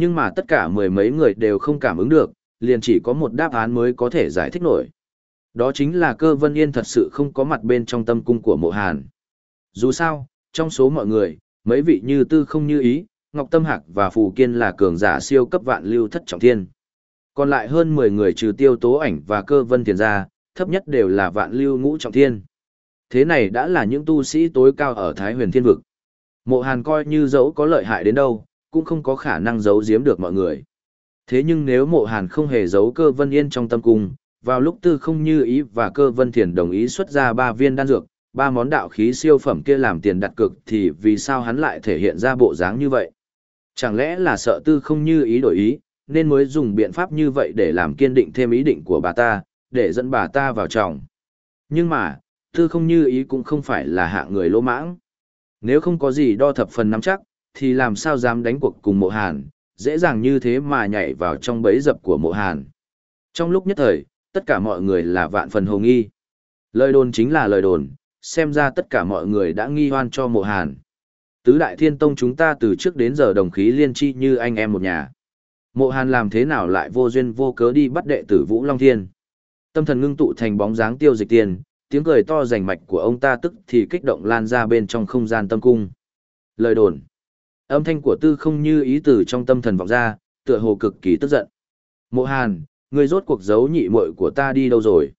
Nhưng mà tất cả mười mấy người đều không cảm ứng được, liền chỉ có một đáp án mới có thể giải thích nổi. Đó chính là cơ vân yên thật sự không có mặt bên trong tâm cung của mộ hàn. Dù sao, trong số mọi người, mấy vị như tư không như ý, Ngọc Tâm Hạc và Phù Kiên là cường giả siêu cấp vạn lưu thất trọng thiên. Còn lại hơn 10 người trừ tiêu tố ảnh và cơ vân tiền ra, thấp nhất đều là vạn lưu ngũ trọng thiên. Thế này đã là những tu sĩ tối cao ở Thái huyền thiên vực. Mộ Hàn coi như dẫu có lợi hại đến đâu, cũng không có khả năng giấu giếm được mọi người. Thế nhưng nếu mộ Hàn không hề giấu cơ vân yên trong tâm cung, vào lúc tư không như ý và cơ vân thiền đồng ý xuất ra ba viên đan dược, ba món đạo khí siêu phẩm kia làm tiền đặt cược thì vì sao hắn lại thể hiện ra bộ dáng như vậy? Chẳng lẽ là sợ tư không như ý đổi ý, nên mới dùng biện pháp như vậy để làm kiên định thêm ý định của bà ta, để dẫn bà ta vào trọng. Nhưng mà, tư không như ý cũng không phải là hạ người lỗ mãng. Nếu không có gì đo thập phần nắm chắc, thì làm sao dám đánh cuộc cùng mộ hàn, dễ dàng như thế mà nhảy vào trong bẫy dập của mộ hàn. Trong lúc nhất thời, tất cả mọi người là vạn phần hồ nghi. Lời đồn chính là lời đồn, xem ra tất cả mọi người đã nghi hoan cho mộ hàn. Tứ đại thiên tông chúng ta từ trước đến giờ đồng khí liên tri như anh em một nhà. Mộ hàn làm thế nào lại vô duyên vô cớ đi bắt đệ tử Vũ Long Thiên. Tâm thần ngưng tụ thành bóng dáng tiêu dịch tiền, tiếng cười to rành mạch của ông ta tức thì kích động lan ra bên trong không gian tâm cung. Lời đồn. Âm thanh của tư không như ý tử trong tâm thần vọng ra, tựa hồ cực kỳ tức giận. Mộ hàn, người rốt cuộc giấu nhị muội của ta đi đâu rồi?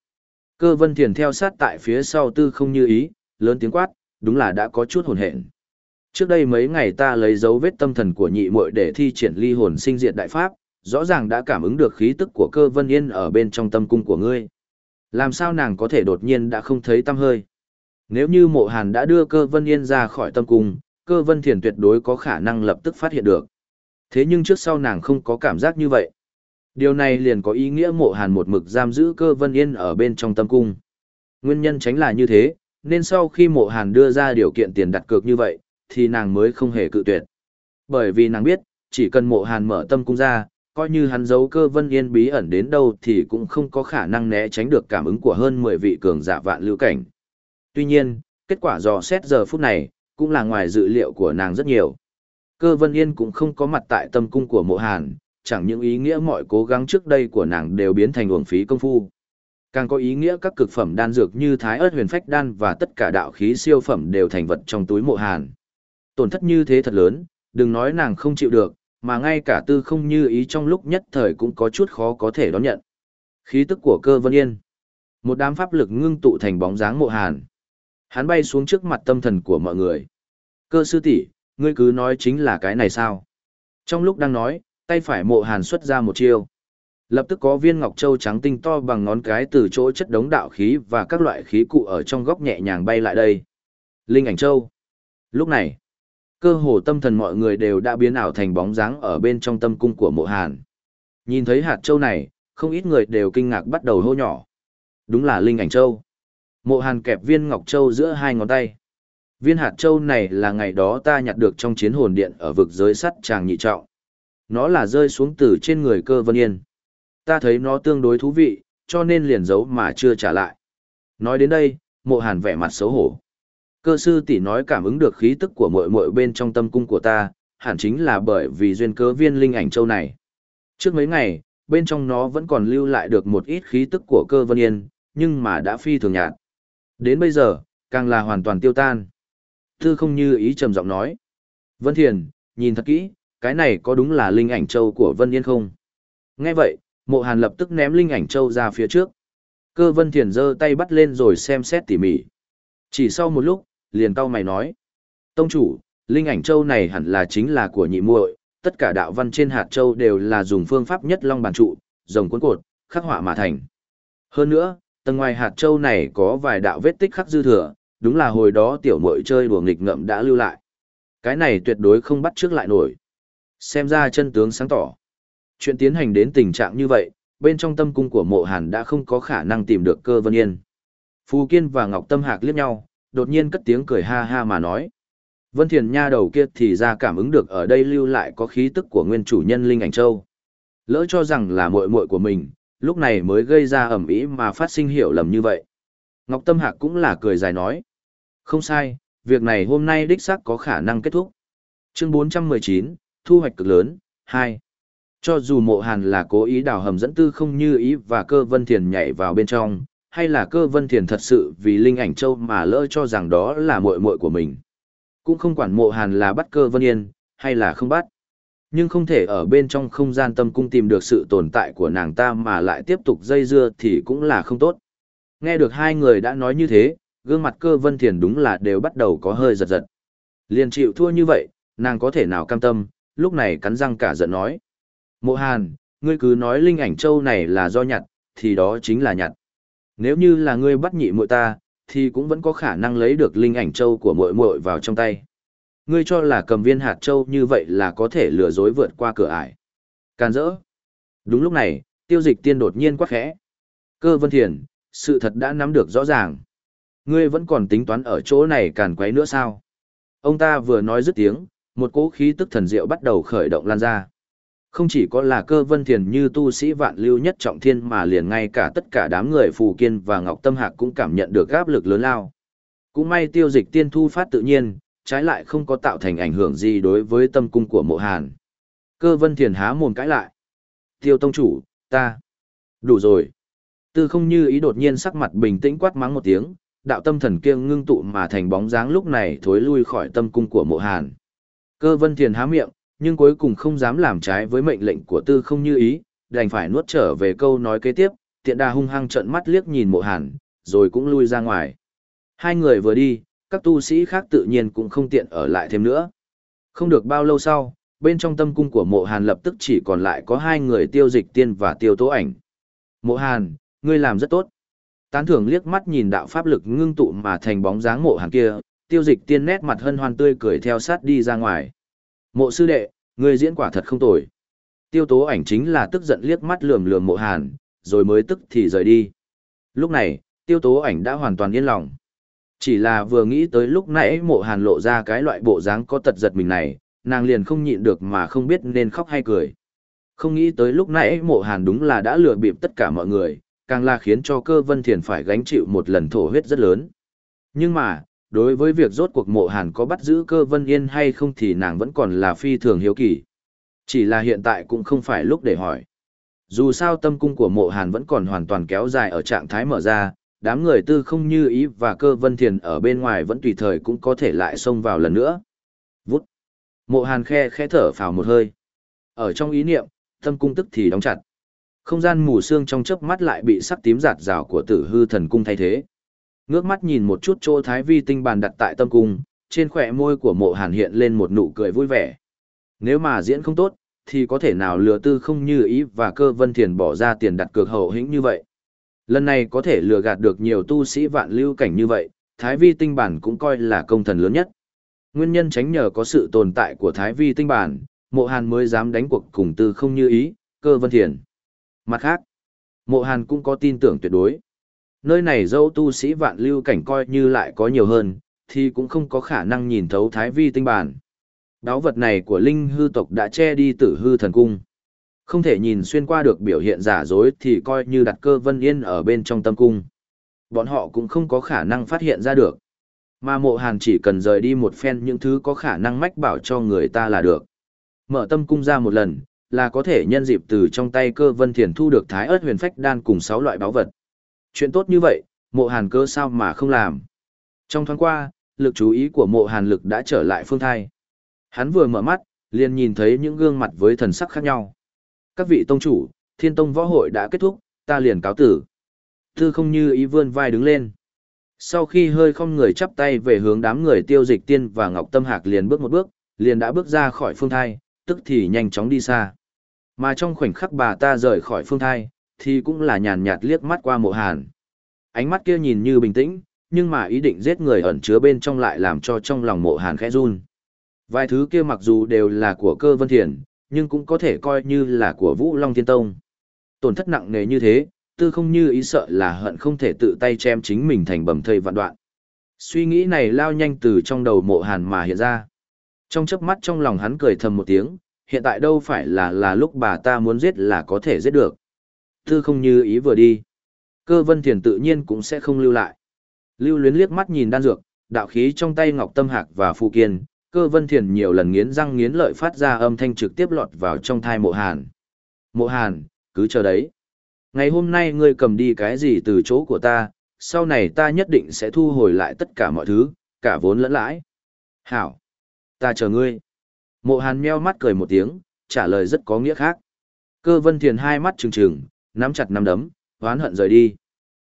Cơ vân thiền theo sát tại phía sau tư không như ý, lớn tiếng quát, đúng là đã có chút hồn hện. Trước đây mấy ngày ta lấy dấu vết tâm thần của nhị muội để thi triển ly hồn sinh diệt đại pháp, rõ ràng đã cảm ứng được khí tức của cơ vân yên ở bên trong tâm cung của ngươi. Làm sao nàng có thể đột nhiên đã không thấy tâm hơi? Nếu như mộ hàn đã đưa cơ vân yên ra khỏi tâm cung, cơ vân thiền tuyệt đối có khả năng lập tức phát hiện được. Thế nhưng trước sau nàng không có cảm giác như vậy. Điều này liền có ý nghĩa mộ hàn một mực giam giữ cơ vân yên ở bên trong tâm cung. Nguyên nhân tránh là như thế, nên sau khi mộ hàn đưa ra điều kiện tiền đặt cược như vậy, thì nàng mới không hề cự tuyệt. Bởi vì nàng biết, chỉ cần mộ hàn mở tâm cung ra, coi như hắn giấu cơ vân yên bí ẩn đến đâu thì cũng không có khả năng né tránh được cảm ứng của hơn 10 vị cường giả vạn lưu cảnh. Tuy nhiên, kết quả dò xét giờ phút này, cũng là ngoài dự liệu của nàng rất nhiều. Cơ vân yên cũng không có mặt tại tâm cung của mộ hàn, chẳng những ý nghĩa mọi cố gắng trước đây của nàng đều biến thành uổng phí công phu. Càng có ý nghĩa các cực phẩm đan dược như thái ớt huyền phách đan và tất cả đạo khí siêu phẩm đều thành vật trong túi mộ hàn. Tổn thất như thế thật lớn, đừng nói nàng không chịu được, mà ngay cả tư không như ý trong lúc nhất thời cũng có chút khó có thể đón nhận. Khí tức của cơ vân yên. Một đám pháp lực ngưng tụ thành bóng dáng mộ hàn. Hắn bay xuống trước mặt tâm thần của mọi người. Cơ sư tỷ, ngươi cứ nói chính là cái này sao? Trong lúc đang nói, tay phải mộ hàn xuất ra một chiêu. Lập tức có viên ngọc châu trắng tinh to bằng ngón cái từ chỗ chất đống đạo khí và các loại khí cụ ở trong góc nhẹ nhàng bay lại đây. Linh ảnh châu. Lúc này, cơ hồ tâm thần mọi người đều đã biến ảo thành bóng dáng ở bên trong tâm cung của mộ hàn. Nhìn thấy hạt châu này, không ít người đều kinh ngạc bắt đầu hô nhỏ. Đúng là linh ảnh châu. Mộ hàn kẹp viên ngọc châu giữa hai ngón tay. Viên hạt châu này là ngày đó ta nhặt được trong chiến hồn điện ở vực giới sắt chàng nhị trọng nó là rơi xuống từ trên người cơ vân yên. Ta thấy nó tương đối thú vị, cho nên liền giấu mà chưa trả lại. Nói đến đây, mộ hàn vẻ mặt xấu hổ. Cơ sư tỷ nói cảm ứng được khí tức của mội mội bên trong tâm cung của ta, hẳn chính là bởi vì duyên cớ viên linh ảnh châu này. Trước mấy ngày, bên trong nó vẫn còn lưu lại được một ít khí tức của cơ vân yên, nhưng mà đã phi thường nhạt. Đến bây giờ, càng là hoàn toàn tiêu tan. Thư không như ý trầm giọng nói. Vân Thiền, nhìn thật kỹ, cái này có đúng là linh ảnh châu của Vân Yên không? Nghe vậy, mộ hàn lập tức ném linh ảnh châu ra phía trước. Cơ Vân Thiền giơ tay bắt lên rồi xem xét tỉ mỉ. Chỉ sau một lúc, liền cau mày nói. Tông chủ, linh ảnh châu này hẳn là chính là của nhị muội tất cả đạo văn trên hạt châu đều là dùng phương pháp nhất long bàn trụ, rồng cuốn cột, khắc họa mà thành. Hơn nữa, tầng ngoài hạt châu này có vài đạo vết tích khắc dư thừa, đúng là hồi đó tiểu muội chơi đùa nghịch ngợm đã lưu lại. Cái này tuyệt đối không bắt trước lại nổi. Xem ra chân tướng sáng tỏ. Chuyện tiến hành đến tình trạng như vậy, bên trong tâm cung của mộ hàn đã không có khả năng tìm được cơ vân yên. Phù Kiên và Ngọc Tâm Hạc liếc nhau, đột nhiên cất tiếng cười ha ha mà nói. Vân Thiền nha đầu kia thì ra cảm ứng được ở đây lưu lại có khí tức của nguyên chủ nhân Linh Ảnh Châu. Lỡ cho rằng là muội muội của mình, lúc này mới gây ra ẩm ý mà phát sinh hiểu lầm như vậy. Ngọc Tâm Hạc cũng là cười dài nói. Không sai, việc này hôm nay đích xác có khả năng kết thúc. Chương 419, thu hoạch cực lớn, 2. Cho dù mộ hàn là cố ý đào hầm dẫn tư không như ý và cơ vân thiền nhảy vào bên trong, hay là cơ vân thiền thật sự vì linh ảnh châu mà lỡ cho rằng đó là muội muội của mình. Cũng không quản mộ hàn là bắt cơ vân yên, hay là không bắt. Nhưng không thể ở bên trong không gian tâm cung tìm được sự tồn tại của nàng ta mà lại tiếp tục dây dưa thì cũng là không tốt. Nghe được hai người đã nói như thế, gương mặt cơ vân thiền đúng là đều bắt đầu có hơi giật giật. Liền chịu thua như vậy, nàng có thể nào cam tâm, lúc này cắn răng cả giận nói. Mộ hàn, ngươi cứ nói linh ảnh châu này là do nhặt, thì đó chính là nhặt. Nếu như là ngươi bắt nhị muội ta, thì cũng vẫn có khả năng lấy được linh ảnh châu của muội muội vào trong tay. Ngươi cho là cầm viên hạt châu như vậy là có thể lừa dối vượt qua cửa ải. Can dỡ. Đúng lúc này, tiêu dịch tiên đột nhiên quát khẽ. Cơ vân thiền, sự thật đã nắm được rõ ràng. Ngươi vẫn còn tính toán ở chỗ này càn quấy nữa sao? Ông ta vừa nói dứt tiếng, một cỗ khí tức thần diệu bắt đầu khởi động lan ra. Không chỉ có là cơ vân thiền như tu sĩ vạn lưu nhất trọng thiên mà liền ngay cả tất cả đám người phù kiên và ngọc tâm hạc cũng cảm nhận được áp lực lớn lao. Cũng may tiêu dịch tiên thu phát tự nhiên, trái lại không có tạo thành ảnh hưởng gì đối với tâm cung của mộ hàn. Cơ vân thiền há mồm cãi lại. Tiêu tông chủ, ta. Đủ rồi. Tư không như ý đột nhiên sắc mặt bình tĩnh quát mắng một tiếng, đạo tâm thần kia ngưng tụ mà thành bóng dáng lúc này thối lui khỏi tâm cung của mộ hàn. Cơ vân thiền há miệng, nhưng cuối cùng không dám làm trái với mệnh lệnh của tư không như ý, đành phải nuốt trở về câu nói kế tiếp, tiện đà hung hăng trợn mắt liếc nhìn mộ hàn, rồi cũng lui ra ngoài. Hai người vừa đi, các tu sĩ khác tự nhiên cũng không tiện ở lại thêm nữa. Không được bao lâu sau, bên trong tâm cung của mộ hàn lập tức chỉ còn lại có hai người tiêu dịch tiên và tiêu tố ảnh. Mộ hàn, ngươi làm rất tốt. Tán thưởng liếc mắt nhìn đạo pháp lực ngưng tụ mà thành bóng dáng mộ hàn kia, tiêu dịch tiên nét mặt hân hoan tươi cười theo sát đi ra ngoài. Mộ sư đệ, ngươi diễn quả thật không tồi. Tiêu tố ảnh chính là tức giận liếc mắt lườm lườm mộ hàn, rồi mới tức thì rời đi. Lúc này, tiêu tố ảnh đã hoàn toàn yên lòng. Chỉ là vừa nghĩ tới lúc nãy mộ hàn lộ ra cái loại bộ dáng có tật giật mình này, nàng liền không nhịn được mà không biết nên khóc hay cười. Không nghĩ tới lúc nãy mộ hàn đúng là đã lừa bịp tất cả mọi người, càng là khiến cho cơ vân thiền phải gánh chịu một lần thổ huyết rất lớn. Nhưng mà, đối với việc rốt cuộc mộ hàn có bắt giữ cơ vân yên hay không thì nàng vẫn còn là phi thường hiếu kỳ. Chỉ là hiện tại cũng không phải lúc để hỏi. Dù sao tâm cung của mộ hàn vẫn còn hoàn toàn kéo dài ở trạng thái mở ra, đám người tư không như ý và cơ vân thiền ở bên ngoài vẫn tùy thời cũng có thể lại xông vào lần nữa. Vút. Mộ hàn khe khẽ thở phào một hơi. Ở trong ý niệm, tâm cung tức thì đóng chặt. Không gian mù sương trong chớp mắt lại bị sắc tím giạt rào của tử hư thần cung thay thế. Ngước mắt nhìn một chút chỗ thái vi tinh bàn đặt tại tâm cung, trên khỏe môi của mộ hàn hiện lên một nụ cười vui vẻ. Nếu mà diễn không tốt, thì có thể nào lừa tư không như ý và cơ vân thiền bỏ ra tiền đặt cược hậu hĩnh như vậy. Lần này có thể lừa gạt được nhiều tu sĩ vạn lưu cảnh như vậy, thái vi tinh bản cũng coi là công thần lớn nhất. Nguyên nhân tránh nhờ có sự tồn tại của thái vi tinh bản, mộ hàn mới dám đánh cuộc cùng tư không như ý, cơ vân thiền. Mặt khác, mộ hàn cũng có tin tưởng tuyệt đối. Nơi này dẫu tu sĩ vạn lưu cảnh coi như lại có nhiều hơn, thì cũng không có khả năng nhìn thấu thái vi tinh bản. Đáo vật này của linh hư tộc đã che đi tử hư thần cung. Không thể nhìn xuyên qua được biểu hiện giả dối thì coi như đặt cơ vân yên ở bên trong tâm cung. Bọn họ cũng không có khả năng phát hiện ra được. Mà mộ hàn chỉ cần rời đi một phen những thứ có khả năng mách bảo cho người ta là được. Mở tâm cung ra một lần, là có thể nhân dịp từ trong tay cơ vân thiền thu được thái ớt huyền phách đan cùng 6 loại báo vật. Chuyện tốt như vậy, mộ hàn cơ sao mà không làm. Trong thoáng qua, lực chú ý của mộ hàn lực đã trở lại phương thai. Hắn vừa mở mắt, liền nhìn thấy những gương mặt với thần sắc khác nhau. Các vị tông chủ, thiên tông võ hội đã kết thúc, ta liền cáo tử. Tư không như ý vươn vai đứng lên. Sau khi hơi không người chắp tay về hướng đám người tiêu dịch tiên và ngọc tâm hạc liền bước một bước, liền đã bước ra khỏi phương thai, tức thì nhanh chóng đi xa. Mà trong khoảnh khắc bà ta rời khỏi phương thai, thì cũng là nhàn nhạt liếc mắt qua mộ hàn. Ánh mắt kia nhìn như bình tĩnh, nhưng mà ý định giết người ẩn chứa bên trong lại làm cho trong lòng mộ hàn khẽ run. Vài thứ kia mặc dù đều là của cơ vân thiền, nhưng cũng có thể coi như là của Vũ Long Thiên Tông. Tổn thất nặng nề như thế, tư không như ý sợ là hận không thể tự tay chém chính mình thành bầm thây vạn đoạn. Suy nghĩ này lao nhanh từ trong đầu mộ hàn mà hiện ra. Trong chớp mắt trong lòng hắn cười thầm một tiếng, hiện tại đâu phải là là lúc bà ta muốn giết là có thể giết được. Tư không như ý vừa đi. Cơ vân thiền tự nhiên cũng sẽ không lưu lại. Lưu luyến liếc mắt nhìn đan dược, đạo khí trong tay Ngọc Tâm Hạc và Phù Kiên, cơ vân thiền nhiều lần nghiến răng nghiến lợi phát ra âm thanh trực tiếp lọt vào trong thai mộ hàn. Mộ hàn, cứ chờ đấy. Ngày hôm nay ngươi cầm đi cái gì từ chỗ của ta, sau này ta nhất định sẽ thu hồi lại tất cả mọi thứ, cả vốn lẫn lãi. Hảo, ta chờ ngươi. Mộ hàn meo mắt cười một tiếng, trả lời rất có nghĩa khác. Cơ vân thiền hai mắt trừng trừng, nắm chặt nắm đấm, hoán hận rời đi.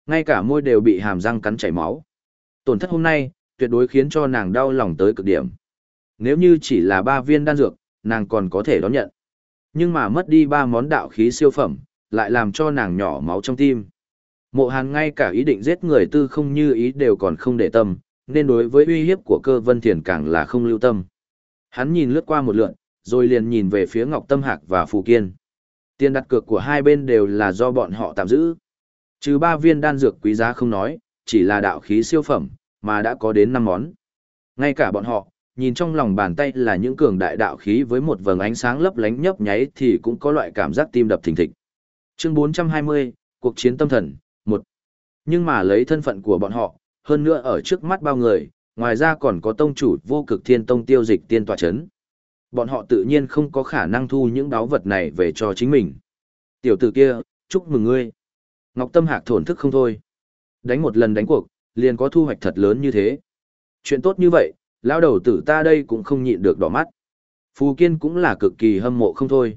Ngay cả môi đều bị hàm răng cắn chảy máu. Tổn thất hôm nay, tuyệt đối khiến cho nàng đau lòng tới cực điểm. Nếu như chỉ là ba viên đan dược, nàng còn có thể đón nhận. Nhưng mà mất đi ba món đạo khí siêu phẩm, lại làm cho nàng nhỏ máu trong tim. Mộ Hàn ngay cả ý định giết người tư không như ý đều còn không để tâm, nên đối với uy hiếp của cơ vân thiền càng là không lưu tâm. Hắn nhìn lướt qua một lượn, rồi liền nhìn về phía Ngọc Tâm Hạc và Phù Kiên. Tiền đặt cược của hai bên đều là do bọn họ tạm giữ. Trừ ba viên đan dược quý giá không nói, chỉ là đạo khí siêu phẩm, mà đã có đến năm món. Ngay cả bọn họ, nhìn trong lòng bàn tay là những cường đại đạo khí với một vầng ánh sáng lấp lánh nhấp nháy thì cũng có loại cảm giác tim đập thình thịch. Chương 420, Cuộc chiến tâm thần, 1. Nhưng mà lấy thân phận của bọn họ, hơn nữa ở trước mắt bao người, ngoài ra còn có tông chủ vô cực thiên tông tiêu dịch tiên tòa chấn. Bọn họ tự nhiên không có khả năng thu những đáo vật này về cho chính mình. Tiểu tử kia, chúc mừng ngươi. Ngọc Tâm Hạc thổn thức không thôi. Đánh một lần đánh cuộc, liền có thu hoạch thật lớn như thế. Chuyện tốt như vậy, lao đầu tử ta đây cũng không nhịn được đỏ mắt. Phù Kiên cũng là cực kỳ hâm mộ không thôi.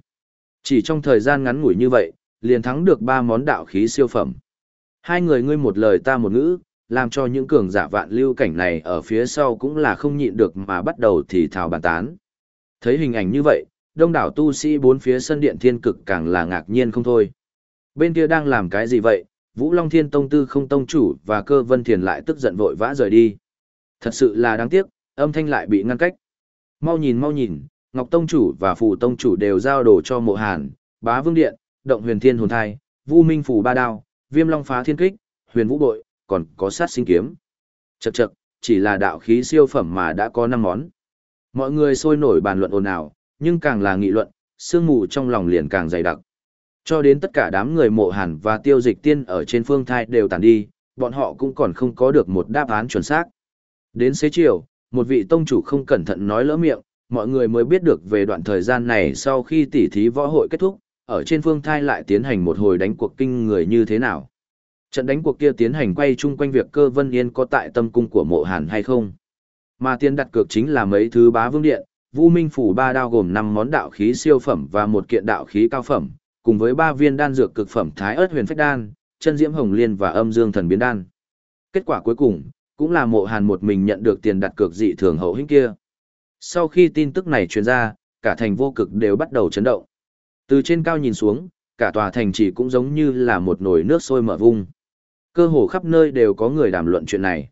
Chỉ trong thời gian ngắn ngủi như vậy, liền thắng được ba món đạo khí siêu phẩm. Hai người ngươi một lời ta một ngữ, làm cho những cường giả vạn lưu cảnh này ở phía sau cũng là không nhịn được mà bắt đầu thì thào bàn tán. Thấy hình ảnh như vậy, đông đảo tu sĩ bốn phía sân điện thiên cực càng là ngạc nhiên không thôi. Bên kia đang làm cái gì vậy? Vũ Long Thiên Tông Tư không tông chủ và cơ vân thiền lại tức giận vội vã rời đi. Thật sự là đáng tiếc, âm thanh lại bị ngăn cách. Mau nhìn mau nhìn, Ngọc Tông chủ và Phù Tông chủ đều giao đồ cho mộ hàn, bá vương điện, động huyền thiên hồn thai, vu minh phủ ba đao, viêm long phá thiên kích, huyền vũ bội, còn có sát sinh kiếm. Chậc chậc, chỉ là đạo khí siêu phẩm mà đã có 5 món. Mọi người sôi nổi bàn luận ồn ào, nhưng càng là nghị luận, sương mù trong lòng liền càng dày đặc. Cho đến tất cả đám người mộ hàn và tiêu dịch tiên ở trên phương thai đều tàn đi, bọn họ cũng còn không có được một đáp án chuẩn xác. Đến xế chiều, một vị tông chủ không cẩn thận nói lỡ miệng, mọi người mới biết được về đoạn thời gian này sau khi tỉ thí võ hội kết thúc, ở trên phương thai lại tiến hành một hồi đánh cuộc kinh người như thế nào. Trận đánh cuộc kia tiến hành quay chung quanh việc cơ vân yên có tại tâm cung của mộ hàn hay không. Mà tiền đặt cược chính là mấy thứ bá vương điện, Vu Minh phủ ba đao gồm 5 món đạo khí siêu phẩm và một kiện đạo khí cao phẩm, cùng với ba viên đan dược cực phẩm Thái ớt huyền phách đan, chân diễm hồng liên và âm dương thần biến đan. Kết quả cuối cùng, cũng là mộ hàn một mình nhận được tiền đặt cược dị thường hậu hĩnh kia. Sau khi tin tức này truyền ra, cả thành vô cực đều bắt đầu chấn động. Từ trên cao nhìn xuống, cả tòa thành chỉ cũng giống như là một nồi nước sôi mở vung. Cơ hồ khắp nơi đều có người đàm luận chuyện này.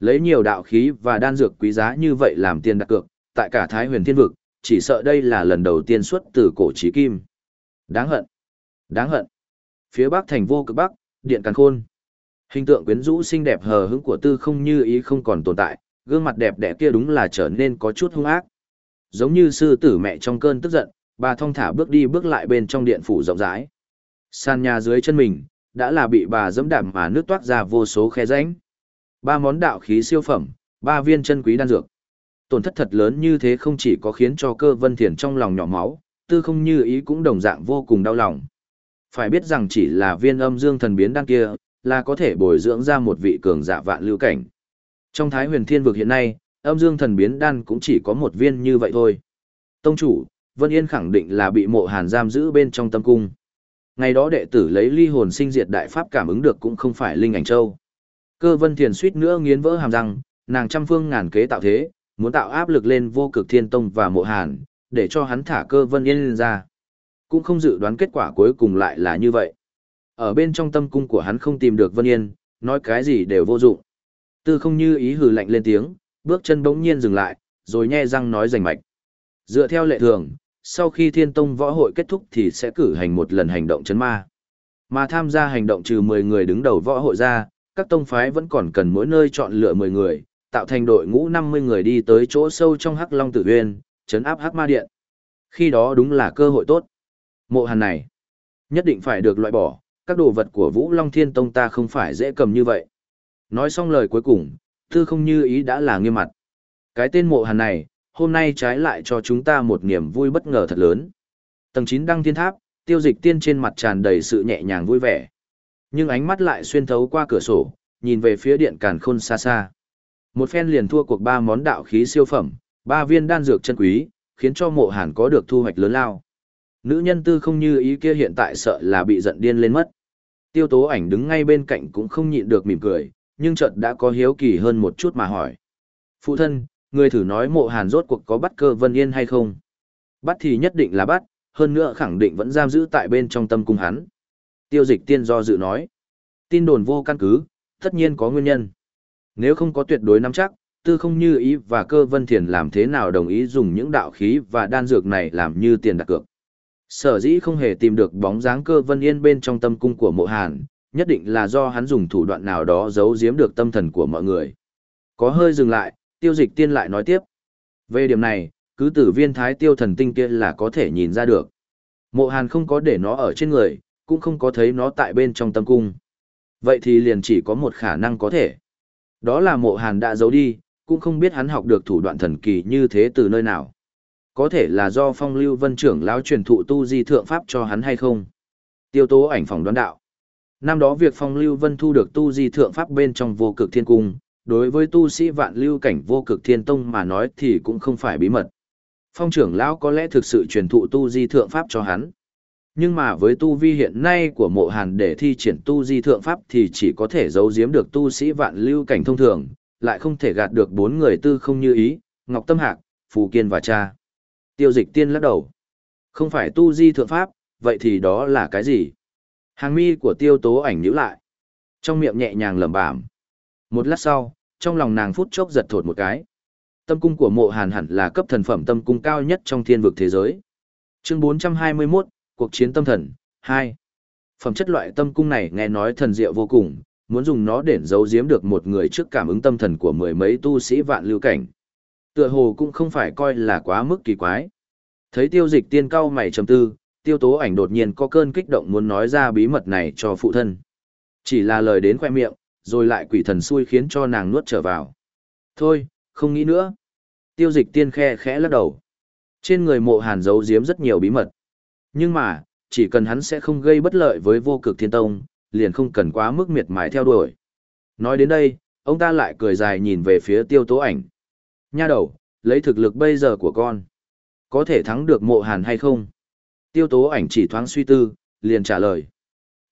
Lấy nhiều đạo khí và đan dược quý giá như vậy làm tiền đặt cược, tại cả Thái huyền thiên vực, chỉ sợ đây là lần đầu tiên xuất từ cổ chí kim. Đáng hận! Đáng hận! Phía bắc thành vô cực bắc, điện càn khôn. Hình tượng quyến rũ xinh đẹp hờ hững của tư không như ý không còn tồn tại, gương mặt đẹp đẽ kia đúng là trở nên có chút hung ác. Giống như sư tử mẹ trong cơn tức giận, bà thong thả bước đi bước lại bên trong điện phủ rộng rãi. Sàn nhà dưới chân mình, đã là bị bà dẫm đạp mà nước toát ra vô số khe rãnh. Ba món đạo khí siêu phẩm, ba viên chân quý đan dược. Tổn thất thật lớn như thế không chỉ có khiến cho cơ vân thiền trong lòng nhỏ máu, tư không như ý cũng đồng dạng vô cùng đau lòng. Phải biết rằng chỉ là viên âm dương thần biến đan kia, là có thể bồi dưỡng ra một vị cường giả vạn lưu cảnh. Trong thái huyền thiên vực hiện nay, âm dương thần biến đan cũng chỉ có một viên như vậy thôi. Tông chủ, Vân Yên khẳng định là bị mộ hàn giam giữ bên trong tâm cung. Ngày đó đệ tử lấy ly hồn sinh diệt đại pháp cảm ứng được cũng không phải linh ảnh châu. Cơ vân thiền suýt nữa nghiến vỡ hàm răng, nàng trăm phương ngàn kế tạo thế, muốn tạo áp lực lên vô cực thiên tông và mộ hàn, để cho hắn thả cơ vân yên ra. Cũng không dự đoán kết quả cuối cùng lại là như vậy. Ở bên trong tâm cung của hắn không tìm được vân yên, nói cái gì đều vô dụng. Tư không như ý hừ lạnh lên tiếng, bước chân bỗng nhiên dừng lại, rồi nhe răng nói rành mạch. Dựa theo lệ thường, sau khi thiên tông võ hội kết thúc thì sẽ cử hành một lần hành động chấn ma. Mà tham gia hành động trừ 10 người đứng đầu võ hội ra, các tông phái vẫn còn cần mỗi nơi chọn lựa 10 người, tạo thành đội ngũ 50 người đi tới chỗ sâu trong Hắc Long Tử Uyên, chấn áp Hắc Ma Điện. Khi đó đúng là cơ hội tốt. Mộ Hàn này, nhất định phải được loại bỏ, các đồ vật của Vũ Long Thiên Tông ta không phải dễ cầm như vậy. Nói xong lời cuối cùng, tư không như ý đã là nghiêm mặt. Cái tên Mộ Hàn này, hôm nay trái lại cho chúng ta một niềm vui bất ngờ thật lớn. Tầng 9 đăng thiên tháp, tiêu dịch tiên trên mặt tràn đầy sự nhẹ nhàng vui vẻ. Nhưng ánh mắt lại xuyên thấu qua cửa sổ, nhìn về phía điện càn khôn xa xa. Một phen liền thua cuộc ba món đạo khí siêu phẩm, ba viên đan dược chân quý, khiến cho mộ hàn có được thu hoạch lớn lao. Nữ nhân tư không như ý kia hiện tại sợ là bị giận điên lên mất. Tiêu tố ảnh đứng ngay bên cạnh cũng không nhịn được mỉm cười, nhưng chợt đã có hiếu kỳ hơn một chút mà hỏi. Phụ thân, người thử nói mộ hàn rốt cuộc có bắt cơ vân yên hay không? Bắt thì nhất định là bắt, hơn nữa khẳng định vẫn giam giữ tại bên trong tâm cung hắn. Tiêu dịch tiên do dự nói. Tin đồn vô căn cứ, tất nhiên có nguyên nhân. Nếu không có tuyệt đối nắm chắc, tư không như ý và cơ vân thiền làm thế nào đồng ý dùng những đạo khí và đan dược này làm như tiền đặt cược. Sở dĩ không hề tìm được bóng dáng cơ vân yên bên trong tâm cung của mộ hàn, nhất định là do hắn dùng thủ đoạn nào đó giấu giếm được tâm thần của mọi người. Có hơi dừng lại, tiêu dịch tiên lại nói tiếp. Về điểm này, cứ tử viên thái tiêu thần tinh kia là có thể nhìn ra được. Mộ hàn không có để nó ở trên người, cũng không có thấy nó tại bên trong tâm cung. Vậy thì liền chỉ có một khả năng có thể. Đó là mộ hàn đã giấu đi, cũng không biết hắn học được thủ đoạn thần kỳ như thế từ nơi nào. Có thể là do phong lưu vân trưởng lão truyền thụ tu di thượng pháp cho hắn hay không. Tiêu tố ảnh phòng đoán đạo. Năm đó việc phong lưu vân thu được tu di thượng pháp bên trong vô cực thiên cung, đối với tu sĩ vạn lưu cảnh vô cực thiên tông mà nói thì cũng không phải bí mật. Phong trưởng lão có lẽ thực sự truyền thụ tu di thượng pháp cho hắn. Nhưng mà với tu vi hiện nay của mộ hàn để thi triển tu di thượng pháp thì chỉ có thể giấu giếm được tu sĩ vạn lưu cảnh thông thường, lại không thể gạt được bốn người tư không như ý, Ngọc Tâm Hạc, Phù Kiên và cha. Tiêu dịch tiên lắc đầu. Không phải tu di thượng pháp, vậy thì đó là cái gì? Hàng mi của tiêu tố ảnh nhíu lại. Trong miệng nhẹ nhàng lẩm bẩm. Một lát sau, trong lòng nàng phút chốc giật thột một cái. Tâm cung của mộ hàn hẳn là cấp thần phẩm tâm cung cao nhất trong thiên vực thế giới. Chương 421, Cuộc chiến tâm thần, 2. Phẩm chất loại tâm cung này nghe nói thần diệu vô cùng, muốn dùng nó để giấu giếm được một người trước cảm ứng tâm thần của mười mấy tu sĩ vạn lưu cảnh. Tựa hồ cũng không phải coi là quá mức kỳ quái. Thấy tiêu dịch tiên cao mày trầm tư, tiêu tố ảnh đột nhiên có cơn kích động muốn nói ra bí mật này cho phụ thân. Chỉ là lời đến khoe miệng, rồi lại quỷ thần xui khiến cho nàng nuốt trở vào. Thôi, không nghĩ nữa. Tiêu dịch tiên khe khẽ lắc đầu. Trên người mộ hàn giấu giếm rất nhiều bí mật. Nhưng mà, chỉ cần hắn sẽ không gây bất lợi với vô cực thiên tông, liền không cần quá mức miệt mài theo đuổi. Nói đến đây, ông ta lại cười dài nhìn về phía tiêu tố ảnh. Nha đầu, lấy thực lực bây giờ của con. Có thể thắng được mộ hàn hay không? Tiêu tố ảnh chỉ thoáng suy tư, liền trả lời.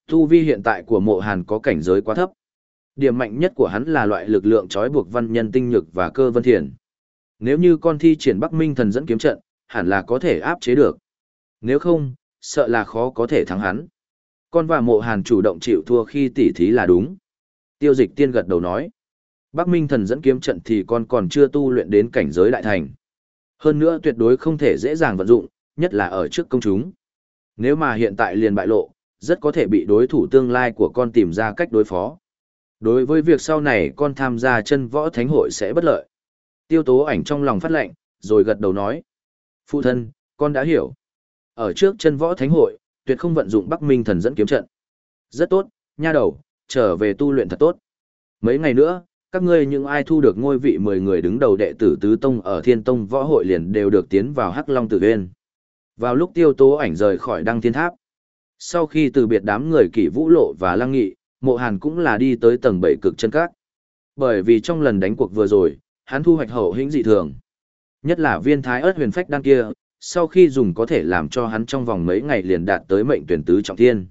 Tu vi hiện tại của mộ hàn có cảnh giới quá thấp. Điểm mạnh nhất của hắn là loại lực lượng trói buộc văn nhân tinh nhược và cơ vân thiền. Nếu như con thi triển Bắc Minh thần dẫn kiếm trận, hẳn là có thể áp chế được. Nếu không, sợ là khó có thể thắng hắn. Con và mộ hàn chủ động chịu thua khi tỉ thí là đúng. Tiêu dịch tiên gật đầu nói. Bắc Minh thần dẫn kiếm trận thì con còn chưa tu luyện đến cảnh giới đại thành. Hơn nữa tuyệt đối không thể dễ dàng vận dụng, nhất là ở trước công chúng. Nếu mà hiện tại liền bại lộ, rất có thể bị đối thủ tương lai của con tìm ra cách đối phó. Đối với việc sau này con tham gia chân võ thánh hội sẽ bất lợi. Tiêu tố ảnh trong lòng phát lệnh, rồi gật đầu nói. Phụ thân, con đã hiểu. Ở trước chân võ thánh hội, tuyệt không vận dụng Bắc Minh thần dẫn kiếm trận. Rất tốt, nha đầu, trở về tu luyện thật tốt. Mấy ngày nữa, các ngươi những ai thu được ngôi vị 10 người đứng đầu đệ tử tứ tông ở Thiên Tông võ hội liền đều được tiến vào Hắc Long Tử Huyên. Vào lúc tiêu tố ảnh rời khỏi đăng thiên tháp. Sau khi từ biệt đám người kỷ vũ lộ và lăng nghị, mộ hàn cũng là đi tới tầng 7 cực chân các. Bởi vì trong lần đánh cuộc vừa rồi, hắn thu hoạch hậu hĩnh dị thường. Nhất là viên thái ớt huyền phách đăng kia, sau khi dùng có thể làm cho hắn trong vòng mấy ngày liền đạt tới mệnh tuyển tứ trọng thiên.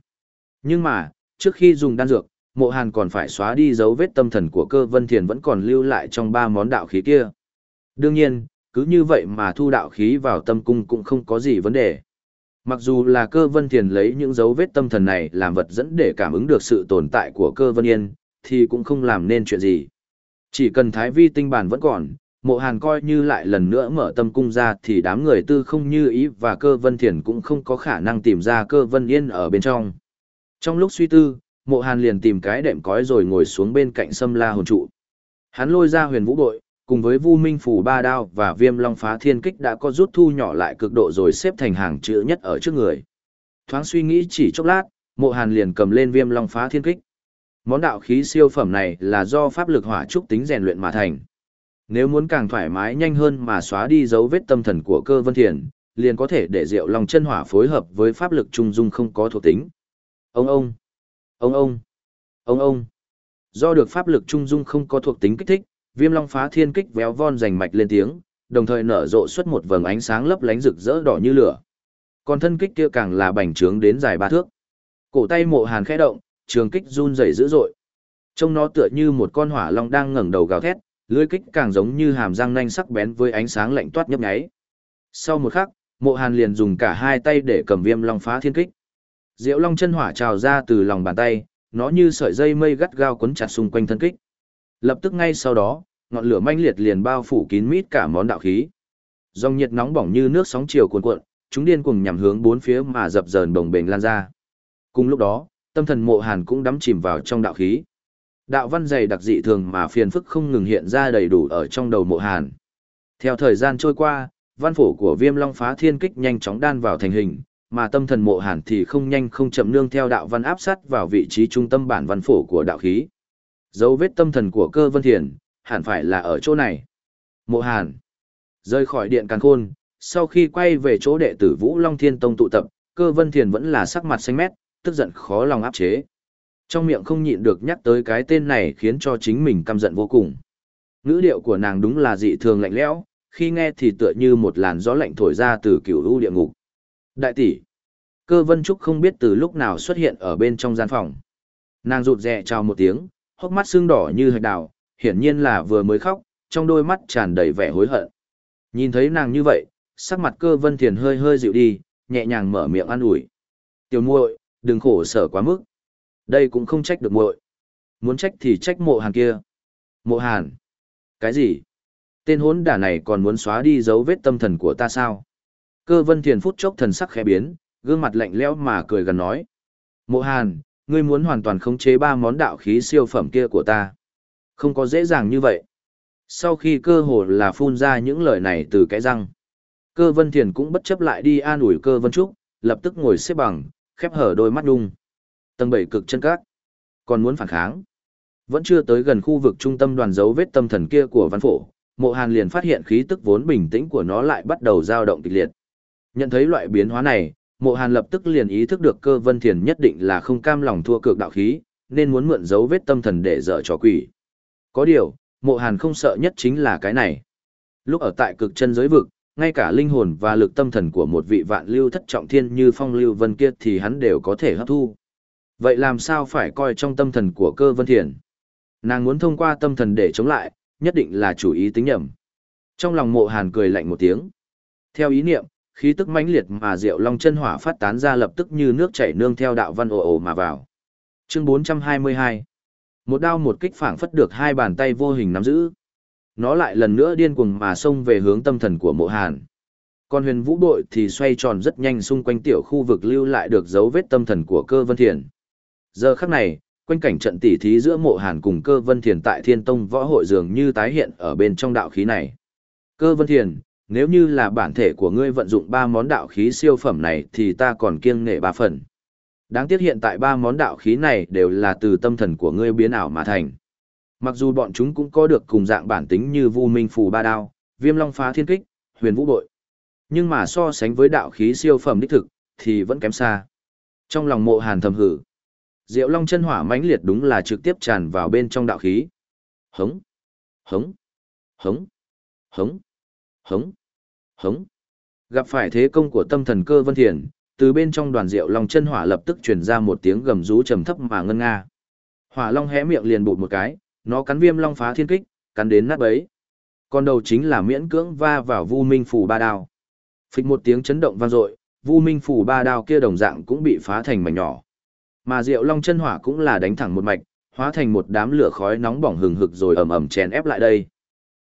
Nhưng mà, trước khi dùng đan dược, mộ hàn còn phải xóa đi dấu vết tâm thần của cơ vân thiền vẫn còn lưu lại trong ba món đạo khí kia. Đương nhiên, cứ như vậy mà thu đạo khí vào tâm cung cũng không có gì vấn đề. Mặc dù là cơ vân thiền lấy những dấu vết tâm thần này làm vật dẫn để cảm ứng được sự tồn tại của cơ vân yên, thì cũng không làm nên chuyện gì. Chỉ cần thái vi tinh bản vẫn còn, mộ hàn coi như lại lần nữa mở tâm cung ra thì đám người tư không như ý và cơ vân thiền cũng không có khả năng tìm ra cơ vân yên ở bên trong. Trong lúc suy tư, mộ hàn liền tìm cái đệm cói rồi ngồi xuống bên cạnh sâm la hồn trụ. Hắn lôi ra huyền vũ bội, cùng với vu minh phủ ba đao và viêm long phá thiên kích đã có rút thu nhỏ lại cực độ rồi xếp thành hàng chữ nhất ở trước người. Thoáng suy nghĩ chỉ chốc lát, mộ hàn liền cầm lên viêm long phá thiên kích. Món đạo khí siêu phẩm này là do pháp lực hỏa trúc tính rèn luyện mà thành. Nếu muốn càng thoải mái nhanh hơn mà xóa đi dấu vết tâm thần của cơ vân thiền, liền có thể để rượu lòng chân hỏa phối hợp với pháp lực trung dung không có thuộc tính. Ông ông, ông ông, ông ông. Do được pháp lực trung dung không có thuộc tính kích thích, viêm long phá thiên kích véo von rành mạch lên tiếng, đồng thời nở rộ xuất một vầng ánh sáng lấp lánh rực rỡ đỏ như lửa. Còn thân kích kia càng là bành trướng đến dài ba thước. Cổ tay mộ hàn khẽ động, trường kích run rẩy dữ dội. Trông nó tựa như một con hỏa long đang ngẩng đầu gào thét, lưỡi kích càng giống như hàm răng nanh sắc bén với ánh sáng lạnh toát nhấp nháy. Sau một khắc, Mộ Hàn liền dùng cả hai tay để cầm viêm long phá thiên kích. Diệu long chân hỏa trào ra từ lòng bàn tay, nó như sợi dây mây gắt gao quấn chặt xung quanh thân kích. Lập tức ngay sau đó, ngọn lửa manh liệt liền bao phủ kín mít cả món đạo khí. Dòng nhiệt nóng bỏng như nước sóng chiều cuồn cuộn, chúng điên cuồng nhằm hướng bốn phía mà dập dờn bồng bềnh lan ra. Cùng lúc đó, tâm thần Mộ Hàn cũng đắm chìm vào trong đạo khí. Đạo văn dày đặc dị thường mà phiền phức không ngừng hiện ra đầy đủ ở trong đầu Mộ Hàn. Theo thời gian trôi qua, văn phổ của viêm long phá thiên kích nhanh chóng đan vào thành hình, mà tâm thần mộ hàn thì không nhanh không chậm nương theo đạo văn áp sát vào vị trí trung tâm bản văn phổ của đạo khí. Dấu vết tâm thần của cơ vân thiền, hẳn phải là ở chỗ này. Mộ hàn, rời khỏi điện càng khôn, sau khi quay về chỗ đệ tử Vũ Long Thiên Tông tụ tập, cơ vân thiền vẫn là sắc mặt xanh mét, tức giận khó lòng áp chế. Trong miệng không nhịn được nhắc tới cái tên này khiến cho chính mình căm giận vô cùng. Ngữ điệu của nàng đúng là dị thường lạnh lẽo, khi nghe thì tựa như một làn gió lạnh thổi ra từ cửu u địa ngục. Đại tỷ, cơ vân trúc không biết từ lúc nào xuất hiện ở bên trong gian phòng. Nàng rụt rè chào một tiếng, hốc mắt sưng đỏ như hạch đào, hiển nhiên là vừa mới khóc, trong đôi mắt tràn đầy vẻ hối hận. Nhìn thấy nàng như vậy, sắc mặt cơ vân thiền hơi hơi dịu đi, nhẹ nhàng mở miệng an ủi. Tiểu muội, đừng khổ sở quá mức. Đây cũng không trách được muội. Muốn trách thì trách mộ hàn kia. Mộ hàn? Cái gì? Tên hốn đả này còn muốn xóa đi dấu vết tâm thần của ta sao? Cơ vân thiền phút chốc thần sắc khẽ biến, gương mặt lạnh lẽo mà cười gần nói. Mộ hàn, ngươi muốn hoàn toàn khống chế ba món đạo khí siêu phẩm kia của ta. Không có dễ dàng như vậy. Sau khi cơ hồ là phun ra những lời này từ cái răng. Cơ vân thiền cũng bất chấp lại đi an ủi cơ vân trúc, lập tức ngồi xếp bằng, khép hở đôi mắt đung. Tầng bảy cực chân cát. Còn muốn phản kháng. Vẫn chưa tới gần khu vực trung tâm đoàn dấu vết tâm thần kia của văn phổ, mộ hàn liền phát hiện khí tức vốn bình tĩnh của nó lại bắt đầu dao động kịch liệt. Nhận thấy loại biến hóa này, mộ hàn lập tức liền ý thức được cơ vân thiền nhất định là không cam lòng thua cược đạo khí, nên muốn mượn dấu vết tâm thần để dở trò quỷ. Có điều, mộ hàn không sợ nhất chính là cái này. Lúc ở tại cực chân giới vực, ngay cả linh hồn và lực tâm thần của một vị vạn lưu thất trọng thiên như phong lưu vân kia thì hắn đều có thể hấp thu. Vậy làm sao phải coi trong tâm thần của cơ vân thiền? Nàng muốn thông qua tâm thần để chống lại, nhất định là chủ ý tính nhầm. Trong lòng mộ hàn cười lạnh một tiếng. Theo ý niệm, khí tức mãnh liệt mà Diệu Long chân hỏa phát tán ra lập tức như nước chảy nương theo đạo văn ồ ồ mà vào. Chương 422. Một đao một kích phảng phất được hai bàn tay vô hình nắm giữ. Nó lại lần nữa điên cuồng mà xông về hướng tâm thần của Mộ Hàn. Còn huyền vũ Đội thì xoay tròn rất nhanh xung quanh tiểu khu vực lưu lại được dấu vết tâm thần của cơ vân thiền. Giờ khắc này, quanh cảnh trận tỉ thí giữa mộ hàn cùng cơ vân thiền tại thiên tông võ hội dường như tái hiện ở bên trong đạo khí này. Cơ vân thiền, nếu như là bản thể của ngươi vận dụng ba món đạo khí siêu phẩm này thì ta còn kiêng nể ba phần. Đáng tiếc hiện tại ba món đạo khí này đều là từ tâm thần của ngươi biến ảo mà thành. Mặc dù bọn chúng cũng có được cùng dạng bản tính như vu minh phù ba đao, viêm long phá thiên kích, huyền vũ bội. Nhưng mà so sánh với đạo khí siêu phẩm đích thực, thì vẫn kém xa. Trong lòng mộ hàn thầm hử. Diệu Long chân hỏa mãnh liệt đúng là trực tiếp tràn vào bên trong đạo khí. Hống, hống, hống, hống, hống, hống. Gặp phải thế công của tâm thần cơ vân thiền, từ bên trong đoàn Diệu Long chân hỏa lập tức truyền ra một tiếng gầm rú trầm thấp mà ngân nga. Hỏa Long hé miệng liền bụt một cái, nó cắn viêm long phá thiên kích, cắn đến nát bấy. Còn đầu chính là miễn cưỡng va vào Vu Minh phủ ba đao. Phịch một tiếng chấn động vang dội, Vu Minh phủ ba đao kia đồng dạng cũng bị phá thành mảnh nhỏ. Mà Diệu Long chân hỏa cũng là đánh thẳng một mạch, hóa thành một đám lửa khói nóng bỏng hừng hực rồi ầm ầm chèn ép lại đây.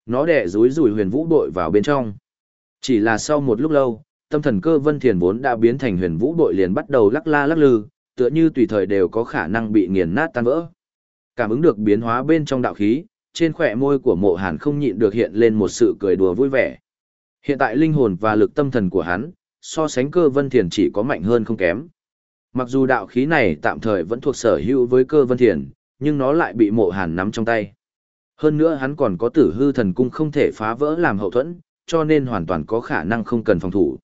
Nó đè rúi rùi huyền vũ đội vào bên trong. Chỉ là sau một lúc lâu, tâm thần cơ vân thiền vốn đã biến thành huyền vũ đội liền bắt đầu lắc la lắc lư, tựa như tùy thời đều có khả năng bị nghiền nát tan vỡ. Cảm ứng được biến hóa bên trong đạo khí, trên khỏe môi của mộ hàn không nhịn được hiện lên một sự cười đùa vui vẻ. Hiện tại linh hồn và lực tâm thần của hắn, so sánh cơ vân thiền chỉ có mạnh hơn không kém. Mặc dù đạo khí này tạm thời vẫn thuộc sở hữu với cơ vân thiền, nhưng nó lại bị mộ hàn nắm trong tay. Hơn nữa hắn còn có tử hư thần cung không thể phá vỡ làm hậu thuẫn, cho nên hoàn toàn có khả năng không cần phòng thủ.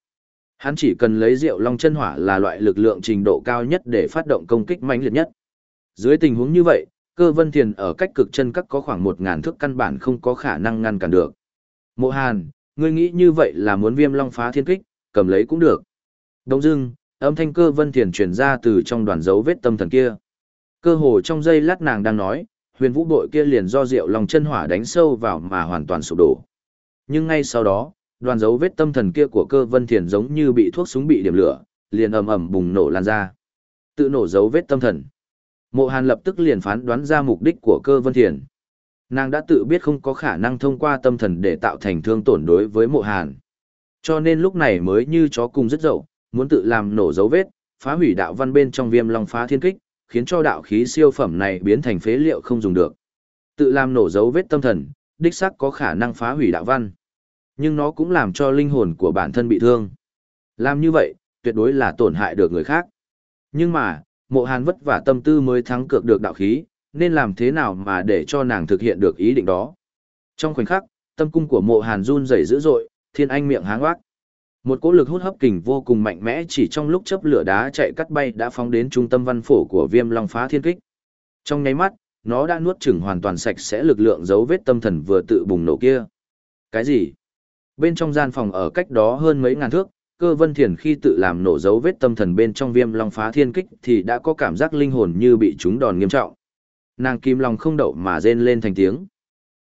Hắn chỉ cần lấy rượu long chân hỏa là loại lực lượng trình độ cao nhất để phát động công kích mãnh liệt nhất. Dưới tình huống như vậy, cơ vân thiền ở cách cực chân các có khoảng một ngàn thước căn bản không có khả năng ngăn cản được. Mộ hàn, ngươi nghĩ như vậy là muốn viêm long phá thiên kích, cầm lấy cũng được. Đông dưng, âm thanh cơ vân thiền truyền ra từ trong đoàn dấu vết tâm thần kia. Cơ hồ trong giây lát nàng đang nói, huyền vũ đội kia liền do rượu lòng chân hỏa đánh sâu vào mà hoàn toàn sụp đổ. Nhưng ngay sau đó, đoàn dấu vết tâm thần kia của cơ vân thiền giống như bị thuốc súng bị điểm lửa, liền ầm ầm bùng nổ lan ra. Tự nổ dấu vết tâm thần. Mộ Hàn lập tức liền phán đoán ra mục đích của cơ vân thiền. Nàng đã tự biết không có khả năng thông qua tâm thần để tạo thành thương tổn đối với mộ Hàn. Cho nên lúc này mới như chó cùng rất dậu, muốn tự làm nổ dấu vết, phá hủy đạo văn bên trong viêm long phá thiên kích, khiến cho đạo khí siêu phẩm này biến thành phế liệu không dùng được. Tự làm nổ dấu vết tâm thần, đích xác có khả năng phá hủy đạo văn. Nhưng nó cũng làm cho linh hồn của bản thân bị thương. Làm như vậy, tuyệt đối là tổn hại được người khác. Nhưng mà, mộ hàn vất vả tâm tư mới thắng cược được đạo khí, nên làm thế nào mà để cho nàng thực hiện được ý định đó. Trong khoảnh khắc, tâm cung của mộ hàn run rẩy dữ dội, thiên anh miệng háng oác. Một cỗ lực hút hấp kình vô cùng mạnh mẽ chỉ trong lúc chớp lửa đá chạy cắt bay đã phóng đến trung tâm văn phổ của Viêm Long Phá Thiên Kích. Trong nháy mắt, nó đã nuốt chửng hoàn toàn sạch sẽ lực lượng dấu vết tâm thần vừa tự bùng nổ kia. Cái gì? Bên trong gian phòng ở cách đó hơn mấy ngàn thước, cơ vân thiền khi tự làm nổ dấu vết tâm thần bên trong viêm long phá thiên kích thì đã có cảm giác linh hồn như bị trúng đòn nghiêm trọng. Nàng kim long không đậu mà rên lên thành tiếng.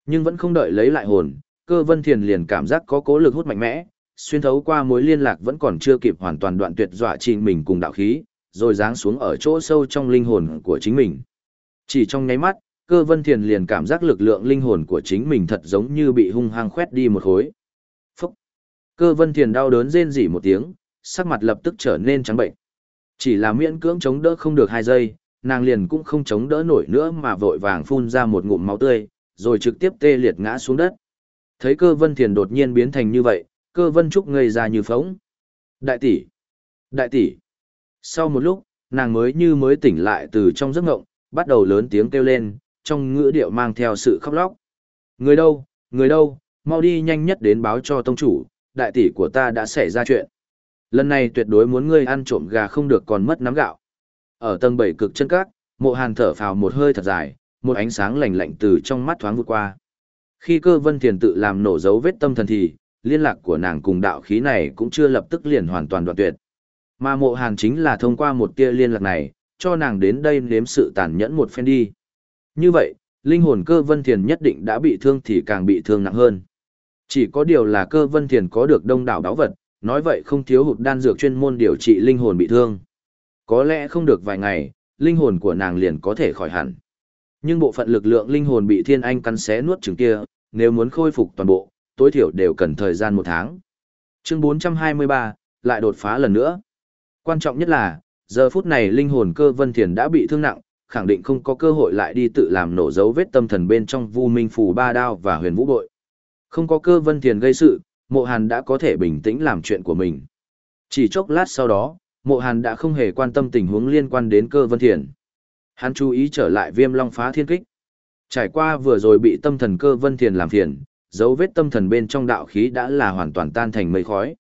Nhưng vẫn không đợi lấy lại hồn, cơ vân thiền liền cảm giác có cố lực hút mạnh mẽ, xuyên thấu qua mối liên lạc vẫn còn chưa kịp hoàn toàn đoạn tuyệt dọa trình mình cùng đạo khí, rồi giáng xuống ở chỗ sâu trong linh hồn của chính mình. Chỉ trong nháy mắt, cơ vân thiền liền cảm giác lực lượng linh hồn của chính mình thật giống như bị hung hăng khoét đi một khối. Phúc! Cơ vân thiền đau đớn rên rỉ một tiếng, sắc mặt lập tức trở nên trắng bệnh. Chỉ là miễn cưỡng chống đỡ không được hai giây, nàng liền cũng không chống đỡ nổi nữa mà vội vàng phun ra một ngụm máu tươi, rồi trực tiếp tê liệt ngã xuống đất. Thấy cơ vân thiền đột nhiên biến thành như vậy, cơ vân trúc ngây ra như phóng. Đại tỷ! Đại tỷ! Sau một lúc, nàng mới như mới tỉnh lại từ trong giấc ngộng, bắt đầu lớn tiếng kêu lên, trong ngữ điệu mang theo sự khóc lóc. Người đâu, người đâu, mau đi nhanh nhất đến báo cho tông chủ, đại tỷ của ta đã xảy ra chuyện. Lần này tuyệt đối muốn ngươi ăn trộm gà không được còn mất nắm gạo. Ở tầng bảy cực chân cát, mộ hàn thở phào một hơi thật dài, một ánh sáng lạnh lạnh từ trong mắt thoáng vượt qua. Khi cơ vân thiền tự làm nổ dấu vết tâm thần thì, liên lạc của nàng cùng đạo khí này cũng chưa lập tức liền hoàn toàn đoạn tuyệt. Mà mộ hàn chính là thông qua một tia liên lạc này, cho nàng đến đây nếm sự tàn nhẫn một phen đi. Như vậy, linh hồn cơ vân thiền nhất định đã bị thương thì càng bị thương nặng hơn. Chỉ có điều là cơ vân thiền có được đông đảo đáo vật, nói vậy không thiếu hụt đan dược chuyên môn điều trị linh hồn bị thương. Có lẽ không được vài ngày, linh hồn của nàng liền có thể khỏi hẳn. Nhưng bộ phận lực lượng linh hồn bị thiên anh cắn xé nuốt chừng kia, nếu muốn khôi phục toàn bộ, tối thiểu đều cần thời gian một tháng. Chương 423, lại đột phá lần nữa. Quan trọng nhất là, giờ phút này linh hồn cơ vân thiền đã bị thương nặng, khẳng định không có cơ hội lại đi tự làm nổ dấu vết tâm thần bên trong vu minh phù ba đao và huyền vũ bội. Không có cơ vân thiền gây sự, mộ hàn đã có thể bình tĩnh làm chuyện của mình. Chỉ chốc lát sau đó, mộ hàn đã không hề quan tâm tình huống liên quan đến cơ vân thiền. Hắn chú ý trở lại viêm long phá thiên kích. Trải qua vừa rồi bị tâm thần cơ vân thiền làm phiền, dấu vết tâm thần bên trong đạo khí đã là hoàn toàn tan thành mây khói.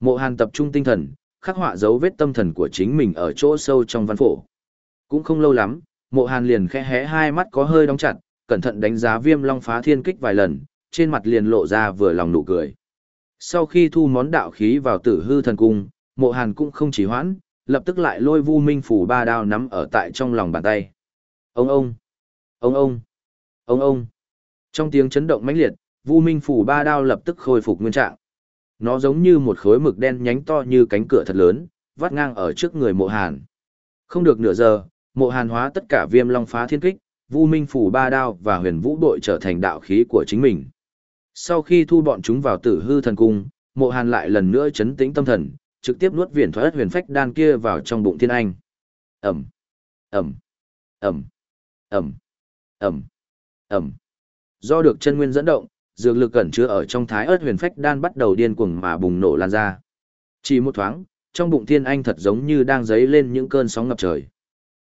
Mộ Hàn tập trung tinh thần, khắc họa dấu vết tâm thần của chính mình ở chỗ sâu trong văn phổ. Cũng không lâu lắm, Mộ Hàn liền khẽ hé hai mắt có hơi đóng chặt, cẩn thận đánh giá Viêm Long phá thiên kích vài lần, trên mặt liền lộ ra vừa lòng nụ cười. Sau khi thu món đạo khí vào Tử Hư thần cung, Mộ Hàn cũng không chỉ hoãn, lập tức lại lôi Vu Minh phủ ba đao nắm ở tại trong lòng bàn tay. Ông ông, ông ông, ông ông. Trong tiếng chấn động mãnh liệt, Vu Minh phủ ba đao lập tức khôi phục nguyên trạng. Nó giống như một khối mực đen nhánh to như cánh cửa thật lớn, vắt ngang ở trước người Mộ Hàn. Không được nửa giờ, Mộ Hàn hóa tất cả Viêm Long phá thiên kích, Vu Minh phủ ba đao và Huyền Vũ đội trở thành đạo khí của chính mình. Sau khi thu bọn chúng vào Tử Hư thần cung, Mộ Hàn lại lần nữa chấn tĩnh tâm thần, trực tiếp nuốt viền thoát huyền phách đan kia vào trong bụng Thiên Anh. Ẩm, Ẩm, Ẩm, Ẩm, Ẩm, Ẩm. Do được chân nguyên dẫn động, dược lực cẩn chứa ở trong thái ớt huyền phách đan bắt đầu điên cuồng mà bùng nổ lan ra. Chỉ một thoáng, trong bụng thiên anh thật giống như đang dấy lên những cơn sóng ngập trời.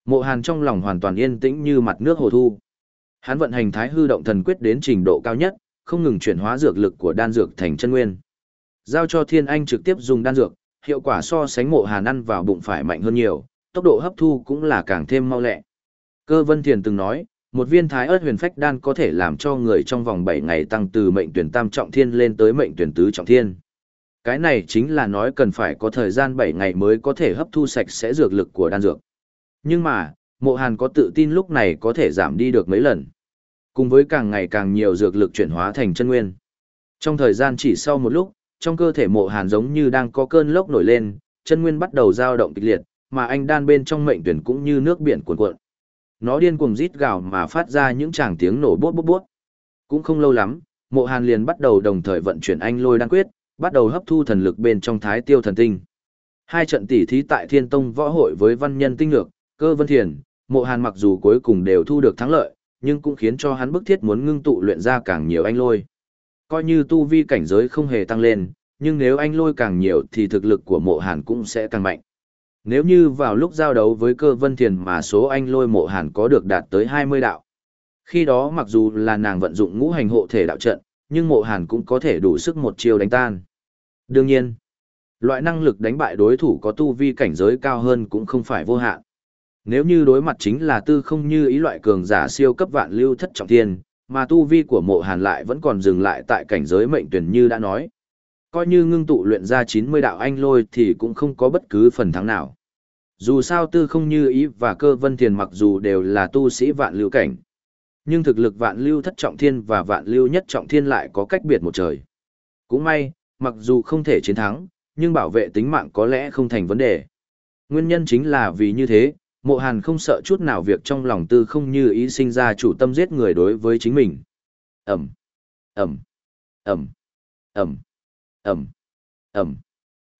Mộ Hàn trong lòng hoàn toàn yên tĩnh như mặt nước hồ thu. Hắn vận hành thái hư động thần quyết đến trình độ cao nhất, không ngừng chuyển hóa dược lực của đan dược thành chân nguyên. Giao cho Thiên Anh trực tiếp dùng đan dược, hiệu quả so sánh Mộ Hàn ăn vào bụng phải mạnh hơn nhiều, tốc độ hấp thu cũng là càng thêm mau lẹ. Cơ Vân Thiền từng nói, một viên thái ớt huyền phách đan có thể làm cho người trong vòng 7 ngày tăng từ mệnh tuyển tam trọng thiên lên tới mệnh tuyển tứ trọng thiên. Cái này chính là nói cần phải có thời gian 7 ngày mới có thể hấp thu sạch sẽ dược lực của đan dược. Nhưng mà, mộ hàn có tự tin lúc này có thể giảm đi được mấy lần. Cùng với càng ngày càng nhiều dược lực chuyển hóa thành chân nguyên. Trong thời gian chỉ sau một lúc, trong cơ thể mộ hàn giống như đang có cơn lốc nổi lên, chân nguyên bắt đầu dao động kịch liệt, mà anh đan bên trong mệnh tuyển cũng như nước biển cuồn cuộn. Nó điên cuồng rít gào mà phát ra những tràng tiếng nổ bốt bốt bốt. Cũng không lâu lắm, mộ hàn liền bắt đầu đồng thời vận chuyển anh lôi đan quyết, bắt đầu hấp thu thần lực bên trong thái tiêu thần tinh. Hai trận tỷ thí tại Thiên Tông võ hội với văn nhân tinh lược, cơ vân thiền, mộ hàn mặc dù cuối cùng đều thu được thắng lợi, nhưng cũng khiến cho hắn bức thiết muốn ngưng tụ luyện ra càng nhiều anh lôi. Coi như tu vi cảnh giới không hề tăng lên, nhưng nếu anh lôi càng nhiều thì thực lực của mộ hàn cũng sẽ càng mạnh. Nếu như vào lúc giao đấu với cơ vân thiền mà số anh lôi mộ hàn có được đạt tới 20 đạo. Khi đó mặc dù là nàng vận dụng ngũ hành hộ thể đạo trận, nhưng mộ hàn cũng có thể đủ sức một chiều đánh tan. Đương nhiên, loại năng lực đánh bại đối thủ có tu vi cảnh giới cao hơn cũng không phải vô hạn. Nếu như đối mặt chính là tư không như ý loại cường giả siêu cấp vạn lưu thất trọng thiên, mà tu vi của mộ hàn lại vẫn còn dừng lại tại cảnh giới mệnh tuyển như đã nói. Coi như ngưng tụ luyện ra 90 đạo anh lôi thì cũng không có bất cứ phần thắng nào. Dù sao tư không như ý và cơ vân thiền mặc dù đều là tu sĩ vạn lưu cảnh. Nhưng thực lực vạn lưu thất trọng thiên và vạn lưu nhất trọng thiên lại có cách biệt một trời. Cũng may, mặc dù không thể chiến thắng, nhưng bảo vệ tính mạng có lẽ không thành vấn đề. Nguyên nhân chính là vì như thế, mộ hàn không sợ chút nào việc trong lòng tư không như ý sinh ra chủ tâm giết người đối với chính mình. Ẩm, Ẩm, Ẩm, Ẩm, Ẩm, Ẩm.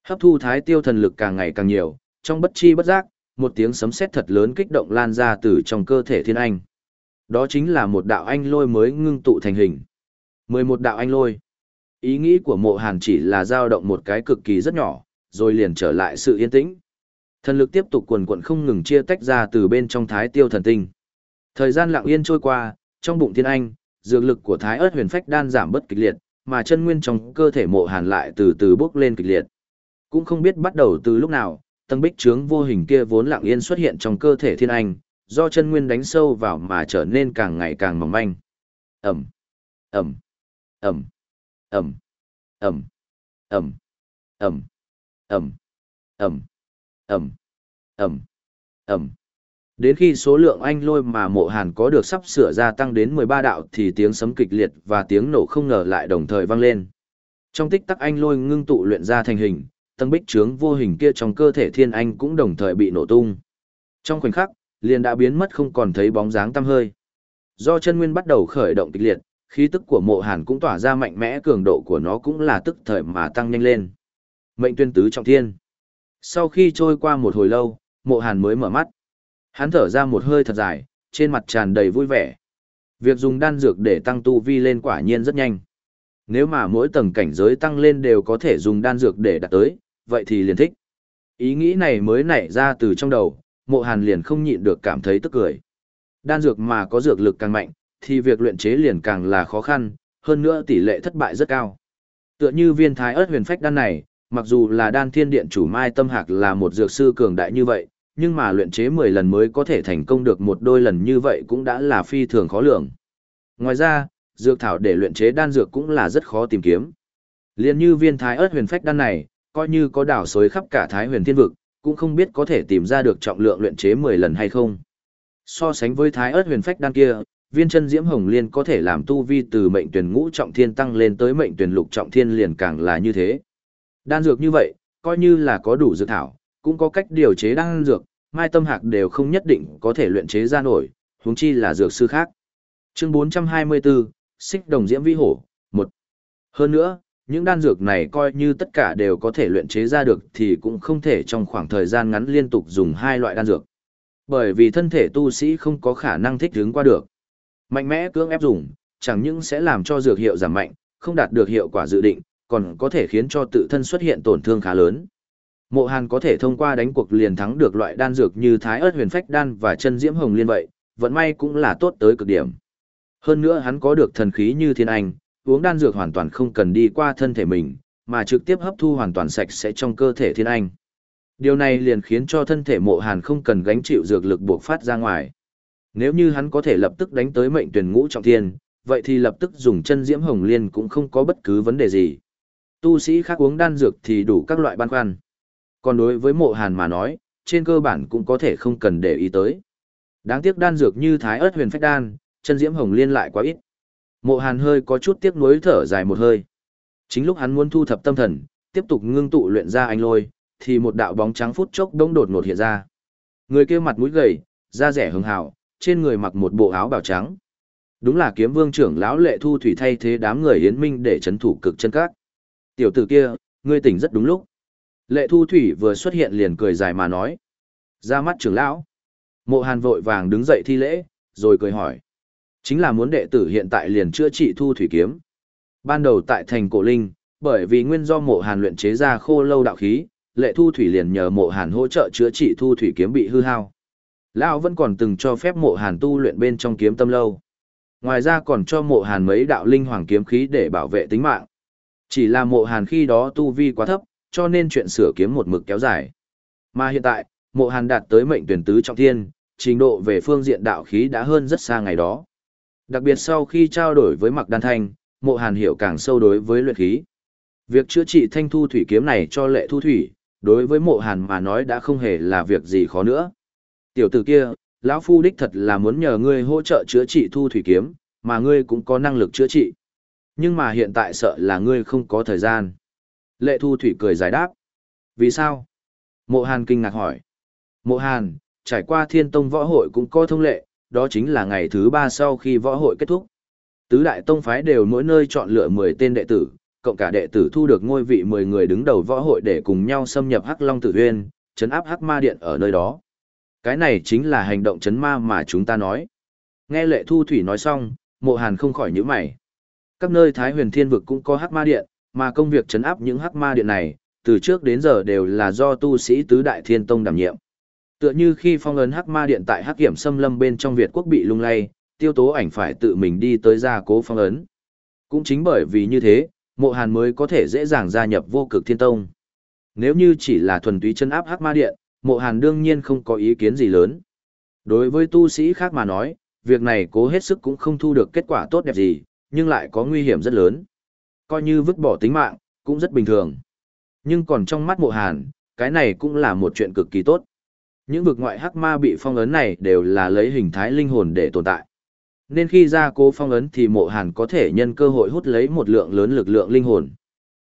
Hấp thu thái tiêu thần lực càng ngày càng nhiều, trong bất chi bất giác, một tiếng sấm sét thật lớn kích động lan ra từ trong cơ thể thiên anh. Đó chính là một đạo anh lôi mới ngưng tụ thành hình. 11 đạo anh lôi. Ý nghĩ của mộ hàn chỉ là dao động một cái cực kỳ rất nhỏ, rồi liền trở lại sự yên tĩnh. Thần lực tiếp tục quần quận không ngừng chia tách ra từ bên trong thái tiêu thần tinh. Thời gian lặng yên trôi qua, trong bụng thiên anh, dược lực của thái ớt huyền phách đan giảm bất kịch liệt, mà chân nguyên trong cơ thể mộ hàn lại từ từ bước lên kịch liệt. Cũng không biết bắt đầu từ lúc nào, tầng bích trướng vô hình kia vốn lặng yên xuất hiện trong cơ thể thiên anh, do chân nguyên đánh sâu vào mà trở nên càng ngày càng mỏng manh. Ẩm, Ẩm, Ẩm, Ẩm, Ẩm, Ẩm, Ẩm, Ẩm, Ẩm, Ẩm, Ẩm, Ẩm. Đến khi số lượng anh lôi mà mộ hàn có được sắp sửa gia tăng đến 13 đạo thì tiếng sấm kịch liệt và tiếng nổ không ngờ lại đồng thời vang lên. Trong tích tắc anh lôi ngưng tụ luyện ra thành hình, tầng bích trướng vô hình kia trong cơ thể thiên anh cũng đồng thời bị nổ tung. Trong khoảnh khắc, liền đã biến mất không còn thấy bóng dáng tăm hơi. Do chân nguyên bắt đầu khởi động kịch liệt, khí tức của mộ hàn cũng tỏa ra mạnh mẽ cường độ của nó cũng là tức thời mà tăng nhanh lên. Mệnh tuyên tứ trọng thiên. Sau khi trôi qua một hồi lâu, mộ hàn mới mở mắt. Hắn thở ra một hơi thật dài, trên mặt tràn đầy vui vẻ. Việc dùng đan dược để tăng tu vi lên quả nhiên rất nhanh. Nếu mà mỗi tầng cảnh giới tăng lên đều có thể dùng đan dược để đạt tới, vậy thì liền thích. Ý nghĩ này mới nảy ra từ trong đầu, mộ hàn liền không nhịn được cảm thấy tức cười. Đan dược mà có dược lực càng mạnh, thì việc luyện chế liền càng là khó khăn, hơn nữa tỷ lệ thất bại rất cao. Tựa như viên thái ớt huyền phách đan này, mặc dù là đan thiên điện chủ Mai Tâm Hạc là một dược sư cường đại như vậy, nhưng mà luyện chế 10 lần mới có thể thành công được một đôi lần như vậy cũng đã là phi thường khó lường. Ngoài ra, dược thảo để luyện chế đan dược cũng là rất khó tìm kiếm. Liên như viên thái ớt huyền phách đan này, coi như có đảo xối khắp cả thái huyền thiên vực, cũng không biết có thể tìm ra được trọng lượng luyện chế 10 lần hay không. So sánh với thái ớt huyền phách đan kia, viên chân diễm hồng liên có thể làm tu vi từ mệnh tuyển ngũ trọng thiên tăng lên tới mệnh tuyển lục trọng thiên liền càng là như thế. Đan dược như vậy, coi như là có đủ dược thảo, cũng có cách điều chế đan dược, mai tâm hạc đều không nhất định có thể luyện chế ra nổi, huống chi là dược sư khác. Chương 424, Xích đồng diễm vĩ hổ, 1. Hơn nữa, những đan dược này coi như tất cả đều có thể luyện chế ra được thì cũng không thể trong khoảng thời gian ngắn liên tục dùng hai loại đan dược. Bởi vì thân thể tu sĩ không có khả năng thích ứng qua được. Mạnh mẽ cưỡng ép dùng, chẳng những sẽ làm cho dược hiệu giảm mạnh, không đạt được hiệu quả dự định, còn có thể khiến cho tự thân xuất hiện tổn thương khá lớn. Mộ Hàn có thể thông qua đánh cuộc liền thắng được loại đan dược như Thái ớt huyền phách đan và chân diễm hồng liên vậy, vận may cũng là tốt tới cực điểm. Hơn nữa hắn có được thần khí như thiên anh, uống đan dược hoàn toàn không cần đi qua thân thể mình, mà trực tiếp hấp thu hoàn toàn sạch sẽ trong cơ thể thiên anh. Điều này liền khiến cho thân thể mộ hàn không cần gánh chịu dược lực buộc phát ra ngoài. Nếu như hắn có thể lập tức đánh tới mệnh tuyển ngũ trọng thiên, vậy thì lập tức dùng chân diễm hồng liên cũng không có bất cứ vấn đề gì. Tu sĩ khác uống đan dược thì đủ các loại ban khoăn. Còn đối với mộ hàn mà nói, trên cơ bản cũng có thể không cần để ý tới. Đáng tiếc đan dược như thái ớt huyền phách đan, chân diễm hồng liên lại quá ít. Mộ hàn hơi có chút tiếc nuối thở dài một hơi. Chính lúc hắn muốn thu thập tâm thần, tiếp tục ngưng tụ luyện ra anh lôi, thì một đạo bóng trắng phút chốc đông đột ngột hiện ra. Người kia mặt mũi gầy, da rẻ hưng hào, trên người mặc một bộ áo bào trắng. Đúng là kiếm vương trưởng lão lệ thu thủy thay thế đám người hiến minh để chấn thủ cực chân các. Tiểu tử kia, ngươi tỉnh rất đúng lúc. Lệ thu thủy vừa xuất hiện liền cười dài mà nói. Ra mắt trưởng lão. Mộ hàn vội vàng đứng dậy thi lễ, rồi cười hỏi. Chính là muốn đệ tử hiện tại liền chữa trị thu thủy kiếm. Ban đầu tại thành cổ linh, bởi vì nguyên do mộ hàn luyện chế ra khô lâu đạo khí, lệ thu thủy liền nhờ mộ hàn hỗ trợ chữa trị thu thủy kiếm bị hư hao. Lão vẫn còn từng cho phép mộ hàn tu luyện bên trong kiếm tâm lâu. Ngoài ra còn cho mộ hàn mấy đạo linh hoàng kiếm khí để bảo vệ tính mạng. Chỉ là mộ hàn khi đó tu vi quá thấp, cho nên chuyện sửa kiếm một mực kéo dài. Mà hiện tại, mộ hàn đạt tới mệnh tuyển tứ trọng thiên, trình độ về phương diện đạo khí đã hơn rất xa ngày đó. Đặc biệt sau khi trao đổi với Mạc Đan Thanh, mộ hàn hiểu càng sâu đối với luyện khí. Việc chữa trị thanh thu thủy kiếm này cho lệ thu thủy, đối với mộ hàn mà nói đã không hề là việc gì khó nữa. Tiểu tử kia, lão phu đích thật là muốn nhờ ngươi hỗ trợ chữa trị thu thủy kiếm, mà ngươi cũng có năng lực chữa trị. Nhưng mà hiện tại sợ là ngươi không có thời gian. Lệ thu thủy cười giải đáp. Vì sao? Mộ hàn kinh ngạc hỏi. Mộ hàn, trải qua thiên tông võ hội cũng có thông lệ, đó chính là ngày thứ ba sau khi võ hội kết thúc. Tứ đại tông phái đều mỗi nơi chọn lựa 10 tên đệ tử, cộng cả đệ tử thu được ngôi vị 10 người đứng đầu võ hội để cùng nhau xâm nhập Hắc Long Tử Huyên, chấn áp Hắc Ma Điện ở nơi đó. Cái này chính là hành động chấn ma mà chúng ta nói. Nghe lệ thu thủy nói xong, mộ hàn không khỏi nhíu mày. Các nơi Thái huyền thiên vực cũng có Hắc Ma Điện, mà công việc chấn áp những Hắc Ma Điện này, từ trước đến giờ đều là do tu sĩ tứ đại thiên tông đảm nhiệm. Tựa như khi phong ấn Hắc Ma Điện tại Hắc hiểm Xâm Lâm bên trong Việt quốc bị lung lay, tiêu tố ảnh phải tự mình đi tới gia cố phong ấn. Cũng chính bởi vì như thế, mộ hàn mới có thể dễ dàng gia nhập vô cực thiên tông. Nếu như chỉ là thuần túy chân áp hắc ma điện, mộ hàn đương nhiên không có ý kiến gì lớn. Đối với tu sĩ khác mà nói, việc này cố hết sức cũng không thu được kết quả tốt đẹp gì, nhưng lại có nguy hiểm rất lớn. Coi như vứt bỏ tính mạng, cũng rất bình thường. Nhưng còn trong mắt mộ hàn, cái này cũng là một chuyện cực kỳ tốt. Những vực ngoại hắc ma bị phong ấn này đều là lấy hình thái linh hồn để tồn tại. Nên khi ra cố phong ấn thì mộ hàn có thể nhân cơ hội hút lấy một lượng lớn lực lượng linh hồn.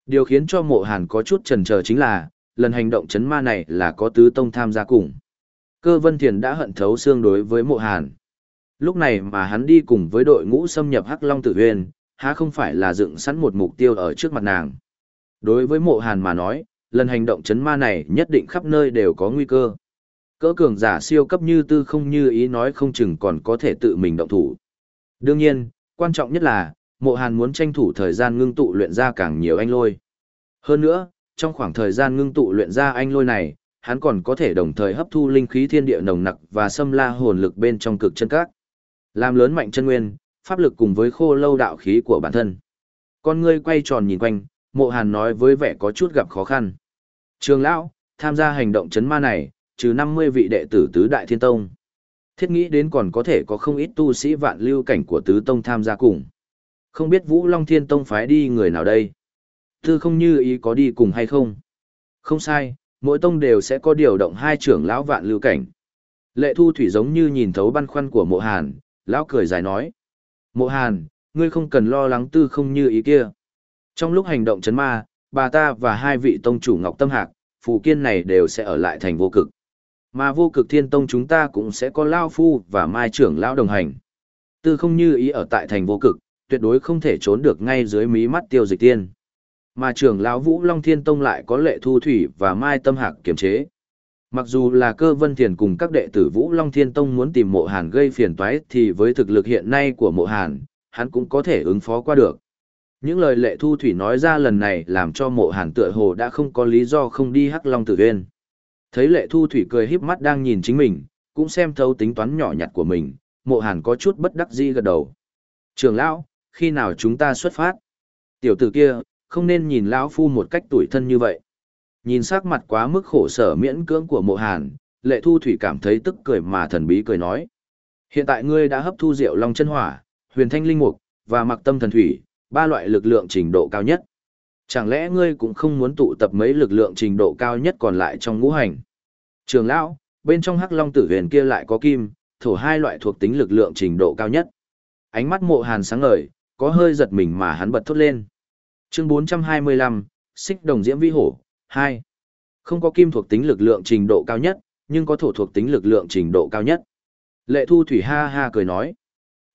Điều khiến cho mộ hàn có chút chần chờ chính là, lần hành động chấn ma này là có tứ tông tham gia cùng. Cơ vân thiền đã hận thấu xương đối với mộ hàn. Lúc này mà hắn đi cùng với đội ngũ xâm nhập Hắc Long Tử Huyền, há không phải là dựng sẵn một mục tiêu ở trước mặt nàng. Đối với mộ hàn mà nói, lần hành động chấn ma này nhất định khắp nơi đều có nguy cơ. Cỡ cường giả siêu cấp như tư không như ý nói không chừng còn có thể tự mình động thủ. Đương nhiên, quan trọng nhất là, mộ hàn muốn tranh thủ thời gian ngưng tụ luyện ra càng nhiều anh lôi. Hơn nữa, trong khoảng thời gian ngưng tụ luyện ra anh lôi này, hắn còn có thể đồng thời hấp thu linh khí thiên địa nồng nặc và xâm la hồn lực bên trong cực chân các. Làm lớn mạnh chân nguyên, pháp lực cùng với khô lâu đạo khí của bản thân. Con ngươi quay tròn nhìn quanh, mộ hàn nói với vẻ có chút gặp khó khăn. Trường lão, tham gia hành động chấn ma này, trừ 50 vị đệ tử tứ đại thiên tông. Thiết nghĩ đến còn có thể có không ít tu sĩ vạn lưu cảnh của tứ tông tham gia cùng. Không biết Vũ Long Thiên Tông phái đi người nào đây? Tư không như ý có đi cùng hay không? Không sai, mỗi tông đều sẽ có điều động hai trưởng lão vạn lưu cảnh. Lệ thu thủy giống như nhìn thấu băn khoăn của mộ hàn, lão cười dài nói. Mộ hàn, ngươi không cần lo lắng tư không như ý kia. Trong lúc hành động chấn ma, bà ta và hai vị tông chủ Ngọc Tâm Hạc, Phù Kiên này đều sẽ ở lại thành vô cực. Mà vô cực thiên tông chúng ta cũng sẽ có Lao Phu và Mai trưởng Lão đồng hành. Tư không như ý ở tại thành vô cực, tuyệt đối không thể trốn được ngay dưới mí mắt tiêu dịch tiên. Mà trưởng Lão Vũ Long Thiên Tông lại có lệ thu thủy và Mai tâm hạc kiềm chế. Mặc dù là cơ vân thiền cùng các đệ tử Vũ Long Thiên Tông muốn tìm mộ hàn gây phiền toái thì với thực lực hiện nay của mộ hàn, hắn cũng có thể ứng phó qua được. Những lời lệ thu thủy nói ra lần này làm cho mộ hàn tựa hồ đã không có lý do không đi hắc long tử viên. Thấy lệ thu thủy cười híp mắt đang nhìn chính mình, cũng xem thấu tính toán nhỏ nhặt của mình, mộ hàn có chút bất đắc dĩ gật đầu. Trường lão, khi nào chúng ta xuất phát? Tiểu tử kia, không nên nhìn lão phu một cách tủi thân như vậy. Nhìn sắc mặt quá mức khổ sở miễn cưỡng của mộ hàn, lệ thu thủy cảm thấy tức cười mà thần bí cười nói. Hiện tại ngươi đã hấp thu rượu long chân hỏa, huyền thanh linh mục, và mặc tâm thần thủy, ba loại lực lượng trình độ cao nhất. Chẳng lẽ ngươi cũng không muốn tụ tập mấy lực lượng trình độ cao nhất còn lại trong ngũ hành? Trường lão, bên trong hắc long tử huyền kia lại có kim, thổ hai loại thuộc tính lực lượng trình độ cao nhất. Ánh mắt mộ hàn sáng ngời, có hơi giật mình mà hắn bật thốt lên. Chương 425, Xích đồng diễm vi hổ, 2. Không có kim thuộc tính lực lượng trình độ cao nhất, nhưng có thổ thuộc tính lực lượng trình độ cao nhất. Lệ thu thủy ha ha cười nói.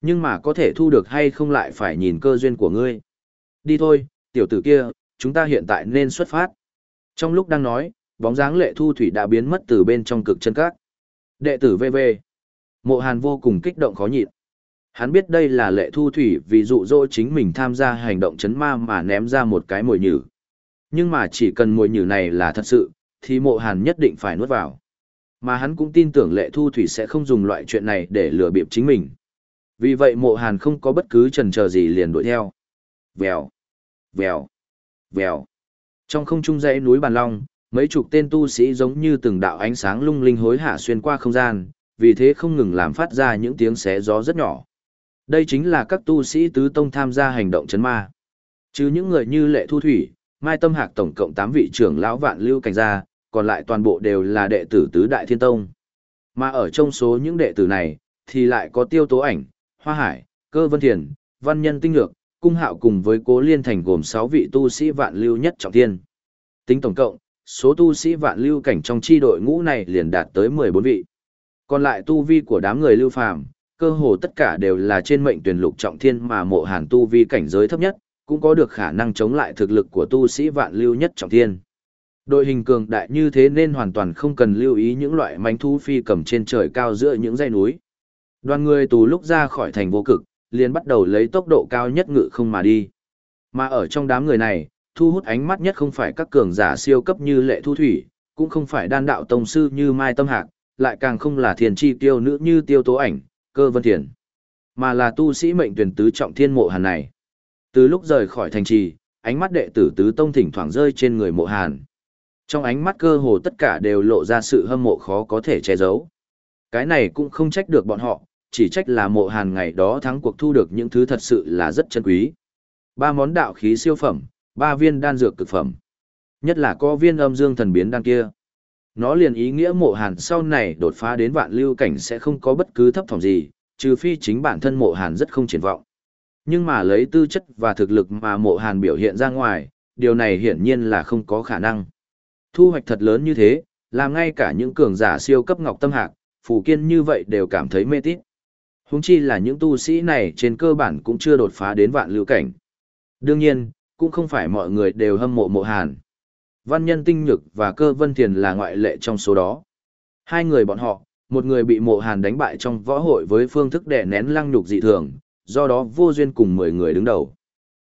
Nhưng mà có thể thu được hay không lại phải nhìn cơ duyên của ngươi. Đi thôi, tiểu tử kia, chúng ta hiện tại nên xuất phát. Trong lúc đang nói, bóng dáng lệ thu thủy đã biến mất từ bên trong cực chân các. Đệ tử VV. Mộ Hàn vô cùng kích động khó nhịn. Hắn biết đây là lệ thu thủy vì dụ dỗ chính mình tham gia hành động chấn ma mà ném ra một cái mồi nhử. Nhưng mà chỉ cần mùi nhử này là thật sự, thì mộ hàn nhất định phải nuốt vào. Mà hắn cũng tin tưởng lệ thu thủy sẽ không dùng loại chuyện này để lừa bịp chính mình. Vì vậy mộ hàn không có bất cứ chần chờ gì liền đuổi theo. Vèo, vèo, vèo. Trong không trung dãy núi Bàn Long, mấy chục tên tu sĩ giống như từng đạo ánh sáng lung linh hối hạ xuyên qua không gian, vì thế không ngừng làm phát ra những tiếng xé gió rất nhỏ. Đây chính là các tu sĩ tứ tông tham gia hành động chấn ma. Chứ những người như Lệ Thu Thủy, Mai Tâm Hạc tổng cộng 8 vị trưởng lão vạn lưu cảnh gia, còn lại toàn bộ đều là đệ tử tứ đại thiên tông. Mà ở trong số những đệ tử này, thì lại có tiêu tố ảnh, hoa hải, cơ vân thiền, văn nhân tinh lược, cung hạo cùng với cố liên thành gồm 6 vị tu sĩ vạn lưu nhất trọng thiên. Tính tổng cộng, số tu sĩ vạn lưu cảnh trong chi đội ngũ này liền đạt tới 14 vị. Còn lại tu vi của đám người lưu phàm, cơ hồ tất cả đều là trên mệnh tuyển lục trọng thiên mà mộ hàn tu vi cảnh giới thấp nhất, cũng có được khả năng chống lại thực lực của tu sĩ vạn lưu nhất trọng thiên. Đội hình cường đại như thế nên hoàn toàn không cần lưu ý những loại mánh thú phi cầm trên trời cao giữa những dãy núi. Đoàn người tù lúc ra khỏi thành vô cực, liền bắt đầu lấy tốc độ cao nhất ngự không mà đi. Mà ở trong đám người này, thu hút ánh mắt nhất không phải các cường giả siêu cấp như lệ thu thủy, cũng không phải đan đạo tông sư như Mai Tâm Hạc, lại càng không là thiền chi tiêu nữ như tiêu tố ảnh, cơ vân thiền, mà là tu sĩ mệnh tuyển tứ trọng thiên mộ hàn này. Từ lúc rời khỏi thành trì, ánh mắt đệ tử tứ tông thỉnh thoảng rơi trên người mộ hàn. Trong ánh mắt cơ hồ tất cả đều lộ ra sự hâm mộ khó có thể che giấu. Cái này cũng không trách được bọn họ, chỉ trách là mộ hàn ngày đó thắng cuộc thu được những thứ thật sự là rất chân quý. Ba món đạo khí siêu phẩm, ba viên đan dược cực phẩm. Nhất là có viên âm dương thần biến đan kia. Nó liền ý nghĩa mộ hàn sau này đột phá đến vạn lưu cảnh sẽ không có bất cứ thấp thỏm gì, trừ phi chính bản thân mộ hàn rất không triển vọng. Nhưng mà lấy tư chất và thực lực mà mộ hàn biểu hiện ra ngoài, điều này hiển nhiên là không có khả năng. Thu hoạch thật lớn như thế, làm ngay cả những cường giả siêu cấp ngọc tâm hạc, phù kiên như vậy đều cảm thấy mê tít. Húng chi là những tu sĩ này trên cơ bản cũng chưa đột phá đến vạn lưu cảnh. Đương nhiên, cũng không phải mọi người đều hâm mộ mộ hàn. Văn nhân tinh nhực và cơ vân thiền là ngoại lệ trong số đó. Hai người bọn họ, một người bị mộ hàn đánh bại trong võ hội với phương thức đè nén lăng nhục dị thường, do đó vô duyên cùng 10 người đứng đầu.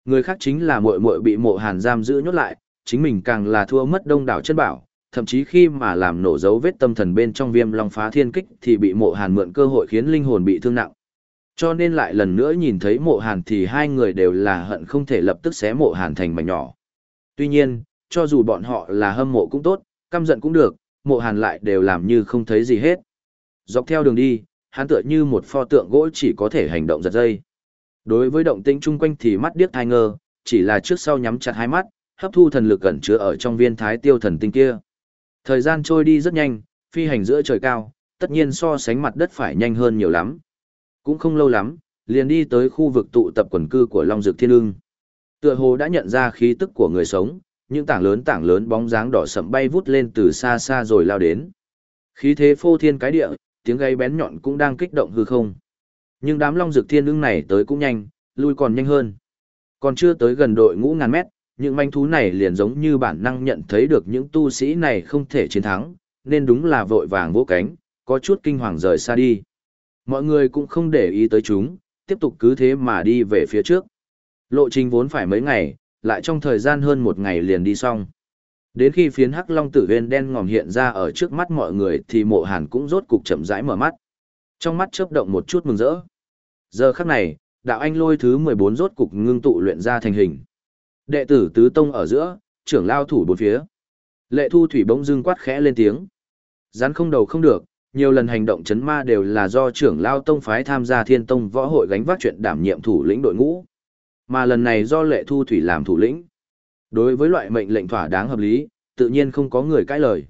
Người khác chính là muội muội bị mộ hàn giam giữ nhốt lại, chính mình càng là thua mất đông đảo chân bảo, thậm chí khi mà làm nổ dấu vết tâm thần bên trong viêm long phá thiên kích thì bị mộ hàn mượn cơ hội khiến linh hồn bị thương nặng. Cho nên lại lần nữa nhìn thấy mộ hàn thì hai người đều là hận không thể lập tức xé mộ hàn thành mảnh nhỏ. Tuy nhiên, cho dù bọn họ là hâm mộ cũng tốt, căm giận cũng được, mộ hàn lại đều làm như không thấy gì hết. Dọc theo đường đi, hắn tựa như một pho tượng gỗ chỉ có thể hành động giật dây. Đối với động tĩnh chung quanh thì mắt điếc thai ngơ, chỉ là trước sau nhắm chặt hai mắt, hấp thu thần lực ẩn chứa ở trong viên thái tiêu thần tinh kia. Thời gian trôi đi rất nhanh, phi hành giữa trời cao, tất nhiên so sánh mặt đất phải nhanh hơn nhiều lắm. Cũng không lâu lắm, liền đi tới khu vực tụ tập quần cư của Long Dược Thiên Ưng. Tựa hồ đã nhận ra khí tức của người sống, những tảng lớn tảng lớn bóng dáng đỏ sậm bay vút lên từ xa xa rồi lao đến. Khí thế phô thiên cái địa, tiếng gây bén nhọn cũng đang kích động hư không. Nhưng đám long dược thiên ưng này tới cũng nhanh, lui còn nhanh hơn. Còn chưa tới gần đội ngũ ngàn mét, những manh thú này liền giống như bản năng nhận thấy được những tu sĩ này không thể chiến thắng, nên đúng là vội vàng vỗ cánh, có chút kinh hoàng rời xa đi. Mọi người cũng không để ý tới chúng, tiếp tục cứ thế mà đi về phía trước. Lộ trình vốn phải mấy ngày, lại trong thời gian hơn một ngày liền đi xong. Đến khi phiến hắc long tử huyên đen ngòm hiện ra ở trước mắt mọi người thì mộ hàn cũng rốt cục chậm rãi mở mắt. Trong mắt chớp động một chút mừng rỡ. Giờ khắc này, đạo anh lôi thứ 14 rốt cục ngưng tụ luyện ra thành hình. Đệ tử tứ tông ở giữa, trưởng lao thủ bốn phía. Lệ thu thủy bỗng dưng quát khẽ lên tiếng. Rắn không đầu không được, nhiều lần hành động chấn ma đều là do trưởng lao tông phái tham gia thiên tông võ hội gánh vác chuyện đảm nhiệm thủ lĩnh đội ngũ. Mà lần này do lệ thu thủy làm thủ lĩnh. Đối với loại mệnh lệnh thỏa đáng hợp lý, tự nhiên không có người cãi lời.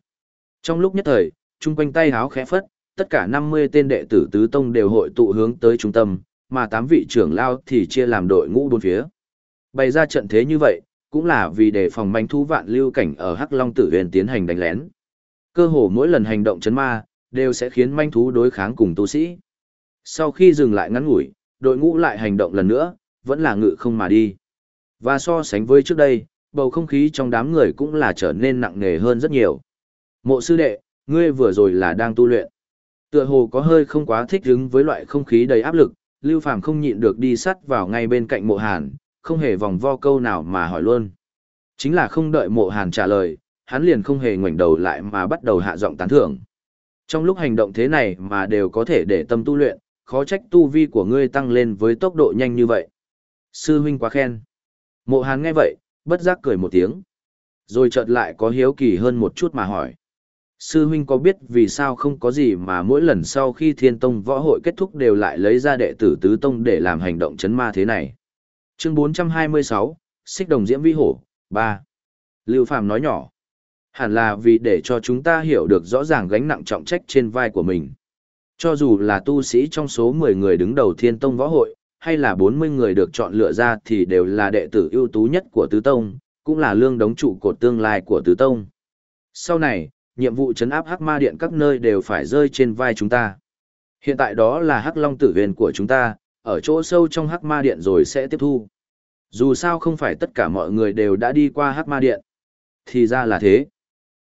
Trong lúc nhất thời, chung quanh tay háo khẽ phất, tất cả 50 tên đệ tử tứ tông đều hội tụ hướng tới trung tâm, mà tám vị trưởng lao thì chia làm đội ngũ bốn phía. Bày ra trận thế như vậy, cũng là vì để phòng manh thú vạn lưu cảnh ở Hắc Long Tử Huyền tiến hành đánh lén. Cơ hồ mỗi lần hành động chấn ma, đều sẽ khiến manh thú đối kháng cùng tu sĩ. Sau khi dừng lại ngắn ngủi, đội ngũ lại hành động lần nữa, vẫn là ngự không mà đi. Và so sánh với trước đây, bầu không khí trong đám người cũng là trở nên nặng nề hơn rất nhiều. Mộ sư đệ, ngươi vừa rồi là đang tu luyện. Tựa hồ có hơi không quá thích ứng với loại không khí đầy áp lực, Lưu Phàm không nhịn được đi sắt vào ngay bên cạnh mộ hàn, không hề vòng vo câu nào mà hỏi luôn. Chính là không đợi mộ hàn trả lời, hắn liền không hề ngoảnh đầu lại mà bắt đầu hạ giọng tán thưởng. Trong lúc hành động thế này mà đều có thể để tâm tu luyện, khó trách tu vi của ngươi tăng lên với tốc độ nhanh như vậy. Sư huynh quá khen. Mộ hàn nghe vậy, bất giác cười một tiếng. Rồi chợt lại có hiếu kỳ hơn một chút mà hỏi. Sư huynh có biết vì sao không có gì mà mỗi lần sau khi thiên tông võ hội kết thúc đều lại lấy ra đệ tử tứ tông để làm hành động chấn ma thế này. Chương 426, Xích đồng diễm vi hổ, 3. Lưu Phàm nói nhỏ. Hẳn là vì để cho chúng ta hiểu được rõ ràng gánh nặng trọng trách trên vai của mình. Cho dù là tu sĩ trong số 10 người đứng đầu thiên tông võ hội, hay là 40 người được chọn lựa ra thì đều là đệ tử ưu tú nhất của tứ tông, cũng là lương đống trụ cột tương lai của tứ tông. Sau này, nhiệm vụ chấn áp hắc ma điện các nơi đều phải rơi trên vai chúng ta. Hiện tại đó là hắc long tử huyền của chúng ta, ở chỗ sâu trong hắc ma điện rồi sẽ tiếp thu. Dù sao không phải tất cả mọi người đều đã đi qua hắc ma điện. Thì ra là thế.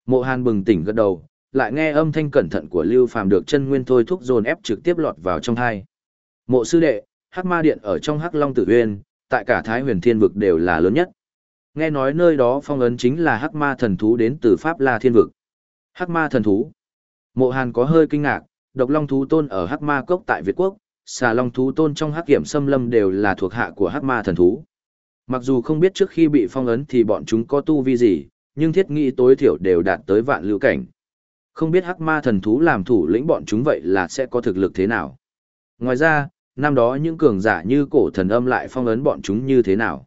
Mộ hàn bừng tỉnh gật đầu, lại nghe âm thanh cẩn thận của Lưu Phàm được chân nguyên thôi thúc dồn ép trực tiếp lọt vào trong hai. Mộ sư đệ, hắc ma điện ở trong hắc long tử huyền, tại cả Thái huyền thiên vực đều là lớn nhất. Nghe nói nơi đó phong ấn chính là hắc ma thần thú đến từ Pháp La thiên vực. Hắc ma thần thú. Mộ hàn có hơi kinh ngạc, độc long thú tôn ở hắc ma cốc tại Việt Quốc, xà long thú tôn trong hắc kiểm xâm lâm đều là thuộc hạ của hắc ma thần thú. Mặc dù không biết trước khi bị phong ấn thì bọn chúng có tu vi gì, nhưng thiết nghĩ tối thiểu đều đạt tới vạn lưu cảnh. Không biết hắc ma thần thú làm thủ lĩnh bọn chúng vậy là sẽ có thực lực thế nào. Ngoài ra, năm đó những cường giả như cổ thần âm lại phong ấn bọn chúng như thế nào.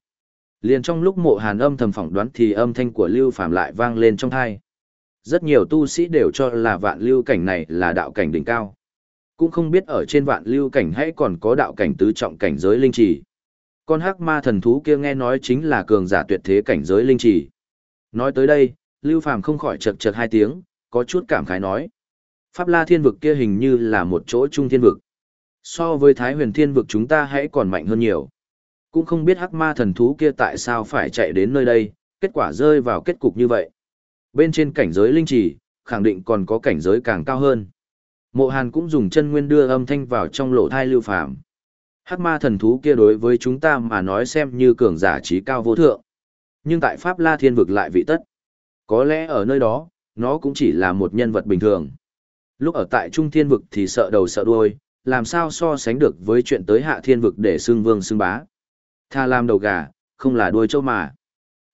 Liền trong lúc mộ hàn âm thầm phỏng đoán thì âm thanh của Lưu Phàm lại vang lên trong thai. Rất nhiều tu sĩ đều cho là vạn lưu cảnh này là đạo cảnh đỉnh cao. Cũng không biết ở trên vạn lưu cảnh hay còn có đạo cảnh tứ trọng cảnh giới linh trì. Con hắc ma thần thú kia nghe nói chính là cường giả tuyệt thế cảnh giới linh trì. Nói tới đây, Lưu Phàm không khỏi chật chật hai tiếng, có chút cảm khái nói. Pháp La Thiên vực kia hình như là một chỗ trung thiên vực. So với Thái Huyền Thiên vực chúng ta hãy còn mạnh hơn nhiều. Cũng không biết hắc ma thần thú kia tại sao phải chạy đến nơi đây, kết quả rơi vào kết cục như vậy. Bên trên cảnh giới linh trì, khẳng định còn có cảnh giới càng cao hơn. Mộ Hàn cũng dùng chân nguyên đưa âm thanh vào trong lỗ thai lưu phàm. Hắc ma thần thú kia đối với chúng ta mà nói xem như cường giả trí cao vô thượng. Nhưng tại Pháp La Thiên vực lại vị tất. Có lẽ ở nơi đó, nó cũng chỉ là một nhân vật bình thường. Lúc ở tại Trung Thiên vực thì sợ đầu sợ đuôi, làm sao so sánh được với chuyện tới Hạ Thiên vực để xưng vương xưng bá. Tha làm đầu gà, không là đuôi châu mà.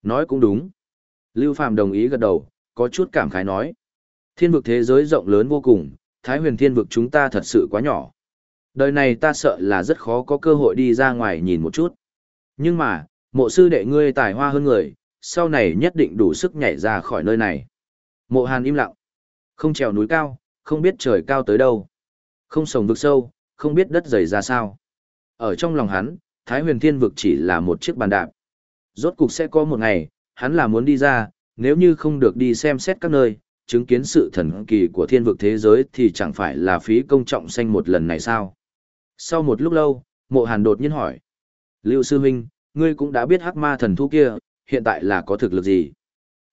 Nói cũng đúng. Lưu Phàm đồng ý gật đầu, có chút cảm khái nói. Thiên vực thế giới rộng lớn vô cùng, Thái huyền thiên vực chúng ta thật sự quá nhỏ. Đời này ta sợ là rất khó có cơ hội đi ra ngoài nhìn một chút. Nhưng mà, mộ sư đệ ngươi tài hoa hơn người, sau này nhất định đủ sức nhảy ra khỏi nơi này. Mộ hàn im lặng. Không trèo núi cao, không biết trời cao tới đâu. Không sồng vực sâu, không biết đất dày ra sao. Ở trong lòng hắn, Thái huyền thiên vực chỉ là một chiếc bàn đạp. Rốt cục sẽ có một ngày, hắn là muốn đi ra, nếu như không được đi xem xét các nơi, chứng kiến sự thần kỳ của thiên vực thế giới thì chẳng phải là phí công trọng sanh một lần này sao. Sau một lúc lâu, mộ hàn đột nhiên hỏi. Lưu Sư Minh, ngươi cũng đã biết hắc ma thần thú kia, hiện tại là có thực lực gì?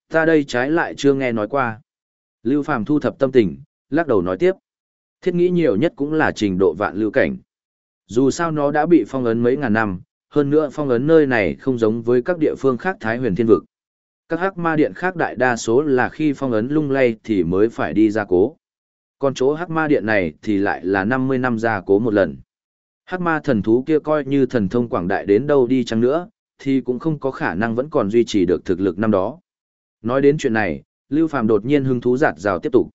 Ta đây trái lại chưa nghe nói qua. Lưu Phàm thu thập tâm tình, lắc đầu nói tiếp. Thiết nghĩ nhiều nhất cũng là trình độ vạn lưu cảnh. Dù sao nó đã bị phong ấn mấy ngàn năm, hơn nữa phong ấn nơi này không giống với các địa phương khác Thái huyền thiên vực. Các hắc ma điện khác đại đa số là khi phong ấn lung lay thì mới phải đi ra cố. Còn chỗ hắc ma điện này thì lại là 50 năm ra cố một lần. Hắc ma thần thú kia coi như thần thông quảng đại đến đâu đi chăng nữa, thì cũng không có khả năng vẫn còn duy trì được thực lực năm đó. Nói đến chuyện này, Lưu Phàm đột nhiên hứng thú giạt rào tiếp tục.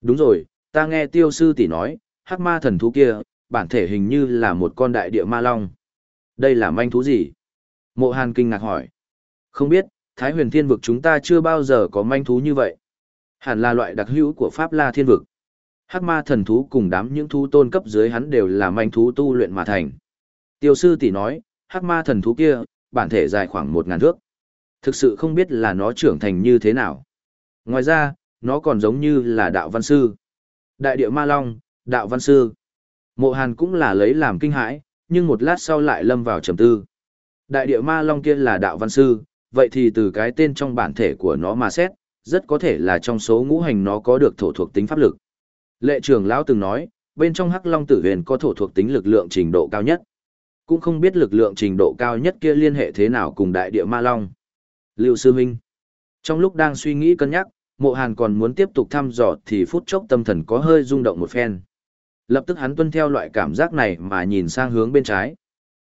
Đúng rồi, ta nghe tiêu sư tỷ nói, hắc ma thần thú kia, bản thể hình như là một con đại địa ma long. Đây là manh thú gì? Mộ Hàn kinh ngạc hỏi. Không biết, Thái huyền thiên vực chúng ta chưa bao giờ có manh thú như vậy. Hẳn là loại đặc hữu của Pháp La thiên vực. Hắc ma thần thú cùng đám những thú tôn cấp dưới hắn đều là manh thú tu luyện mà thành. Tiêu sư tỷ nói, hắc ma thần thú kia, bản thể dài khoảng một ngàn thước. Thực sự không biết là nó trưởng thành như thế nào. Ngoài ra, nó còn giống như là đạo văn sư. Đại địa ma long, đạo văn sư. Mộ hàn cũng là lấy làm kinh hãi, nhưng một lát sau lại lâm vào trầm tư. Đại địa ma long kia là đạo văn sư, vậy thì từ cái tên trong bản thể của nó mà xét, rất có thể là trong số ngũ hành nó có được thổ thuộc tính pháp lực. Lệ trưởng lão từng nói, bên trong hắc long tử huyền có thổ thuộc tính lực lượng trình độ cao nhất. Cũng không biết lực lượng trình độ cao nhất kia liên hệ thế nào cùng đại địa ma long. Lưu Sư Minh. Trong lúc đang suy nghĩ cân nhắc, mộ hàn còn muốn tiếp tục thăm dò thì phút chốc tâm thần có hơi rung động một phen. Lập tức hắn tuân theo loại cảm giác này mà nhìn sang hướng bên trái.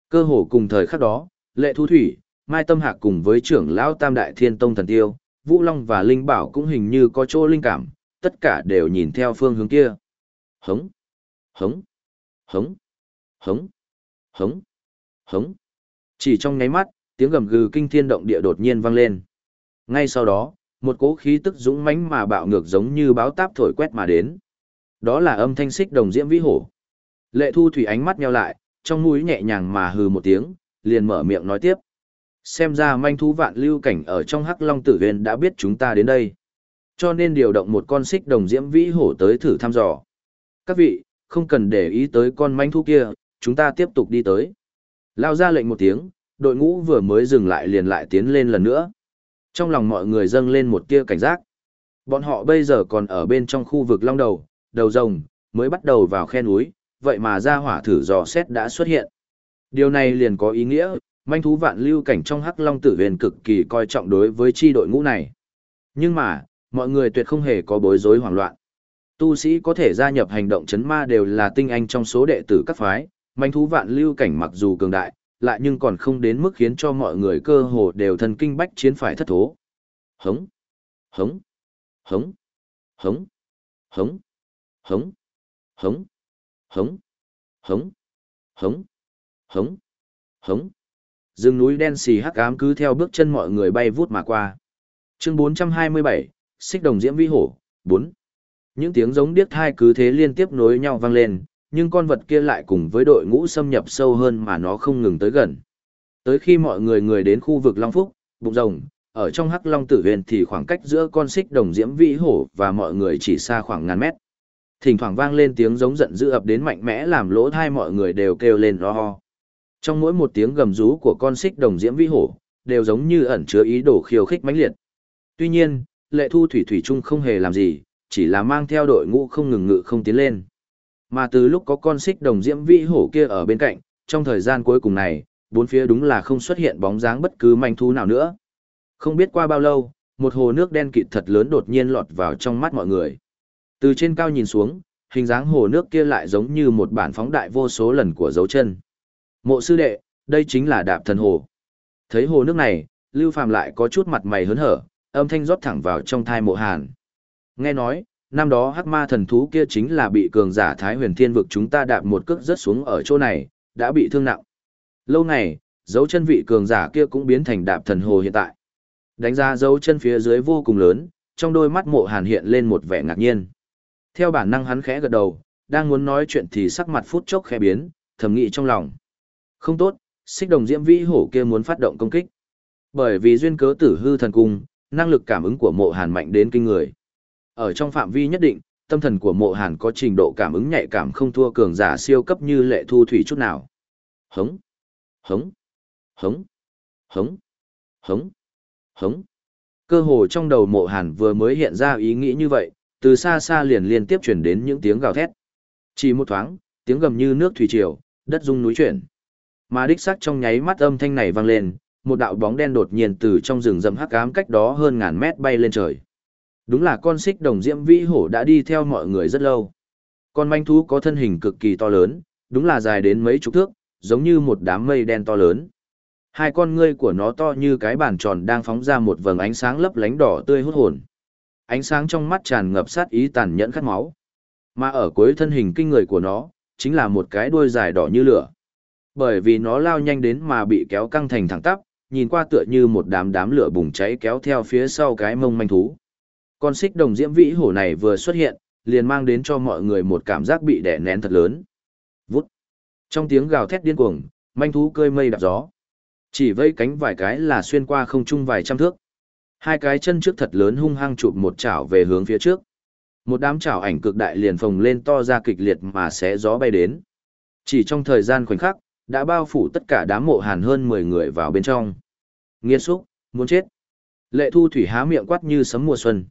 Cơ hồ cùng thời khắc đó, lệ thu thủy, mai tâm hạc cùng với trưởng lão tam đại thiên tông thần tiêu, vũ long và linh bảo cũng hình như có chỗ linh cảm, tất cả đều nhìn theo phương hướng kia. Hống, hống, hống, hống, hống, hống. Chỉ trong nháy mắt, tiếng gầm gừ kinh thiên động địa đột nhiên vang lên. Ngay sau đó, một cỗ khí tức dũng mãnh mà bạo ngược giống như báo táp thổi quét mà đến. Đó là âm thanh xích đồng diễm vĩ hổ. Lệ Thu Thủy ánh mắt nheo lại, trong mũi nhẹ nhàng mà hừ một tiếng, liền mở miệng nói tiếp. Xem ra manh thú vạn lưu cảnh ở trong Hắc Long Tử Huyền đã biết chúng ta đến đây. Cho nên điều động một con xích đồng diễm vĩ hổ tới thử thăm dò. Các vị, không cần để ý tới con manh thú kia, chúng ta tiếp tục đi tới. Lao ra lệnh một tiếng, đội ngũ vừa mới dừng lại liền lại tiến lên lần nữa. Trong lòng mọi người dâng lên một tia cảnh giác. Bọn họ bây giờ còn ở bên trong khu vực long đầu, đầu rồng, mới bắt đầu vào khe núi, vậy mà ra hỏa thử dò xét đã xuất hiện. Điều này liền có ý nghĩa, manh thú vạn lưu cảnh trong hắc long tử huyền cực kỳ coi trọng đối với chi đội ngũ này. Nhưng mà, mọi người tuyệt không hề có bối rối hoảng loạn. Tu sĩ có thể gia nhập hành động chấn ma đều là tinh anh trong số đệ tử các phái, manh thú vạn lưu cảnh mặc dù cường đại, lại nhưng còn không đến mức khiến cho mọi người cơ hồ đều thần kinh bách chiến phải thất thố. Hống, hống, hống, hống, hống, hống, hống, hống, hống, hống, hống, hống. Rừng núi đen xì hắc ám cứ theo bước chân mọi người bay vút mà qua. Chương 427, Xích đồng diễm vi hổ, 4. Những tiếng giống điếc thai cứ thế liên tiếp nối nhau vang lên, nhưng con vật kia lại cùng với đội ngũ xâm nhập sâu hơn mà nó không ngừng tới gần. Tới khi mọi người người đến khu vực Long Phúc, bụng rồng, ở trong hắc long tử huyền thì khoảng cách giữa con xích đồng diễm vĩ hổ và mọi người chỉ xa khoảng ngàn mét. Thỉnh thoảng vang lên tiếng giống giận dữ ập đến mạnh mẽ làm lỗ thai mọi người đều kêu lên ro ho. Trong mỗi một tiếng gầm rú của con xích đồng diễm vĩ hổ, đều giống như ẩn chứa ý đồ khiêu khích mãnh liệt. Tuy nhiên, lệ thu thủy thủy trung không hề làm gì, chỉ là mang theo đội ngũ không ngừng ngự không tiến lên. Mà từ lúc có con xích đồng diễm vĩ hổ kia ở bên cạnh, trong thời gian cuối cùng này, bốn phía đúng là không xuất hiện bóng dáng bất cứ manh thú nào nữa. Không biết qua bao lâu, một hồ nước đen kịt thật lớn đột nhiên lọt vào trong mắt mọi người. Từ trên cao nhìn xuống, hình dáng hồ nước kia lại giống như một bản phóng đại vô số lần của dấu chân. Mộ sư đệ, đây chính là đạp thần hồ. Thấy hồ nước này, Lưu Phàm lại có chút mặt mày hớn hở, âm thanh rót thẳng vào trong thai mộ hàn. Nghe nói, năm đó hắc ma thần thú kia chính là bị cường giả Thái huyền thiên vực chúng ta đạp một cước rớt xuống ở chỗ này, đã bị thương nặng. Lâu ngày, dấu chân vị cường giả kia cũng biến thành đạp thần hồ hiện tại. Đánh ra dấu chân phía dưới vô cùng lớn, trong đôi mắt mộ hàn hiện lên một vẻ ngạc nhiên. Theo bản năng hắn khẽ gật đầu, đang muốn nói chuyện thì sắc mặt phút chốc khẽ biến, thầm nghĩ trong lòng. Không tốt, xích đồng diễm vĩ hổ kia muốn phát động công kích. Bởi vì duyên cớ tử hư thần cung, năng lực cảm ứng của mộ hàn mạnh đến kinh người. Ở trong phạm vi nhất định, tâm thần của mộ hàn có trình độ cảm ứng nhạy cảm không thua cường giả siêu cấp như lệ thu thủy chút nào. Hống, hống, hống, hống, hống, hống. Cơ hồ trong đầu mộ hàn vừa mới hiện ra ý nghĩ như vậy, từ xa xa liền liên tiếp chuyển đến những tiếng gào thét. Chỉ một thoáng, tiếng gầm như nước thủy triều, đất rung núi chuyển. Mà đích xác trong nháy mắt âm thanh này vang lên, một đạo bóng đen đột nhiên từ trong rừng rậm hắc ám cách đó hơn ngàn mét bay lên trời. Đúng là con xích đồng diễm vĩ hổ đã đi theo mọi người rất lâu. Con manh thú có thân hình cực kỳ to lớn, đúng là dài đến mấy chục thước, giống như một đám mây đen to lớn. Hai con ngươi của nó to như cái bàn tròn đang phóng ra một vầng ánh sáng lấp lánh đỏ tươi hút hồn. Ánh sáng trong mắt tràn ngập sát ý tàn nhẫn khát máu. Mà ở cuối thân hình kinh người của nó, chính là một cái đuôi dài đỏ như lửa. Bởi vì nó lao nhanh đến mà bị kéo căng thành thẳng tắp, nhìn qua tựa như một đám đám lửa bùng cháy kéo theo phía sau cái mông manh thú. Con xích đồng diễm vĩ hổ này vừa xuất hiện, liền mang đến cho mọi người một cảm giác bị đè nén thật lớn. Vút. Trong tiếng gào thét điên cuồng, manh thú cơi mây đạp gió. Chỉ vây cánh vài cái là xuyên qua không trung vài trăm thước. Hai cái chân trước thật lớn hung hăng chụp một chảo về hướng phía trước. Một đám chảo ảnh cực đại liền phồng lên to ra kịch liệt mà sẽ gió bay đến. Chỉ trong thời gian khoảnh khắc, đã bao phủ tất cả đám mộ hàn hơn 10 người vào bên trong. Nghiên xúc, muốn chết. Lệ thu thủy há miệng quát như sấm mùa xuân.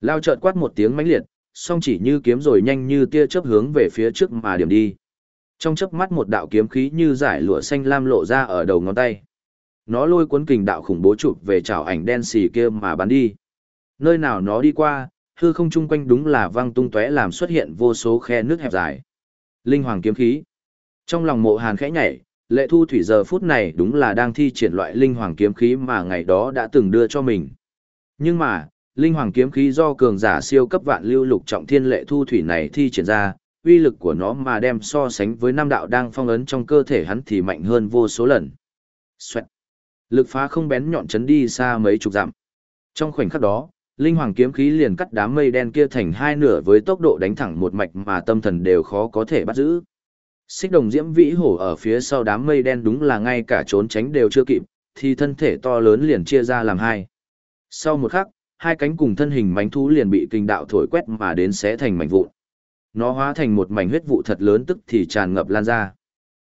Lao chợt quát một tiếng mãnh liệt, song chỉ như kiếm rồi nhanh như tia chớp hướng về phía trước mà điểm đi. Trong chớp mắt một đạo kiếm khí như giải lụa xanh lam lộ ra ở đầu ngón tay. Nó lôi cuốn kình đạo khủng bố chụp về chảo ảnh đen xì kia mà bắn đi. Nơi nào nó đi qua, hư không chung quanh đúng là văng tung tóe làm xuất hiện vô số khe nước hẹp dài. Linh hoàng kiếm khí. Trong lòng mộ hàn khẽ nhảy, lệ thu thủy giờ phút này đúng là đang thi triển loại linh hoàng kiếm khí mà ngày đó đã từng đưa cho mình. Nhưng mà, linh hoàng kiếm khí do cường giả siêu cấp vạn lưu lục trọng thiên lệ thu thủy này thi triển ra, uy lực của nó mà đem so sánh với năm đạo đang phong ấn trong cơ thể hắn thì mạnh hơn vô số lần. Xoẹt. Lực phá không bén nhọn chấn đi xa mấy chục dặm. Trong khoảnh khắc đó, linh hoàng kiếm khí liền cắt đám mây đen kia thành hai nửa với tốc độ đánh thẳng một mạch mà tâm thần đều khó có thể bắt giữ. Xích đồng diễm vĩ hổ ở phía sau đám mây đen đúng là ngay cả trốn tránh đều chưa kịp, thì thân thể to lớn liền chia ra làm hai. Sau một khắc, hai cánh cùng thân hình mánh thú liền bị kinh đạo thổi quét mà đến xé thành mảnh vụn. Nó hóa thành một mảnh huyết vụ thật lớn tức thì tràn ngập lan ra.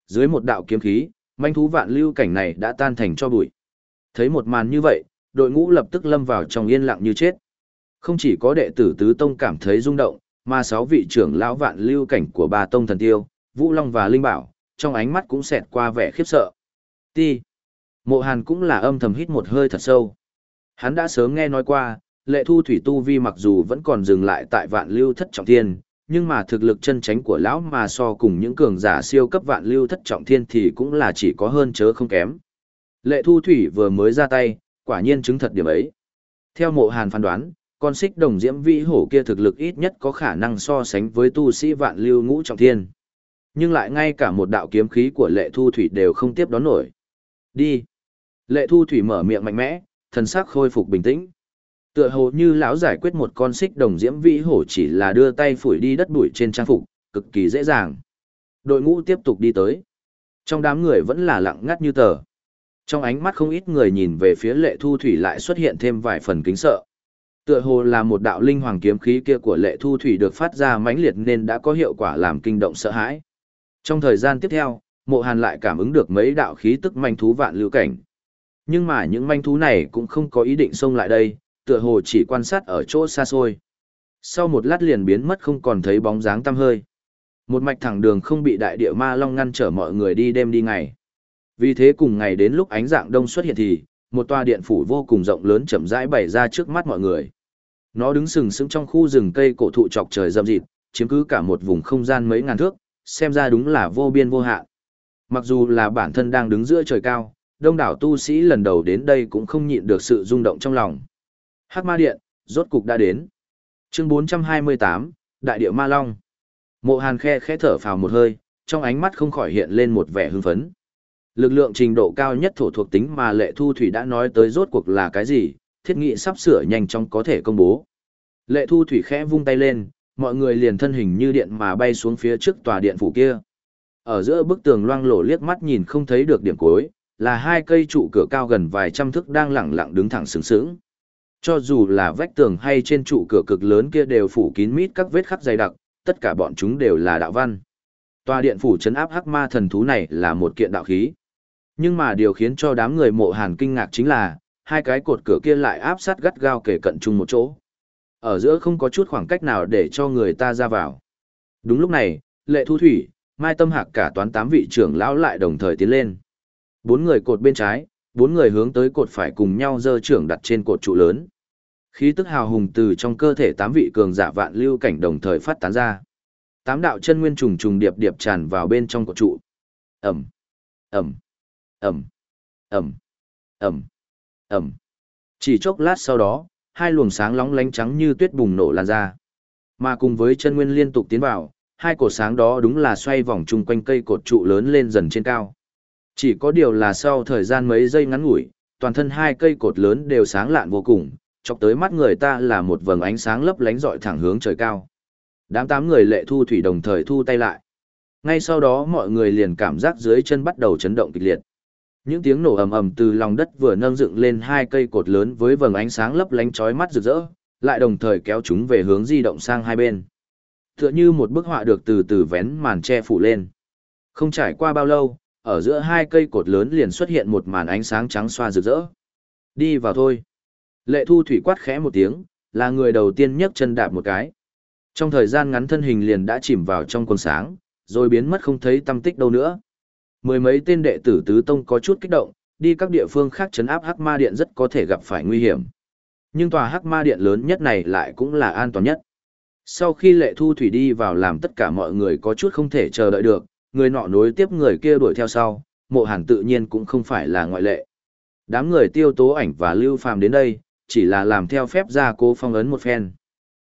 Dưới một đạo kiếm khí, manh thú vạn lưu cảnh này đã tan thành cho bụi. Thấy một màn như vậy, đội ngũ lập tức lâm vào trong yên lặng như chết. Không chỉ có đệ tử tứ tông cảm thấy rung động, mà sáu vị trưởng lão vạn lưu cảnh của ba tông thần tiêu, Vũ Long và Linh Bảo, trong ánh mắt cũng xẹt qua vẻ khiếp sợ. Ti. Mộ Hàn cũng là âm thầm hít một hơi thật sâu. Hắn đã sớm nghe nói qua, lệ thu thủy tu vi mặc dù vẫn còn dừng lại tại vạn lưu thất trọng thiên, nhưng mà thực lực chân tránh của lão mà so cùng những cường giả siêu cấp vạn lưu thất trọng thiên thì cũng là chỉ có hơn chớ không kém. Lệ thu thủy vừa mới ra tay, quả nhiên chứng thật điểm ấy. Theo mộ hàn phán đoán, con xích đồng diễm vĩ hổ kia thực lực ít nhất có khả năng so sánh với tu sĩ vạn lưu ngũ trọng thiên. Nhưng lại ngay cả một đạo kiếm khí của lệ thu thủy đều không tiếp đón nổi. Đi. Lệ thu thủy mở miệng mạnh mẽ, thần sắc khôi phục bình tĩnh. Tựa hồ như lão giải quyết một con xích đồng diễm vĩ hổ chỉ là đưa tay phủi đi đất bụi trên trang phục, cực kỳ dễ dàng. Đội ngũ tiếp tục đi tới. Trong đám người vẫn là lặng ngắt như tờ. Trong ánh mắt không ít người nhìn về phía lệ thu thủy lại xuất hiện thêm vài phần kính sợ. Tựa hồ là một đạo linh hoàng kiếm khí kia của lệ thu thủy được phát ra mãnh liệt nên đã có hiệu quả làm kinh động sợ hãi. Trong thời gian tiếp theo, mộ hàn lại cảm ứng được mấy đạo khí tức manh thú vạn lưu cảnh. Nhưng mà những manh thú này cũng không có ý định xông lại đây, tựa hồ chỉ quan sát ở chỗ xa xôi. Sau một lát liền biến mất không còn thấy bóng dáng tăm hơi. Một mạch thẳng đường không bị đại địa ma long ngăn trở mọi người đi đêm đi ngày. Vì thế cùng ngày đến lúc ánh dạng đông xuất hiện thì, một tòa điện phủ vô cùng rộng lớn chậm rãi bày ra trước mắt mọi người. Nó đứng sừng sững trong khu rừng cây cổ thụ chọc trời rậm rịt, chiếm cứ cả một vùng không gian mấy ngàn thước, xem ra đúng là vô biên vô hạn. Mặc dù là bản thân đang đứng giữa trời cao, đông đảo tu sĩ lần đầu đến đây cũng không nhịn được sự rung động trong lòng. Hắc ma điện, rốt cục đã đến. Chương 428, Đại địa ma long. Mộ Hàn khe khẽ thở phào một hơi, trong ánh mắt không khỏi hiện lên một vẻ hưng phấn. Lực lượng trình độ cao nhất thổ thuộc tính mà Lệ Thu Thủy đã nói tới rốt cuộc là cái gì, thiết nghị sắp sửa nhanh chóng có thể công bố. Lệ Thu Thủy khẽ vung tay lên, mọi người liền thân hình như điện mà bay xuống phía trước tòa điện phủ kia. Ở giữa bức tường loang lổ liếc mắt nhìn không thấy được điểm cuối, là hai cây trụ cửa cao gần vài trăm thước đang lẳng lặng đứng thẳng sướng sướng. Cho dù là vách tường hay trên trụ cửa cực lớn kia đều phủ kín mít các vết khắc dày đặc, tất cả bọn chúng đều là đạo văn. Tòa điện phủ trấn áp hắc ma thần thú này là một kiện đạo khí. Nhưng mà điều khiến cho đám người mộ hàn kinh ngạc chính là, hai cái cột cửa kia lại áp sát gắt gao kể cận chung một chỗ. Ở giữa không có chút khoảng cách nào để cho người ta ra vào. Đúng lúc này, lệ thu thủy, mai tâm hạc cả toán tám vị trưởng lão lại đồng thời tiến lên. Bốn người cột bên trái, bốn người hướng tới cột phải cùng nhau dơ trưởng đặt trên cột trụ lớn. Khí tức hào hùng từ trong cơ thể tám vị cường giả vạn lưu cảnh đồng thời phát tán ra. Tám đạo chân nguyên trùng trùng điệp điệp tràn vào bên trong cột trụ. Ẩm, Ẩm, Ẩm, Ẩm, Ẩm, Ẩm. Chỉ chốc lát sau đó, hai luồng sáng lóng lánh trắng như tuyết bùng nổ lan ra. Mà cùng với chân nguyên liên tục tiến vào, hai cột sáng đó đúng là xoay vòng chung quanh cây cột trụ lớn lên dần trên cao. Chỉ có điều là sau thời gian mấy giây ngắn ngủi, toàn thân hai cây cột lớn đều sáng lạn vô cùng, chọc tới mắt người ta là một vầng ánh sáng lấp lánh dọi thẳng hướng trời cao. Đám tám người lệ thu thủy đồng thời thu tay lại. Ngay sau đó mọi người liền cảm giác dưới chân bắt đầu chấn động kịch liệt. Những tiếng nổ ầm ầm từ lòng đất vừa nâng dựng lên hai cây cột lớn với vầng ánh sáng lấp lánh chói mắt rực rỡ, lại đồng thời kéo chúng về hướng di động sang hai bên. Tựa như một bức họa được từ từ vén màn che phủ lên. Không trải qua bao lâu, ở giữa hai cây cột lớn liền xuất hiện một màn ánh sáng trắng xoa rực rỡ. Đi vào thôi. Lệ thu thủy quát khẽ một tiếng, là người đầu tiên nhấc chân đạp một cái. Trong thời gian ngắn thân hình liền đã chìm vào trong quần sáng, rồi biến mất không thấy tâm tích đâu nữa. Mười mấy tên đệ tử tứ tông có chút kích động, đi các địa phương khác chấn áp hắc ma điện rất có thể gặp phải nguy hiểm. Nhưng tòa hắc ma điện lớn nhất này lại cũng là an toàn nhất. Sau khi lệ thu thủy đi vào làm tất cả mọi người có chút không thể chờ đợi được, người nọ nối tiếp người kia đuổi theo sau, mộ hàn tự nhiên cũng không phải là ngoại lệ. Đám người tiêu tố ảnh và lưu phàm đến đây, chỉ là làm theo phép ra cố phong ấn một phen.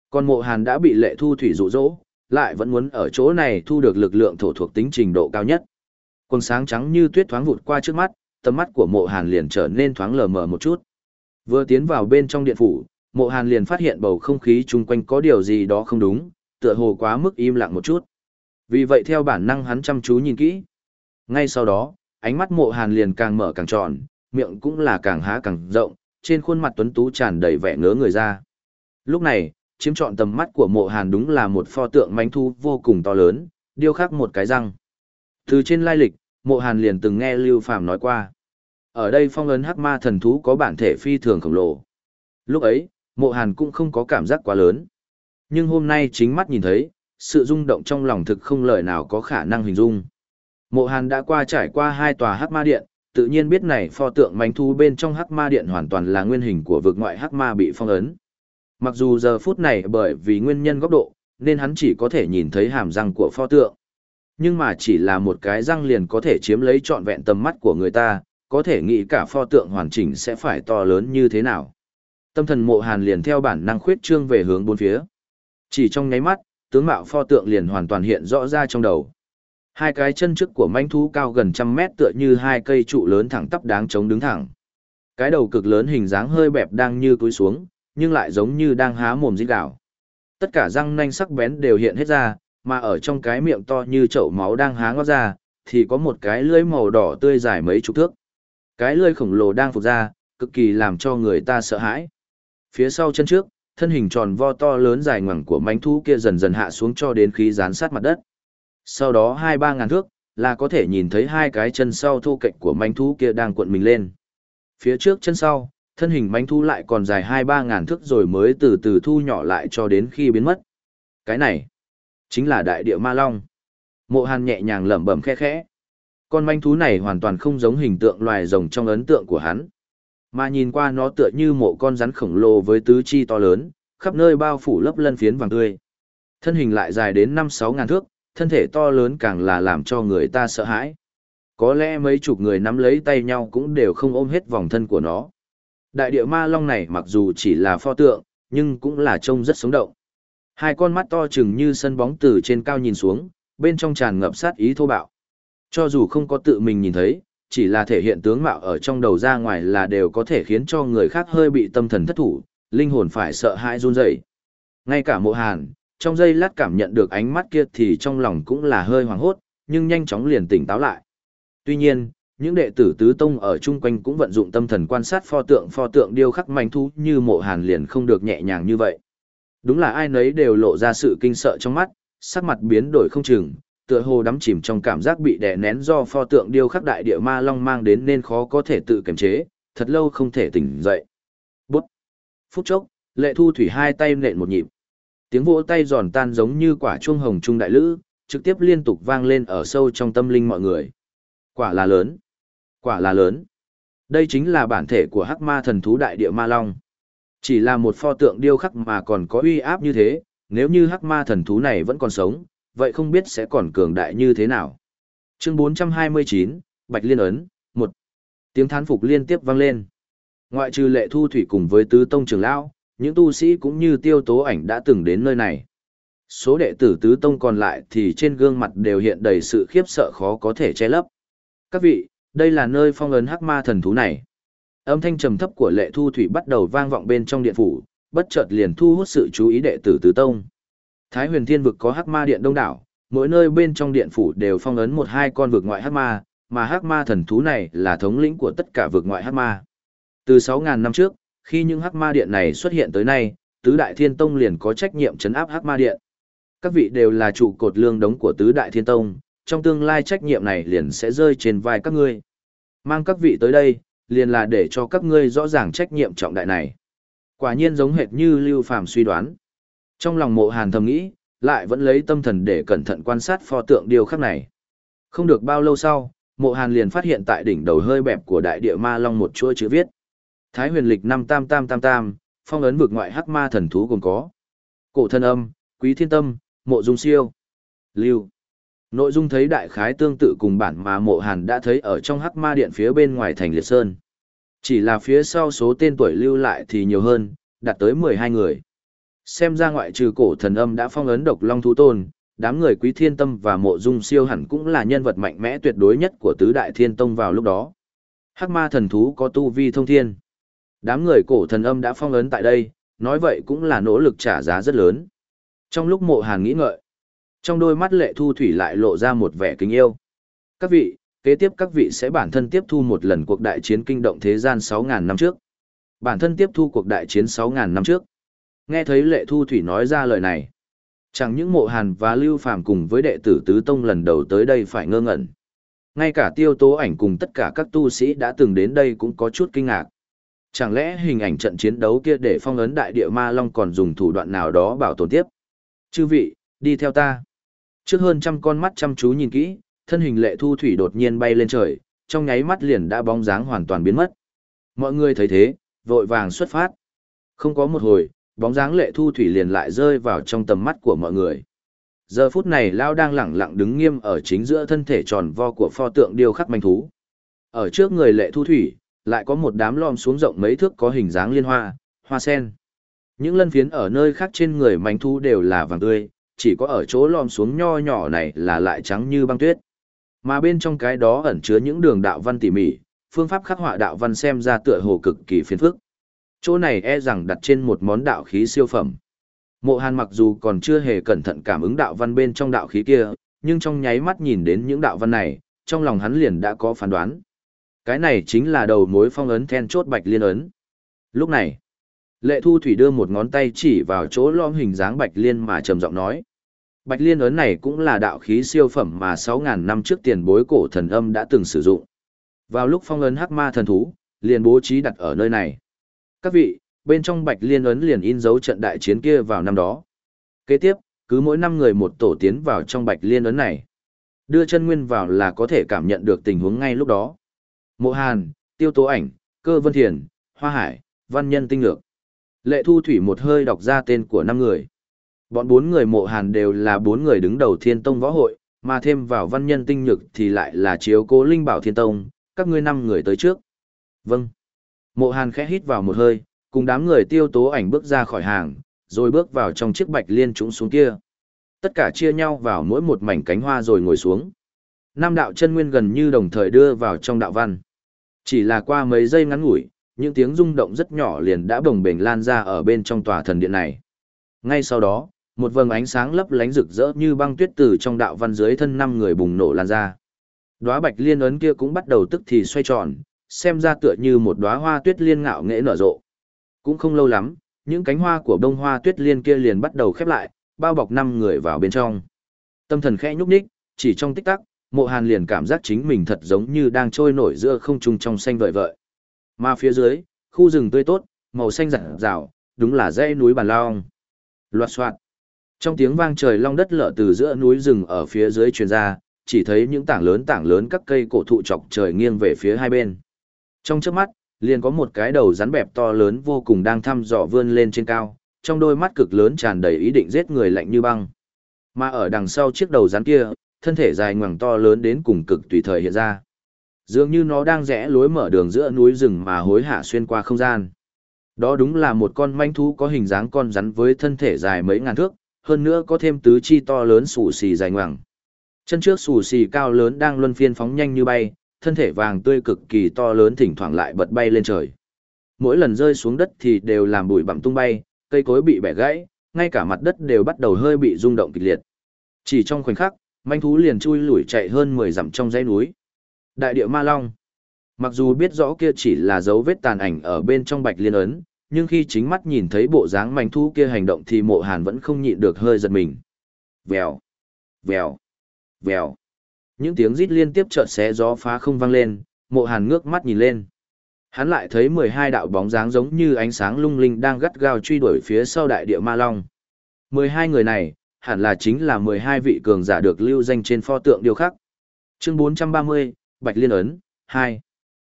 Còn mộ hàn đã bị lệ thu thủy rụ rỗ, lại vẫn muốn ở chỗ này thu được lực lượng thổ thuộc tính trình độ cao nhất. Quần sáng trắng như tuyết thoáng vụt qua trước mắt, tầm mắt của mộ hàn liền trở nên thoáng lờ mờ một chút. Vừa tiến vào bên trong điện phủ, mộ hàn liền phát hiện bầu không khí chung quanh có điều gì đó không đúng, tựa hồ quá mức im lặng một chút. Vì vậy theo bản năng hắn chăm chú nhìn kỹ. Ngay sau đó, ánh mắt mộ hàn liền càng mở càng tròn, miệng cũng là càng há càng rộng, trên khuôn mặt tuấn tú tràn đầy vẻ ngớ người ra. Lúc này, chiếm trọn tầm mắt của mộ hàn đúng là một pho tượng manh thu vô cùng to lớn, điêu khắc một cái răng. Từ trên lai lịch, mộ hàn liền từng nghe Lưu Phàm nói qua. Ở đây phong ấn hắc ma thần thú có bản thể phi thường khổng lồ. Lúc ấy, mộ hàn cũng không có cảm giác quá lớn. Nhưng hôm nay chính mắt nhìn thấy, sự rung động trong lòng thực không lời nào có khả năng hình dung. Mộ hàn đã qua trải qua hai tòa hắc ma điện, tự nhiên biết này pho tượng manh thu bên trong hắc ma điện hoàn toàn là nguyên hình của vực ngoại hắc ma bị phong ấn. Mặc dù giờ phút này bởi vì nguyên nhân góc độ, nên hắn chỉ có thể nhìn thấy hàm răng của pho tượng. Nhưng mà chỉ là một cái răng liền có thể chiếm lấy trọn vẹn tầm mắt của người ta, có thể nghĩ cả pho tượng hoàn chỉnh sẽ phải to lớn như thế nào. Tâm thần mộ hàn liền theo bản năng khuyết trương về hướng bốn phía. Chỉ trong nháy mắt, tướng mạo pho tượng liền hoàn toàn hiện rõ ra trong đầu. Hai cái chân trước của manh thú cao gần trăm mét tựa như hai cây trụ lớn thẳng tắp đáng chống đứng thẳng. Cái đầu cực lớn hình dáng hơi bẹp đang như cúi xuống, nhưng lại giống như đang há mồm rít gạo. Tất cả răng nanh sắc bén đều hiện hết ra, mà ở trong cái miệng to như chậu máu đang há ngót ra, thì có một cái lưỡi màu đỏ tươi dài mấy chục thước. Cái lưỡi khổng lồ đang phục ra, cực kỳ làm cho người ta sợ hãi. Phía sau chân trước, thân hình tròn vo to lớn dài ngoằng của mánh thú kia dần dần hạ xuống cho đến khi dán sát mặt đất. Sau đó hai ba ngàn thước, là có thể nhìn thấy hai cái chân sau thô cạnh của mánh thú kia đang cuộn mình lên. Phía trước chân sau, thân hình mánh thú lại còn dài hai ba ngàn thước rồi mới từ từ thu nhỏ lại cho đến khi biến mất. Cái này, chính là đại địa ma long. Mộ hàn nhẹ nhàng lẩm bẩm khe khẽ. Con manh thú này hoàn toàn không giống hình tượng loài rồng trong ấn tượng của hắn. Mà nhìn qua nó tựa như một con rắn khổng lồ với tứ chi to lớn, khắp nơi bao phủ lấp lân phiến vàng tươi. Thân hình lại dài đến năm sáu ngàn thước, thân thể to lớn càng là làm cho người ta sợ hãi. Có lẽ mấy chục người nắm lấy tay nhau cũng đều không ôm hết vòng thân của nó. Đại địa ma long này mặc dù chỉ là pho tượng, nhưng cũng là trông rất sống động. Hai con mắt to chừng như sân bóng từ trên cao nhìn xuống, bên trong tràn ngập sát ý thô bạo. Cho dù không có tự mình nhìn thấy, chỉ là thể hiện tướng mạo ở trong đầu ra ngoài là đều có thể khiến cho người khác hơi bị tâm thần thất thủ, linh hồn phải sợ hãi run rẩy. Ngay cả mộ hàn, trong giây lát cảm nhận được ánh mắt kia thì trong lòng cũng là hơi hoảng hốt, nhưng nhanh chóng liền tỉnh táo lại. Tuy nhiên, những đệ tử tứ tông ở chung quanh cũng vận dụng tâm thần quan sát pho tượng pho tượng điêu khắc manh thú như mộ hàn liền không được nhẹ nhàng như vậy. Đúng là ai nấy đều lộ ra sự kinh sợ trong mắt, sắc mặt biến đổi không chừng, tựa hồ đắm chìm trong cảm giác bị đè nén do pho tượng điêu khắc đại địa ma long mang đến nên khó có thể tự kiềm chế, thật lâu không thể tỉnh dậy. Bút! Phút chốc, Lệ thu thủy hai tay nện một nhịp. Tiếng vỗ tay giòn tan giống như quả chuông hồng trung đại lữ, trực tiếp liên tục vang lên ở sâu trong tâm linh mọi người. Quả là lớn. Quả là lớn. Đây chính là bản thể của hắc ma thần thú đại địa ma long. Chỉ là một pho tượng điêu khắc mà còn có uy áp như thế, nếu như hắc ma thần thú này vẫn còn sống, vậy không biết sẽ còn cường đại như thế nào. Chương 429, Bạch Liên Ấn, 1. Tiếng thán phục liên tiếp vang lên. Ngoại trừ lệ thu thủy cùng với tứ tông trưởng lão, những tu sĩ cũng như tiêu tố ảnh đã từng đến nơi này. Số đệ tử tứ tông còn lại thì trên gương mặt đều hiện đầy sự khiếp sợ khó có thể che lấp. Các vị, đây là nơi phong ấn hắc ma thần thú này. Âm thanh trầm thấp của lệ thu thủy bắt đầu vang vọng bên trong điện phủ, bất chợt liền thu hút sự chú ý đệ tử tứ tông. Thái huyền thiên vực có hắc ma điện đông đảo, mỗi nơi bên trong điện phủ đều phong ấn một hai con vực ngoại hắc ma, mà hắc ma thần thú này là thống lĩnh của tất cả vực ngoại hắc ma. Từ sáu ngàn năm trước, khi những hắc ma điện này xuất hiện tới nay, tứ đại thiên tông liền có trách nhiệm chấn áp hắc ma điện. Các vị đều là trụ cột lương đống của tứ đại thiên tông, trong tương lai trách nhiệm này liền sẽ rơi trên vai các ngươi. Mang các vị tới đây, liền là để cho các ngươi rõ ràng trách nhiệm trọng đại này. Quả nhiên giống hệt như Lưu Phàm suy đoán. Trong lòng mộ hàn thầm nghĩ, lại vẫn lấy tâm thần để cẩn thận quan sát pho tượng điều khắc này. Không được bao lâu sau, mộ hàn liền phát hiện tại đỉnh đầu hơi bẹp của đại địa ma long một chuỗi chữ viết. Thái huyền lịch năm tam tam tam tam, phong ấn vực ngoại hắc ma thần thú gồm có. Cổ thân âm, quý thiên tâm, mộ dung siêu. Lưu. Nội dung thấy đại khái tương tự cùng bản mà mộ hàn đã thấy ở trong hắc ma điện phía bên ngoài thành liệt sơn. Chỉ là phía sau số tên tuổi lưu lại thì nhiều hơn, đạt tới 12 người. Xem ra ngoại trừ cổ thần âm đã phong ấn độc long thú tôn, đám người quý thiên tâm và mộ dung siêu hẳn cũng là nhân vật mạnh mẽ tuyệt đối nhất của tứ đại thiên tông vào lúc đó. Hắc ma thần thú có tu vi thông thiên. Đám người cổ thần âm đã phong ấn tại đây, nói vậy cũng là nỗ lực trả giá rất lớn. Trong lúc mộ hàn nghĩ ngợi, trong đôi mắt lệ thu thủy lại lộ ra một vẻ kính yêu. Các vị, kế tiếp các vị sẽ bản thân tiếp thu một lần cuộc đại chiến kinh động thế gian 6.000 năm trước. Bản thân tiếp thu cuộc đại chiến 6.000 năm trước. Nghe thấy lệ thu thủy nói ra lời này. Chẳng những mộ hàn và lưu phàm cùng với đệ tử tứ tông lần đầu tới đây phải ngơ ngẩn. Ngay cả tiêu tố ảnh cùng tất cả các tu sĩ đã từng đến đây cũng có chút kinh ngạc. Chẳng lẽ hình ảnh trận chiến đấu kia để phong ấn đại địa ma long còn dùng thủ đoạn nào đó bảo tồn tiếp? Chư vị, đi theo ta. Trước hơn trăm con mắt chăm chú nhìn kỹ, thân hình lệ thu thủy đột nhiên bay lên trời, trong nháy mắt liền đã bóng dáng hoàn toàn biến mất. Mọi người thấy thế, vội vàng xuất phát. Không có một hồi, bóng dáng lệ thu thủy liền lại rơi vào trong tầm mắt của mọi người. Giờ phút này Lao đang lẳng lặng đứng nghiêm ở chính giữa thân thể tròn vo của pho tượng điêu khắc manh thú. Ở trước người lệ thu thủy, lại có một đám lom xuống rộng mấy thước có hình dáng liên hoa, hoa sen. Những lân phiến ở nơi khác trên người manh thú đều là vàng tươi, chỉ có ở chỗ lom xuống nho nhỏ này là lại trắng như băng tuyết. Mà bên trong cái đó ẩn chứa những đường đạo văn tỉ mỉ, phương pháp khắc họa đạo văn xem ra tựa hồ cực kỳ phiền phức. Chỗ này e rằng đặt trên một món đạo khí siêu phẩm. Mộ Hàn mặc dù còn chưa hề cẩn thận cảm ứng đạo văn bên trong đạo khí kia, nhưng trong nháy mắt nhìn đến những đạo văn này, trong lòng hắn liền đã có phán đoán. Cái này chính là đầu mối phong ấn then chốt bạch liên ấn. Lúc này, Lệ Thu Thủy đưa một ngón tay chỉ vào chỗ lõm hình dáng bạch liên mà trầm giọng nói. Bạch liên ấn này cũng là đạo khí siêu phẩm mà 6.000 năm trước tiền bối cổ thần âm đã từng sử dụng. Vào lúc phong ấn hắc ma thần thú, liền bố trí đặt ở nơi này. Các vị, bên trong bạch liên ấn liền in dấu trận đại chiến kia vào năm đó. Kế tiếp, cứ mỗi năm người một tổ tiến vào trong bạch liên ấn này. Đưa chân nguyên vào là có thể cảm nhận được tình huống ngay lúc đó. Mộ Hàn, Tiêu Tố Ảnh, Cơ Vân Thiền, Hoa Hải, Văn Nhân Tinh Lược. Lệ Thu Thủy một hơi đọc ra tên của năm người. Bọn bốn người mộ hàn đều là bốn người đứng đầu thiên tông võ hội, mà thêm vào văn nhân tinh nhược thì lại là chiếu cố linh bảo thiên tông, các ngươi năm người tới trước. Vâng. Mộ hàn khẽ hít vào một hơi, cùng đám người tiêu tố ảnh bước ra khỏi hàng, rồi bước vào trong chiếc bạch liên trũng xuống kia. Tất cả chia nhau vào mỗi một mảnh cánh hoa rồi ngồi xuống. Năm đạo chân nguyên gần như đồng thời đưa vào trong đạo văn. Chỉ là qua mấy giây ngắn ngủi, những tiếng rung động rất nhỏ liền đã bồng bềnh lan ra ở bên trong tòa thần điện này. Ngay sau đó, một vầng ánh sáng lấp lánh rực rỡ như băng tuyết từ trong đạo văn dưới thân năm người bùng nổ lan ra. Đóa bạch liên ấn kia cũng bắt đầu tức thì xoay tròn, xem ra tựa như một đóa hoa tuyết liên ngạo nghễ nở rộ. Cũng không lâu lắm, những cánh hoa của bông hoa tuyết liên kia liền bắt đầu khép lại, bao bọc năm người vào bên trong. Tâm thần khẽ nhúc nhích, chỉ trong tích tắc, Mộ Hàn liền cảm giác chính mình thật giống như đang trôi nổi giữa không trung trong xanh vợi vợi. Mà phía dưới, khu rừng tươi tốt, màu xanh rạng rào, đúng là dãy núi Bàn Long. Loạt soạt. Trong tiếng vang trời long đất lở từ giữa núi rừng ở phía dưới truyền ra, chỉ thấy những tảng lớn tảng lớn các cây cổ thụ chọc trời nghiêng về phía hai bên. Trong chớp mắt, liền có một cái đầu rắn bẹp to lớn vô cùng đang thăm dò vươn lên trên cao, trong đôi mắt cực lớn tràn đầy ý định giết người lạnh như băng. Mà ở đằng sau chiếc đầu rắn kia, thân thể dài ngoằng to lớn đến cùng cực tùy thời hiện ra. Dường như nó đang rẽ lối mở đường giữa núi rừng mà hối hạ xuyên qua không gian. Đó đúng là một con manh thú có hình dáng con rắn với thân thể dài mấy ngàn thước, hơn nữa có thêm tứ chi to lớn xù xì dài ngoằng. Chân trước xù xì cao lớn đang luân phiên phóng nhanh như bay, thân thể vàng tươi cực kỳ to lớn thỉnh thoảng lại bật bay lên trời. Mỗi lần rơi xuống đất thì đều làm bụi bặm tung bay, cây cối bị bẻ gãy, ngay cả mặt đất đều bắt đầu hơi bị rung động kịch liệt. Chỉ trong khoảnh khắc, manh thú liền chui lủi chạy hơn 10 dặm trong dãy núi. Đại địa Ma Long. Mặc dù biết rõ kia chỉ là dấu vết tàn ảnh ở bên trong bạch liên ấn, nhưng khi chính mắt nhìn thấy bộ dáng manh thú kia hành động thì mộ hàn vẫn không nhịn được hơi giật mình. Vèo, vèo, vèo. Những tiếng rít liên tiếp chợt xé gió phá không vang lên, mộ hàn ngước mắt nhìn lên. Hắn lại thấy 12 đạo bóng dáng giống như ánh sáng lung linh đang gắt gao truy đuổi phía sau đại địa ma long. 12 người này, hẳn là chính là 12 vị cường giả được lưu danh trên pho tượng điêu khắc. Chương 430, Bạch Liên Ấn, 2.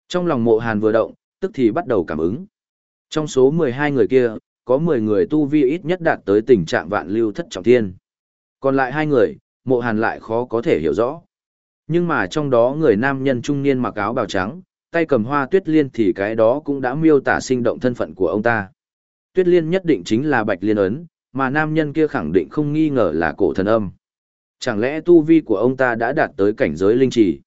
Trong lòng mộ hàn vừa động, tức thì bắt đầu cảm ứng. Trong số 12 người kia, có 10 người tu vi ít nhất đạt tới tình trạng vạn lưu thất trọng thiên. Còn lại hai người, mộ hàn lại khó có thể hiểu rõ. Nhưng mà trong đó người nam nhân trung niên mặc áo bào trắng, tay cầm hoa tuyết liên thì cái đó cũng đã miêu tả sinh động thân phận của ông ta. Tuyết liên nhất định chính là bạch liên ấn, mà nam nhân kia khẳng định không nghi ngờ là cổ thần âm. Chẳng lẽ tu vi của ông ta đã đạt tới cảnh giới linh trì?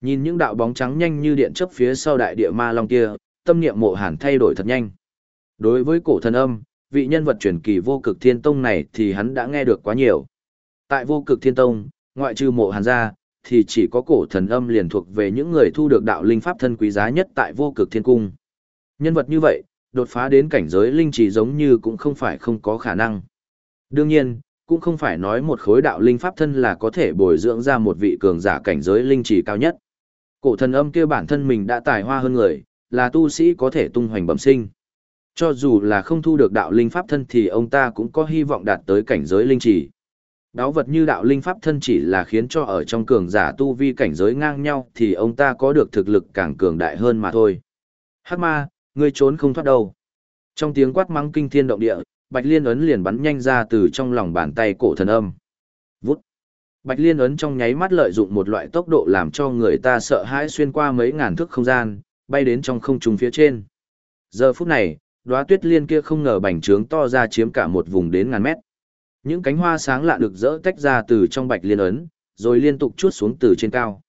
Nhìn những đạo bóng trắng nhanh như điện chớp phía sau đại địa ma long kia, tâm niệm mộ hàn thay đổi thật nhanh. Đối với cổ thần âm, vị nhân vật truyền kỳ vô cực thiên tông này thì hắn đã nghe được quá nhiều. Tại vô cực thiên tông, ngoại trừ mộ hàn ra, thì chỉ có cổ thần âm liền thuộc về những người thu được đạo linh pháp thân quý giá nhất tại vô cực thiên cung. Nhân vật như vậy, đột phá đến cảnh giới linh chỉ giống như cũng không phải không có khả năng. Đương nhiên, cũng không phải nói một khối đạo linh pháp thân là có thể bồi dưỡng ra một vị cường giả cảnh giới linh chỉ cao nhất. Cổ thần âm kia bản thân mình đã tài hoa hơn người, là tu sĩ có thể tung hoành bẩm sinh. Cho dù là không thu được đạo linh pháp thân thì ông ta cũng có hy vọng đạt tới cảnh giới linh chỉ. Đáo vật như đạo linh pháp thân chỉ là khiến cho ở trong cường giả tu vi cảnh giới ngang nhau thì ông ta có được thực lực càng cường đại hơn mà thôi. Hắc ma, ngươi trốn không thoát đâu. Trong tiếng quát mắng kinh thiên động địa, Bạch Liên ấn liền bắn nhanh ra từ trong lòng bàn tay cổ thần âm. Vút. Bạch Liên ấn trong nháy mắt lợi dụng một loại tốc độ làm cho người ta sợ hãi xuyên qua mấy ngàn thước không gian, bay đến trong không trung phía trên. Giờ phút này, đóa tuyết liên kia không ngờ bành trướng to ra chiếm cả một vùng đến ngàn mét. Những cánh hoa sáng lạ được rỡ tách ra từ trong bạch liên ấn, rồi liên tục chuốt xuống từ trên cao.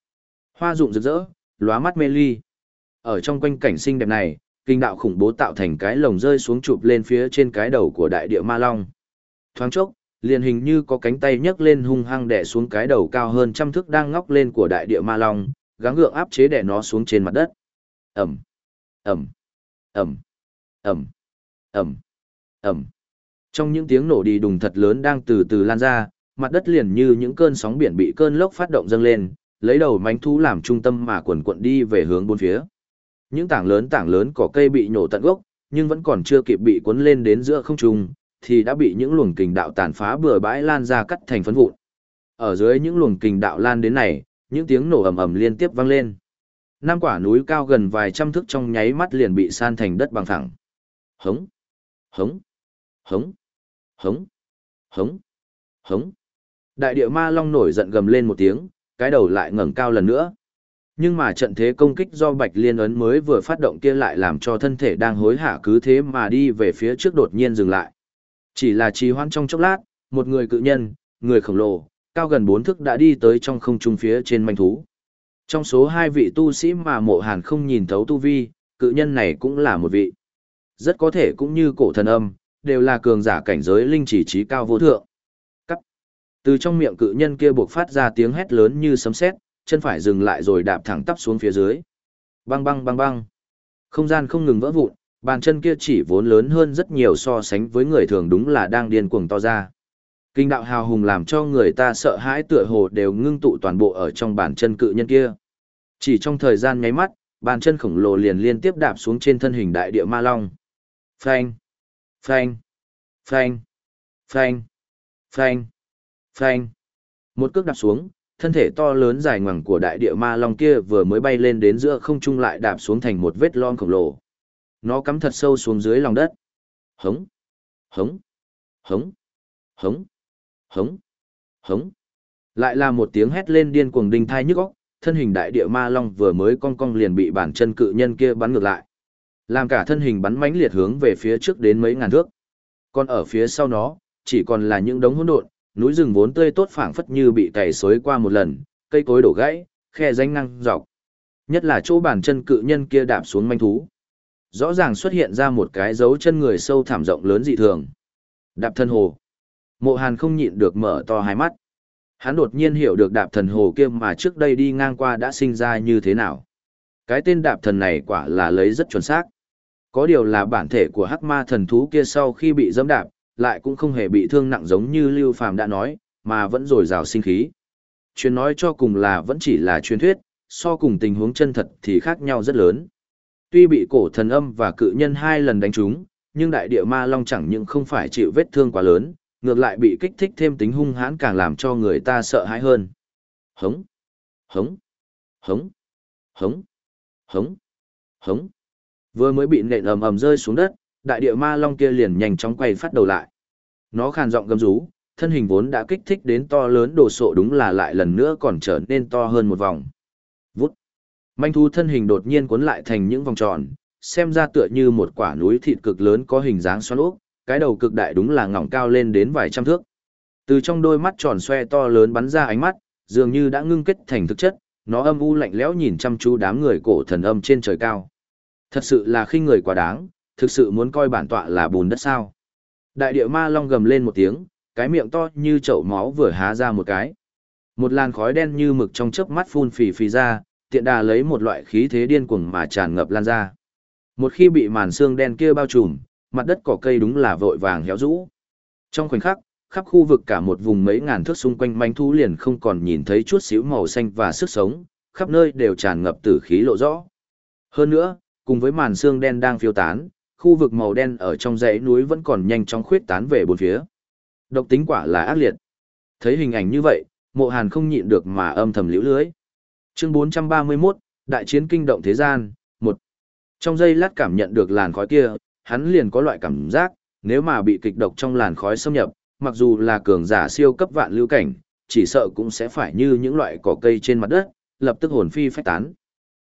Hoa rụng rực rỡ, lóa mắt mê ly. Ở trong quanh cảnh xinh đẹp này, kinh đạo khủng bố tạo thành cái lồng rơi xuống chụp lên phía trên cái đầu của đại địa ma long. Thoáng chốc, liền hình như có cánh tay nhấc lên hung hăng đè xuống cái đầu cao hơn trăm thước đang ngóc lên của đại địa ma long, gắng gượng áp chế đè nó xuống trên mặt đất ầm, ầm, ầm, ầm, ầm, ầm. Trong những tiếng nổ đi đùng thật lớn đang từ từ lan ra, mặt đất liền như những cơn sóng biển bị cơn lốc phát động dâng lên, lấy đầu mánh thú làm trung tâm mà quần quận đi về hướng bốn phía. Những tảng lớn tảng lớn cỏ cây bị nổ tận gốc, nhưng vẫn còn chưa kịp bị cuốn lên đến giữa không trung, thì đã bị những luồng kình đạo tàn phá bừa bãi lan ra cắt thành phấn vụn. Ở dưới những luồng kình đạo lan đến này, những tiếng nổ ầm ầm liên tiếp vang lên. Năm quả núi cao gần vài trăm thước trong nháy mắt liền bị san thành đất bằng thẳng. Hống, hống, hống. Hống, hống, hống. Đại địa ma long nổi giận gầm lên một tiếng, cái đầu lại ngẩng cao lần nữa. Nhưng mà trận thế công kích do Bạch Liên ấn mới vừa phát động kia lại làm cho thân thể đang hối hả cứ thế mà đi về phía trước đột nhiên dừng lại. Chỉ là trì hoãn trong chốc lát, một người cự nhân, người khổng lồ, cao gần bốn thước đã đi tới trong không trung phía trên manh thú. Trong số hai vị tu sĩ mà mộ hàn không nhìn thấu tu vi, cự nhân này cũng là một vị. Rất có thể cũng như cổ thần âm, đều là cường giả cảnh giới linh chỉ trí cao vô thượng. Cắt. Từ trong miệng cự nhân kia buộc phát ra tiếng hét lớn như sấm sét, chân phải dừng lại rồi đạp thẳng tắp xuống phía dưới. Băng băng băng băng. Không gian không ngừng vỡ vụn, bàn chân kia chỉ vốn lớn hơn rất nhiều so sánh với người thường đúng là đang điên cuồng to ra. Kinh đạo hào hùng làm cho người ta sợ hãi tựa hồ đều ngưng tụ toàn bộ ở trong bàn chân cự nhân kia. Chỉ trong thời gian nháy mắt, bàn chân khổng lồ liền liên tiếp đạp xuống trên thân hình đại địa ma long. Phanh! Phanh, phanh, phanh, phanh, phanh. Một cước đạp xuống, thân thể to lớn dài ngoằng của đại địa ma long kia vừa mới bay lên đến giữa không trung lại đạp xuống thành một vết lon khổng lồ. Nó cắm thật sâu xuống dưới lòng đất. Hống, hống, hống, hống, hống, hống. Lại là một tiếng hét lên điên cuồng đinh thai nhức óc, thân hình đại địa ma long vừa mới cong cong liền bị bản chân cự nhân kia bắn ngược lại. Làm cả thân hình bắn mãnh liệt hướng về phía trước đến mấy ngàn thước. Còn ở phía sau nó, chỉ còn là những đống hỗn độn, núi rừng vốn tươi tốt phảng phất như bị cày xối qua một lần, cây cối đổ gãy, khe danh năng dọc. Nhất là chỗ bàn chân cự nhân kia đạp xuống manh thú. Rõ ràng xuất hiện ra một cái dấu chân người sâu thảm rộng lớn dị thường. Đạp thân hồ. Mộ Hàn không nhịn được mở to hai mắt. Hắn đột nhiên hiểu được đạp thần hồ kia mà trước đây đi ngang qua đã sinh ra như thế nào. Cái tên đạp thần này quả là lấy rất chuẩn xác. Có điều là bản thể của hắc ma thần thú kia sau khi bị dẫm đạp, lại cũng không hề bị thương nặng giống như Lưu Phàm đã nói, mà vẫn dồi dào sinh khí. Chuyện nói cho cùng là vẫn chỉ là truyền thuyết, so cùng tình huống chân thật thì khác nhau rất lớn. Tuy bị cổ thần âm và cự nhân hai lần đánh trúng, nhưng đại địa ma long chẳng những không phải chịu vết thương quá lớn, ngược lại bị kích thích thêm tính hung hãn càng làm cho người ta sợ hãi hơn. Hống, hống, hống, hống, hống, hống. Vừa mới bị nện ầm ầm rơi xuống đất, đại địa ma long kia liền nhanh chóng quay phát đầu lại. Nó khàn giọng gầm rú, thân hình vốn đã kích thích đến to lớn đồ sộ đúng là lại lần nữa còn trở nên to hơn một vòng. Vút. Manh thú thân hình đột nhiên cuốn lại thành những vòng tròn, xem ra tựa như một quả núi thịt cực lớn có hình dáng xoắn ốc, cái đầu cực đại đúng là ngỏng cao lên đến vài trăm thước. Từ trong đôi mắt tròn xoe to lớn bắn ra ánh mắt, dường như đã ngưng kết thành thực chất, nó âm u lạnh lẽo nhìn chăm chú đám người cổ thần âm trên trời cao. Thật sự là khinh người quá đáng, thực sự muốn coi bản tọa là bùn đất sao. Đại địa ma long gầm lên một tiếng, cái miệng to như chậu máu vừa há ra một cái. Một làn khói đen như mực trong chớp mắt phun phì phì ra, tiện đà lấy một loại khí thế điên cuồng mà tràn ngập lan ra. Một khi bị màn xương đen kia bao trùm, mặt đất cỏ cây đúng là vội vàng héo rũ. Trong khoảnh khắc, khắp khu vực cả một vùng mấy ngàn thước xung quanh manh thú liền không còn nhìn thấy chút xíu màu xanh và sức sống, khắp nơi đều tràn ngập tử khí lộ rõ. Hơn nữa, cùng với màn xương đen đang phiêu tán, khu vực màu đen ở trong dãy núi vẫn còn nhanh chóng khuyết tán về bốn phía. Độc tính quả là ác liệt. Thấy hình ảnh như vậy, mộ hàn không nhịn được mà âm thầm liễu lưới. Chương 431, Đại chiến kinh động thế gian, 1. Trong giây lát cảm nhận được làn khói kia, hắn liền có loại cảm giác, nếu mà bị kịch độc trong làn khói xâm nhập, mặc dù là cường giả siêu cấp vạn lưu cảnh, chỉ sợ cũng sẽ phải như những loại cỏ cây trên mặt đất, lập tức hồn phi phách tán.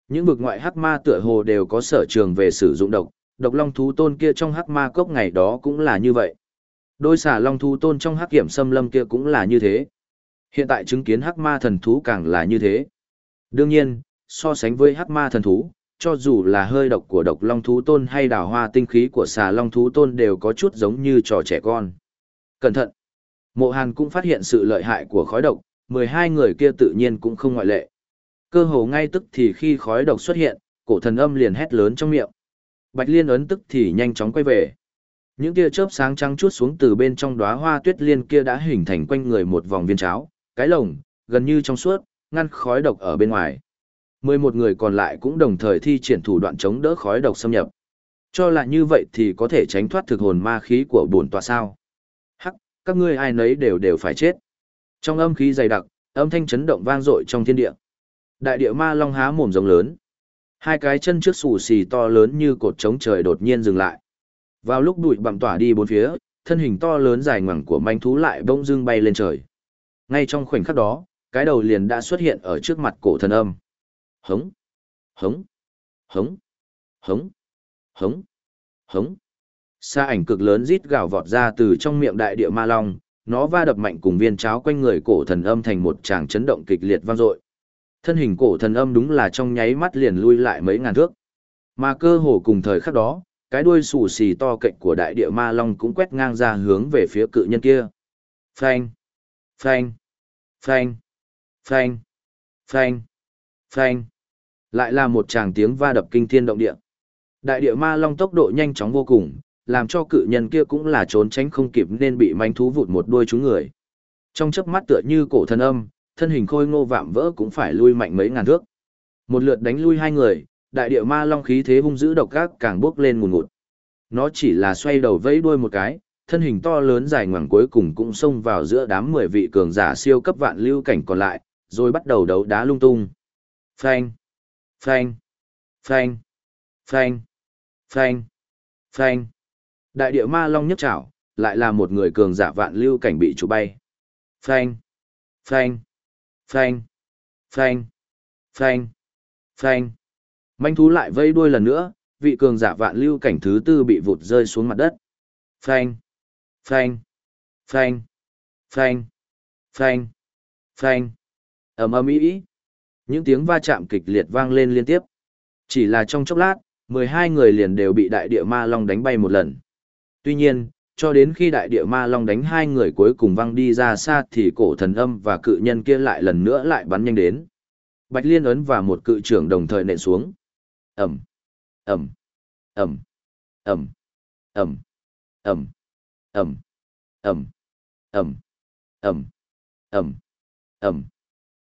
Những vực ngoại hắc ma tựa hồ đều có sở trường về sử dụng độc, độc long thú tôn kia trong hắc ma cốc ngày đó cũng là như vậy. Đôi xà long thú tôn trong hắc kiểm xâm lâm kia cũng là như thế. Hiện tại chứng kiến hắc ma thần thú càng là như thế. Đương nhiên, so sánh với hắc ma thần thú, cho dù là hơi độc của độc long thú tôn hay đào hoa tinh khí của xà long thú tôn đều có chút giống như trò trẻ con. Cẩn thận! Mộ Hàn cũng phát hiện sự lợi hại của khói độc, 12 người kia tự nhiên cũng không ngoại lệ. Cơ hồ ngay tức thì khi khói độc xuất hiện, cổ thần âm liền hét lớn trong miệng. Bạch Liên ấn tức thì nhanh chóng quay về. Những tia chớp sáng trắng chút xuống từ bên trong đóa hoa tuyết liên kia đã hình thành quanh người một vòng viên cháo, cái lồng, gần như trong suốt, ngăn khói độc ở bên ngoài. 11 người còn lại cũng đồng thời thi triển thủ đoạn chống đỡ khói độc xâm nhập. Cho là như vậy thì có thể tránh thoát thực hồn ma khí của bổn tòa sao. Hắc, các ngươi ai nấy đều đều phải chết. Trong âm khí dày đặc, âm thanh chấn động vang dội trong thiên địa. Đại địa ma long há mồm rồng lớn. Hai cái chân trước xù xì to lớn như cột trống trời đột nhiên dừng lại. Vào lúc bụi bặm tỏa đi bốn phía, thân hình to lớn dài ngoằng của manh thú lại bỗng dưng bay lên trời. Ngay trong khoảnh khắc đó, cái đầu liền đã xuất hiện ở trước mặt cổ thần âm. Hống, hống, hống, hống, hống, hống. Sa ảnh cực lớn rít gào vọt ra từ trong miệng đại địa ma long, nó va đập mạnh cùng viên cháo quanh người cổ thần âm thành một tràng chấn động kịch liệt vang dội. Thân hình cổ thần âm đúng là trong nháy mắt liền lui lại mấy ngàn thước. Mà cơ hồ cùng thời khắc đó, cái đuôi xù xì to cạnh của đại địa ma long cũng quét ngang ra hướng về phía cự nhân kia. Phanh, phanh, phanh, phanh, phanh, phanh. Lại là một tràng tiếng va đập kinh thiên động địa. Đại địa ma long tốc độ nhanh chóng vô cùng, làm cho cự nhân kia cũng là trốn tránh không kịp nên bị manh thú vụt một đuôi chúng người. Trong chớp mắt tựa như cổ thần âm, thân hình khôi ngô vạm vỡ cũng phải lui mạnh mấy ngàn thước. Một lượt đánh lui hai người, đại địa ma long khí thế hung dữ độc gác càng bốc lên ngùn ngụt. nó chỉ là xoay đầu vẫy đuôi một cái, thân hình to lớn dài ngoằng cuối cùng cũng xông vào giữa đám 10 vị cường giả siêu cấp vạn lưu cảnh còn lại, rồi bắt đầu đấu đá lung tung. Phanh, phanh, phanh, phanh, phanh, phanh. Đại địa ma long nhấc chảo, lại là một người cường giả vạn lưu cảnh bị trụ bay. Phanh, phanh, phanh, phanh, phanh, phanh. Manh thú lại vây đuôi lần nữa, vị cường giả vạn lưu cảnh thứ tư bị vụt rơi xuống mặt đất. Phanh, phanh, phanh, phanh, phanh, phanh. ầm ầm ý những tiếng va chạm kịch liệt vang lên liên tiếp. Chỉ là trong chốc lát, 12 người liền đều bị đại địa ma long đánh bay một lần. Tuy nhiên, cho đến khi đại địa ma long đánh hai người cuối cùng văng đi ra xa thì cổ thần âm và cự nhân kia lại lần nữa lại bắn nhanh đến. Bạch Liên ấn và một cự trưởng đồng thời nện xuống. Ẩm, Ẩm, Ẩm, Ẩm, Ẩm, Ẩm, Ẩm, Ẩm, Ẩm, Ẩm, Ẩm, Ẩm.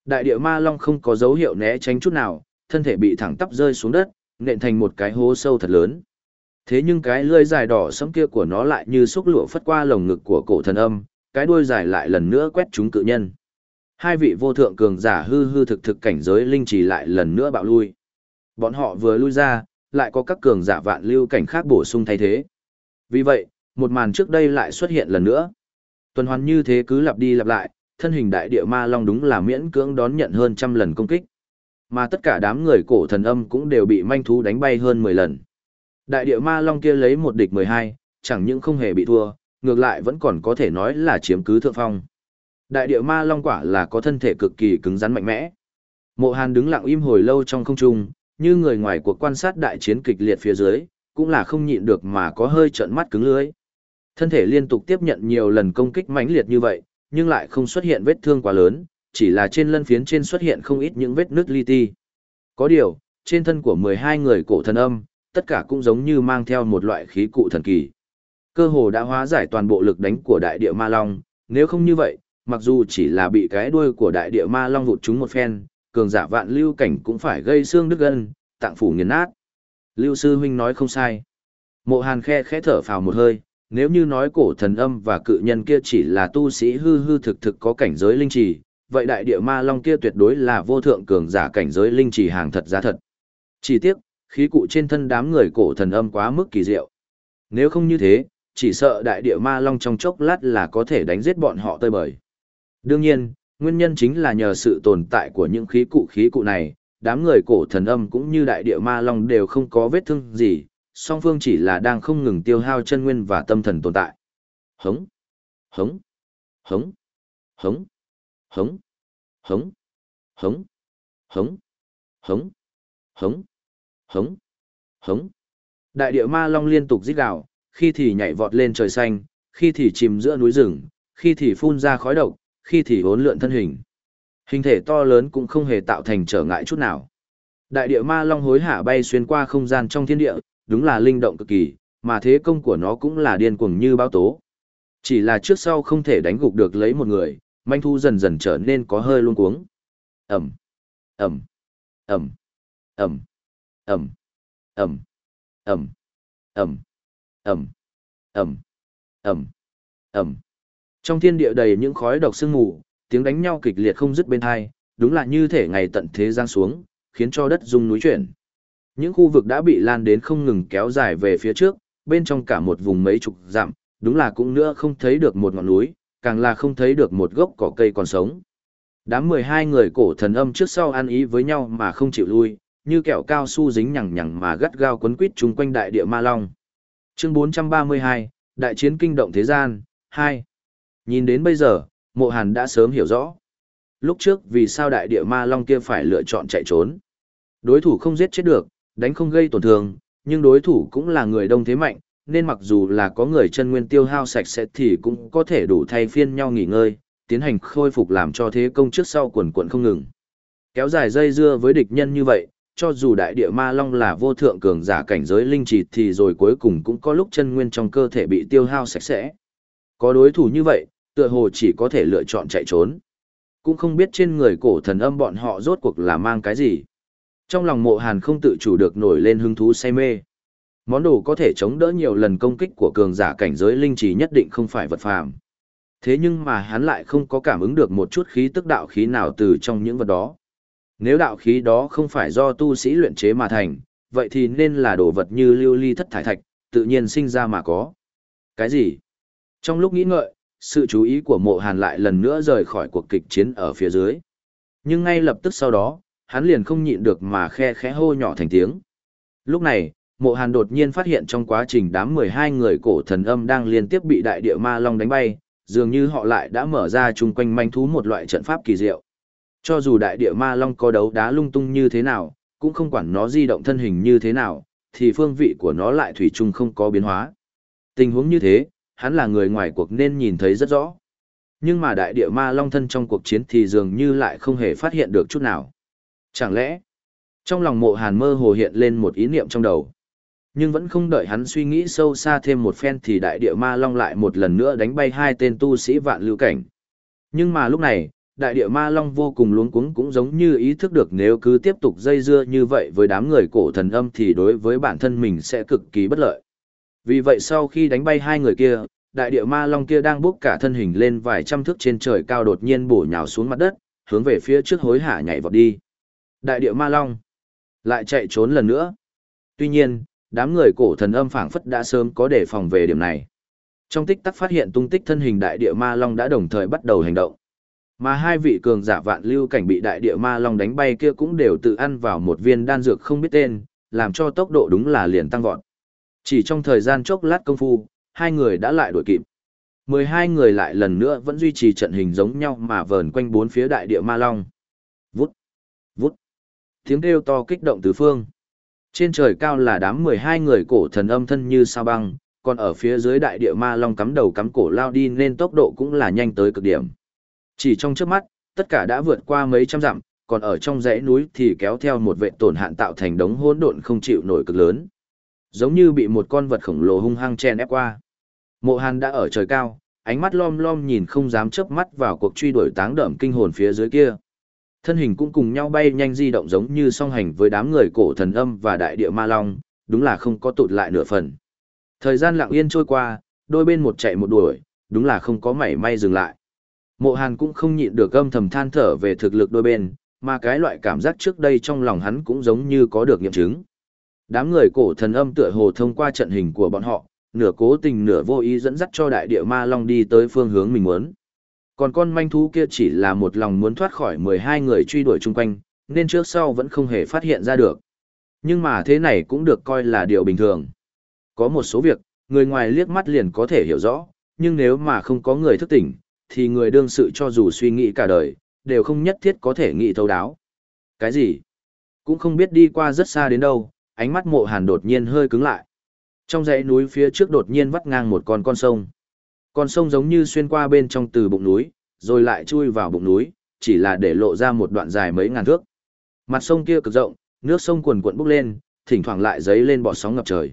Đại địa ma long không có dấu hiệu né tránh chút nào, thân thể bị thẳng tắp rơi xuống đất, nện thành một cái hố sâu thật lớn. Thế nhưng cái lưỡi dài đỏ sẫm kia của nó lại như xúc lụa phất qua lồng ngực của cổ thần âm, cái đuôi dài lại lần nữa quét chúng cự nhân. Hai vị vô thượng cường giả hư hư thực thực cảnh giới linh trì lại lần nữa bạo lui. Bọn họ vừa lui ra, lại có các cường giả vạn lưu cảnh khác bổ sung thay thế. Vì vậy, một màn trước đây lại xuất hiện lần nữa. Tuần hoàn như thế cứ lặp đi lặp lại, thân hình đại địa ma long đúng là miễn cưỡng đón nhận hơn trăm lần công kích. Mà tất cả đám người cổ thần âm cũng đều bị manh thú đánh bay hơn 10 lần. Đại địa ma long kia lấy một địch 12, chẳng những không hề bị thua, ngược lại vẫn còn có thể nói là chiếm cứ thượng phong. Đại địa ma long quả là có thân thể cực kỳ cứng rắn mạnh mẽ. Mộ Hàn đứng lặng im hồi lâu trong không trung, như người ngoài cuộc quan sát đại chiến kịch liệt phía dưới, cũng là không nhịn được mà có hơi trợn mắt cứng lưới. Thân thể liên tục tiếp nhận nhiều lần công kích mãnh liệt như vậy, nhưng lại không xuất hiện vết thương quá lớn, chỉ là trên lân phiến trên xuất hiện không ít những vết nứt li ti. Có điều, trên thân của 12 người cổ thần âm, tất cả cũng giống như mang theo một loại khí cụ thần kỳ. Cơ hồ đã hóa giải toàn bộ lực đánh của đại địa ma long, nếu không như vậy, mặc dù chỉ là bị cái đuôi của đại địa ma long vụt chúng một phen, cường giả vạn lưu cảnh cũng phải gây xương đứt gân, tạng phủ nghiền nát. Lưu sư huynh nói không sai. Mộ Hàn khe khẽ thở phào một hơi, nếu như nói cổ thần âm và cự nhân kia chỉ là tu sĩ hư hư thực thực có cảnh giới linh trì, vậy đại địa ma long kia tuyệt đối là vô thượng cường giả cảnh giới linh trì hàng thật giá thật. Chỉ tiếc, khí cụ trên thân đám người cổ thần âm quá mức kỳ diệu. Nếu không như thế, chỉ sợ đại địa ma long trong chốc lát là có thể đánh giết bọn họ tơi bời. Đương nhiên, nguyên nhân chính là nhờ sự tồn tại của những khí cụ khí cụ này, đám người cổ thần âm cũng như đại địa ma long đều không có vết thương gì, song phương chỉ là đang không ngừng tiêu hao chân nguyên và tâm thần tồn tại. Hống, hống, hống, hống, hống, hống, hống, hống, hống, hống, hống, hống. Đại địa ma long liên tục rít gào, khi thì nhảy vọt lên trời xanh, khi thì chìm giữa núi rừng, khi thì phun ra khói độc, khi thì hỗn lượn thân hình. Hình thể to lớn cũng không hề tạo thành trở ngại chút nào. Đại địa ma long hối hả bay xuyên qua không gian trong thiên địa, đúng là linh động cực kỳ, mà thế công của nó cũng là điên cuồng như báo tố. Chỉ là trước sau không thể đánh gục được lấy một người, manh thu dần dần trở nên có hơi luôn cuống. Ẩm, Ẩm, Ẩm, Ẩm, Ẩm, Ẩm, Ẩm, Ẩm, Ẩm, Ẩm, Ẩm, Ẩm. Trong thiên địa đầy những khói độc sương mù, tiếng đánh nhau kịch liệt không dứt bên hai, đúng là như thể ngày tận thế giang xuống, khiến cho đất rung núi chuyển. Những khu vực đã bị lan đến không ngừng kéo dài về phía trước, bên trong cả một vùng mấy chục dặm, đúng là cũng nữa không thấy được một ngọn núi, càng là không thấy được một gốc cỏ cây còn sống. Đám 12 người cổ thần âm trước sau ăn ý với nhau mà không chịu lui, như kẹo cao su dính nhằng nhằng mà gắt gao quấn quít chung quanh đại địa ma long. Chương 432, Đại chiến kinh động thế gian, 2. Nhìn đến bây giờ, mộ hàn đã sớm hiểu rõ. Lúc trước vì sao đại địa ma long kia phải lựa chọn chạy trốn. Đối thủ không giết chết được, đánh không gây tổn thương, nhưng đối thủ cũng là người đông thế mạnh, nên mặc dù là có người chân nguyên tiêu hao sạch sẽ thì cũng có thể đủ thay phiên nhau nghỉ ngơi, tiến hành khôi phục làm cho thế công trước sau quần quần không ngừng. Kéo dài dây dưa với địch nhân như vậy, cho dù đại địa ma long là vô thượng cường giả cảnh giới linh trì thì rồi cuối cùng cũng có lúc chân nguyên trong cơ thể bị tiêu hao sạch sẽ. Có đối thủ như vậy, tựa hồ chỉ có thể lựa chọn chạy trốn. Cũng không biết trên người cổ thần âm bọn họ rốt cuộc là mang cái gì. Trong lòng mộ hàn không tự chủ được nổi lên hứng thú say mê. Món đồ có thể chống đỡ nhiều lần công kích của cường giả cảnh giới linh chỉ nhất định không phải vật phàm. Thế nhưng mà hắn lại không có cảm ứng được một chút khí tức đạo khí nào từ trong những vật đó. Nếu đạo khí đó không phải do tu sĩ luyện chế mà thành, vậy thì nên là đồ vật như lưu ly thất thải thạch, tự nhiên sinh ra mà có. Cái gì? Trong lúc nghĩ ngợi, sự chú ý của mộ hàn lại lần nữa rời khỏi cuộc kịch chiến ở phía dưới. Nhưng ngay lập tức sau đó, hắn liền không nhịn được mà khe khẽ hô nhỏ thành tiếng. Lúc này, mộ hàn đột nhiên phát hiện trong quá trình đám 12 người cổ thần âm đang liên tiếp bị đại địa ma long đánh bay, dường như họ lại đã mở ra chung quanh manh thú một loại trận pháp kỳ diệu. Cho dù đại địa ma long có đấu đá lung tung như thế nào, cũng không quản nó di động thân hình như thế nào, thì phương vị của nó lại thủy chung không có biến hóa. Tình huống như thế, hắn là người ngoài cuộc nên nhìn thấy rất rõ. Nhưng mà đại địa ma long thân trong cuộc chiến thì dường như lại không hề phát hiện được chút nào. Chẳng lẽ, trong lòng mộ hàn mơ hồ hiện lên một ý niệm trong đầu. Nhưng vẫn không đợi hắn suy nghĩ sâu xa thêm một phen thì đại địa ma long lại một lần nữa đánh bay hai tên tu sĩ vạn lưu cảnh. Nhưng mà lúc này, đại địa ma long vô cùng luống cuống cũng giống như ý thức được nếu cứ tiếp tục dây dưa như vậy với đám người cổ thần âm thì đối với bản thân mình sẽ cực kỳ bất lợi. Vì vậy sau khi đánh bay hai người kia, đại địa ma long kia đang bốc cả thân hình lên vài trăm thước trên trời cao đột nhiên bổ nhào xuống mặt đất, hướng về phía trước hối hả nhảy vọt đi. Đại địa ma long lại chạy trốn lần nữa. Tuy nhiên, đám người cổ thần âm phảng phất đã sớm có đề phòng về điểm này. Trong tích tắc phát hiện tung tích thân hình đại địa ma long đã đồng thời bắt đầu hành động. Mà hai vị cường giả vạn lưu cảnh bị đại địa ma long đánh bay kia cũng đều tự ăn vào một viên đan dược không biết tên, làm cho tốc độ đúng là liền tăng vọt. Chỉ trong thời gian chốc lát công phu, hai người đã lại đuổi kịp. mười hai người lại lần nữa vẫn duy trì trận hình giống nhau mà vờn quanh bốn phía đại địa ma long. Tiếng kêu to kích động tứ phương. Trên trời cao là đám mười hai người cổ thần âm thân như sao băng, còn ở phía dưới đại địa ma long cắm đầu cắm cổ lao đi nên tốc độ cũng là nhanh tới cực điểm. Chỉ trong trước mắt, tất cả đã vượt qua mấy trăm dặm, còn ở trong dãy núi thì kéo theo một vệ tổn hạn tạo thành đống hỗn độn không chịu nổi cực lớn. Giống như bị một con vật khổng lồ hung hăng chen ép qua. Mộ Hàn đã ở trời cao, ánh mắt lom lom nhìn không dám chớp mắt vào cuộc truy đuổi táng đậm kinh hồn phía dưới kia. Thân hình cũng cùng nhau bay nhanh di động giống như song hành với đám người cổ thần âm và đại địa ma long, đúng là không có tụt lại nửa phần. Thời gian lặng yên trôi qua, đôi bên một chạy một đuổi, đúng là không có mảy may dừng lại. Mộ Hàn cũng không nhịn được âm thầm than thở về thực lực đôi bên, mà cái loại cảm giác trước đây trong lòng hắn cũng giống như có được nghiệm chứng. Đám người cổ thần âm tựa hồ thông qua trận hình của bọn họ, nửa cố tình nửa vô ý dẫn dắt cho đại địa ma long đi tới phương hướng mình muốn. Còn con manh thú kia chỉ là một lòng muốn thoát khỏi 12 người truy đuổi chung quanh, nên trước sau vẫn không hề phát hiện ra được. Nhưng mà thế này cũng được coi là điều bình thường. Có một số việc, người ngoài liếc mắt liền có thể hiểu rõ, nhưng nếu mà không có người thức tỉnh, thì người đương sự cho dù suy nghĩ cả đời, đều không nhất thiết có thể nghĩ thấu đáo. Cái gì? Cũng không biết đi qua rất xa đến đâu, ánh mắt mộ hàn đột nhiên hơi cứng lại. Trong dãy núi phía trước đột nhiên vắt ngang một con con sông. Con sông giống như xuyên qua bên trong từ bụng núi, rồi lại chui vào bụng núi, chỉ là để lộ ra một đoạn dài mấy ngàn thước. Mặt sông kia cực rộng, nước sông cuồn cuộn bốc lên, thỉnh thoảng lại dấy lên bọt sóng ngập trời.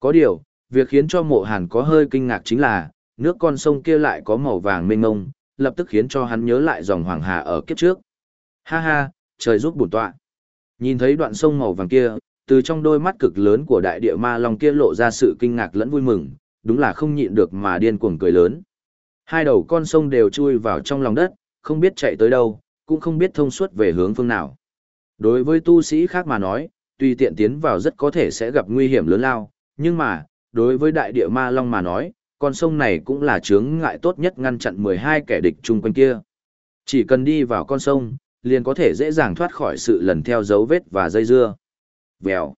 Có điều, việc khiến cho mộ hàn có hơi kinh ngạc chính là, nước con sông kia lại có màu vàng mênh mông, lập tức khiến cho hắn nhớ lại dòng hoàng hà ở kiếp trước. Ha ha, trời giúp bổn tọa. Nhìn thấy đoạn sông màu vàng kia, từ trong đôi mắt cực lớn của đại địa ma long kia lộ ra sự kinh ngạc lẫn vui mừng, đúng là không nhịn được mà điên cuồng cười lớn. Hai đầu con sông đều chui vào trong lòng đất, không biết chạy tới đâu, cũng không biết thông suốt về hướng phương nào. Đối với tu sĩ khác mà nói, tùy tiện tiến vào rất có thể sẽ gặp nguy hiểm lớn lao, nhưng mà, đối với đại địa ma long mà nói, con sông này cũng là chướng ngại tốt nhất ngăn chặn 12 kẻ địch chung quanh kia. Chỉ cần đi vào con sông, liền có thể dễ dàng thoát khỏi sự lần theo dấu vết và dây dưa. Vèo.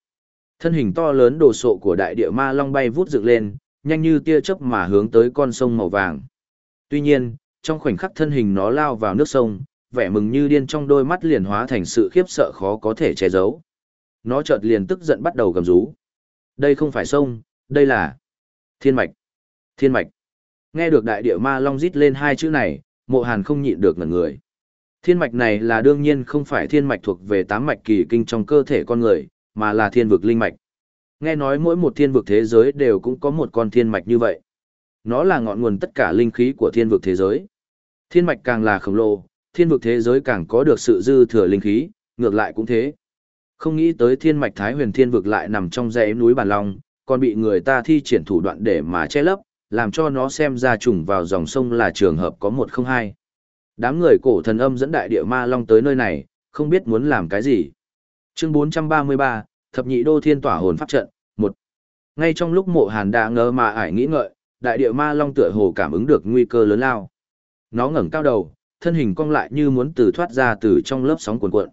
Thân hình to lớn đồ sộ của đại địa ma long bay vút dựng lên, nhanh như tia chớp mà hướng tới con sông màu vàng. Tuy nhiên, trong khoảnh khắc thân hình nó lao vào nước sông, vẻ mừng như điên trong đôi mắt liền hóa thành sự khiếp sợ khó có thể che giấu. Nó chợt liền tức giận bắt đầu gầm rú. Đây không phải sông, đây là thiên mạch. Thiên mạch. Nghe được đại địa ma long rít lên hai chữ này, mộ hàn không nhịn được ngẩn người. Thiên mạch này là đương nhiên không phải thiên mạch thuộc về tám mạch kỳ kinh trong cơ thể con người, mà là thiên vực linh mạch. Nghe nói mỗi một thiên vực thế giới đều cũng có một con thiên mạch như vậy. Nó là ngọn nguồn tất cả linh khí của thiên vực thế giới. Thiên mạch càng là khổng lồ, thiên vực thế giới càng có được sự dư thừa linh khí, ngược lại cũng thế. Không nghĩ tới thiên mạch Thái huyền thiên vực lại nằm trong dãy núi Bàn Long, còn bị người ta thi triển thủ đoạn để mà che lấp, làm cho nó xem ra trùng vào dòng sông là trường hợp có một không hai. Đám người cổ thần âm dẫn đại địa ma long tới nơi này, không biết muốn làm cái gì. Chương 433, Thập nhị đô thiên tỏa hồn pháp trận, một Ngay trong lúc mộ hàn đã ngờ mà ải nghĩ ngợi, đại địa ma long tựa hồ cảm ứng được nguy cơ lớn lao. Nó ngẩng cao đầu, thân hình cong lại như muốn từ thoát ra từ trong lớp sóng cuồn cuộn.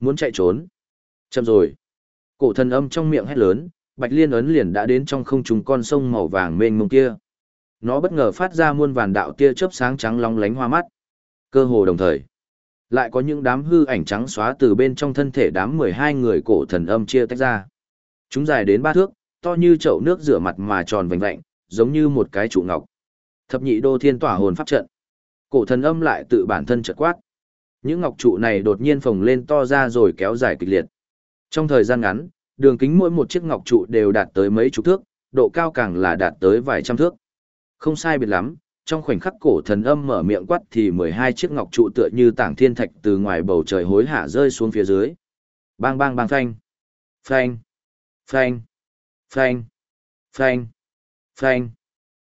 Muốn chạy trốn. Chậm rồi. Cổ thần âm trong miệng hét lớn, bạch liên ấn liền đã đến trong không trung con sông màu vàng mênh mông kia. Nó bất ngờ phát ra muôn vàn đạo tia chớp sáng trắng long lánh hoa mắt. Cơ hồ đồng thời, lại có những đám hư ảnh trắng xóa từ bên trong thân thể đám mười hai người cổ thần âm chia tách ra. Chúng dài đến ba thước, to như chậu nước rửa mặt mà tròn vành vạnh, giống như một cái trụ ngọc. Thập nhị đô thiên tỏa hồn pháp trận. Cổ thần âm lại tự bản thân chợt quát. Những ngọc trụ này đột nhiên phồng lên to ra rồi kéo dài kịch liệt. Trong thời gian ngắn, đường kính mỗi một chiếc ngọc trụ đều đạt tới mấy chục thước, độ cao càng là đạt tới vài trăm thước. Không sai biệt lắm, trong khoảnh khắc cổ thần âm mở miệng quát thì 12 chiếc ngọc trụ tựa như tảng thiên thạch từ ngoài bầu trời hối hả rơi xuống phía dưới. Bang bang bang phanh. Phanh. Phanh. Phanh. Phanh. Phanh.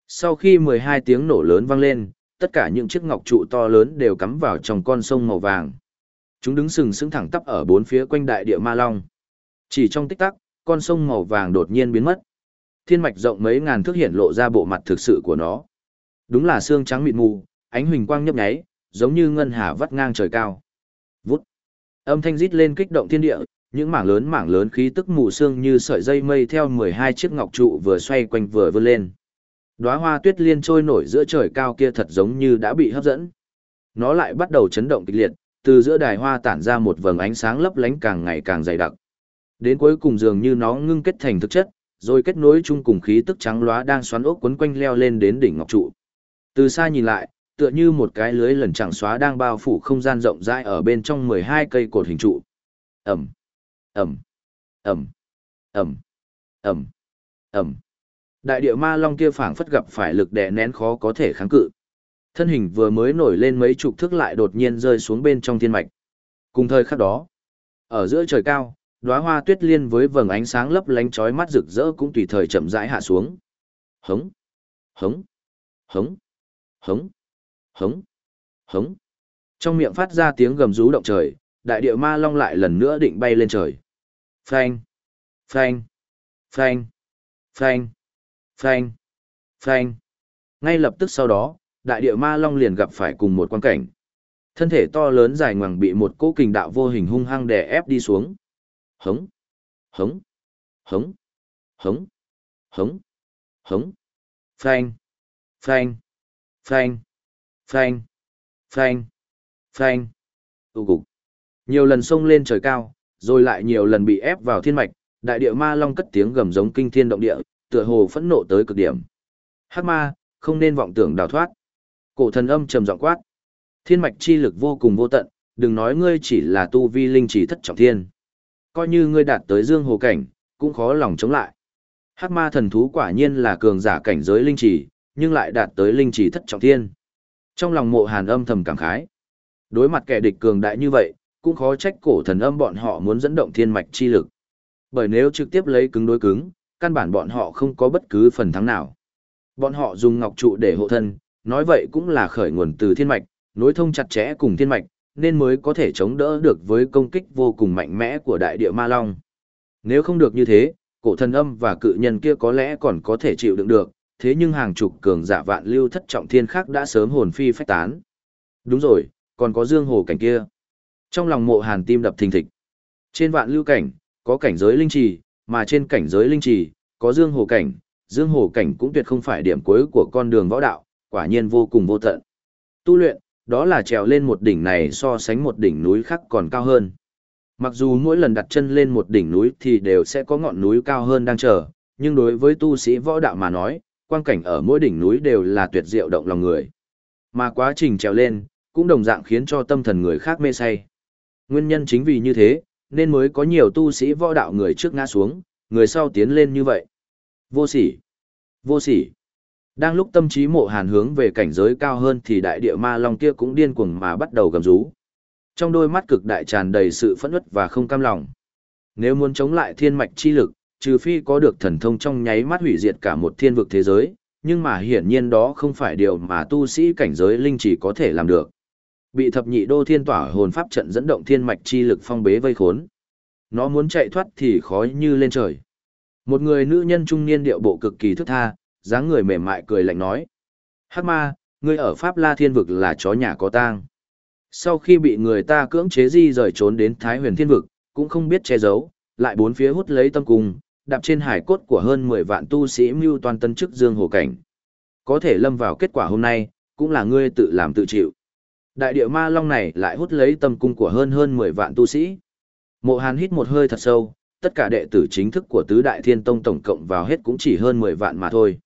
Sau khi 12 tiếng nổ lớn vang lên, tất cả những chiếc ngọc trụ to lớn đều cắm vào trong con sông màu vàng. Chúng đứng sừng sững thẳng tắp ở bốn phía quanh đại địa ma long. Chỉ trong tích tắc, con sông màu vàng đột nhiên biến mất. Thiên mạch rộng mấy ngàn thước hiện lộ ra bộ mặt thực sự của nó. Đúng là xương trắng mịn mù, ánh huỳnh quang nhấp nháy, giống như ngân hà vắt ngang trời cao. Vút. Âm thanh rít lên kích động thiên địa, những mảng lớn mảng lớn khí tức mù sương như sợi dây mây theo 12 chiếc ngọc trụ vừa xoay quanh vừa vươn lên. Đóa hoa tuyết liên trôi nổi giữa trời cao kia thật giống như đã bị hấp dẫn. Nó lại bắt đầu chấn động kịch liệt, từ giữa đài hoa tản ra một vầng ánh sáng lấp lánh càng ngày càng dày đặc. Đến cuối cùng dường như nó ngưng kết thành thực chất, rồi kết nối chung cùng khí tức trắng lóa đang xoắn ốc quấn quanh leo lên đến đỉnh ngọc trụ. Từ xa nhìn lại, tựa như một cái lưới lần chẳng xóa đang bao phủ không gian rộng rãi ở bên trong 12 cây cột hình trụ. Ẩm, Ẩm, Ẩm, Ẩm, Ẩm, Ẩm. Đại địa ma long kia phảng phất gặp phải lực đè nén khó có thể kháng cự. Thân hình vừa mới nổi lên mấy chục thước lại đột nhiên rơi xuống bên trong thiên mạch. Cùng thời khắc đó, ở giữa trời cao, đóa hoa tuyết liên với vầng ánh sáng lấp lánh chói mắt rực rỡ cũng tùy thời chậm rãi hạ xuống. Hống, hống, hống, hống, hống, hống. Trong miệng phát ra tiếng gầm rú động trời, đại địa ma long lại lần nữa định bay lên trời. Phanh, phanh, phanh, phanh, phanh, phanh. Ngay lập tức sau đó, đại địa ma long liền gặp phải cùng một quan cảnh. Thân thể to lớn dài ngoằng bị một cỗ kình đạo vô hình hung hăng đè ép đi xuống. Hống, hống, hống, hống, hống, hống, phanh, phanh, phanh, phanh, phanh, phanh, tụ cục. Nhiều lần xông lên trời cao, rồi lại nhiều lần bị ép vào thiên mạch, đại địa ma long cất tiếng gầm giống kinh thiên động địa, tựa hồ phẫn nộ tới cực điểm. Hắc ma, không nên vọng tưởng đào thoát. Cổ thần âm trầm giọng quát. Thiên mạch chi lực vô cùng vô tận, đừng nói ngươi chỉ là tu vi linh chỉ thất trọng thiên. Coi như ngươi đạt tới dương hồ cảnh, cũng khó lòng chống lại. Hắc ma thần thú quả nhiên là cường giả cảnh giới linh chỉ, nhưng lại đạt tới linh chỉ thất trọng thiên. Trong lòng mộ hàn âm thầm cảm khái. Đối mặt kẻ địch cường đại như vậy, cũng khó trách cổ thần âm bọn họ muốn dẫn động thiên mạch chi lực. Bởi nếu trực tiếp lấy cứng đối cứng, căn bản bọn họ không có bất cứ phần thắng nào. Bọn họ dùng ngọc trụ để hộ thân, nói vậy cũng là khởi nguồn từ thiên mạch, nối thông chặt chẽ cùng thiên mạch, nên mới có thể chống đỡ được với công kích vô cùng mạnh mẽ của đại địa ma long. Nếu không được như thế, cổ thần âm và cự nhân kia có lẽ còn có thể chịu đựng được, thế nhưng hàng chục cường giả vạn lưu thất trọng thiên khác đã sớm hồn phi phách tán. Đúng rồi, còn có dương hồ cảnh kia. Trong lòng mộ hàn tim đập thình thịch. Trên vạn lưu cảnh, có cảnh giới linh trì, mà trên cảnh giới linh trì, có dương hồ cảnh. Dương hồ cảnh cũng tuyệt không phải điểm cuối của con đường võ đạo, quả nhiên vô cùng vô tận. Tu luyện, đó là trèo lên một đỉnh này so sánh một đỉnh núi khác còn cao hơn. Mặc dù mỗi lần đặt chân lên một đỉnh núi thì đều sẽ có ngọn núi cao hơn đang chờ, nhưng đối với tu sĩ võ đạo mà nói, quang cảnh ở mỗi đỉnh núi đều là tuyệt diệu động lòng người. Mà quá trình trèo lên, cũng đồng dạng khiến cho tâm thần người khác mê say. Nguyên nhân chính vì như thế, nên mới có nhiều tu sĩ võ đạo người trước ngã xuống, người sau tiến lên như vậy. Vô sỉ! Vô sỉ! Đang lúc tâm trí mộ hàn hướng về cảnh giới cao hơn thì đại địa ma long kia cũng điên cuồng mà bắt đầu gầm rú. Trong đôi mắt cực đại tràn đầy sự phẫn uất và không cam lòng. Nếu muốn chống lại thiên mạch chi lực, trừ phi có được thần thông trong nháy mắt hủy diệt cả một thiên vực thế giới, nhưng mà hiển nhiên đó không phải điều mà tu sĩ cảnh giới linh chỉ có thể làm được. Bị thập nhị đô thiên tỏa hồn pháp trận dẫn động thiên mạch chi lực phong bế vây khốn. Nó muốn chạy thoát thì khói như lên trời. Một người nữ nhân trung niên điệu bộ cực kỳ thức tha, dáng người mềm mại cười lạnh nói. Hắc ma, ngươi ở Pháp La Thiên Vực là chó nhà có tang. Sau khi bị người ta cưỡng chế di rời trốn đến Thái huyền Thiên Vực, cũng không biết che giấu, lại bốn phía hút lấy tâm cung, đạp trên hải cốt của hơn 10 vạn tu sĩ mưu toàn tân chức dương hồ cảnh. Có thể lâm vào kết quả hôm nay, cũng là ngươi tự làm tự chịu. Đại địa ma long này lại hút lấy tâm cung của hơn hơn 10 vạn tu sĩ. Mộ Hàn hít một hơi thật sâu, tất cả đệ tử chính thức của tứ đại thiên tông tổng cộng vào hết cũng chỉ hơn 10 vạn mà thôi.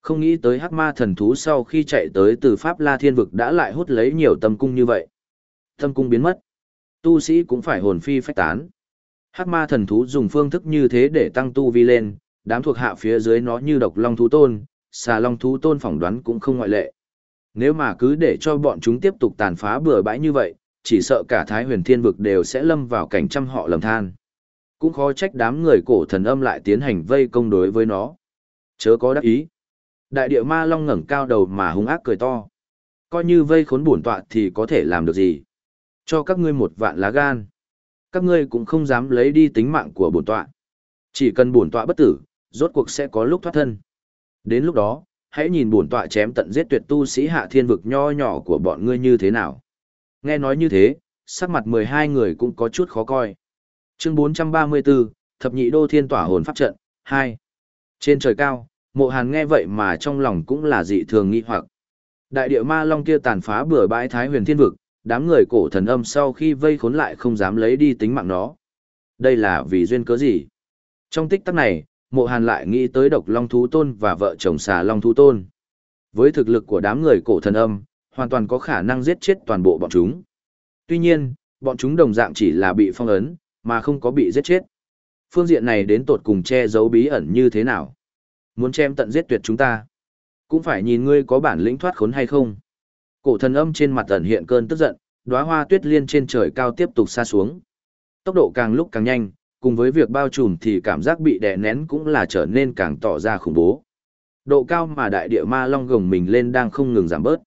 Không nghĩ tới hắc ma thần thú sau khi chạy tới từ Pháp La Thiên Vực đã lại hút lấy nhiều tâm cung như vậy. Tâm cung biến mất. Tu sĩ cũng phải hồn phi phách tán. Hắc ma thần thú dùng phương thức như thế để tăng tu vi lên, đám thuộc hạ phía dưới nó như độc long thú tôn, xà long thú tôn phỏng đoán cũng không ngoại lệ. Nếu mà cứ để cho bọn chúng tiếp tục tàn phá bừa bãi như vậy, chỉ sợ cả Thái huyền thiên vực đều sẽ lâm vào cảnh trăm họ lầm than. Cũng khó trách đám người cổ thần âm lại tiến hành vây công đối với nó. Chớ có đắc ý. Đại địa ma long ngẩng cao đầu mà hung ác cười to. Coi như vây khốn bổn tọa thì có thể làm được gì. Cho các ngươi một vạn lá gan. Các ngươi cũng không dám lấy đi tính mạng của bổn tọa. Chỉ cần bổn tọa bất tử, rốt cuộc sẽ có lúc thoát thân. Đến lúc đó, hãy nhìn bổn tọa chém tận giết tuyệt tu sĩ hạ thiên vực nho nhỏ của bọn ngươi như thế nào. Nghe nói như thế, sắc mặt 12 người cũng có chút khó coi. Chương 434, Thập nhị đô thiên tỏa hồn pháp trận, 2. Trên trời cao, mộ hàn nghe vậy mà trong lòng cũng là dị thường nghi hoặc. Đại địa ma long kia tàn phá bừa bãi thái huyền thiên vực, đám người cổ thần âm sau khi vây khốn lại không dám lấy đi tính mạng nó. Đây là vì duyên cớ gì? Trong tích tắc này, mộ hàn lại nghĩ tới độc long thú tôn và vợ chồng xà long thú tôn. Với thực lực của đám người cổ thần âm, hoàn toàn có khả năng giết chết toàn bộ bọn chúng. Tuy nhiên, bọn chúng đồng dạng chỉ là bị phong ấn, mà không có bị giết chết. Phương diện này đến tột cùng che giấu bí ẩn như thế nào? Muốn chém tận giết tuyệt chúng ta, cũng phải nhìn ngươi có bản lĩnh thoát khốn hay không. Cổ thần âm trên mặt ẩn hiện cơn tức giận, đóa hoa tuyết liên trên trời cao tiếp tục xa xuống. Tốc độ càng lúc càng nhanh, cùng với việc bao trùm thì cảm giác bị đè nén cũng là trở nên càng tỏ ra khủng bố. Độ cao mà đại địa ma long gồng mình lên đang không ngừng giảm bớt.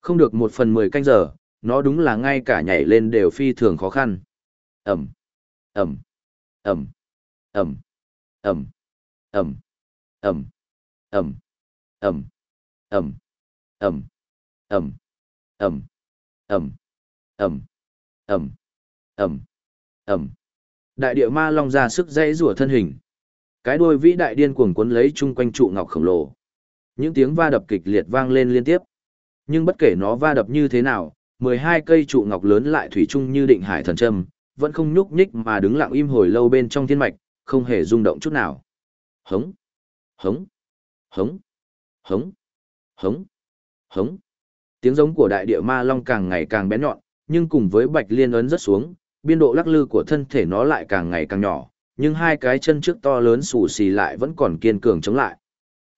Không được một phần mười canh giờ, nó đúng là ngay cả nhảy lên đều phi thường khó khăn. Ẩm, Ẩm, Ẩm, Ẩm, Ẩm, Ẩm, Ẩm, Ẩm, Ẩm, Ẩm, Ẩm, Ẩm, ầm ầm ầm ầm ầm ầm Đại địa ma long ra sức dãy rủa thân hình. Cái đuôi vĩ đại điên cuồng quấn lấy chung quanh trụ ngọc khổng lồ. Những tiếng va đập kịch liệt vang lên liên tiếp. Nhưng bất kể nó va đập như thế nào, 12 cây trụ ngọc lớn lại thủy chung như định hải thần trâm, vẫn không nhúc nhích mà đứng lặng im hồi lâu bên trong thiên mạch, không hề rung động chút nào. Hống, hống, hống, hống, hống, hống. Tiếng giống của đại địa ma long càng ngày càng bén nhọn, nhưng cùng với bạch liên ấn rất xuống, biên độ lắc lư của thân thể nó lại càng ngày càng nhỏ, nhưng hai cái chân trước to lớn xù xì lại vẫn còn kiên cường chống lại.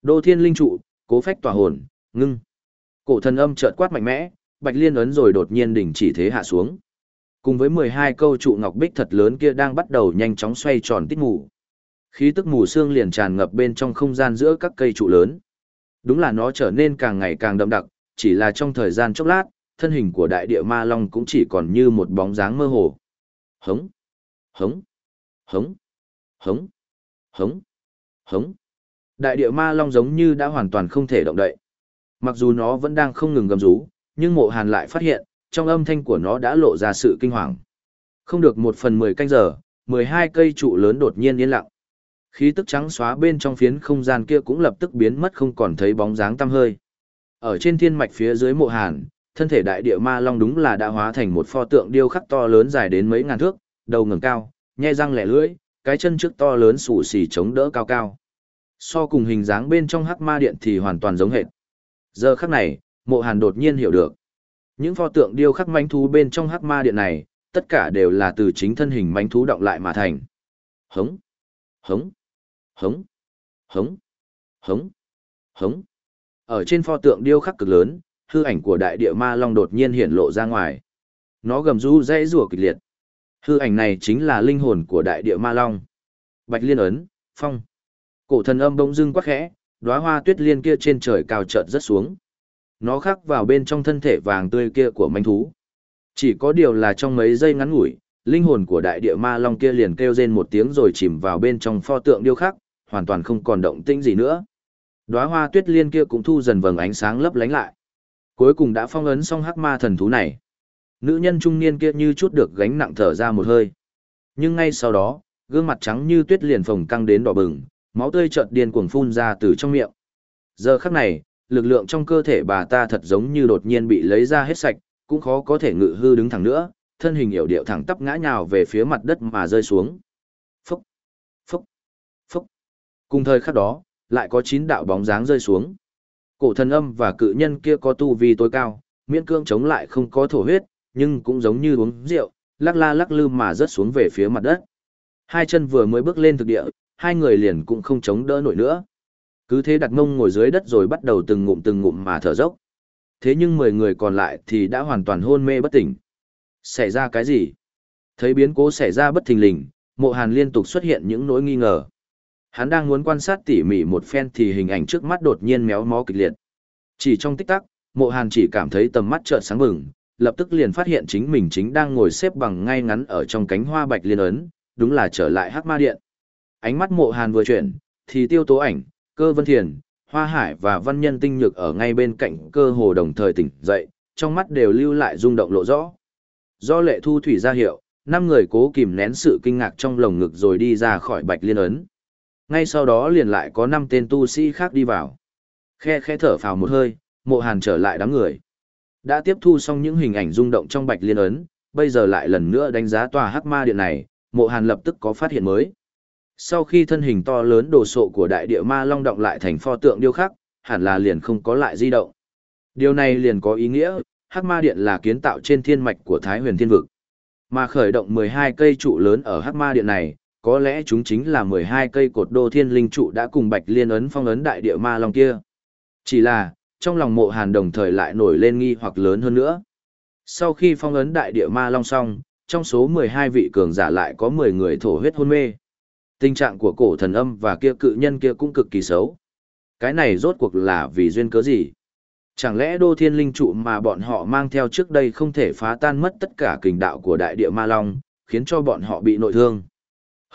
Đô thiên linh trụ, cố phách tỏa hồn, ngưng. Cổ thần âm chợt quát mạnh mẽ, bạch liên ấn rồi đột nhiên đình chỉ thế hạ xuống. Cùng với 12 câu trụ ngọc bích thật lớn kia đang bắt đầu nhanh chóng xoay tròn tít mù. Khí tức mù xương liền tràn ngập bên trong không gian giữa các cây trụ lớn. Đúng là nó trở nên càng ngày càng đậm đặc, chỉ là trong thời gian chốc lát, thân hình của đại địa ma long cũng chỉ còn như một bóng dáng mơ hồ. Hống, hống, hống, hống, hống, hống. Đại địa ma long giống như đã hoàn toàn không thể động đậy. Mặc dù nó vẫn đang không ngừng gầm rú, nhưng mộ hàn lại phát hiện, trong âm thanh của nó đã lộ ra sự kinh hoàng. Không được một phần mười canh giờ, mười hai cây trụ lớn đột nhiên yên lặng. Khí tức trắng xóa bên trong phiến không gian kia cũng lập tức biến mất không còn thấy bóng dáng tăm hơi. Ở trên thiên mạch phía dưới mộ hàn, thân thể đại địa ma long đúng là đã hóa thành một pho tượng điêu khắc to lớn dài đến mấy ngàn thước, đầu ngẩng cao, nhe răng lẻ lưỡi, cái chân trước to lớn sủ xỉ chống đỡ cao cao. So cùng hình dáng bên trong hắc ma điện thì hoàn toàn giống hệt. Giờ khắc này, mộ hàn đột nhiên hiểu được. Những pho tượng điêu khắc manh thú bên trong hắc ma điện này, tất cả đều là từ chính thân hình manh thú động lại mà thành. Hống, hống, hống, hống, hống, hống. Ở trên pho tượng điêu khắc cực lớn, hư ảnh của đại địa ma long đột nhiên hiện lộ ra ngoài. Nó gầm rú dãy rủa kịch liệt. Hư ảnh này chính là linh hồn của đại địa ma long. Bạch liên ấn, phong. Cổ thần âm bỗng dưng quắc khẽ, đóa hoa tuyết liên kia trên trời cao chợt rất xuống. Nó khắc vào bên trong thân thể vàng tươi kia của manh thú. Chỉ có điều là trong mấy giây ngắn ngủi, linh hồn của đại địa ma long kia liền kêu rên một tiếng rồi chìm vào bên trong pho tượng điêu khắc, hoàn toàn không còn động tĩnh gì nữa. Đóa hoa tuyết liên kia cũng thu dần vầng ánh sáng lấp lánh lại. Cuối cùng đã phong ấn xong hắc ma thần thú này. Nữ nhân trung niên kia như chút được gánh nặng thở ra một hơi. Nhưng ngay sau đó, gương mặt trắng như tuyết liền phồng căng đến đỏ bừng, máu tươi chợt điên cuồng phun ra từ trong miệng. Giờ khắc này, lực lượng trong cơ thể bà ta thật giống như đột nhiên bị lấy ra hết sạch, cũng khó có thể ngự hư đứng thẳng nữa, thân hình hiểu điệu thẳng tắp ngã nhào về phía mặt đất mà rơi xuống. Phúc, phúc, phúc. Cùng thời khắc đó, lại có chín đạo bóng dáng rơi xuống. Cổ thần âm và cự nhân kia có tu vi tối cao, miễn cương chống lại không có thổ huyết, nhưng cũng giống như uống rượu, lắc la lắc lư mà rớt xuống về phía mặt đất. Hai chân vừa mới bước lên thực địa, hai người liền cũng không chống đỡ nổi nữa. Cứ thế đặt mông ngồi dưới đất rồi bắt đầu từng ngụm từng ngụm mà thở dốc. Thế nhưng mười người còn lại thì đã hoàn toàn hôn mê bất tỉnh. Xảy ra cái gì? Thấy biến cố xảy ra bất thình lình, mộ hàn liên tục xuất hiện những nỗi nghi ngờ. Hắn đang muốn quan sát tỉ mỉ một phen thì hình ảnh trước mắt đột nhiên méo mó kịch liệt. Chỉ trong tích tắc, mộ hàn chỉ cảm thấy tầm mắt trợn sáng bừng, lập tức liền phát hiện chính mình chính đang ngồi xếp bằng ngay ngắn ở trong cánh hoa bạch liên ấn, đúng là trở lại hắc ma điện. Ánh mắt mộ hàn vừa chuyển, thì tiêu tố ảnh, cơ vân thiền, hoa hải và văn nhân tinh nhược ở ngay bên cạnh cơ hồ đồng thời tỉnh dậy, trong mắt đều lưu lại rung động lộ rõ. Do lệ thu thủy ra hiệu, năm người cố kìm nén sự kinh ngạc trong lồng ngực rồi đi ra khỏi bạch liên ấn. Ngay sau đó liền lại có năm tên tu sĩ khác đi vào. Khe khe thở phào một hơi, mộ hàn trở lại đám người. Đã tiếp thu xong những hình ảnh rung động trong bạch liên ấn, bây giờ lại lần nữa đánh giá tòa hắc ma điện này, mộ hàn lập tức có phát hiện mới. Sau khi thân hình to lớn đồ sộ của đại địa ma long động lại thành pho tượng điêu khắc, hẳn là liền không có lại di động. Điều này liền có ý nghĩa, Hắc Ma Điện là kiến tạo trên thiên mạch của Thái Huyền Thiên Vực. Mà khởi động 12 cây trụ lớn ở Hắc Ma Điện này, có lẽ chúng chính là 12 cây cột đô thiên linh trụ đã cùng Bạch Liên ấn phong ấn đại địa ma long kia. Chỉ là, trong lòng mộ hàn đồng thời lại nổi lên nghi hoặc lớn hơn nữa. Sau khi phong ấn đại địa ma long xong, trong số 12 vị cường giả lại có 10 người thổ huyết hôn mê. Tình trạng của cổ thần âm và kia cự nhân kia cũng cực kỳ xấu. Cái này rốt cuộc là vì duyên cớ gì? Chẳng lẽ đô thiên linh trụ mà bọn họ mang theo trước đây không thể phá tan mất tất cả kình đạo của đại địa ma long, khiến cho bọn họ bị nội thương?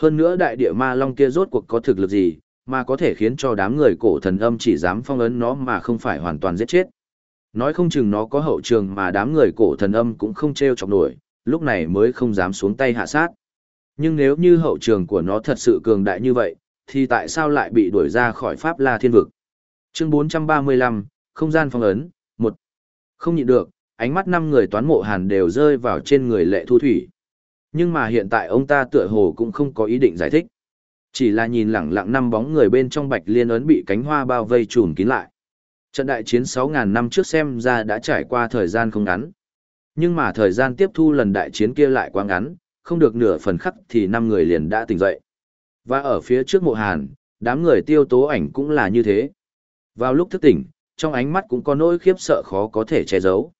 Hơn nữa đại địa ma long kia rốt cuộc có thực lực gì, mà có thể khiến cho đám người cổ thần âm chỉ dám phong ấn nó mà không phải hoàn toàn giết chết. Nói không chừng nó có hậu trường mà đám người cổ thần âm cũng không treo chọc nổi, lúc này mới không dám xuống tay hạ sát. Nhưng nếu như hậu trường của nó thật sự cường đại như vậy, thì tại sao lại bị đuổi ra khỏi Pháp La Thiên Vực? Chương 435, Không gian phong ấn, 1. Không nhịn được, ánh mắt năm người toán mộ hàn đều rơi vào trên người lệ thu thủy. Nhưng mà hiện tại ông ta tựa hồ cũng không có ý định giải thích. Chỉ là nhìn lẳng lặng năm bóng người bên trong bạch liên ấn bị cánh hoa bao vây trùm kín lại. Trận đại chiến 6.000 năm trước xem ra đã trải qua thời gian không ngắn. Nhưng mà thời gian tiếp thu lần đại chiến kia lại quá ngắn, không được nửa phần khắc thì năm người liền đã tỉnh dậy. Và ở phía trước mộ hàn, đám người tiêu tố ảnh cũng là như thế. Vào lúc thức tỉnh, trong ánh mắt cũng có nỗi khiếp sợ khó có thể che giấu.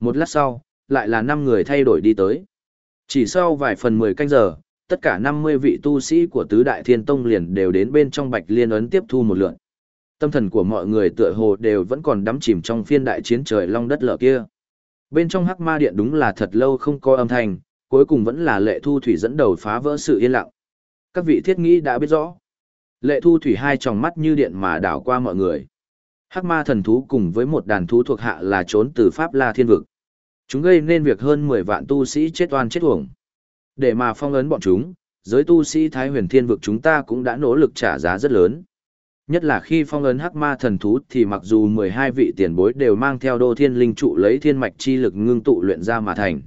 Một lát sau, lại là năm người thay đổi đi tới. Chỉ sau vài phần 10 canh giờ, tất cả 50 vị tu sĩ của tứ đại thiên tông liền đều đến bên trong bạch liên ấn tiếp thu một lượt. Tâm thần của mọi người tựa hồ đều vẫn còn đắm chìm trong phiên đại chiến trời long đất lở kia. Bên trong hắc ma điện đúng là thật lâu không có âm thanh, cuối cùng vẫn là lệ thu thủy dẫn đầu phá vỡ sự yên lặng. Các vị thiết nghĩ đã biết rõ. Lệ thu thủy hai tròng mắt như điện mà đảo qua mọi người. Hắc ma thần thú cùng với một đàn thú thuộc hạ là trốn từ Pháp La Thiên Vực. Chúng gây nên việc hơn 10 vạn tu sĩ chết oan chết uổng. Để mà phong ấn bọn chúng, giới tu sĩ Thái huyền thiên vực chúng ta cũng đã nỗ lực trả giá rất lớn. Nhất là khi phong ấn hắc ma thần thú thì mặc dù 12 vị tiền bối đều mang theo đô thiên linh trụ lấy thiên mạch chi lực ngưng tụ luyện ra mà thành.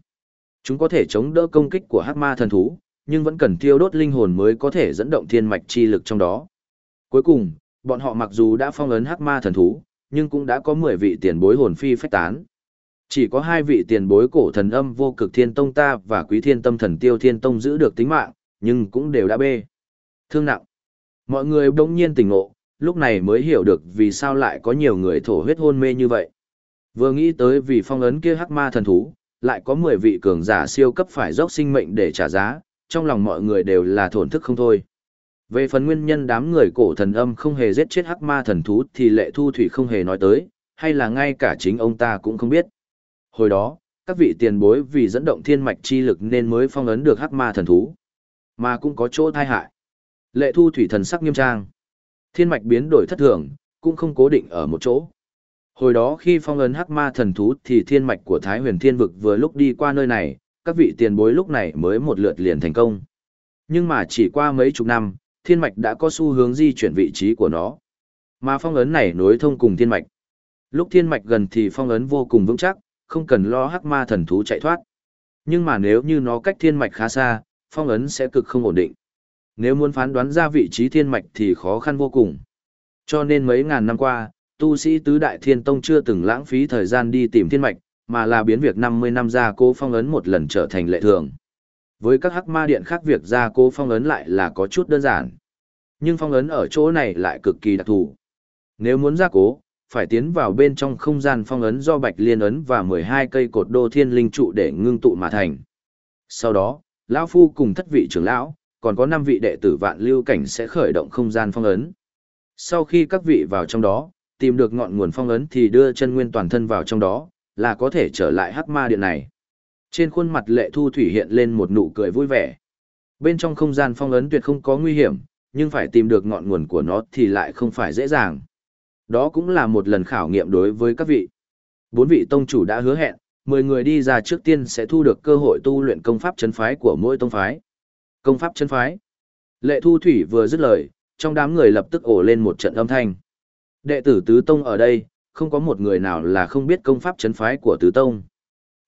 Chúng có thể chống đỡ công kích của hắc ma thần thú, nhưng vẫn cần tiêu đốt linh hồn mới có thể dẫn động thiên mạch chi lực trong đó. Cuối cùng, bọn họ mặc dù đã phong ấn hắc ma thần thú, nhưng cũng đã có 10 vị tiền bối hồn phi phách tán. Chỉ có hai vị tiền bối cổ thần âm vô cực thiên tông ta và quý thiên tâm thần tiêu thiên tông giữ được tính mạng, nhưng cũng đều đã bê. Thương nặng. Mọi người đông nhiên tỉnh ngộ, lúc này mới hiểu được vì sao lại có nhiều người thổ huyết hôn mê như vậy. Vừa nghĩ tới vì phong ấn kia hắc ma thần thú, lại có 10 vị cường giả siêu cấp phải dốc sinh mệnh để trả giá, trong lòng mọi người đều là thổn thức không thôi. Về phần nguyên nhân đám người cổ thần âm không hề giết chết hắc ma thần thú thì lệ thu thủy không hề nói tới, hay là ngay cả chính ông ta cũng không biết. Hồi đó, các vị tiền bối vì dẫn động thiên mạch chi lực nên mới phong ấn được hắc ma thần thú, mà cũng có chỗ thai hại. Lệ thu thủy thần sắc nghiêm trang. Thiên mạch biến đổi thất thường, cũng không cố định ở một chỗ. Hồi đó khi phong ấn hắc ma thần thú thì thiên mạch của Thái huyền thiên vực vừa lúc đi qua nơi này, các vị tiền bối lúc này mới một lượt liền thành công. Nhưng mà chỉ qua mấy chục năm, thiên mạch đã có xu hướng di chuyển vị trí của nó. Mà phong ấn này nối thông cùng thiên mạch. Lúc thiên mạch gần thì phong ấn vô cùng vững chắc, không cần lo hắc ma thần thú chạy thoát. Nhưng mà nếu như nó cách thiên mạch khá xa, phong ấn sẽ cực không ổn định. Nếu muốn phán đoán ra vị trí thiên mạch thì khó khăn vô cùng. Cho nên mấy ngàn năm qua, tu sĩ tứ đại thiên tông chưa từng lãng phí thời gian đi tìm thiên mạch, mà là biến việc 50 năm ra cố phong ấn một lần trở thành lệ thường. Với các hắc ma điện khác việc ra cố phong ấn lại là có chút đơn giản. Nhưng phong ấn ở chỗ này lại cực kỳ đặc thù. Nếu muốn ra cố, phải tiến vào bên trong không gian phong ấn do bạch liên ấn và 12 cây cột đô thiên linh trụ để ngưng tụ mà thành. Sau đó, lão Phu cùng thất vị trưởng lão, còn có năm vị đệ tử vạn lưu cảnh sẽ khởi động không gian phong ấn. Sau khi các vị vào trong đó, tìm được ngọn nguồn phong ấn thì đưa chân nguyên toàn thân vào trong đó, là có thể trở lại hắc ma điện này. Trên khuôn mặt lệ thu thủy hiện lên một nụ cười vui vẻ. Bên trong không gian phong ấn tuyệt không có nguy hiểm, nhưng phải tìm được ngọn nguồn của nó thì lại không phải dễ dàng. Đó cũng là một lần khảo nghiệm đối với các vị. Bốn vị tông chủ đã hứa hẹn, 10 người đi ra trước tiên sẽ thu được cơ hội tu luyện công pháp chân phái của mỗi tông phái. Công pháp chân phái. Lệ thu thủy vừa dứt lời, trong đám người lập tức ổ lên một trận âm thanh. Đệ tử tứ tông ở đây, không có một người nào là không biết công pháp chân phái của tứ tông.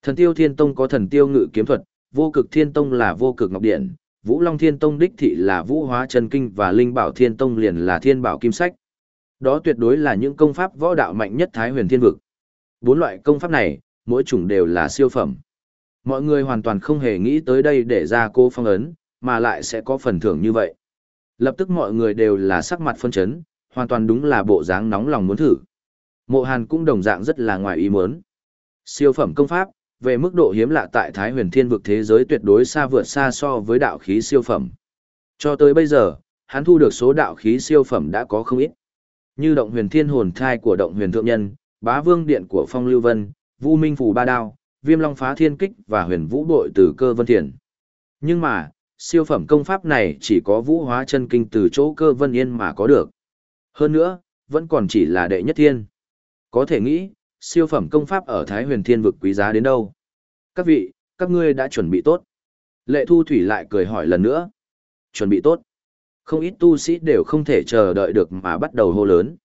Thần tiêu thiên tông có thần tiêu ngự kiếm thuật, vô cực thiên tông là vô cực ngọc điện, vũ long thiên tông đích thị là vũ hóa chân kinh và linh bảo thiên tông liền là thiên bảo kim sách. Đó tuyệt đối là những công pháp võ đạo mạnh nhất Thái huyền thiên vực. Bốn loại công pháp này, mỗi chủng đều là siêu phẩm. Mọi người hoàn toàn không hề nghĩ tới đây để ra cô phong ấn, mà lại sẽ có phần thưởng như vậy. Lập tức mọi người đều là sắc mặt phân chấn, hoàn toàn đúng là bộ dáng nóng lòng muốn thử. Mộ Hàn cũng đồng dạng rất là ngoài ý muốn. Siêu phẩm công pháp, về mức độ hiếm lạ tại Thái huyền thiên vực thế giới tuyệt đối xa vượt xa so với đạo khí siêu phẩm. Cho tới bây giờ, hắn thu được số đạo khí siêu phẩm đã có không ít. Như động huyền thiên hồn thai của động huyền thượng nhân, bá vương điện của phong lưu vân, vu minh phủ ba đao, viêm long phá thiên kích và huyền vũ đội từ cơ vân thiền. Nhưng mà, siêu phẩm công pháp này chỉ có vũ hóa chân kinh từ chỗ cơ vân yên mà có được. Hơn nữa, vẫn còn chỉ là đệ nhất thiên. Có thể nghĩ, siêu phẩm công pháp ở Thái huyền thiên vực quý giá đến đâu. Các vị, các ngươi đã chuẩn bị tốt. Lệ thu thủy lại cười hỏi lần nữa. Chuẩn bị tốt. Không ít tu sĩ đều không thể chờ đợi được mà bắt đầu hô lớn.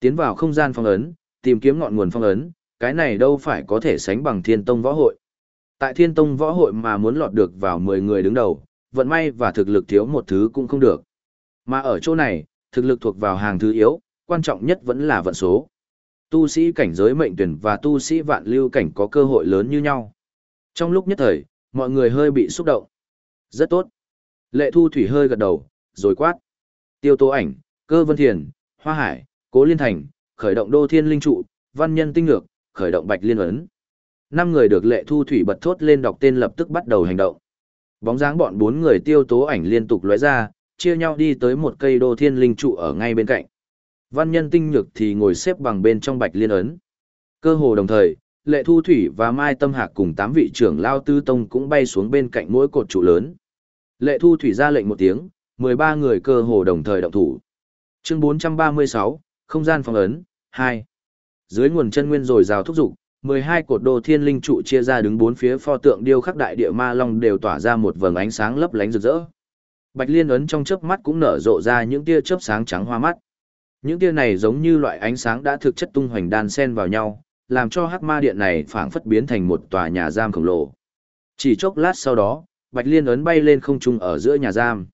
Tiến vào không gian phong ấn, tìm kiếm ngọn nguồn phong ấn, cái này đâu phải có thể sánh bằng thiên tông võ hội. Tại thiên tông võ hội mà muốn lọt được vào 10 người đứng đầu, vận may và thực lực thiếu một thứ cũng không được. Mà ở chỗ này, thực lực thuộc vào hàng thứ yếu, quan trọng nhất vẫn là vận số. Tu sĩ cảnh giới mệnh tuyển và tu sĩ vạn lưu cảnh có cơ hội lớn như nhau. Trong lúc nhất thời, mọi người hơi bị xúc động. Rất tốt. Lệ thu thủy hơi gật đầu, rồi quát. Tiêu tố ảnh, cơ vân thiền, hoa hải, cố liên thành, khởi động đô thiên linh trụ, văn nhân tinh lược, khởi động bạch liên ấn. Năm người được lệ thu thủy bật thốt lên đọc tên lập tức bắt đầu hành động. Bóng dáng bọn bốn người tiêu tố ảnh liên tục lóe ra, chia nhau đi tới một cây đô thiên linh trụ ở ngay bên cạnh. Văn nhân tinh nhược thì ngồi xếp bằng bên trong bạch liên ấn. Cơ hồ đồng thời, lệ thu thủy và mai tâm hạc cùng tám vị trưởng lao tư tông cũng bay xuống bên cạnh mỗi cột trụ lớn. Lệ thu thủy ra lệnh một tiếng, 13 người cơ hồ đồng thời động thủ. Chương 436, không gian phong ấn, 2. Dưới nguồn chân nguyên rồi rào thúc dục, 12 cột đồ thiên linh trụ chia ra đứng bốn phía pho tượng điêu khắc đại địa ma long đều tỏa ra một vầng ánh sáng lấp lánh rực rỡ. Bạch liên ấn trong chớp mắt cũng nở rộ ra những tia chớp sáng trắng hoa mắt. Những tia này giống như loại ánh sáng đã thực chất tung hoành đan xen vào nhau, làm cho hắc ma điện này phảng phất biến thành một tòa nhà giam khổng lồ. Chỉ chốc lát sau đó, Bạch Liên ấn bay lên không trung ở giữa nhà giam.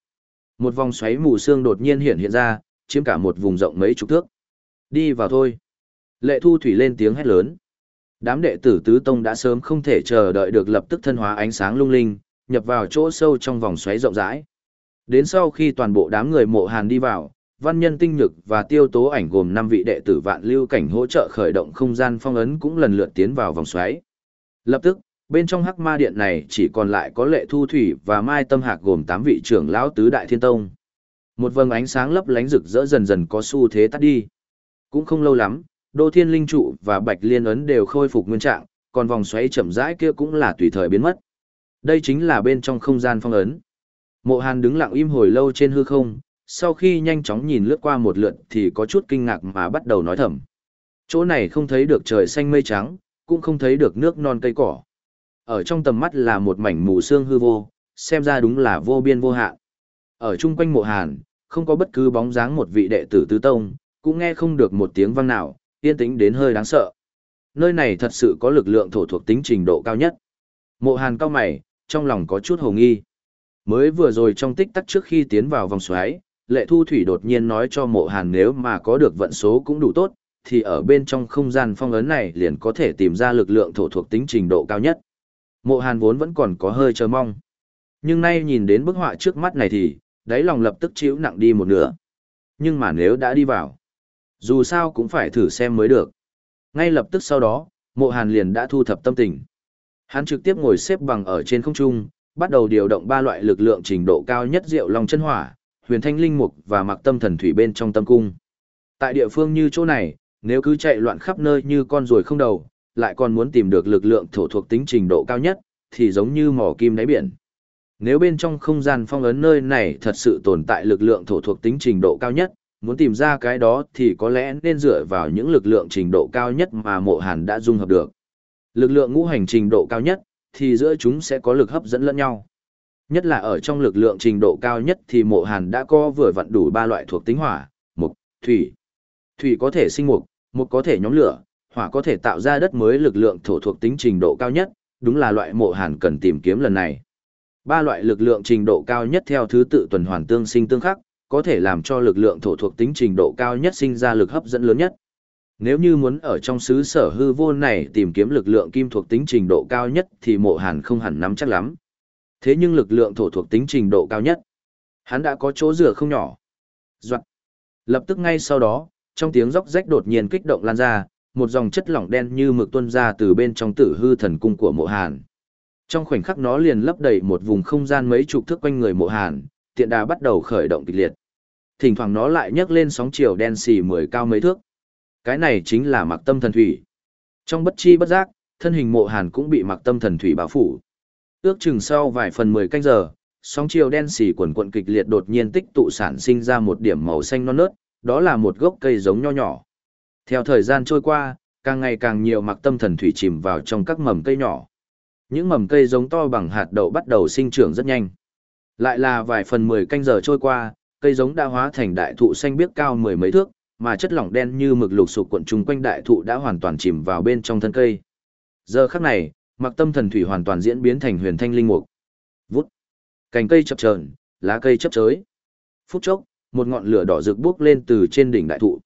Một vòng xoáy mù sương đột nhiên hiện hiện ra, chiếm cả một vùng rộng mấy chục thước. Đi vào thôi. Lệ Thu Thủy lên tiếng hét lớn. Đám đệ tử tứ tông đã sớm không thể chờ đợi được lập tức thân hóa ánh sáng lung linh, nhập vào chỗ sâu trong vòng xoáy rộng rãi. Đến sau khi toàn bộ đám người mộ hàn đi vào, văn nhân tinh nhực và tiêu tố ảnh gồm 5 vị đệ tử vạn lưu cảnh hỗ trợ khởi động không gian phong ấn cũng lần lượt tiến vào vòng xoáy. Lập tức, bên trong hắc ma điện này chỉ còn lại có lệ thu thủy và mai tâm hạc gồm tám vị trưởng lão tứ đại thiên tông. Một vầng ánh sáng lấp lánh rực rỡ dần dần có xu thế tắt đi. Cũng không lâu lắm, Đô Thiên Linh trụ và Bạch Liên ấn đều khôi phục nguyên trạng, còn vòng xoáy chậm rãi kia cũng là tùy thời biến mất. Đây chính là bên trong không gian phong ấn. Mộ Hàn đứng lặng im hồi lâu trên hư không, sau khi nhanh chóng nhìn lướt qua một lượt thì có chút kinh ngạc mà bắt đầu nói thầm. Chỗ này không thấy được trời xanh mây trắng, cũng không thấy được nước non cây cỏ. Ở trong tầm mắt là một mảnh mù sương hư vô, xem ra đúng là vô biên vô hạn. Ở chung quanh mộ hàn, không có bất cứ bóng dáng một vị đệ tử tứ tông, cũng nghe không được một tiếng vang nào, yên tĩnh đến hơi đáng sợ. Nơi này thật sự có lực lượng thổ thuộc tính trình độ cao nhất. Mộ hàn cao mày, trong lòng có chút hồ nghi. Mới vừa rồi trong tích tắc trước khi tiến vào vòng xoáy, lệ thu thủy đột nhiên nói cho mộ hàn nếu mà có được vận số cũng đủ tốt, thì ở bên trong không gian phong ấn này liền có thể tìm ra lực lượng thổ thuộc tính trình độ cao nhất. Mộ hàn vốn vẫn còn có hơi chờ mong. Nhưng nay nhìn đến bức họa trước mắt này thì, đáy lòng lập tức chịu nặng đi một nửa. Nhưng mà nếu đã đi vào, dù sao cũng phải thử xem mới được. Ngay lập tức sau đó, mộ hàn liền đã thu thập tâm tình. Hắn trực tiếp ngồi xếp bằng ở trên không trung, bắt đầu điều động ba loại lực lượng trình độ cao nhất diệu long chân hỏa, huyền thanh linh mục và mặc tâm thần thủy bên trong tâm cung. Tại địa phương như chỗ này, nếu cứ chạy loạn khắp nơi như con ruồi không đầu, lại còn muốn tìm được lực lượng thổ thuộc tính trình độ cao nhất, thì giống như mỏ kim đáy biển. Nếu bên trong không gian phong ấn nơi này thật sự tồn tại lực lượng thổ thuộc tính trình độ cao nhất, muốn tìm ra cái đó thì có lẽ nên dựa vào những lực lượng trình độ cao nhất mà mộ hàn đã dung hợp được. Lực lượng ngũ hành trình độ cao nhất, thì giữa chúng sẽ có lực hấp dẫn lẫn nhau. Nhất là ở trong lực lượng trình độ cao nhất thì mộ hàn đã có vừa vặn đủ ba loại thuộc tính hỏa, mục, thủy. Thủy có thể sinh mục, mục có thể nhóm lửa, hỏa có thể tạo ra đất mới lực lượng thổ thuộc tính trình độ cao nhất, đúng là loại mộ hàn cần tìm kiếm lần này. Ba loại lực lượng trình độ cao nhất theo thứ tự tuần hoàn tương sinh tương khắc, có thể làm cho lực lượng thổ thuộc tính trình độ cao nhất sinh ra lực hấp dẫn lớn nhất. Nếu như muốn ở trong xứ sở hư vô này tìm kiếm lực lượng kim thuộc tính trình độ cao nhất thì mộ hàn không hẳn nắm chắc lắm. Thế nhưng lực lượng thổ thuộc tính trình độ cao nhất, hắn đã có chỗ rửa không nhỏ. Doạn. Lập tức ngay sau đó, trong tiếng róc rách đột nhiên kích động lan ra, một dòng chất lỏng đen như mực tuôn ra từ bên trong tử hư thần cung của mộ hàn. Trong khoảnh khắc nó liền lấp đầy một vùng không gian mấy chục thước quanh người mộ hàn, tiện đà bắt đầu khởi động kịch liệt. Thỉnh thoảng nó lại nhấc lên sóng chiều đen xì mười cao mấy thước. Cái này chính là mặc tâm thần thủy. Trong bất chi bất giác, thân hình mộ hàn cũng bị mặc tâm thần thủy bao phủ. Ước chừng sau vài phần mười canh giờ, sóng chiều đen xì quần quận kịch liệt đột nhiên tích tụ sản sinh ra một điểm màu xanh non nớt, đó là một gốc cây giống nho nhỏ. Theo thời gian trôi qua, càng ngày càng nhiều mặc tâm thần thủy chìm vào trong các mầm cây nhỏ. Những mầm cây giống to bằng hạt đậu bắt đầu sinh trưởng rất nhanh. Lại là vài phần mười canh giờ trôi qua, cây giống đã hóa thành đại thụ xanh biếc cao mười mấy thước, mà chất lỏng đen như mực lục sụp cuộn chung quanh đại thụ đã hoàn toàn chìm vào bên trong thân cây. Giờ khắc này, mặc tâm thần thủy hoàn toàn diễn biến thành huyền thanh linh mục. Vút. Cành cây chập chờn, lá cây chấp chới. Phút chốc, một ngọn lửa đỏ rực bốc lên từ trên đỉnh đại thụ.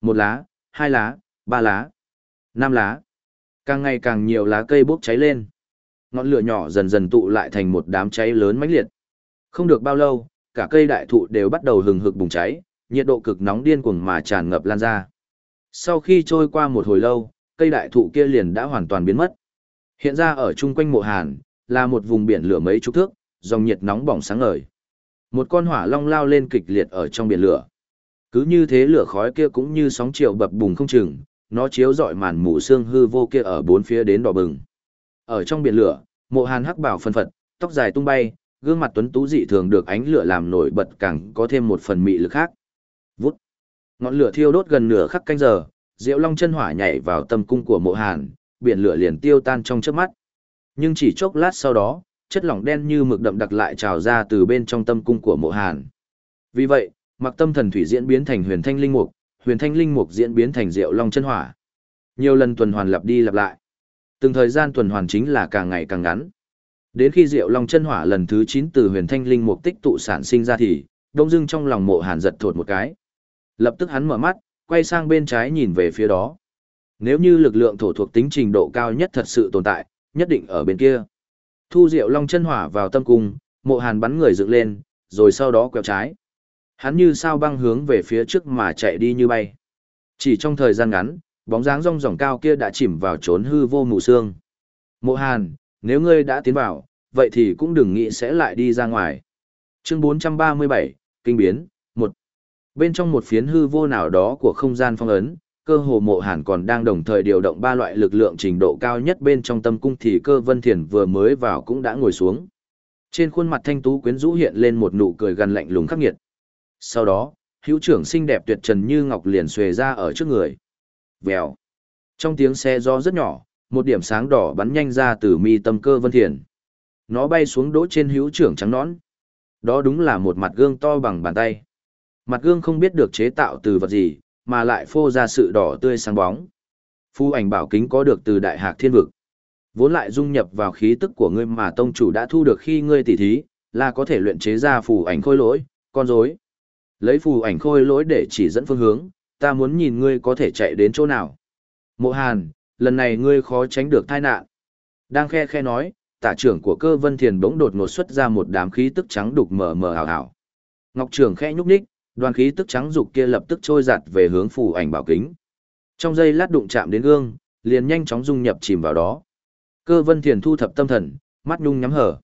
Một lá, hai lá, ba lá, năm lá. Càng ngày càng nhiều lá cây bốc cháy lên. Ngọn lửa nhỏ dần dần tụ lại thành một đám cháy lớn mãnh liệt. Không được bao lâu, cả cây đại thụ đều bắt đầu hừng hực bùng cháy, nhiệt độ cực nóng điên cuồng mà tràn ngập lan ra. Sau khi trôi qua một hồi lâu, cây đại thụ kia liền đã hoàn toàn biến mất. Hiện ra ở chung quanh mộ hàn, là một vùng biển lửa mấy chục thước, dòng nhiệt nóng bỏng sáng ngời. Một con hỏa long lao lên kịch liệt ở trong biển lửa. Cứ như thế lửa khói kia cũng như sóng chiều bập bùng không chừng, nó chiếu rọi màn mù sương hư vô kia ở bốn phía đến đỏ bừng. Ở trong biển lửa, mộ hàn hắc bảo phân phật, tóc dài tung bay, gương mặt tuấn tú dị thường được ánh lửa làm nổi bật càng có thêm một phần mị lực khác. Vút. Ngọn lửa thiêu đốt gần nửa khắc canh giờ, Diệu Long chân hỏa nhảy vào tâm cung của Mộ Hàn, biển lửa liền tiêu tan trong chớp mắt. Nhưng chỉ chốc lát sau đó, chất lỏng đen như mực đậm đặc lại trào ra từ bên trong tâm cung của Mộ Hàn. Vì vậy, Mặc Tâm Thần Thủy diễn biến thành Huyền Thanh Linh Mục, Huyền Thanh Linh Mục diễn biến thành Diệu Long chân hỏa. Nhiều lần tuần hoàn lặp đi lặp lại. Từng thời gian tuần hoàn chính là càng ngày càng ngắn. Đến khi Diệu Long chân hỏa lần thứ 9 từ Huyền Thanh Linh Mục tích tụ sản sinh ra thì, đông dưng trong lòng Mộ Hàn giật thột một cái. Lập tức hắn mở mắt, quay sang bên trái nhìn về phía đó. Nếu như lực lượng thổ thuộc tính trình độ cao nhất thật sự tồn tại, nhất định ở bên kia. Thu Diệu Long chân hỏa vào tâm cung, Mộ Hàn bắn người dựng lên, rồi sau đó quẹo trái. Hắn như sao băng hướng về phía trước mà chạy đi như bay. Chỉ trong thời gian ngắn, bóng dáng rong ròng cao kia đã chìm vào trốn hư vô mù sương. Mộ Hàn, nếu ngươi đã tiến vào, vậy thì cũng đừng nghĩ sẽ lại đi ra ngoài. Chương 437, Kinh biến, Bên trong một phiến hư vô nào đó của không gian phong ấn, cơ hồ mộ hàn còn đang đồng thời điều động ba loại lực lượng trình độ cao nhất bên trong tâm cung thì cơ vân thiền vừa mới vào cũng đã ngồi xuống. Trên khuôn mặt thanh tú quyến rũ hiện lên một nụ cười gần lạnh lùng khắc nghiệt. Sau đó, hữu trưởng xinh đẹp tuyệt trần như ngọc liền xuề ra ở trước người. Vèo. Trong tiếng xe gió rất nhỏ, một điểm sáng đỏ bắn nhanh ra từ mi tâm cơ vân thiền. Nó bay xuống đỗ trên hữu trưởng trắng nõn. Đó đúng là một mặt gương to bằng bàn tay. Mặt gương không biết được chế tạo từ vật gì, mà lại phô ra sự đỏ tươi sáng bóng. Phu ảnh bảo kính có được từ đại hạc thiên vực. Vốn lại dung nhập vào khí tức của ngươi mà tông chủ đã thu được khi ngươi tỉ thí, là có thể luyện chế ra phù ảnh khôi lỗi, con rối. Lấy phù ảnh khôi lỗi để chỉ dẫn phương hướng, ta muốn nhìn ngươi có thể chạy đến chỗ nào. Mộ Hàn, lần này ngươi khó tránh được tai nạn. Đang khe khe nói, tả trưởng của cơ vân thiền bỗng đột ngột xuất ra một đám khí tức trắng đục mờ mờ ảo ảo. Ngọc trưởng khe nhúc nhích, đoàn khí tức trắng dục kia lập tức trôi giặt về hướng phù ảnh bảo kính. Trong giây lát đụng chạm đến gương, liền nhanh chóng dung nhập chìm vào đó. Cơ vân thiền thu thập tâm thần, mắt nhung nhắm hở.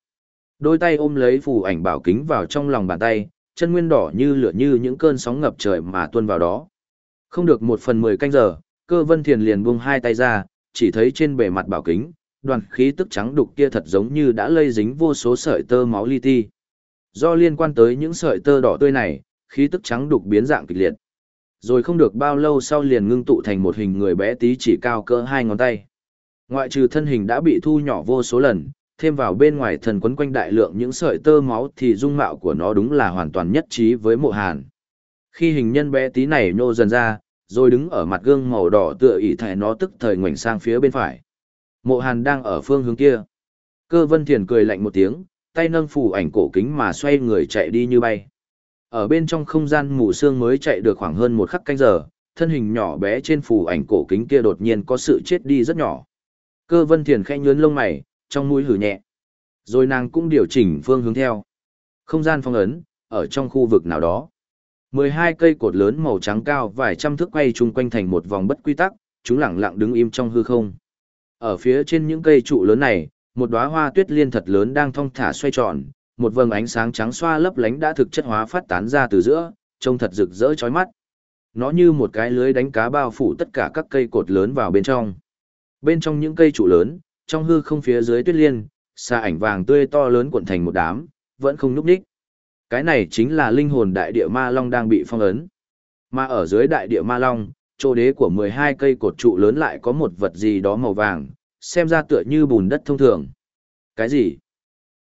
Đôi tay ôm lấy phù ảnh bảo kính vào trong lòng bàn tay, chân nguyên đỏ như lửa như những cơn sóng ngập trời mà tuôn vào đó. Không được một phần mười canh giờ, cơ vân thiền liền buông hai tay ra, chỉ thấy trên bề mặt bảo kính, đoàn khí tức trắng đục kia thật giống như đã lây dính vô số sợi tơ máu li ti. Do liên quan tới những sợi tơ đỏ tươi này, khí tức trắng đục biến dạng kịch liệt. Rồi không được bao lâu sau liền ngưng tụ thành một hình người bé tí chỉ cao cỡ hai ngón tay. Ngoại trừ thân hình đã bị thu nhỏ vô số lần, thêm vào bên ngoài thần quấn quanh đại lượng những sợi tơ máu thì dung mạo của nó đúng là hoàn toàn nhất trí với mộ hàn. Khi hình nhân bé tí này nhô dần ra, rồi đứng ở mặt gương màu đỏ tựa ỉ thẻ nó tức thời ngoảnh sang phía bên phải. Mộ hàn đang ở phương hướng kia. Cơ vân thiền cười lạnh một tiếng, tay nâng phủ ảnh cổ kính mà xoay người chạy đi như bay. Ở bên trong không gian mù sương mới chạy được khoảng hơn một khắc canh giờ, thân hình nhỏ bé trên phủ ảnh cổ kính kia đột nhiên có sự chết đi rất nhỏ. Cơ vân thiền khẽ nhướn lông mày, trong mũi hử nhẹ. Rồi nàng cũng điều chỉnh phương hướng theo. Không gian phong ấn, ở trong khu vực nào đó. 12 cây cột lớn màu trắng cao vài trăm thước quay chung quanh thành một vòng bất quy tắc, chúng lặng lặng đứng im trong hư không. Ở phía trên những cây trụ lớn này, một đóa hoa tuyết liên thật lớn đang thong thả xoay tròn, một vầng ánh sáng trắng xoa lấp lánh đã thực chất hóa phát tán ra từ giữa, trông thật rực rỡ chói mắt. Nó như một cái lưới đánh cá bao phủ tất cả các cây cột lớn vào bên trong. Bên trong những cây trụ lớn, trong hư không phía dưới tuyết liên, xa ảnh vàng tươi to lớn cuộn thành một đám, vẫn không núp đích. Cái này chính là linh hồn đại địa ma long đang bị phong ấn. Mà ở dưới đại địa ma long, chỗ đế của 12 cây cột trụ lớn lại có một vật gì đó màu vàng, xem ra tựa như bùn đất thông thường. Cái gì?